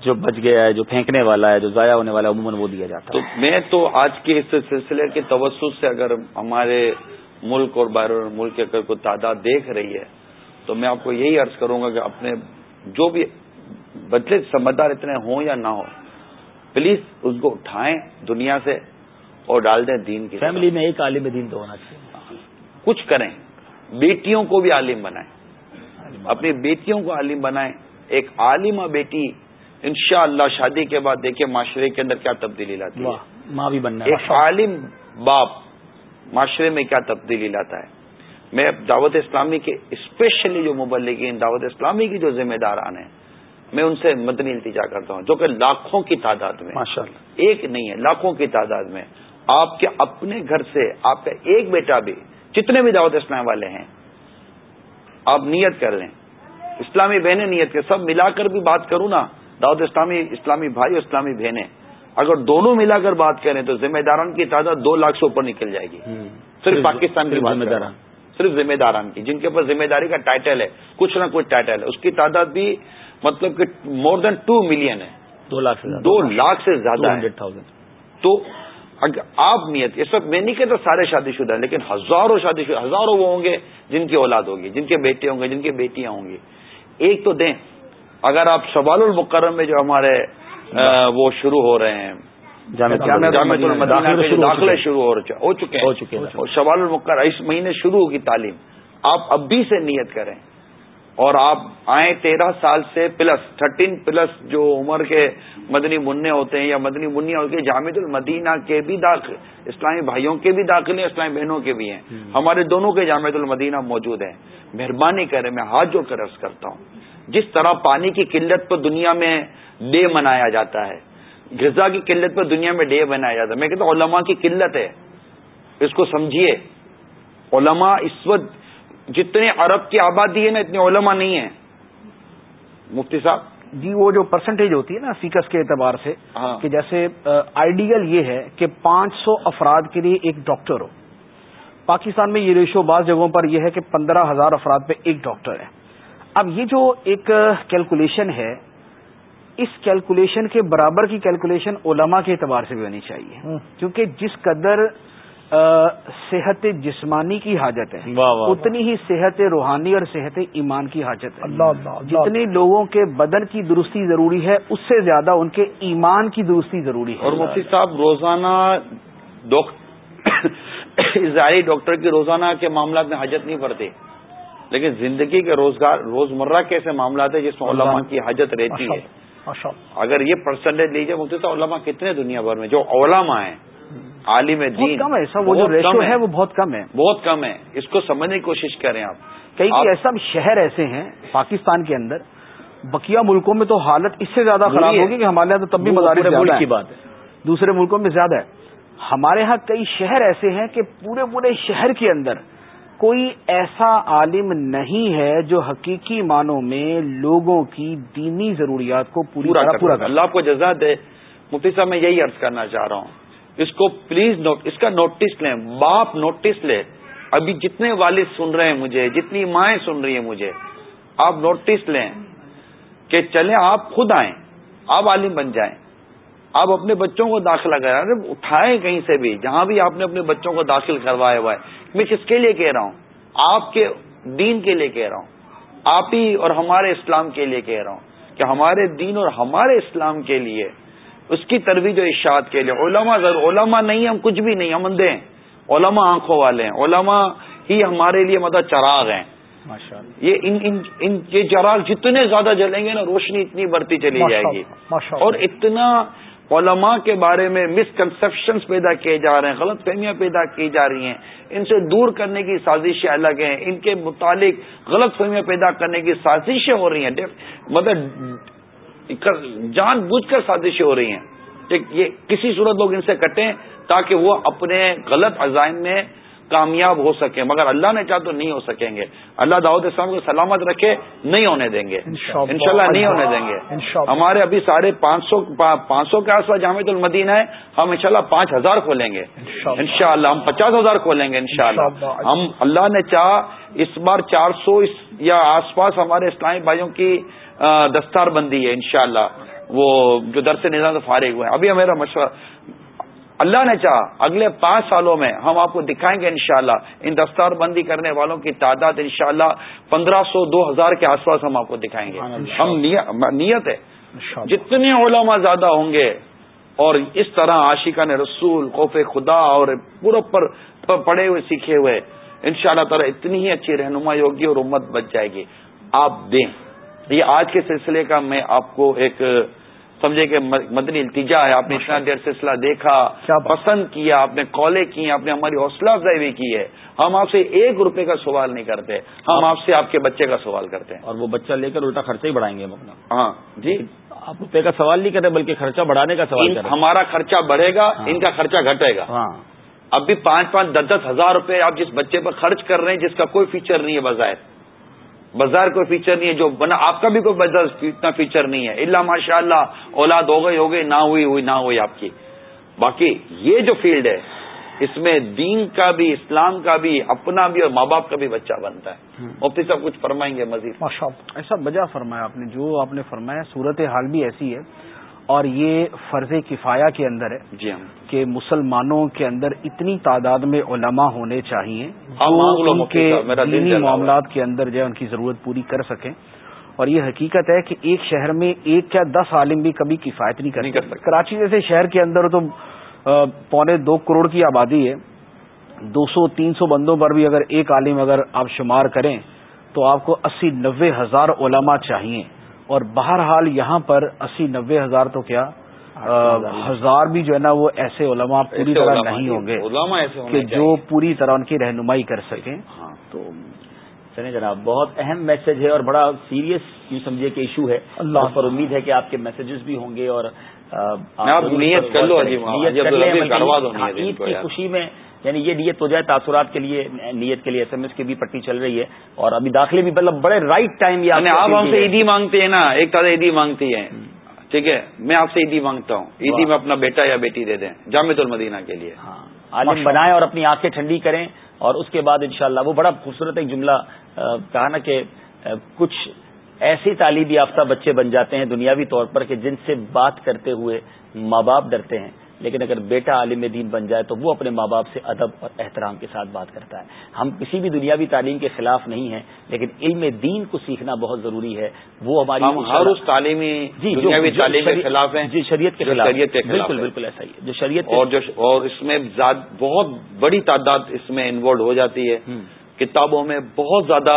جو بچ گیا ہے جو پھینکنے والا ہے جو ضائع ہونے والا ہے عموماً وہ دیا جاتا ہے۔ تو میں تو آج کے اس سلسلے کے توسط سے اگر ہمارے ملک اور بیر ملک کے اگر کوئی تعداد دیکھ رہی ہے تو میں آپ کو یہی عرض کروں گا کہ اپنے جو بھی بدلے سمجھدار اتنے ہوں یا نہ ہو پلیز اس کو اٹھائیں دنیا سے۔ اور ڈال دیں دین کی فیملی میں ایک عالم دین تو ہونا چاہیے۔ کچھ کریں۔ بیٹیوں کو بھی عالم بنائیں۔ اپنی بیٹیوں کو عالم بنائیں۔ ایک عالمہ بیٹی انشاءاللہ شادی کے بعد دیکھیں معاشرے کے اندر کیا تبدیلی لاتی ہے۔ ماں بھی بننا ایک عالم باپ معاشرے میں کیا تبدیلی لاتا ہے۔ میں دعوت اسلامی کے اسپیشلی جو مبلغین دعوت اسلامی کی جو ذمہ داران ہیں میں ان سے مدنی التجا کرتا ہوں۔ جو کہ لاکھوں کی تعداد میں ایک نہیں ہے لاکھوں کی تعداد میں آپ کے اپنے گھر سے آپ کا ایک بیٹا بھی جتنے بھی دعوت اسلام والے ہیں آپ نیت کر لیں۔ اسلامی بہنیں نیت کر سب ملا کر بھی بات کروں نا۔ دعوت اسلامی اسلامی بھائی اور اسلامی بہنیں۔ اگر دونوں ملا کر بات کریں تو ذمہ داران کی تعداد دو لاکھ سے اوپر نکل جائے گی۔ صرف پاکستان کی ذمہ داران۔ صرف ذمہ داران کی جن کے اوپر ذمہ داری کا ٹائٹل ہے۔ کچھ نہ کچھ ٹائٹل ہے۔ اس کی تعداد بھی مطلب کہ مور دین ٹو ملین ہے۔ دو لاکھ دو لاکھ سے زیادہ تو آپ نیت اس وقت میں نہیں کہتا سارے شادی شدہ ہیں لیکن ہزاروں شادی شدہ ہزاروں وہ ہوں گے جن کی اولاد ہوگی جن کے بیٹے ہوں گے جن کی بیٹیاں ہوں گی۔ ایک تو دیں۔ اگر آپ سوال المکرم میں جو ہمارے وہ شروع ہو رہے ہیں داخلے شروع ہو چکے ہیں۔ سوال المکر اس مہینے شروع ہوگی تعلیم۔ آپ اب بھی سے نیت کریں۔ اور آپ آئیں تیرہ سال سے پلس تھرٹین پلس جو عمر کے مدنی منع ہوتے ہیں یا مدنی منیا ہوتی ہے جامع المدینہ کے بھی داخل اسلامی بھائیوں کے بھی داخلے اسلامی بہنوں کے بھی ہیں۔ ہمارے دونوں کے جامع المدینہ موجود ہیں۔ مہربانی کریں میں ہاتھ جو کر کرتا ہوں۔ جس طرح پانی کی قلت پر دنیا میں ڈے منایا جاتا ہے غذا کی قلت پر دنیا میں ڈے بنایا جاتا ہے۔ میں کہتا ہوں علماء کی قلت ہے۔ اس کو سمجھیے۔ علماء اس وقت جتنے عرب کی آبادی ہے نا اتنے علماء نہیں ہیں۔ مفتی صاحب؟ جی وہ جو پرسنٹیج ہوتی ہے نا فیکس کے اعتبار سے ہاں۔ کہ جیسے آئیڈیل یہ ہے کہ پانچ سو افراد کے لیے ایک ڈاکٹر ہو۔ پاکستان میں یہ ریشو بعض جگہوں پر یہ ہے کہ پندرہ ہزار افراد پہ ایک ڈاکٹر ہے۔ اب یہ جو ایک کیلکولیشن ہے اس کیلکولیشن کے برابر کی کیلکولیشن علماء کے اعتبار سے بھی ہونی چاہیے۔ کیونکہ جس قدر صحت جسمانی کی حاجت ہے۔ اتنی ہی صحت روحانی اور صحت ایمان کی حاجت ہے۔ جتنی لوگوں کے بدن کی درستی ضروری ہے اس سے زیادہ ان کے ایمان کی درستی ضروری ہے۔ اور مفتی صاحب روزانہ <coughs> ظاہری ڈاکٹر کی روزانہ کے معاملات میں حاجت نہیں پڑتی لیکن زندگی کے روزگار روزمرہ کے ایسے معاملات ہیں جس میں علماء کی حاجت رہتی ہے۔ اگر یہ پرسنٹیج لیجیے مفتی صاحب علماء کتنے دنیا بھر میں جو علماء ہیں عالم دین کم ہے ایسا وہ جو ریشو ہے۔ وہ بہت کم ہے۔ بہت کم ہے۔ اس کو سمجھنے کی کوشش کریں آپ۔ کئی ایسا شہر ایسے ہیں پاکستان کے اندر بقیہ ملکوں میں تو حالت اس سے زیادہ خراب ہوگی کہ ہمارے یہاں تو تب بھی مزاج کی بات ہے۔ دوسرے ملکوں میں زیادہ ہے۔ ہمارے ہاں کئی شہر ایسے ہیں کہ پورے پورے شہر کے اندر کوئی ایسا عالم نہیں ہے جو حقیقی معنوں میں لوگوں کی دینی ضروریات کو پوری پورا پورا اللہ کو جزا دے۔ مفتی صاحب میں یہی عرض کرنا چاہ رہا ہوں۔ اس کو پلیز نوٹ اس کا نوٹس لیں. باپ نوٹس لے. ابھی جتنے والد سن رہے ہیں مجھے، جتنی مائیں سن رہی ہیں مجھے، آپ نوٹس لیں کہ چلیں آپ خود آئیں. آپ عالم بن جائیں. آپ اپنے بچوں کو داخلہ کرائیں اٹھائیں کہیں سے بھی. جہاں بھی آپ نے اپنے بچوں کو داخل کروایا ہوا ہے. میں کس کے لیے کہہ رہا ہوں؟ آپ کے دین کے لیے کہہ رہا ہوں. آپ ہی اور ہمارے اسلام کے لیے کہہ رہا ہوں کہ ہمارے دین اور ہمارے اسلام کے لیے اس کی ترویج و اشاعت کے لیے۔ علماء ضرور علماء نہیں ہم کچھ بھی نہیں ہم اندھے ہیں۔ علماء آنکھوں والے ہیں۔ علماء ہی ہمارے لیے مطلب چراغ ہیں۔ یہ ان ان, ان یہ چراغ جتنے زیادہ جلیں گے نا روشنی اتنی بڑھتی چلی جائے گی۔ اور اتنا علماء کے بارے میں مسکنسپشنس پیدا کیے جا رہے ہیں غلط فہمیاں پیدا کی جا رہی ہیں۔ ان سے دور کرنے کی سازشیں الگ ہیں۔ ان کے متعلق غلط فہمیاں پیدا کرنے کی سازشیں ہو رہی ہیں۔ مطلب جان بوجھ کر سازشیں ہو رہی ہیں۔ یہ کسی صورت لوگ ان سے کٹیں تاکہ وہ اپنے غلط عزائم میں کامیاب ہو سکیں۔ مگر اللہ نے چاہ تو نہیں ہو سکیں گے۔ اللہ داود اسلام کو سلامت رکھے نہیں ہونے دیں گے۔ انشاءاللہ نہیں ہونے دیں گے۔ ہمارے ابھی ساڑھے پانچ سو پانچ سو کے آس پاس جامع المدینہ ہے۔ ہم انشاءاللہ پانچ ہزار کھولیں گے۔ انشاءاللہ۔ ہم پچاس ہزار کھولیں گے انشاءاللہ۔ ہم اللہ نے چاہ اس بار چار سو یا آس پاس ہمارے اسلامی بھائیوں کی دستار بندی ہے انشاءاللہ۔ وہ جو درس نظام فارغ ہوئے۔ ابھی میرا مشورہ اللہ نے چاہا اگلے پانچ سالوں میں ہم آپ کو دکھائیں گے انشاءاللہ۔ ان دستار بندی کرنے والوں کی تعداد انشاءاللہ پندرہ سو دو ہزار کے آس پاس ہم آپ کو دکھائیں گے۔ ہم نیت ہے۔ جتنے علماء زیادہ ہوں گے اور اس طرح عاشقہ نے رسول خوف خدا اور پورا پر پڑے ہوئے سیکھے ہوئے ان شاء اللہ تعالیٰ اتنی ہی اچھی رہنمائی ہوگی اور امت بچ جائے گی۔ آپ دیں۔ یہ آج کے سلسلے کا میں آپ کو ایک سمجھے کہ مدنی التجا ہے۔ آپ نے اتنا دیر سلسلہ دیکھا پسند کیا آپ نے کالے کی آپ نے ہماری حوصلہ افزائی بھی کی ہے۔ ہم آپ سے ایک روپے کا سوال نہیں کرتے ہم آپ سے آپ کے بچے کا سوال کرتے ہیں۔ اور وہ بچہ لے کر الٹا خرچہ ہی بڑھائیں گے ہم اپنا۔ ہاں جی۔ آپ روپے کا سوال نہیں کرتے بلکہ خرچہ بڑھانے کا سوال ہمارا خرچہ بڑھے گا ہاں۔ ان کا خرچہ گھٹے گا۔ ہاں۔ اب بھی پانچ پانچ دس دس ہزار روپے آپ جس بچے پر خرچ کر رہے ہیں جس کا کوئی فیچر نہیں ہے بظاہر۔ بازار کوئی فیچر نہیں ہے جو بنا آپ کا بھی کوئی اتنا فیچر نہیں ہے۔ اللہ ماشاء اللہ اولاد ہو گئی ہو گئی نہ ہوئی ہوئی نہ ہوئی آپ کی۔ باقی یہ جو فیلڈ ہے اس میں دین کا بھی اسلام کا بھی اپنا بھی اور ماں باپ کا بھی بچہ بنتا ہے۔ مفتی صاحب کچھ فرمائیں گے مزید؟ ایسا بجا فرمایا آپ نے جو آپ نے فرمایا صورت حال بھی ایسی ہے اور یہ فرض کفایا کے اندر ہے جی ہاں کہ مسلمانوں کے اندر اتنی تعداد میں علماء ہونے چاہیے ان کے دینی معاملات کے اندر جو ہے ان کی ضرورت پوری کر سکیں۔ اور یہ حقیقت ہے کہ ایک شہر میں ایک کیا دس عالم بھی کبھی کفایت نہیں کر سکتے۔ کراچی جیسے شہر کے اندر تو پونے دو کروڑ کی آبادی ہے۔ دو سو تین سو بندوں پر بھی اگر ایک عالم اگر آپ شمار کریں تو آپ کو اسی نوے ہزار علماء چاہیے۔ اور بہرحال یہاں پر اسی نوے ہزار تو کیا ہزار۔ بھی جو ہے نا وہ ایسے علماء پوری طرح نہیں ہوں گے کہ جو پوری طرح ان کی رہنمائی کر سکیں۔ ہاں۔ تو چلیں جناب بہت اہم میسج ہے اور بڑا سیریس یوں سمجھے کہ ایشو ہے۔ اللہ پر امید ہے کہ آپ کے میسجز بھی ہوں گے اور نیت کر لو ہاں، عید کی خوشی میں یعنی یہ نیت ہو جائے تاثرات کے لیے نیت کے لیے ایس ایم ایس کی بھی پٹی چل رہی ہے اور ابھی داخلے بھی مطلب بڑے رائٹ ٹائم یعنی آپ ہم سے عیدی مانگتے ہیں نا ایک طرح عیدی مانگتی ہے ٹھیک ہے میں آپ سے عیدی مانگتا ہوں۔ عیدی میں اپنا بیٹا یا بیٹی دے دیں جامع المدینہ کے لیے۔ ہاں عالم بنائیں اور اپنی آنکھیں ٹھنڈی کریں اور اس کے بعد انشاءاللہ وہ بڑا خوبصورت ایک جملہ کہا نا کہ کچھ ایسی تعلیم یافتہ بچے بن جاتے ہیں دنیاوی طور پر کہ جن سے بات کرتے ہوئے ماں باپ ڈرتے ہیں۔ لیکن اگر بیٹا عالم دین بن جائے تو وہ اپنے ماں باپ سے ادب اور احترام کے ساتھ بات کرتا ہے۔ ہم کسی بھی دنیاوی تعلیم کے خلاف نہیں ہیں لیکن علم دین کو سیکھنا بہت ضروری ہے۔ وہ ہماری ہم ہر اس تعلیمی جی تعلیم کے خلاف ہیں جی شریعت کے خلاف بالکل بالکل ایسا ہی جو شریعت اور جو اور اس میں بہت بڑی تعداد اس میں انوالو ہو جاتی ہے۔ کتابوں میں بہت زیادہ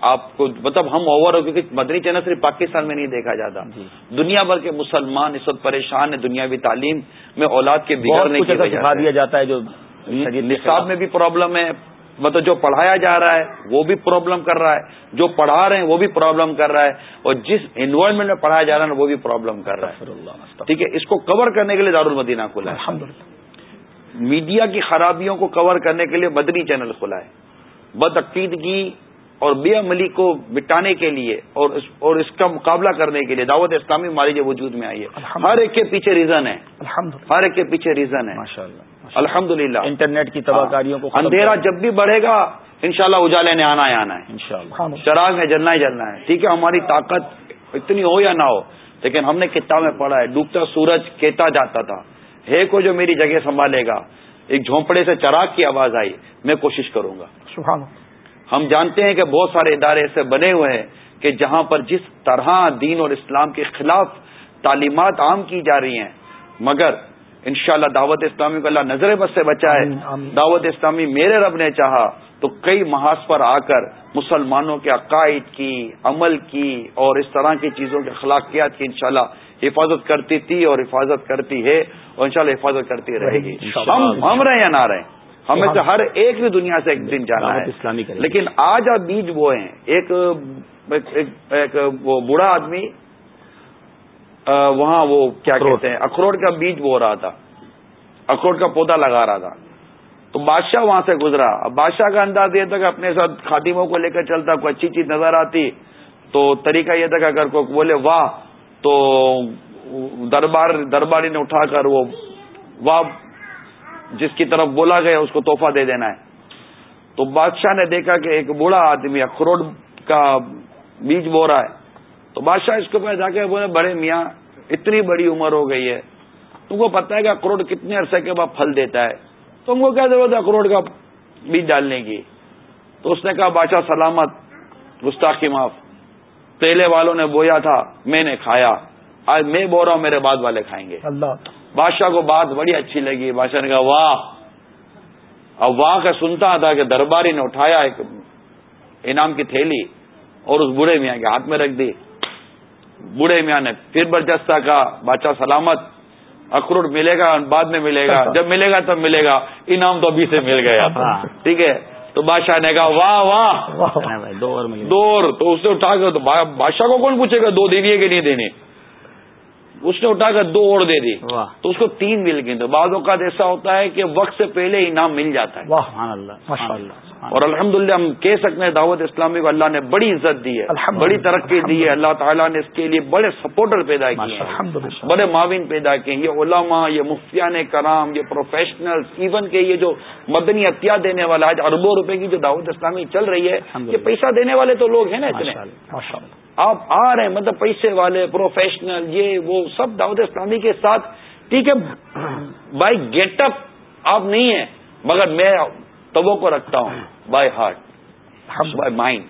آپ کو مطلب ہم اوور کیونکہ مدنی چینل صرف پاکستان میں نہیں دیکھا جاتا۔ جی۔ دنیا بھر کے مسلمان اس وقت پریشان ہیں دنیاوی تعلیم میں اولاد کے بگڑنے کی سکھا دیا جاتا ہے جو نصاب میں بھی پرابلم ہے مطلب جو پڑھایا جا رہا ہے وہ بھی پرابلم کر رہا ہے۔ جو پڑھا رہے ہیں وہ بھی پرابلم کر رہا ہے۔ اور جس انوائرمنٹ میں پڑھایا جا رہا ہے وہ بھی پرابلم کر رہا ہے۔ ٹھیک ہے اس کو کور کرنے کے لیے دارالمدینہ کھلا ہے۔ میڈیا کی خرابیوں کو کور کرنے کے لیے مدنی چینل کھلا ہے۔ بدعقیدگی اور بے عملی کو مٹانے کے لیے اور اس اور اس کا مقابلہ کرنے کے لیے دعوت اسلامی مالی وجود میں آئی ہے۔ ہر ایک کے پیچھے ریزن ہے۔ ہر ایک کے پیچھے ریزن ہے۔ الحمد للہ انٹرنیٹ کی تباہ کاریوں کو اندھیرا جب بھی بڑھے گا انشاءاللہ اجالے نے آنا ہی آنا ہے۔ چراغ میں جلنا ہی جلنا ہے۔ ٹھیک ہے ہماری طاقت اتنی ہو یا نہ ہو لیکن ہم نے کتاب میں پڑھا ہے ڈوبتا سورج کہتا جاتا تھا۔ ہے کو جو میری جگہ سنبھالے گا؟ ایک جھونپڑے سے چراغ کی آواز آئی میں کوشش کروں گا۔ ہم جانتے ہیں کہ بہت سارے ادارے ایسے بنے ہوئے ہیں کہ جہاں پر جس طرح دین اور اسلام کے خلاف تعلیمات عام کی جا رہی ہیں مگر انشاءاللہ دعوت اسلامی کو اللہ نظر بس سے بچائے دعوت اسلامی میرے رب نے چاہا تو کئی محاذ پر آ کر مسلمانوں کے عقائد کی عمل کی اور اس طرح کی چیزوں کے اخلاقیات کی انشاءاللہ حفاظت کرتی تھی اور حفاظت کرتی ہے اور انشاءاللہ حفاظت کرتی رہے گی۔ ہم ہم رہے یا نہ رہے ہمیں سے ہر ایک بھی دنیا سے ایک دن جانا ہے۔ اسلامی لیکن آج آپ بیج وہ ہیں۔ ایک وہ بوڑھا آدمی وہاں وہ کیا کہتے ہیں؟ اخروٹ کا بیج بو رہا تھا۔ اخروٹ کا پودا لگا رہا تھا۔ تو بادشاہ وہاں سے گزرا۔ اب بادشاہ کا انداز یہ تھا کہ اپنے ساتھ خاتموں کو لے کر چلتا کوئی اچھی چیز نظر آتی۔ تو طریقہ یہ تھا کہ اگر کوئی بولے واہ تو دربار درباری نے اٹھا کر وہ واہ جس کی طرف بولا گیا، اس کو توحفہ دے دینا ہے۔ تو بادشاہ نے دیکھا کہ ایک بوڑھا آدمی اخروٹ کا بیج بو رہا ہے۔ تو بادشاہ اس کے پاس جا کے بولے بڑے میاں، اتنی بڑی عمر ہو گئی ہے۔ تم کو پتا ہے کہ اخروٹ کتنے عرصے کے بعد پھل دیتا ہے۔ تم کو کیا ضرورت ہے اخروٹ کا بیج ڈالنے کی؟ تو اس نے کہا، بادشاہ سلامت، گستاخی معاف۔ پہلے والوں نے بویا تھا، میں نے کھایا۔ آج میں بو رہا ہوں، میرے بعد والے کھائیں گے۔ اللہ۔ بادشاہ کو بات بڑی اچھی لگی۔ بادشاہ نے کہا واہ! اب واہ کا سنتا تھا کہ درباری نے اٹھایا ایک انعام کی تھیلی اور اس بوڑھے میاں کے ہاتھ میں رکھ دی۔ بوڑھے میاں نے پھر برجستہ کہا بادشاہ سلامت اخروٹ ملے گا بعد میں ملے گا جب ملے گا تب ملے گا۔ انعام تو ابھی سے مل گیا ہاں۔ ٹھیک ہے؟ تو بادشاہ نے کہا واہ واہ! دور تو اس نے اٹھا تو بادشاہ کو کون پوچھے گا؟ دو دینی ہے کہ نہیں دینی؟ اس نے اٹھا کر دو اور دے دی۔ تو اس کو تین مل گئی تو بعض اوقات ایسا ہوتا ہے کہ وقت سے پہلے انعام مل جاتا ہے۔ اور الحمد للہ ہم کہہ سکتے ہیں دعوت اسلامی کو اللہ نے بڑی عزت دی ہے بڑی ترقی دی ہے اللہ تعالیٰ نے اس کے لیے بڑے سپورٹر پیدا کیے ہیں۔ بڑے معاون پیدا کیے ہیں۔ یہ علماء یہ مفتیان کرام یہ پروفیشنل ایون کے یہ جو مدنی عطیہ دینے والا آج اربوں روپے کی جو دعوت اسلامی چل رہی ہے یہ پیسہ دینے والے تو لوگ ہیں نا اتنے۔ آپ آ رہے ہیں مطلب پیسے والے پروفیشنل یہ وہ سب دعوت اسلامی کے ساتھ ٹھیک ہے بائی گیٹ اپ آپ نہیں ہیں مگر میں تبوں کو رکھتا ہوں بائی ہارٹ بائی مائنڈ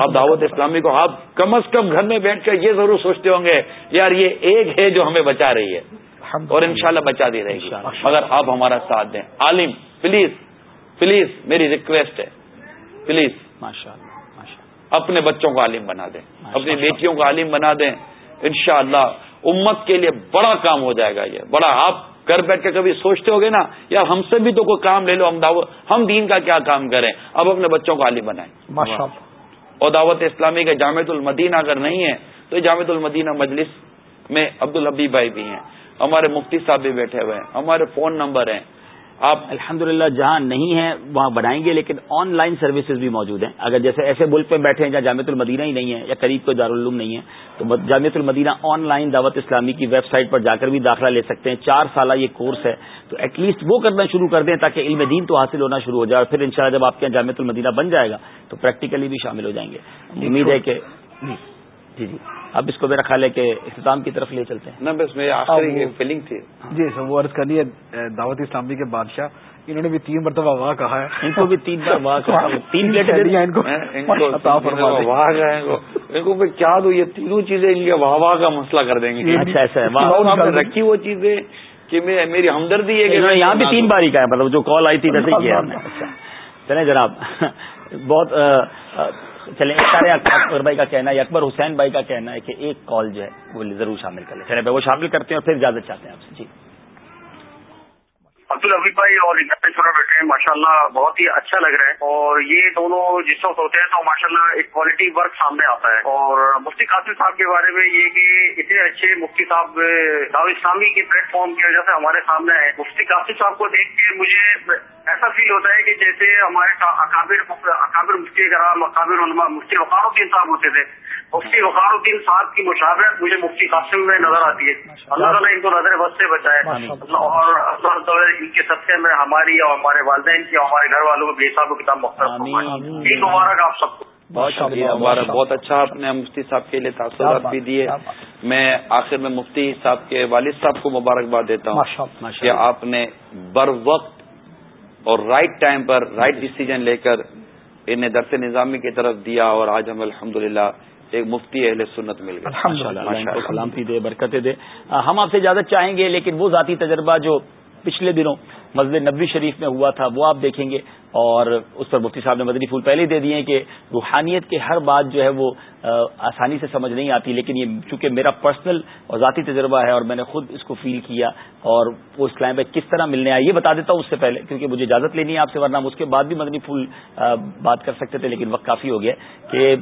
آپ دعوت اسلامی کو آپ کم از کم گھر میں بیٹھ کر یہ ضرور سوچتے ہوں گے یار یہ ایک ہے جو ہمیں بچا رہی ہے اور انشاءاللہ بچا دی رہے گی۔ مگر آپ ہمارا ساتھ دیں۔ عالم پلیز پلیز میری ریکویسٹ ہے۔ پلیز اپنے بچوں کو عالم بنا دیں۔ اپنی بیٹیوں کو عالم بنا دیں۔ انشاءاللہ امت کے لیے بڑا کام ہو جائے گا یہ۔ بڑا آپ گھر بیٹھ کے کبھی سوچتے ہو گے نا یار ہم سے بھی تو کوئی کام لے لو ہم دعوت ہم دین کا کیا کام کریں؟ اب اپنے بچوں کو عالم بنائیں۔ اور دعوت اسلامی کے جامع المدینہ اگر نہیں ہے تو جامع المدینہ مجلس میں عبد الحبی بھائی بھی ہیں۔ ہمارے مفتی صاحب بھی بیٹھے ہوئے ہیں۔ ہمارے فون نمبر ہیں۔ آپ الحمد جہاں نہیں ہیں وہاں بنائیں گے لیکن آن لائن سروسز بھی موجود ہیں۔ اگر جیسے ایسے ملک پہ بیٹھے ہیں جہاں جامعت المدینہ ہی نہیں ہے یا قریب کوئی دارالعلوم نہیں ہے تو جامعت المدینہ آن لائن دعوت اسلامی کی ویب سائٹ پر جا کر بھی داخلہ لے سکتے ہیں۔ چار سالہ یہ کورس ہے۔ تو ایٹ لیسٹ وہ کرنا شروع کر دیں تاکہ علم دین تو حاصل ہونا شروع ہو جائے اور پھر انشاءاللہ جب آپ کے یہاں جامعت المدینہ بن جائے گا تو پریکٹیکلی بھی شامل ہو جائیں گے۔ امید ہے کہ جی جی۔ اب اس کو میرا خیال ہے کہ اختتام کی طرف لے چلتے ہیں۔ بس میری فیلنگ تھی۔ جی سر وہ عرض کر لیے دعوت اسلامی کے بادشاہ انہوں نے بھی تین مرتبہ واہ کہا ہے۔ ان کو بھی تین بار واہ کہا <laughs> تین پلیٹیں دے دیا ان کو۔ واہ ان کو۔ <laughs> کیا دو یہ تینوں چیزیں ان کے واہ واہ کا مسئلہ کر دیں گے؟ اچھا ایسا ہے رکھی وہ چیزیں کہ میری ہمدردی ہے کہ یہاں بھی تین بار ہی کا ہے مطلب جو کال آئی تھی ویسے کیا اچھا۔ چلیں جناب بہت چلیں سارے اکبر بھائی کا کہنا ہے اکبر حسین بھائی کا کہنا ہے کہ ایک کال جو ہے وہ ضرور شامل کر لیں۔ چلے وہ شامل کرتے ہیں اور پھر اجازت چاہتے ہیں آپ سے۔ جی۔ عبد الحبیب بھائی اور بیٹھے ہیں۔ ماشاء اللہ بہت ہی اچھا لگ رہا ہے۔ اور یہ دونوں جس وقت ہوتے ہیں تو ماشاء اللہ ایک کوالٹی ورک سامنے آتا ہے۔ اور مفتی قاسم صاحب کے بارے میں یہ کہ اتنے اچھے مفتی صاحب دعو اسلامی کے پلیٹ فارم کی وجہ سے ہمارے سامنے آئے۔ مفتی قاسم صاحب کو دیکھ کے مجھے ایسا فیل ہوتا ہے کہ جیسے ہمارے اکابر اکابر مفتی کرام اکابر علماء مفتی وقار الدین صاحب ہوتے تھے۔ مفتی وقار الدین صاحب کی مشاورت مجھے مفتی قاسم میں نظر آتی ہے۔ اللہ تعالیٰ ان کو نظر بس سے بچائے۔ اور ان کے سطح میں ہماری اور ہمارے والدین کی اور ہمارے گھر والوں کو بے صاحب کتاب مختلف عید مبارک آپ سب کو۔ بہت شکریہ ہمارا بہت اچھا آپ نے مفتی صاحب کے لیے تاثرات بھی دیے۔ میں آخر میں مفتی صاحب کے والد صاحب کو مبارکباد دیتا ہوں کہ آپ نے بر وقت اور رائٹ ٹائم پر رائٹ ڈسیزن لے کر انہیں درس نظامی کی طرف دیا اور آج ہم الحمدللہ ایک مفتی اہل سنت مل گئی سلامتی دے برکتیں دے۔ ہم آپ سے اجازت چاہیں گے لیکن وہ ذاتی تجربہ جو پچھلے دنوں مسجد نبوی شریف میں ہوا تھا، وہ آپ دیکھیں گے۔ اور اس پر مفتی صاحب نے مدنی پھول پہلے دے دیے کہ روحانیت کے ہر بات جو ہے وہ آسانی سے سمجھ نہیں آتی، لیکن یہ چونکہ میرا پرسنل اور ذاتی تجربہ ہے اور میں نے خود اس کو فیل کیا اور وہ اسلام میں کس طرح ملنے آئے، یہ بتا دیتا ہوں اس سے پہلے، کیونکہ مجھے اجازت لینی ہے آپ سے، ورنہ اس کے بعد بھی مدنی پھول بات کر سکتے تھے، لیکن وقت کافی ہو گیا کہ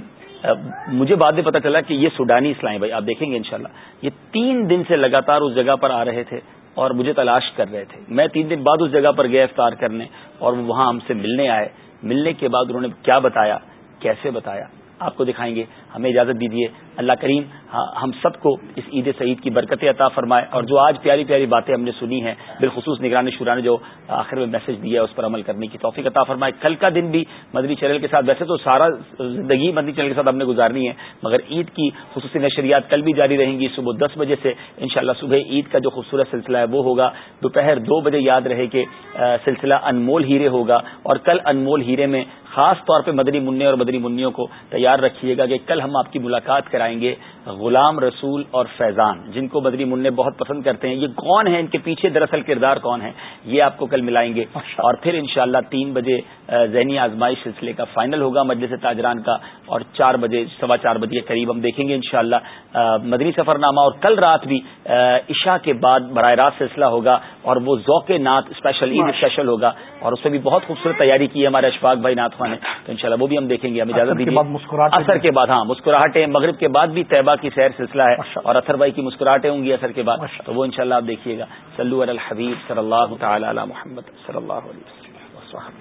مجھے بعد میں پتا چلا کہ یہ سوڈانی اسلام بھائی آپ دیکھیں گے انشاءاللہ، یہ تین دن سے لگاتار اس جگہ پر آ رہے تھے۔ اور مجھے تلاش کر رہے تھے۔ میں تین دن بعد اس جگہ پر گیا افطار کرنے اور وہاں ہم سے ملنے آئے۔ ملنے کے بعد انہوں نے کیا بتایا؟ کیسے بتایا؟ آپ کو دکھائیں گے۔ ہمیں اجازت دیجیے اللہ کریم ہاں، ہم سب کو اس عید سعید کی برکت عطا فرمائے اور جو آج پیاری پیاری باتیں ہم نے سنی ہیں، بالخصوص نگران شورا نے جو آخر میں میسج دیا ہے، اس پر عمل کرنے کی توفیق عطا فرمائے۔ کل کا دن بھی مدنی چینل کے ساتھ، ویسے تو سارا زندگی مدنی چینل کے ساتھ ہم نے گزارنی ہے، مگر عید کی خصوصی نشریات کل بھی جاری رہیں گی، صبح دس بجے سے انشاءاللہ صبح عید کا جو خوبصورت سلسلہ ہے وہ ہوگا۔ دوپہر دو بجے یاد رہے کہ سلسلہ انمول ہیرے ہوگا اور کل انمول ہیرے میں خاص طور پہ مدنی منع اور مدنی منوں کو تیار رکھیے گا کہ کل ہم آپ کی ملاقات کرائیں۔ آئیں گے۔ غلام رسول اور فیضان جن کو بدری منع بہت پسند کرتے ہیں یہ کون ہیں؟ ان کے پیچھے دراصل کردار کون ہے یہ آپ کو کل ملائیں گے۔ اور پھر انشاءاللہ تین بجے ذہنی آزمائش سلسلے کا فائنل ہوگا مجلس تاجران کا اور چار بجے سوا چار بجے کے قریب ہم دیکھیں گے انشاءاللہ۔ مدنی سفر نامہ اور کل رات بھی عشاء کے بعد براہ راست سلسلہ ہوگا اور وہ ذوق نعت اسپیشل عید اسپیشل ہوگا اور اس میں بھی بہت خوبصورت تیاری کی ہے ہمارے اشفاق بھائی نات خان نے تو انشاءاللہ وہ بھی ہم دیکھیں گے ہم اجازت دیجیے اثر کے بعد ہاں مسکراہٹیں مغرب کے بعد بھی طیبہ کی سیر سلسلہ ہے اور اثر بھائی کی مسکراہٹیں ہوں گی اثر کے بعد تو وہ انشاءاللہ شاء آپ دیکھیے گا۔ سلو الحبیب صلی اللہ تعالی علی محمد صلی اللہ علیہ وسلم۔